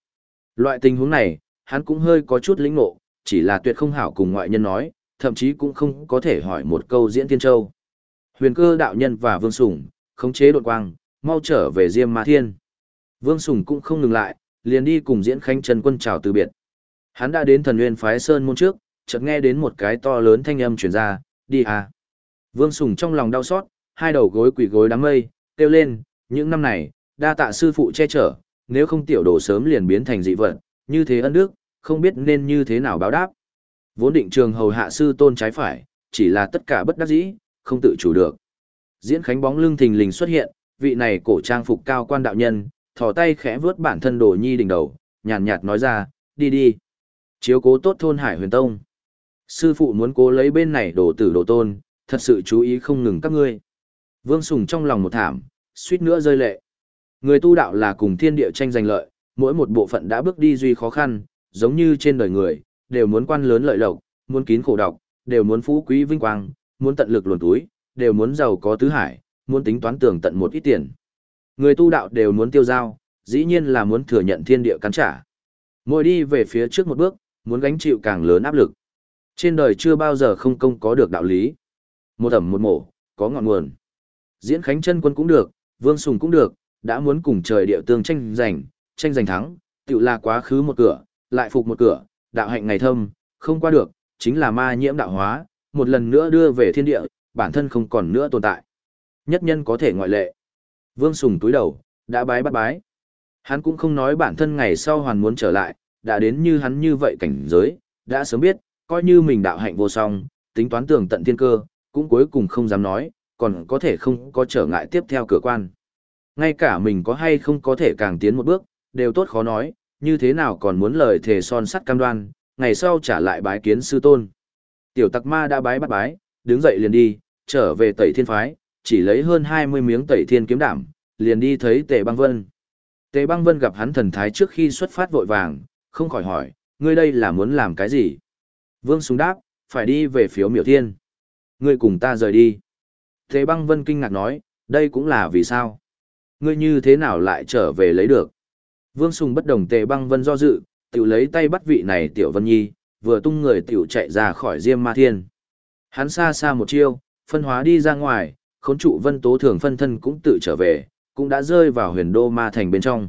Loại tình huống này, hắn cũng hơi có chút lĩnh ngộ, chỉ là tuyệt không hảo cùng ngoại nhân nói, thậm chí cũng không có thể hỏi một câu Diễn Thiên Châu. Huyền cơ đạo nhân và Vương Sùng, khống chế đột quang, mau trở về Diêm Ma Thiên. Vương Sùng cũng không ngừng lại, liền đi cùng Diễn Khánh Trần Quân chào từ biệt. Hắn đã đến thần nguyên phái Sơn môn trước, chợt nghe đến một cái to lớn thanh âm truyền ra, đi à. Vương Sùng trong lòng đau xót, hai đầu gối quỳ gối đám mây, kêu lên, những năm này, đa tạ sư phụ che chở, nếu không tiểu đồ sớm liền biến thành dị vật, như thế ân đức, không biết nên như thế nào báo đáp. Vốn định trường hầu hạ sư tôn trái phải, chỉ là tất cả bất đắc dĩ, không tự chủ được. Diễn Khánh bóng lưng thình lình xuất hiện, vị này cổ trang phục cao quan đạo nhân, thò tay khẽ vướt bản thân đồ nhi đỉnh đầu, nhàn nhạt nói ra, đi đi. Chiếu cố tốt thôn Hải huyền tông. Sư phụ muốn cố lấy bên này đồ tử đồ tôn, thật sự chú ý không ngừng các ngươi. Vương Sùng trong lòng một thảm, suýt nữa rơi lệ. Người tu đạo là cùng thiên địa tranh giành lợi, mỗi một bộ phận đã bước đi duy khó khăn, giống như trên đời người, đều muốn quan lớn lợi lộc, muốn kín khổ độc, đều muốn phú quý vinh quang, muốn tận lực luồn túi, đều muốn giàu có tứ hải, muốn tính toán tường tận một ít tiền. Người tu đạo đều muốn tiêu giao, dĩ nhiên là muốn thừa nhận thiên địa cắn trả. Mỗi đi về phía trước một bước, muốn gánh chịu càng lớn áp lực. Trên đời chưa bao giờ không công có được đạo lý. Một ẩm một mổ, có ngọn nguồn. Diễn Khánh chân quân cũng được, Vương Sùng cũng được, đã muốn cùng trời địa tương tranh giành, tranh giành thắng, tự là quá khứ một cửa, lại phục một cửa, đạo hạnh ngày thâm, không qua được, chính là ma nhiễm đạo hóa, một lần nữa đưa về thiên địa, bản thân không còn nữa tồn tại. Nhất nhân có thể ngoại lệ. Vương Sùng túi đầu, đã bái bắt bái. Hắn cũng không nói bản thân ngày sau hoàn muốn trở lại, đã đến như hắn như vậy cảnh giới, đã sớm biết, coi như mình đạo hạnh vô song, tính toán tường tận thiên cơ, cũng cuối cùng không dám nói, còn có thể không có trở ngại tiếp theo cửa quan. Ngay cả mình có hay không có thể càng tiến một bước, đều tốt khó nói, như thế nào còn muốn lời thề son sắt cam đoan, ngày sau trả lại bái kiến sư tôn. Tiểu tặc ma đã bái bắt bái, đứng dậy liền đi, trở về tẩy thiên phái, chỉ lấy hơn 20 miếng tẩy thiên kiếm đảm, liền đi thấy tề băng vân. Tề băng vân gặp hắn thần thái trước khi xuất phát vội vàng, không khỏi hỏi, ngươi đây là muốn làm cái gì? Vương Súng đáp, phải đi về phiếu miểu thiên. Ngươi cùng ta rời đi. Tề băng vân kinh ngạc nói, đây cũng là vì sao? Ngươi như thế nào lại trở về lấy được? Vương Sùng bất đồng tề băng vân do dự, tiểu lấy tay bắt vị này tiểu vân nhi, vừa tung người tiểu chạy ra khỏi diêm ma thiên. Hắn xa xa một chiêu, phân hóa đi ra ngoài, khốn trụ vân tố thường phân thân cũng tự trở về, cũng đã rơi vào huyền đô ma thành bên trong.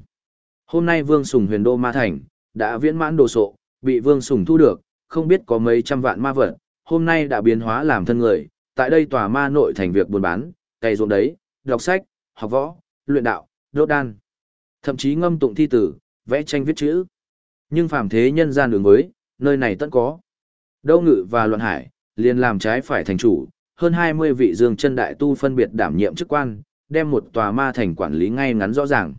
Hôm nay Vương Sùng huyền đô ma thành, đã viễn mãn đồ sộ, bị Vương Sùng thu được, không biết có mấy trăm vạn ma vật, hôm nay đã biến hóa làm thân người, tại đây tòa ma nội thành việc buôn bán, cày ruộng đấy, đọc sách, học võ, luyện đạo, đốt đan. Thậm chí ngâm tụng thi tử, vẽ tranh viết chữ. Nhưng phàm thế nhân gian đường mới, nơi này tất có. Đâu ngự và luận hải, liền làm trái phải thành chủ, hơn 20 vị dương chân đại tu phân biệt đảm nhiệm chức quan, đem một tòa ma thành quản lý ngay ngắn rõ ràng.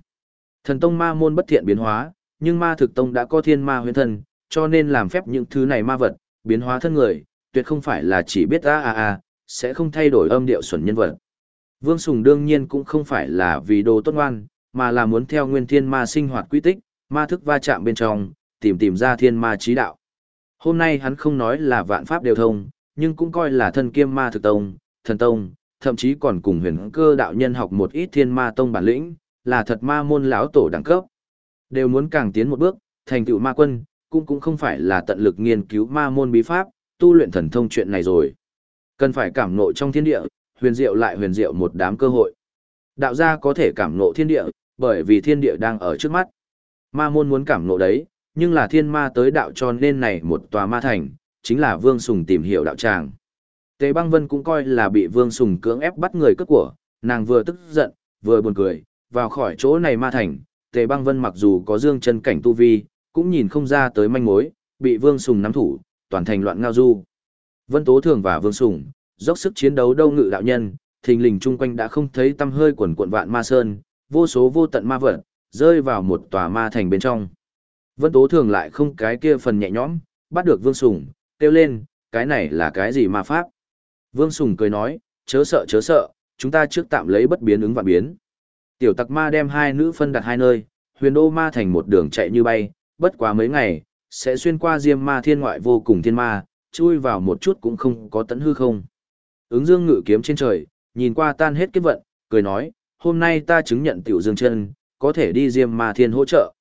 Thần tông ma môn bất thiện biến hóa, nhưng ma thực tông đã có thiên ma huyền thân, cho nên làm phép những thứ này ma vật, biến hóa thân người, tuyệt không phải là chỉ biết a a a, sẽ không thay đổi âm điệu xuẩn nhân vật. Vương Sùng đương nhiên cũng không phải là vì đồ tốt ngoan, mà là muốn theo nguyên thiên ma sinh hoạt quy tích, ma thức va chạm bên trong, tìm tìm ra thiên ma trí đạo. Hôm nay hắn không nói là vạn pháp đều thông, nhưng cũng coi là thân kiêm ma thực tông, thần tông, thậm chí còn cùng huyền cơ đạo nhân học một ít thiên ma tông bản lĩnh, là thật ma môn lão tổ đẳng cấp. Đều muốn càng tiến một bước, thành tựu ma quân, cũng cũng không phải là tận lực nghiên cứu ma môn bí pháp, tu luyện thần thông chuyện này rồi. Cần phải cảm ngộ trong thiên địa, huyền diệu lại huyền diệu một đám cơ hội. Đạo gia có thể cảm ngộ thiên địa, bởi vì thiên địa đang ở trước mắt. Ma môn muốn cảm ngộ đấy, nhưng là thiên ma tới đạo cho nên này một tòa ma thành, chính là Vương Sùng tìm hiểu đạo tràng. Tề băng vân cũng coi là bị Vương Sùng cưỡng ép bắt người cướp của, nàng vừa tức giận, vừa buồn cười, vào khỏi chỗ này ma thành, Tề băng vân mặc dù có dương chân cảnh tu vi, cũng nhìn không ra tới manh mối, bị Vương Sùng nắm thủ, toàn thành loạn ngao du. Vân Tố Thường và Vương Sùng, dốc sức chiến đấu đâu ngự đạo nhân, thình lình chung quanh đã không thấy tâm hơi quần cuộn vạn ma sơn, vô số vô tận ma vật, rơi vào một tòa ma thành bên trong. Vân Tố Thường lại không cái kia phần nhẹ nhõm, bắt được Vương Sùng, kêu lên, cái này là cái gì ma pháp? Vương Sùng cười nói, chớ sợ chớ sợ, chúng ta trước tạm lấy bất biến ứng và biến. Tiểu tặc ma đem hai nữ phân đặt hai nơi, huyền đô ma thành một đường chạy như bay, bất quá mấy ngày, sẽ xuyên qua diêm ma thiên ngoại vô cùng thiên ma, chui vào một chút cũng không có tấn hư không. Ứng dương ngự kiếm trên trời, nhìn qua tan hết kiếp vận, cười nói, hôm nay ta chứng nhận tiểu dương chân, có thể đi diêm ma thiên hỗ trợ.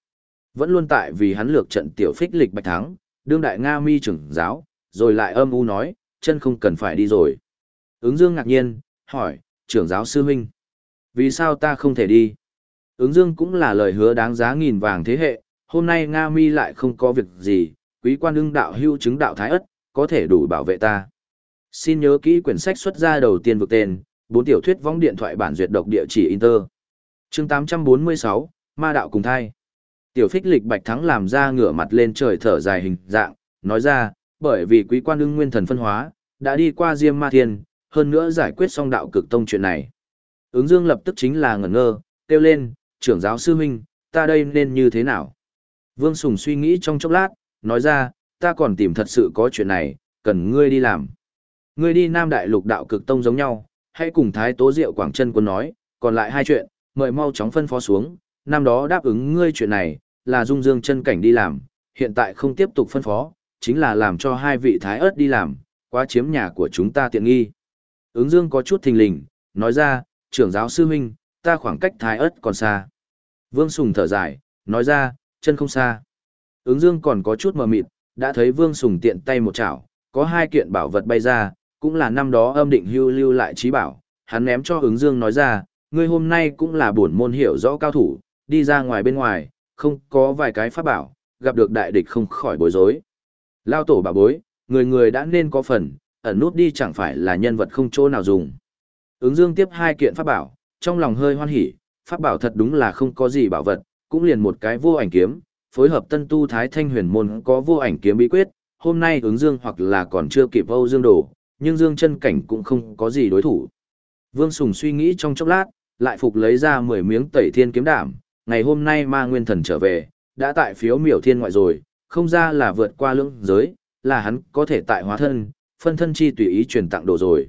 Vẫn luôn tại vì hắn lược trận tiểu phích lịch bạch thắng, đương đại Nga mi trưởng giáo, rồi lại âm u nói, chân không cần phải đi rồi. Ứng dương ngạc nhiên, hỏi, trưởng giáo sư huynh, vì sao ta không thể đi? Ứng dương cũng là lời hứa đáng giá nghìn vàng thế hệ, hôm nay Nga mi lại không có việc gì, quý quan ưng đạo hưu chứng đạo thái ất, có thể đủ bảo vệ ta. Xin nhớ kỹ quyển sách xuất ra đầu tiên vực tên, bốn tiểu thuyết vong điện thoại bản duyệt độc địa chỉ Inter. chương 846, Ma đạo cùng thai. Tiểu phích lịch bạch thắng làm ra ngửa mặt lên trời thở dài hình dạng, nói ra, bởi vì quý quan ưng nguyên thần phân hóa, đã đi qua Diêm Ma Thiên, hơn nữa giải quyết xong đạo cực tông chuyện này. Ứng dương lập tức chính là ngẩn ngơ, kêu lên, trưởng giáo sư huynh, ta đây nên như thế nào? Vương Sùng suy nghĩ trong chốc lát, nói ra, ta còn tìm thật sự có chuyện này, cần ngươi đi làm. Ngươi đi Nam Đại Lục đạo cực tông giống nhau, hãy cùng Thái Tố Diệu Quảng Trân quân nói, còn lại hai chuyện, mời mau chóng phân phó xuống, năm đó đáp ứng ngươi chuyện này, là dung dương chân cảnh đi làm, hiện tại không tiếp tục phân phó, chính là làm cho hai vị Thái ớt đi làm, quá chiếm nhà của chúng ta tiện nghi. Ứng dương có chút thình lình, nói ra, trưởng giáo sư huynh, ta khoảng cách Thái ớt còn xa. Vương Sùng thở dài, nói ra, chân không xa. Ứng dương còn có chút mờ mịt, đã thấy Vương Sùng tiện tay một chảo, có hai kiện bảo vật bay ra, cũng là năm đó âm định hưu lưu lại trí bảo, hắn ném cho ứng dương nói ra, ngươi hôm nay cũng là bổn môn hiểu rõ cao thủ, đi ra ngoài bên ngoài, không có vài cái pháp bảo, gặp được đại địch không khỏi bối rối. Lao tổ bà bối, người người đã nên có phần, ẩn nút đi chẳng phải là nhân vật không chỗ nào dùng. Ứng dương tiếp hai kiện pháp bảo, trong lòng hơi hoan hỉ, pháp bảo thật đúng là không có gì bảo vật, cũng liền một cái vô ảnh kiếm, phối hợp tân tu thái thanh huyền môn có vô ảnh kiếm bí quyết, hôm nay ứng dương hoặc là còn chưa kịp Âu Dương đổ, nhưng dương chân cảnh cũng không có gì đối thủ. Vương Sùng suy nghĩ trong chốc lát, lại phục lấy ra 10 miếng tẩy thiên kiếm đảm, ngày hôm nay ma nguyên thần trở về, đã tại phiếu miểu thiên ngoại rồi, không ra là vượt qua lưỡng giới, là hắn có thể tại hóa thân, phân thân chi tùy ý truyền tặng đồ rồi.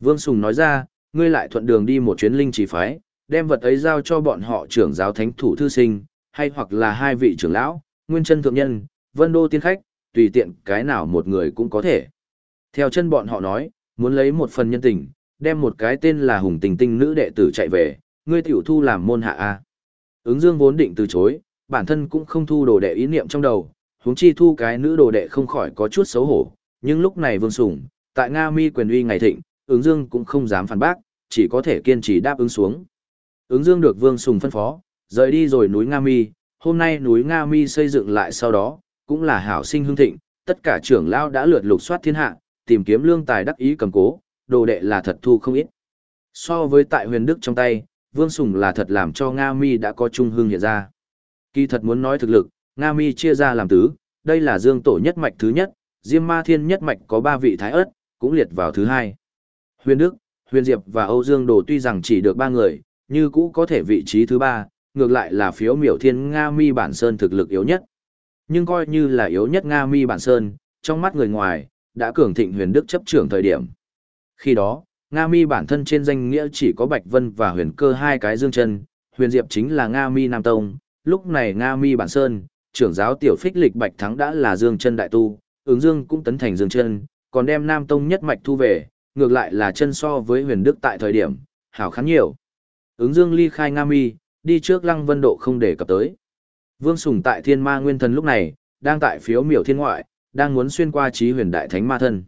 Vương Sùng nói ra, ngươi lại thuận đường đi một chuyến linh chỉ phái, đem vật ấy giao cho bọn họ trưởng giáo thánh thủ thư sinh, hay hoặc là hai vị trưởng lão, nguyên chân thượng nhân, vân đô tiên khách, tùy tiện cái nào một người cũng có thể. Theo chân bọn họ nói, muốn lấy một phần nhân tình, đem một cái tên là hùng tình tinh nữ đệ tử chạy về, ngươi tiểu thu làm môn hạ A. Ứng dương vốn định từ chối, bản thân cũng không thu đồ đệ ý niệm trong đầu, huống chi thu cái nữ đồ đệ không khỏi có chút xấu hổ, nhưng lúc này vương sủng, tại Nga mi quyền uy ngày thịnh, ứng dương cũng không dám phản bác, chỉ có thể kiên trì đáp ứng xuống. Ứng dương được vương sùng phân phó, rời đi rồi núi Nga mi, hôm nay núi Nga mi xây dựng lại sau đó, cũng là hảo sinh hương thịnh, tất cả trưởng lao đã lượt lục soát thiên hạ, tìm kiếm lương tài đắc ý cầm cố, đồ đệ là thật thu không ít. So với tại huyền đức trong tay, Vương Sùng là thật làm cho Nga Mi đã có trung hương hiện ra. Kỳ thật muốn nói thực lực, Nga Mi chia ra làm tứ, đây là dương tổ nhất mạch thứ nhất, Diêm Ma Thiên nhất mạch có ba vị thái ớt, cũng liệt vào thứ hai. Huyền Đức, Huyền Diệp và Âu Dương Đồ tuy rằng chỉ được ba người, như cũ có thể vị trí thứ ba, ngược lại là phiếu miểu thiên Nga Mi bản sơn thực lực yếu nhất. Nhưng coi như là yếu nhất Nga Mi bản sơn, trong mắt người ngoài, đã cường thịnh huyền đức chấp trưởng thời điểm. Khi đó, Nga Mi bản thân trên danh nghĩa chỉ có Bạch Vân và huyền cơ hai cái dương chân, huyền diệp chính là Nga Mi Nam Tông, lúc này Nga Mi bản sơn, trưởng giáo tiểu phích lịch Bạch Thắng đã là dương chân đại tu, ứng dương cũng tấn thành dương chân, còn đem Nam Tông nhất mạch thu về, ngược lại là chân so với huyền đức tại thời điểm, hảo khán nhiều. Ứng dương ly khai Nga Mi, đi trước lăng vân độ không để cập tới. Vương Sùng tại thiên ma nguyên thần lúc này, đang tại phiếu miểu thiên ngoại, đang muốn xuyên qua trí huyền đại thánh ma thân.